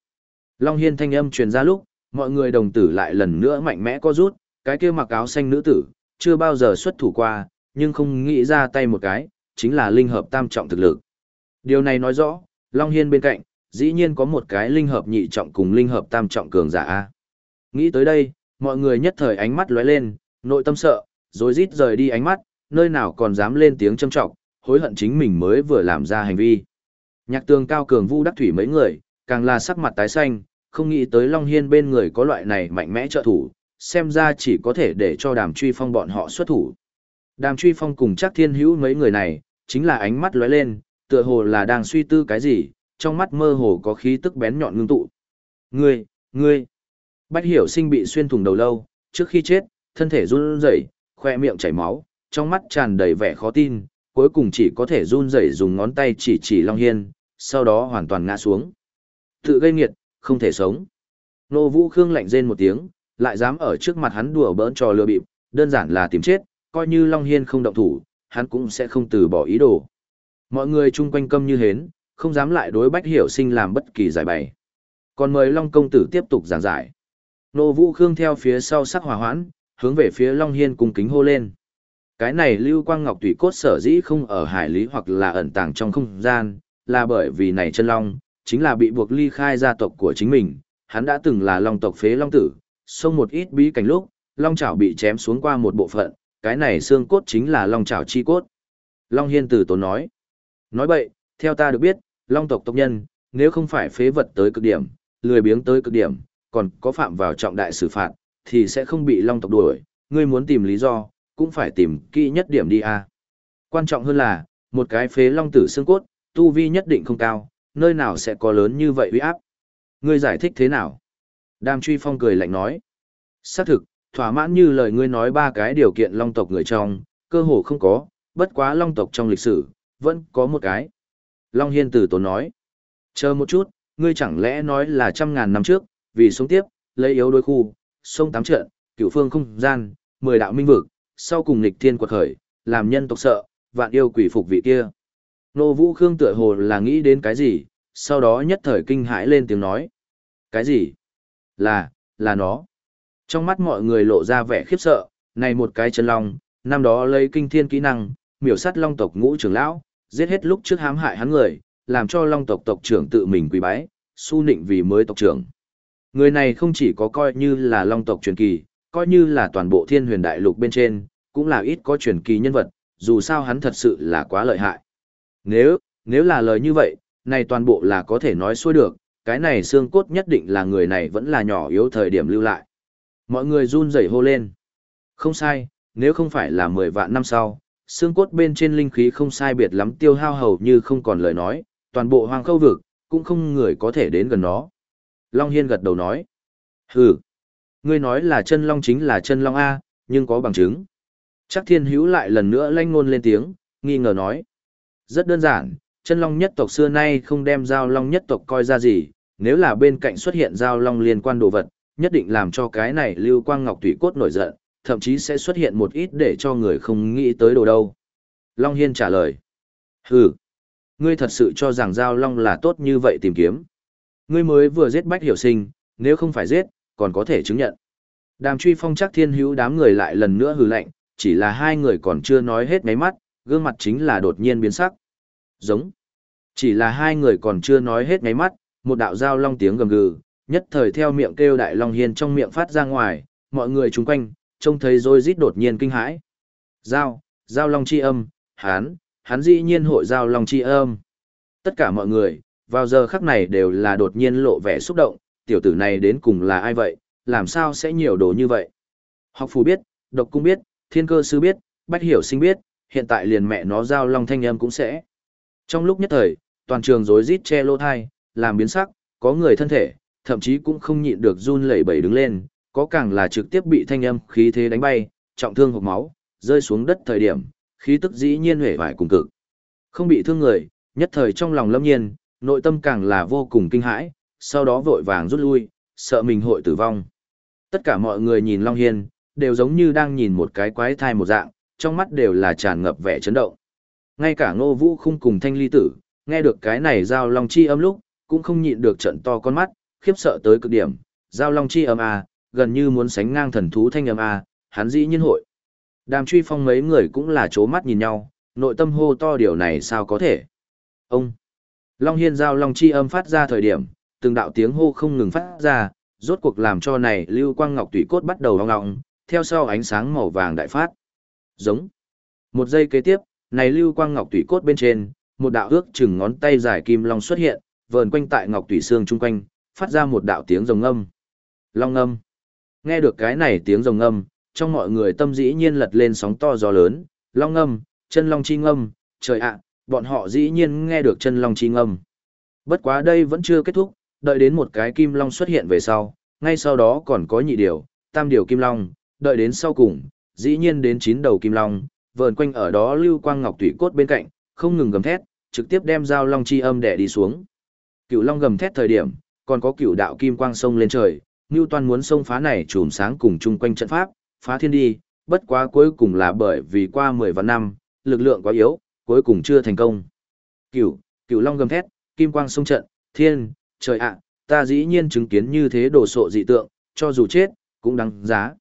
Long Hiên thanh âm truyền ra lúc, mọi người đồng tử lại lần nữa mạnh mẽ co rút, cái kia mặc áo xanh nữ tử, chưa bao giờ xuất thủ qua, nhưng không nghĩ ra tay một cái, chính là linh hợp tam trọng thực lực. Điều này nói rõ, Long Hiên bên cạnh, dĩ nhiên có một cái linh hợp nhị trọng cùng linh hợp tam trọng cường giả. Nghĩ tới đây, mọi người nhất thời ánh mắt lóe lên, nội tâm sợ, rồi rít rời đi ánh mắt, nơi nào còn dám lên tiếng châm trọng, hối hận chính mình mới vừa làm ra hành vi. Nhạc tường cao cường vu đắc thủy mấy người, càng là sắc mặt tái xanh, không nghĩ tới Long Hiên bên người có loại này mạnh mẽ trợ thủ, xem ra chỉ có thể để cho đàm truy phong bọn họ xuất thủ. Đàm truy phong cùng chắc thiên hữu mấy người này, chính là ánh mắt lóe lên, tựa hồ là đang suy tư cái gì, trong mắt mơ hồ có khí tức bén nhọn ngưng tụ. Ngươi, ngươi, bách hiểu sinh bị xuyên thủng đầu lâu, trước khi chết, thân thể run rẩy, khoe miệng chảy máu, trong mắt tràn đầy vẻ khó tin, cuối cùng chỉ có thể run rẩy dùng ngón tay chỉ chỉ Long Hiên, sau đó hoàn toàn ngã xuống. Tự gây nghiệt, không thể sống. Nô Vũ Khương lạnh rên một tiếng, lại dám ở trước mặt hắn đùa bỡn trò lừa bịp, đơn giản là tìm chết, coi như Long Hiên không động thủ, hắn cũng sẽ không từ bỏ ý đồ. Mọi người chung quanh câm như hến, không dám lại đối Bách Hiểu Sinh làm bất kỳ giải bày. Còn mời Long công tử tiếp tục giảng giải. Nô Vũ Khương theo phía sau sắc hòa hoãn, hướng về phía Long Hiên cùng kính hô lên. Cái này Lưu Quang Ngọc tùy cốt sở dĩ không ở hải lý hoặc là ẩn tàng trong không gian, là bởi vì này chân long, chính là bị buộc ly khai gia tộc của chính mình, hắn đã từng là long tộc phế long tử, xông một ít bí cảnh lúc, long chảo bị chém xuống qua một bộ phận, cái này xương cốt chính là long chảo chi cốt. Long Hiên Tử tốn nói, nói vậy theo ta được biết, long tộc tộc nhân, nếu không phải phế vật tới cực điểm, lười biếng tới cực điểm, còn có phạm vào trọng đại xử phạt, thì sẽ không bị long tộc đuổi, ngươi muốn tìm lý do, cũng phải tìm kỹ nhất điểm đi a. Quan trọng hơn là, một cái phế long tử xương cốt, tu vi nhất định không cao, nơi nào sẽ có lớn như vậy uy áp. Ngươi giải thích thế nào? Đàm truy phong cười lạnh nói. Xác thực, thỏa mãn như lời ngươi nói ba cái điều kiện long tộc người trong, cơ hồ không có, bất quá long tộc trong lịch sử, vẫn có một cái. Long Hiên tử tốn nói. Chờ một chút, ngươi chẳng lẽ nói là trăm ngàn năm trước, vì sống tiếp, lấy yếu đối khu, sông tám trận, cửu phương không gian, mười đạo minh vực, sau cùng nghịch thiên quật khởi, làm nhân tộc sợ, vạn yêu quỷ phục vị kia. Nô Vũ Khương tựa hồ là nghĩ đến cái gì, sau đó nhất thời kinh hãi lên tiếng nói. Cái gì? Là, là nó. Trong mắt mọi người lộ ra vẻ khiếp sợ, này một cái chân long, năm đó lấy kinh thiên kỹ năng, miểu sát long tộc ngũ trưởng lão, giết hết lúc trước hãm hại hắn người, làm cho long tộc tộc trưởng tự mình quỳ bái, su nịnh vì mới tộc trưởng. Người này không chỉ có coi như là long tộc truyền kỳ, coi như là toàn bộ thiên huyền đại lục bên trên, cũng là ít có truyền kỳ nhân vật, dù sao hắn thật sự là quá lợi hại. Nếu, nếu là lời như vậy, này toàn bộ là có thể nói xuôi được, cái này xương cốt nhất định là người này vẫn là nhỏ yếu thời điểm lưu lại. Mọi người run rẩy hô lên. Không sai, nếu không phải là 10 vạn năm sau, xương cốt bên trên linh khí không sai biệt lắm tiêu hao hầu như không còn lời nói, toàn bộ hoang khâu vực, cũng không người có thể đến gần nó. Long Hiên gật đầu nói. Hừ, ngươi nói là chân long chính là chân long A, nhưng có bằng chứng. Chắc thiên hữu lại lần nữa lanh ngôn lên tiếng, nghi ngờ nói. Rất đơn giản, chân long nhất tộc xưa nay không đem giao long nhất tộc coi ra gì, nếu là bên cạnh xuất hiện giao long liên quan đồ vật, nhất định làm cho cái này lưu quang ngọc thủy cốt nổi giận, thậm chí sẽ xuất hiện một ít để cho người không nghĩ tới đồ đâu. Long Hiên trả lời. Hừ, ngươi thật sự cho rằng giao long là tốt như vậy tìm kiếm. Ngươi mới vừa giết bách hiểu sinh, nếu không phải giết, còn có thể chứng nhận. Đàm truy phong chắc thiên hữu đám người lại lần nữa hừ lạnh, chỉ là hai người còn chưa nói hết mấy mắt, gương mặt chính là đột nhiên biến sắc. Giống. Chỉ là hai người còn chưa nói hết mấy mắt, một đạo giao long tiếng gầm gừ, nhất thời theo miệng kêu đại long hiên trong miệng phát ra ngoài, mọi người chung quanh, trông thấy rồi rít đột nhiên kinh hãi. Giao, giao long chi âm, hán, hắn dĩ nhiên hội giao long chi âm. Tất cả mọi người, vào giờ khắc này đều là đột nhiên lộ vẻ xúc động, tiểu tử này đến cùng là ai vậy, làm sao sẽ nhiều đồ như vậy. Học phù biết, độc cung biết, thiên cơ sư biết, bách hiểu sinh biết, hiện tại liền mẹ nó giao long thanh âm cũng sẽ. Trong lúc nhất thời, toàn trường rối rít che lô thai, làm biến sắc, có người thân thể, thậm chí cũng không nhịn được run lẩy bẩy đứng lên, có càng là trực tiếp bị thanh âm khí thế đánh bay, trọng thương hộc máu, rơi xuống đất thời điểm, khí tức dĩ nhiên hể vải cùng cực. Không bị thương người, nhất thời trong lòng lâm nhiên, nội tâm càng là vô cùng kinh hãi, sau đó vội vàng rút lui, sợ mình hội tử vong. Tất cả mọi người nhìn Long Hiên, đều giống như đang nhìn một cái quái thai một dạng, trong mắt đều là tràn ngập vẻ chấn động. Ngay cả ngô vũ khung cùng thanh ly tử, nghe được cái này giao long chi âm lúc, cũng không nhịn được trận to con mắt, khiếp sợ tới cực điểm, giao long chi âm à, gần như muốn sánh ngang thần thú thanh âm à, hắn dĩ nhiên hội. Đàm truy phong mấy người cũng là chố mắt nhìn nhau, nội tâm hô to điều này sao có thể. Ông, Long Hiên giao long chi âm phát ra thời điểm, từng đạo tiếng hô không ngừng phát ra, rốt cuộc làm cho này lưu quang ngọc tủy cốt bắt đầu hoang ngọng, theo sau ánh sáng màu vàng đại phát. Giống. Một giây kế tiếp, này lưu quang ngọc tủy cốt bên trên, một đạo ước chừng ngón tay dài kim long xuất hiện, vờn quanh tại ngọc tủy xương chung quanh, phát ra một đạo tiếng rồng âm. Long âm. Nghe được cái này tiếng rồng âm, trong mọi người tâm dĩ nhiên lật lên sóng to gió lớn, long âm, chân long chi ngâm, trời ạ, bọn họ dĩ nhiên nghe được chân long chi ngâm. Bất quá đây vẫn chưa kết thúc, đợi đến một cái kim long xuất hiện về sau, ngay sau đó còn có nhị điều, tam điều kim long, đợi đến sau cùng, dĩ nhiên đến chín đầu kim long, vờn quanh ở đó lưu quang ngọc tủy cốt bên cạnh, không ngừng gầm thét, trực tiếp đem dao long chi âm đè đi xuống. Cựu long gầm thét thời điểm, còn có cựu đạo kim quang sông lên trời, Ngưu Toan muốn xông phá này chùm sáng cùng chung quanh trận pháp, phá thiên đi, bất quá cuối cùng là bởi vì qua 10 vạn năm, lực lượng quá yếu, cuối cùng chưa thành công. Cửu, cửu long gầm thét, kim quang sông trận, thiên, trời ạ, ta dĩ nhiên chứng kiến như thế đồ sộ dị tượng, cho dù chết, cũng đáng giá.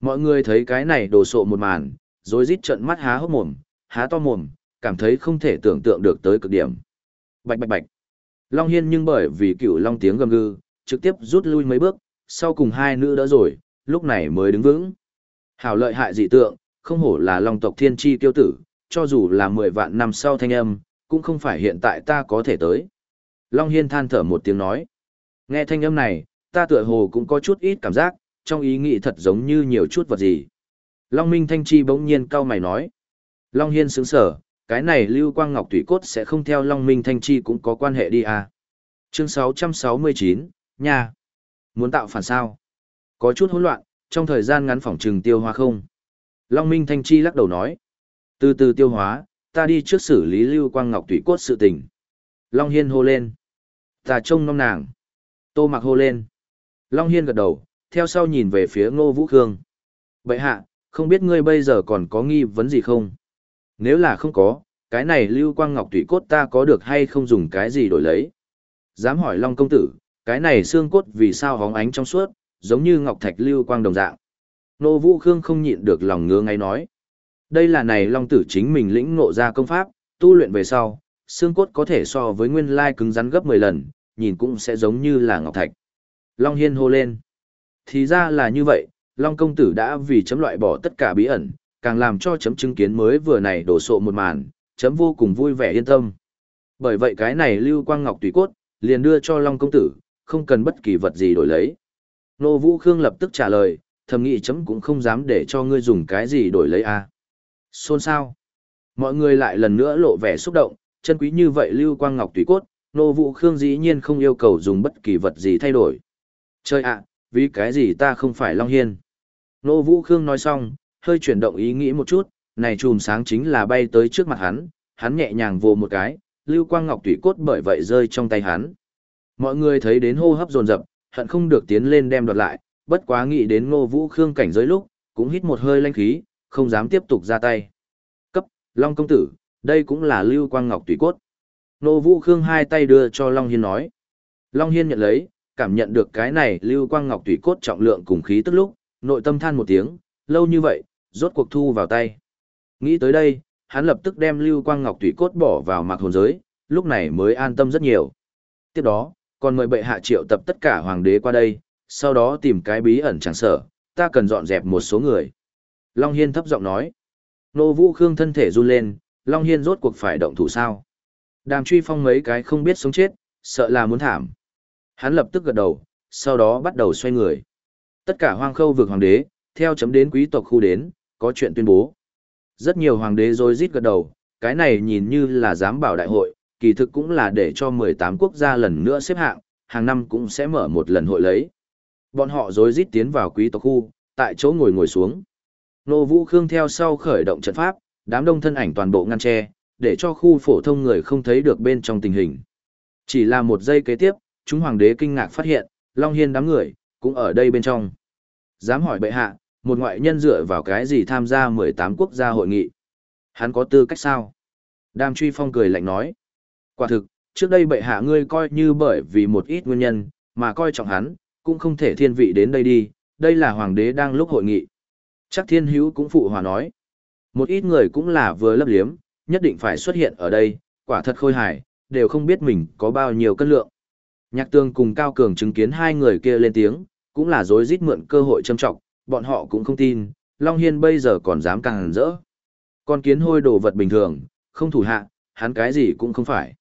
Mọi người thấy cái này đồ sộ một màn, rồi rít trận mắt há hốc mồm, há to mồm, cảm thấy không thể tưởng tượng được tới cực điểm. Bạch bạch bạch. Long Hiên nhưng bởi vì cửu long tiếng gầm gừ, trực tiếp rút lui mấy bước, sau cùng hai nữ đỡ rồi, lúc này mới đứng vững. Hảo lợi hại dị tượng, không hổ là long tộc thiên tri tiêu tử, cho dù là 10 vạn năm sau thanh âm, cũng không phải hiện tại ta có thể tới. Long Hiên than thở một tiếng nói. Nghe thanh âm này, ta tựa hồ cũng có chút ít cảm giác, trong ý nghĩ thật giống như nhiều chút vật gì. Long Minh Thanh Chi bỗng nhiên cau mày nói. Long Hiên sướng sở, cái này Lưu Quang Ngọc Tủy Cốt sẽ không theo Long Minh Thanh Chi cũng có quan hệ đi à. Chương 669, nhà Muốn tạo phản sao? Có chút hỗn loạn, trong thời gian ngắn phỏng trừng tiêu hóa không? Long Minh Thanh Chi lắc đầu nói. Từ từ tiêu hóa, ta đi trước xử lý Lưu Quang Ngọc Tủy Cốt sự tình. Long Hiên hô lên. Ta trông nom nàng. Tô mặc hô lên. Long Hiên gật đầu, theo sau nhìn về phía Ngô Vũ Khương. Bậy hạ, không biết ngươi bây giờ còn có nghi vấn gì không? Nếu là không có, cái này Lưu Quang Ngọc Tủy Cốt ta có được hay không dùng cái gì đổi lấy? Dám hỏi Long Công Tử, cái này xương cốt vì sao hóng ánh trong suốt, giống như Ngọc Thạch Lưu Quang đồng dạng. Nô Vũ Khương không nhịn được lòng ngứa ngay nói. Đây là này Long Tử chính mình lĩnh ngộ ra công pháp, tu luyện về sau, xương cốt có thể so với nguyên lai cứng rắn gấp 10 lần, nhìn cũng sẽ giống như là Ngọc Thạch. Long Hiên hô lên. Thì ra là như vậy, Long Công Tử đã vì chấm loại bỏ tất cả bí ẩn, càng làm cho chấm chứng kiến mới vừa này đổ sộ một màn, chấm vô cùng vui vẻ yên tâm. Bởi vậy cái này Lưu Quang Ngọc tùy cốt, liền đưa cho Long Công Tử, không cần bất kỳ vật gì đổi lấy. Nô Vũ Khương lập tức trả lời, thầm nghĩ chấm cũng không dám để cho ngươi dùng cái gì đổi lấy a. À. Xôn sao? Mọi người lại lần nữa lộ vẻ xúc động, chân quý như vậy Lưu Quang Ngọc tùy cốt, Nô Vũ Khương dĩ nhiên không yêu cầu dùng bất kỳ vật gì thay đổi. Chơi ạ, vì cái gì ta không phải Long Hiên? Nô Vũ Khương nói xong, hơi chuyển động ý nghĩ một chút, này chùm sáng chính là bay tới trước mặt hắn, hắn nhẹ nhàng vồ một cái, Lưu Quang Ngọc tủy cốt bởi vậy rơi trong tay hắn. Mọi người thấy đến hô hấp dồn dập, hận không được tiến lên đem đoạt lại, bất quá nghĩ đến Ngô Vũ Khương cảnh giới lúc, cũng hít một hơi lanh khí, không dám tiếp tục ra tay. Cấp, Long công tử, đây cũng là Lưu Quang Ngọc tùy cốt. Nô Vũ Khương hai tay đưa cho Long Hiên nói. Long Hiên nhận lấy, cảm nhận được cái này Lưu Quang Ngọc tùy cốt trọng lượng cùng khí tức lúc, nội tâm than một tiếng, lâu như vậy, rốt cuộc thu vào tay. Nghĩ tới đây, hắn lập tức đem Lưu Quang Ngọc tùy cốt bỏ vào mặc hồn giới, lúc này mới an tâm rất nhiều. Tiếp đó, còn mời bệ hạ triệu tập tất cả hoàng đế qua đây, sau đó tìm cái bí ẩn chẳng sở, ta cần dọn dẹp một số người. Long Hiên thấp giọng nói. Nô Vũ Khương thân thể run lên, Long Hiên rốt cuộc phải động thủ sao. Đàm truy phong mấy cái không biết sống chết, sợ là muốn thảm. Hắn lập tức gật đầu, sau đó bắt đầu xoay người. Tất cả hoang khâu vực hoàng đế, theo chấm đến quý tộc khu đến, có chuyện tuyên bố. Rất nhiều hoàng đế rồi rít gật đầu, cái này nhìn như là giám bảo đại hội, kỳ thực cũng là để cho 18 quốc gia lần nữa xếp hạng, hàng năm cũng sẽ mở một lần hội lấy. Bọn họ rồi rít tiến vào quý tộc khu, tại chỗ ngồi ngồi xuống. Nô Vũ Khương theo sau khởi động trận pháp, đám đông thân ảnh toàn bộ ngăn che, để cho khu phổ thông người không thấy được bên trong tình hình. Chỉ là một giây kế tiếp, chúng hoàng đế kinh ngạc phát hiện, Long Hiên đám người, cũng ở đây bên trong. Dám hỏi bệ hạ, một ngoại nhân dựa vào cái gì tham gia 18 quốc gia hội nghị. Hắn có tư cách sao? Đàm truy phong cười lạnh nói. Quả thực, trước đây bệ hạ ngươi coi như bởi vì một ít nguyên nhân, mà coi trọng hắn, cũng không thể thiên vị đến đây đi, đây là hoàng đế đang lúc hội nghị. Chắc thiên hữu cũng phụ hòa nói. Một ít người cũng là vừa lấp liếm, nhất định phải xuất hiện ở đây, quả thật khôi hài, đều không biết mình có bao nhiêu cân lượng. Nhạc tương cùng Cao Cường chứng kiến hai người kia lên tiếng, cũng là dối rít mượn cơ hội châm trọng, bọn họ cũng không tin, Long Hiên bây giờ còn dám càng rỡ. Con kiến hôi đồ vật bình thường, không thủ hạ, hắn cái gì cũng không phải.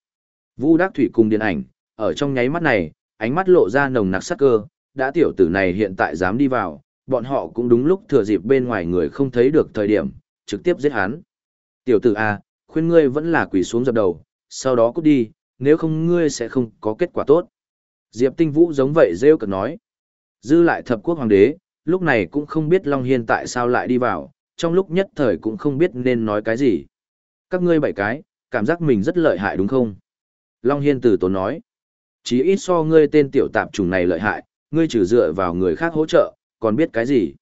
Vu Đắc Thủy cùng điện ảnh, ở trong nháy mắt này, ánh mắt lộ ra nồng nặc sắc cơ, đã tiểu tử này hiện tại dám đi vào, bọn họ cũng đúng lúc thừa dịp bên ngoài người không thấy được thời điểm, trực tiếp giết hắn. Tiểu tử A, khuyên ngươi vẫn là quỳ xuống dập đầu, sau đó cút đi, nếu không ngươi sẽ không có kết quả tốt. Diệp Tinh Vũ giống vậy rêu cực nói. Dư lại thập quốc hoàng đế, lúc này cũng không biết Long Hiên tại sao lại đi vào, trong lúc nhất thời cũng không biết nên nói cái gì. Các ngươi bảy cái, cảm giác mình rất lợi hại đúng không? Long Hiên từ tốn nói. Chỉ ít so ngươi tên tiểu tạp trùng này lợi hại, ngươi trừ dựa vào người khác hỗ trợ, còn biết cái gì?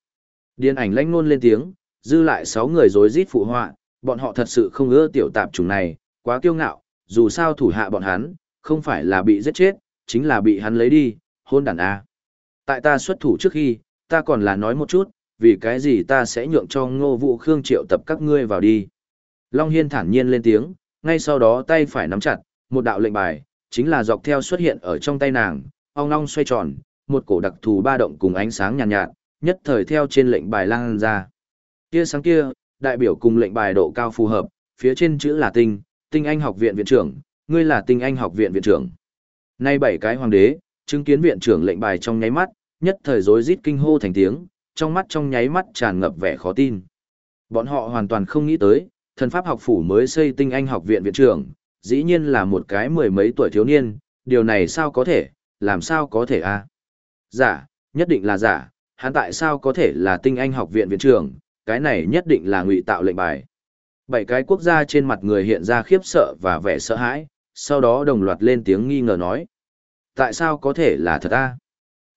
Điên ảnh lanh nôn lên tiếng, dư lại sáu người rối rít phụ họa, bọn họ thật sự không ưa tiểu tạp chủng này, quá kiêu ngạo, dù sao thủ hạ bọn hắn, không phải là bị giết chết, chính là bị hắn lấy đi, hôn đàn A. Tại ta xuất thủ trước khi, ta còn là nói một chút, vì cái gì ta sẽ nhượng cho ngô vũ khương triệu tập các ngươi vào đi. Long Hiên thản nhiên lên tiếng, ngay sau đó tay phải nắm chặt, một đạo lệnh bài, chính là dọc theo xuất hiện ở trong tay nàng, ong long xoay tròn, một cổ đặc thù ba động cùng ánh sáng nhàn nhạt, nhạt, nhất thời theo trên lệnh bài lan ra. kia sáng kia, đại biểu cùng lệnh bài độ cao phù hợp, phía trên chữ là tinh, tinh anh học viện viện trưởng, ngươi là tinh anh học viện viện trưởng. Nay bảy cái hoàng đế, chứng kiến viện trưởng lệnh bài trong nháy mắt, nhất thời rối rít kinh hô thành tiếng, trong mắt trong nháy mắt tràn ngập vẻ khó tin. Bọn họ hoàn toàn không nghĩ tới, thần pháp học phủ mới xây tinh anh học viện viện trưởng, dĩ nhiên là một cái mười mấy tuổi thiếu niên, điều này sao có thể, làm sao có thể a? Giả, nhất định là giả, hắn tại sao có thể là tinh anh học viện viện trưởng, cái này nhất định là ngụy tạo lệnh bài. Bảy cái quốc gia trên mặt người hiện ra khiếp sợ và vẻ sợ hãi, sau đó đồng loạt lên tiếng nghi ngờ nói. Tại sao có thể là thật a?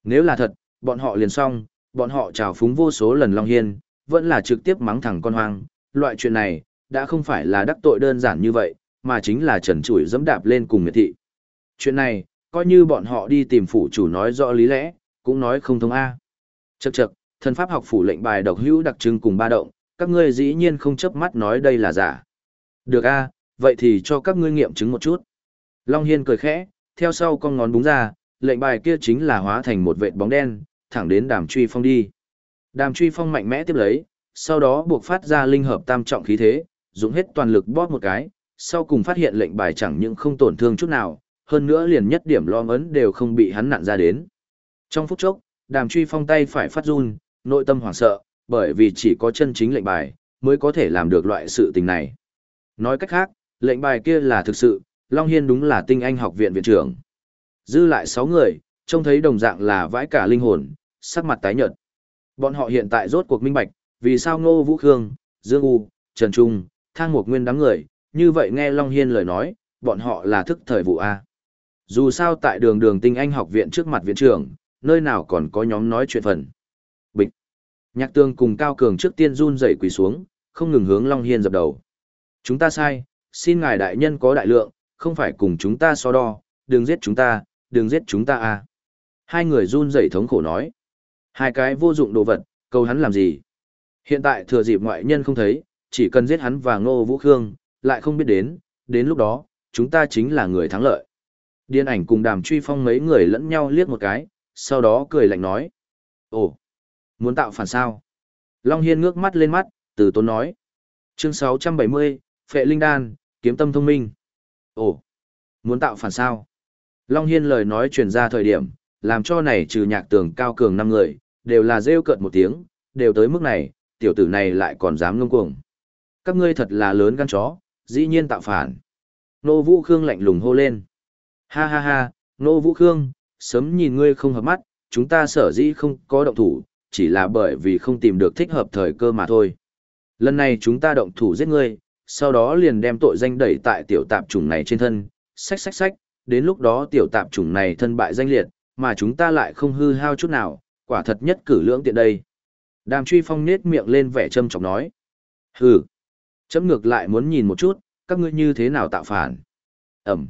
Nếu là thật, bọn họ liền xong, bọn họ trào phúng vô số lần Long Hiên, vẫn là trực tiếp mắng thẳng con hoang. Loại chuyện này, đã không phải là đắc tội đơn giản như vậy, mà chính là trần chủi dẫm đạp lên cùng miệt thị. Chuyện này, coi như bọn họ đi tìm phủ chủ nói rõ lý lẽ, cũng nói không thông A. Chậc chậc, thần pháp học phủ lệnh bài độc hữu đặc trưng cùng ba động, các ngươi dĩ nhiên không chấp mắt nói đây là giả. Được A, vậy thì cho các ngươi nghiệm chứng một chút. Long Hiên cười khẽ, theo sau con ngón búng ra, lệnh bài kia chính là hóa thành một vệt bóng đen, thẳng đến đàm truy phong đi. Đàm truy phong mạnh mẽ tiếp lấy, sau đó buộc phát ra linh hợp tam trọng khí thế, dùng hết toàn lực bóp một cái, sau cùng phát hiện lệnh bài chẳng những không tổn thương chút nào, hơn nữa liền nhất điểm lo ấn đều không bị hắn nặn ra đến. Trong phút chốc, đàm truy phong tay phải phát run, nội tâm hoảng sợ, bởi vì chỉ có chân chính lệnh bài, mới có thể làm được loại sự tình này. Nói cách khác, lệnh bài kia là thực sự, Long Hiên đúng là tinh anh học viện viện trưởng. Dư lại 6 người, trông thấy đồng dạng là vãi cả linh hồn, sắc mặt tái nhợt. Bọn họ hiện tại rốt cuộc minh bạch, vì sao Ngô Vũ Khương, Dương U, Trần Trung, Thang Mục Nguyên đám người, như vậy nghe Long Hiên lời nói, bọn họ là thức thời vụ A. Dù sao tại đường đường tinh anh học viện trước mặt viện trưởng, nơi nào còn có nhóm nói chuyện phần. Nhạc tương cùng Cao Cường trước tiên run dậy quỳ xuống, không ngừng hướng Long Hiên dập đầu. Chúng ta sai, xin ngài đại nhân có đại lượng, không phải cùng chúng ta so đo, đừng giết chúng ta, đừng giết chúng ta a. Hai người run rẩy thống khổ nói. Hai cái vô dụng đồ vật, cầu hắn làm gì? Hiện tại thừa dịp ngoại nhân không thấy, chỉ cần giết hắn và Ngô Vũ Khương, lại không biết đến, đến lúc đó, chúng ta chính là người thắng lợi. Điên ảnh cùng đàm truy phong mấy người lẫn nhau liếc một cái, sau đó cười lạnh nói. Ồ, muốn tạo phản sao? Long Hiên ngước mắt lên mắt, từ tốn nói. Chương 670, Phệ Linh Đan, Kiếm Tâm Thông Minh. Ồ, muốn tạo phản sao? Long Hiên lời nói truyền ra thời điểm, làm cho này trừ nhạc tường cao cường năm người, đều là rêu cợt một tiếng, đều tới mức này, tiểu tử này lại còn dám ngông cuồng. Các ngươi thật là lớn gan chó, dĩ nhiên tạo phản. Nô Vũ Khương lạnh lùng hô lên. Ha ha ha, Nô Vũ Khương, sớm nhìn ngươi không hợp mắt, chúng ta sở dĩ không có động thủ, chỉ là bởi vì không tìm được thích hợp thời cơ mà thôi. Lần này chúng ta động thủ giết ngươi, sau đó liền đem tội danh đẩy tại tiểu tạp chủng này trên thân, xách xách xách, đến lúc đó tiểu tạp chủng này thân bại danh liệt, mà chúng ta lại không hư hao chút nào, quả thật nhất cử lưỡng tiện đây. Đàm truy phong nết miệng lên vẻ châm chọc nói. Hừ, chấm ngược lại muốn nhìn một chút, các ngươi như thế nào tạo phản. Ẩm.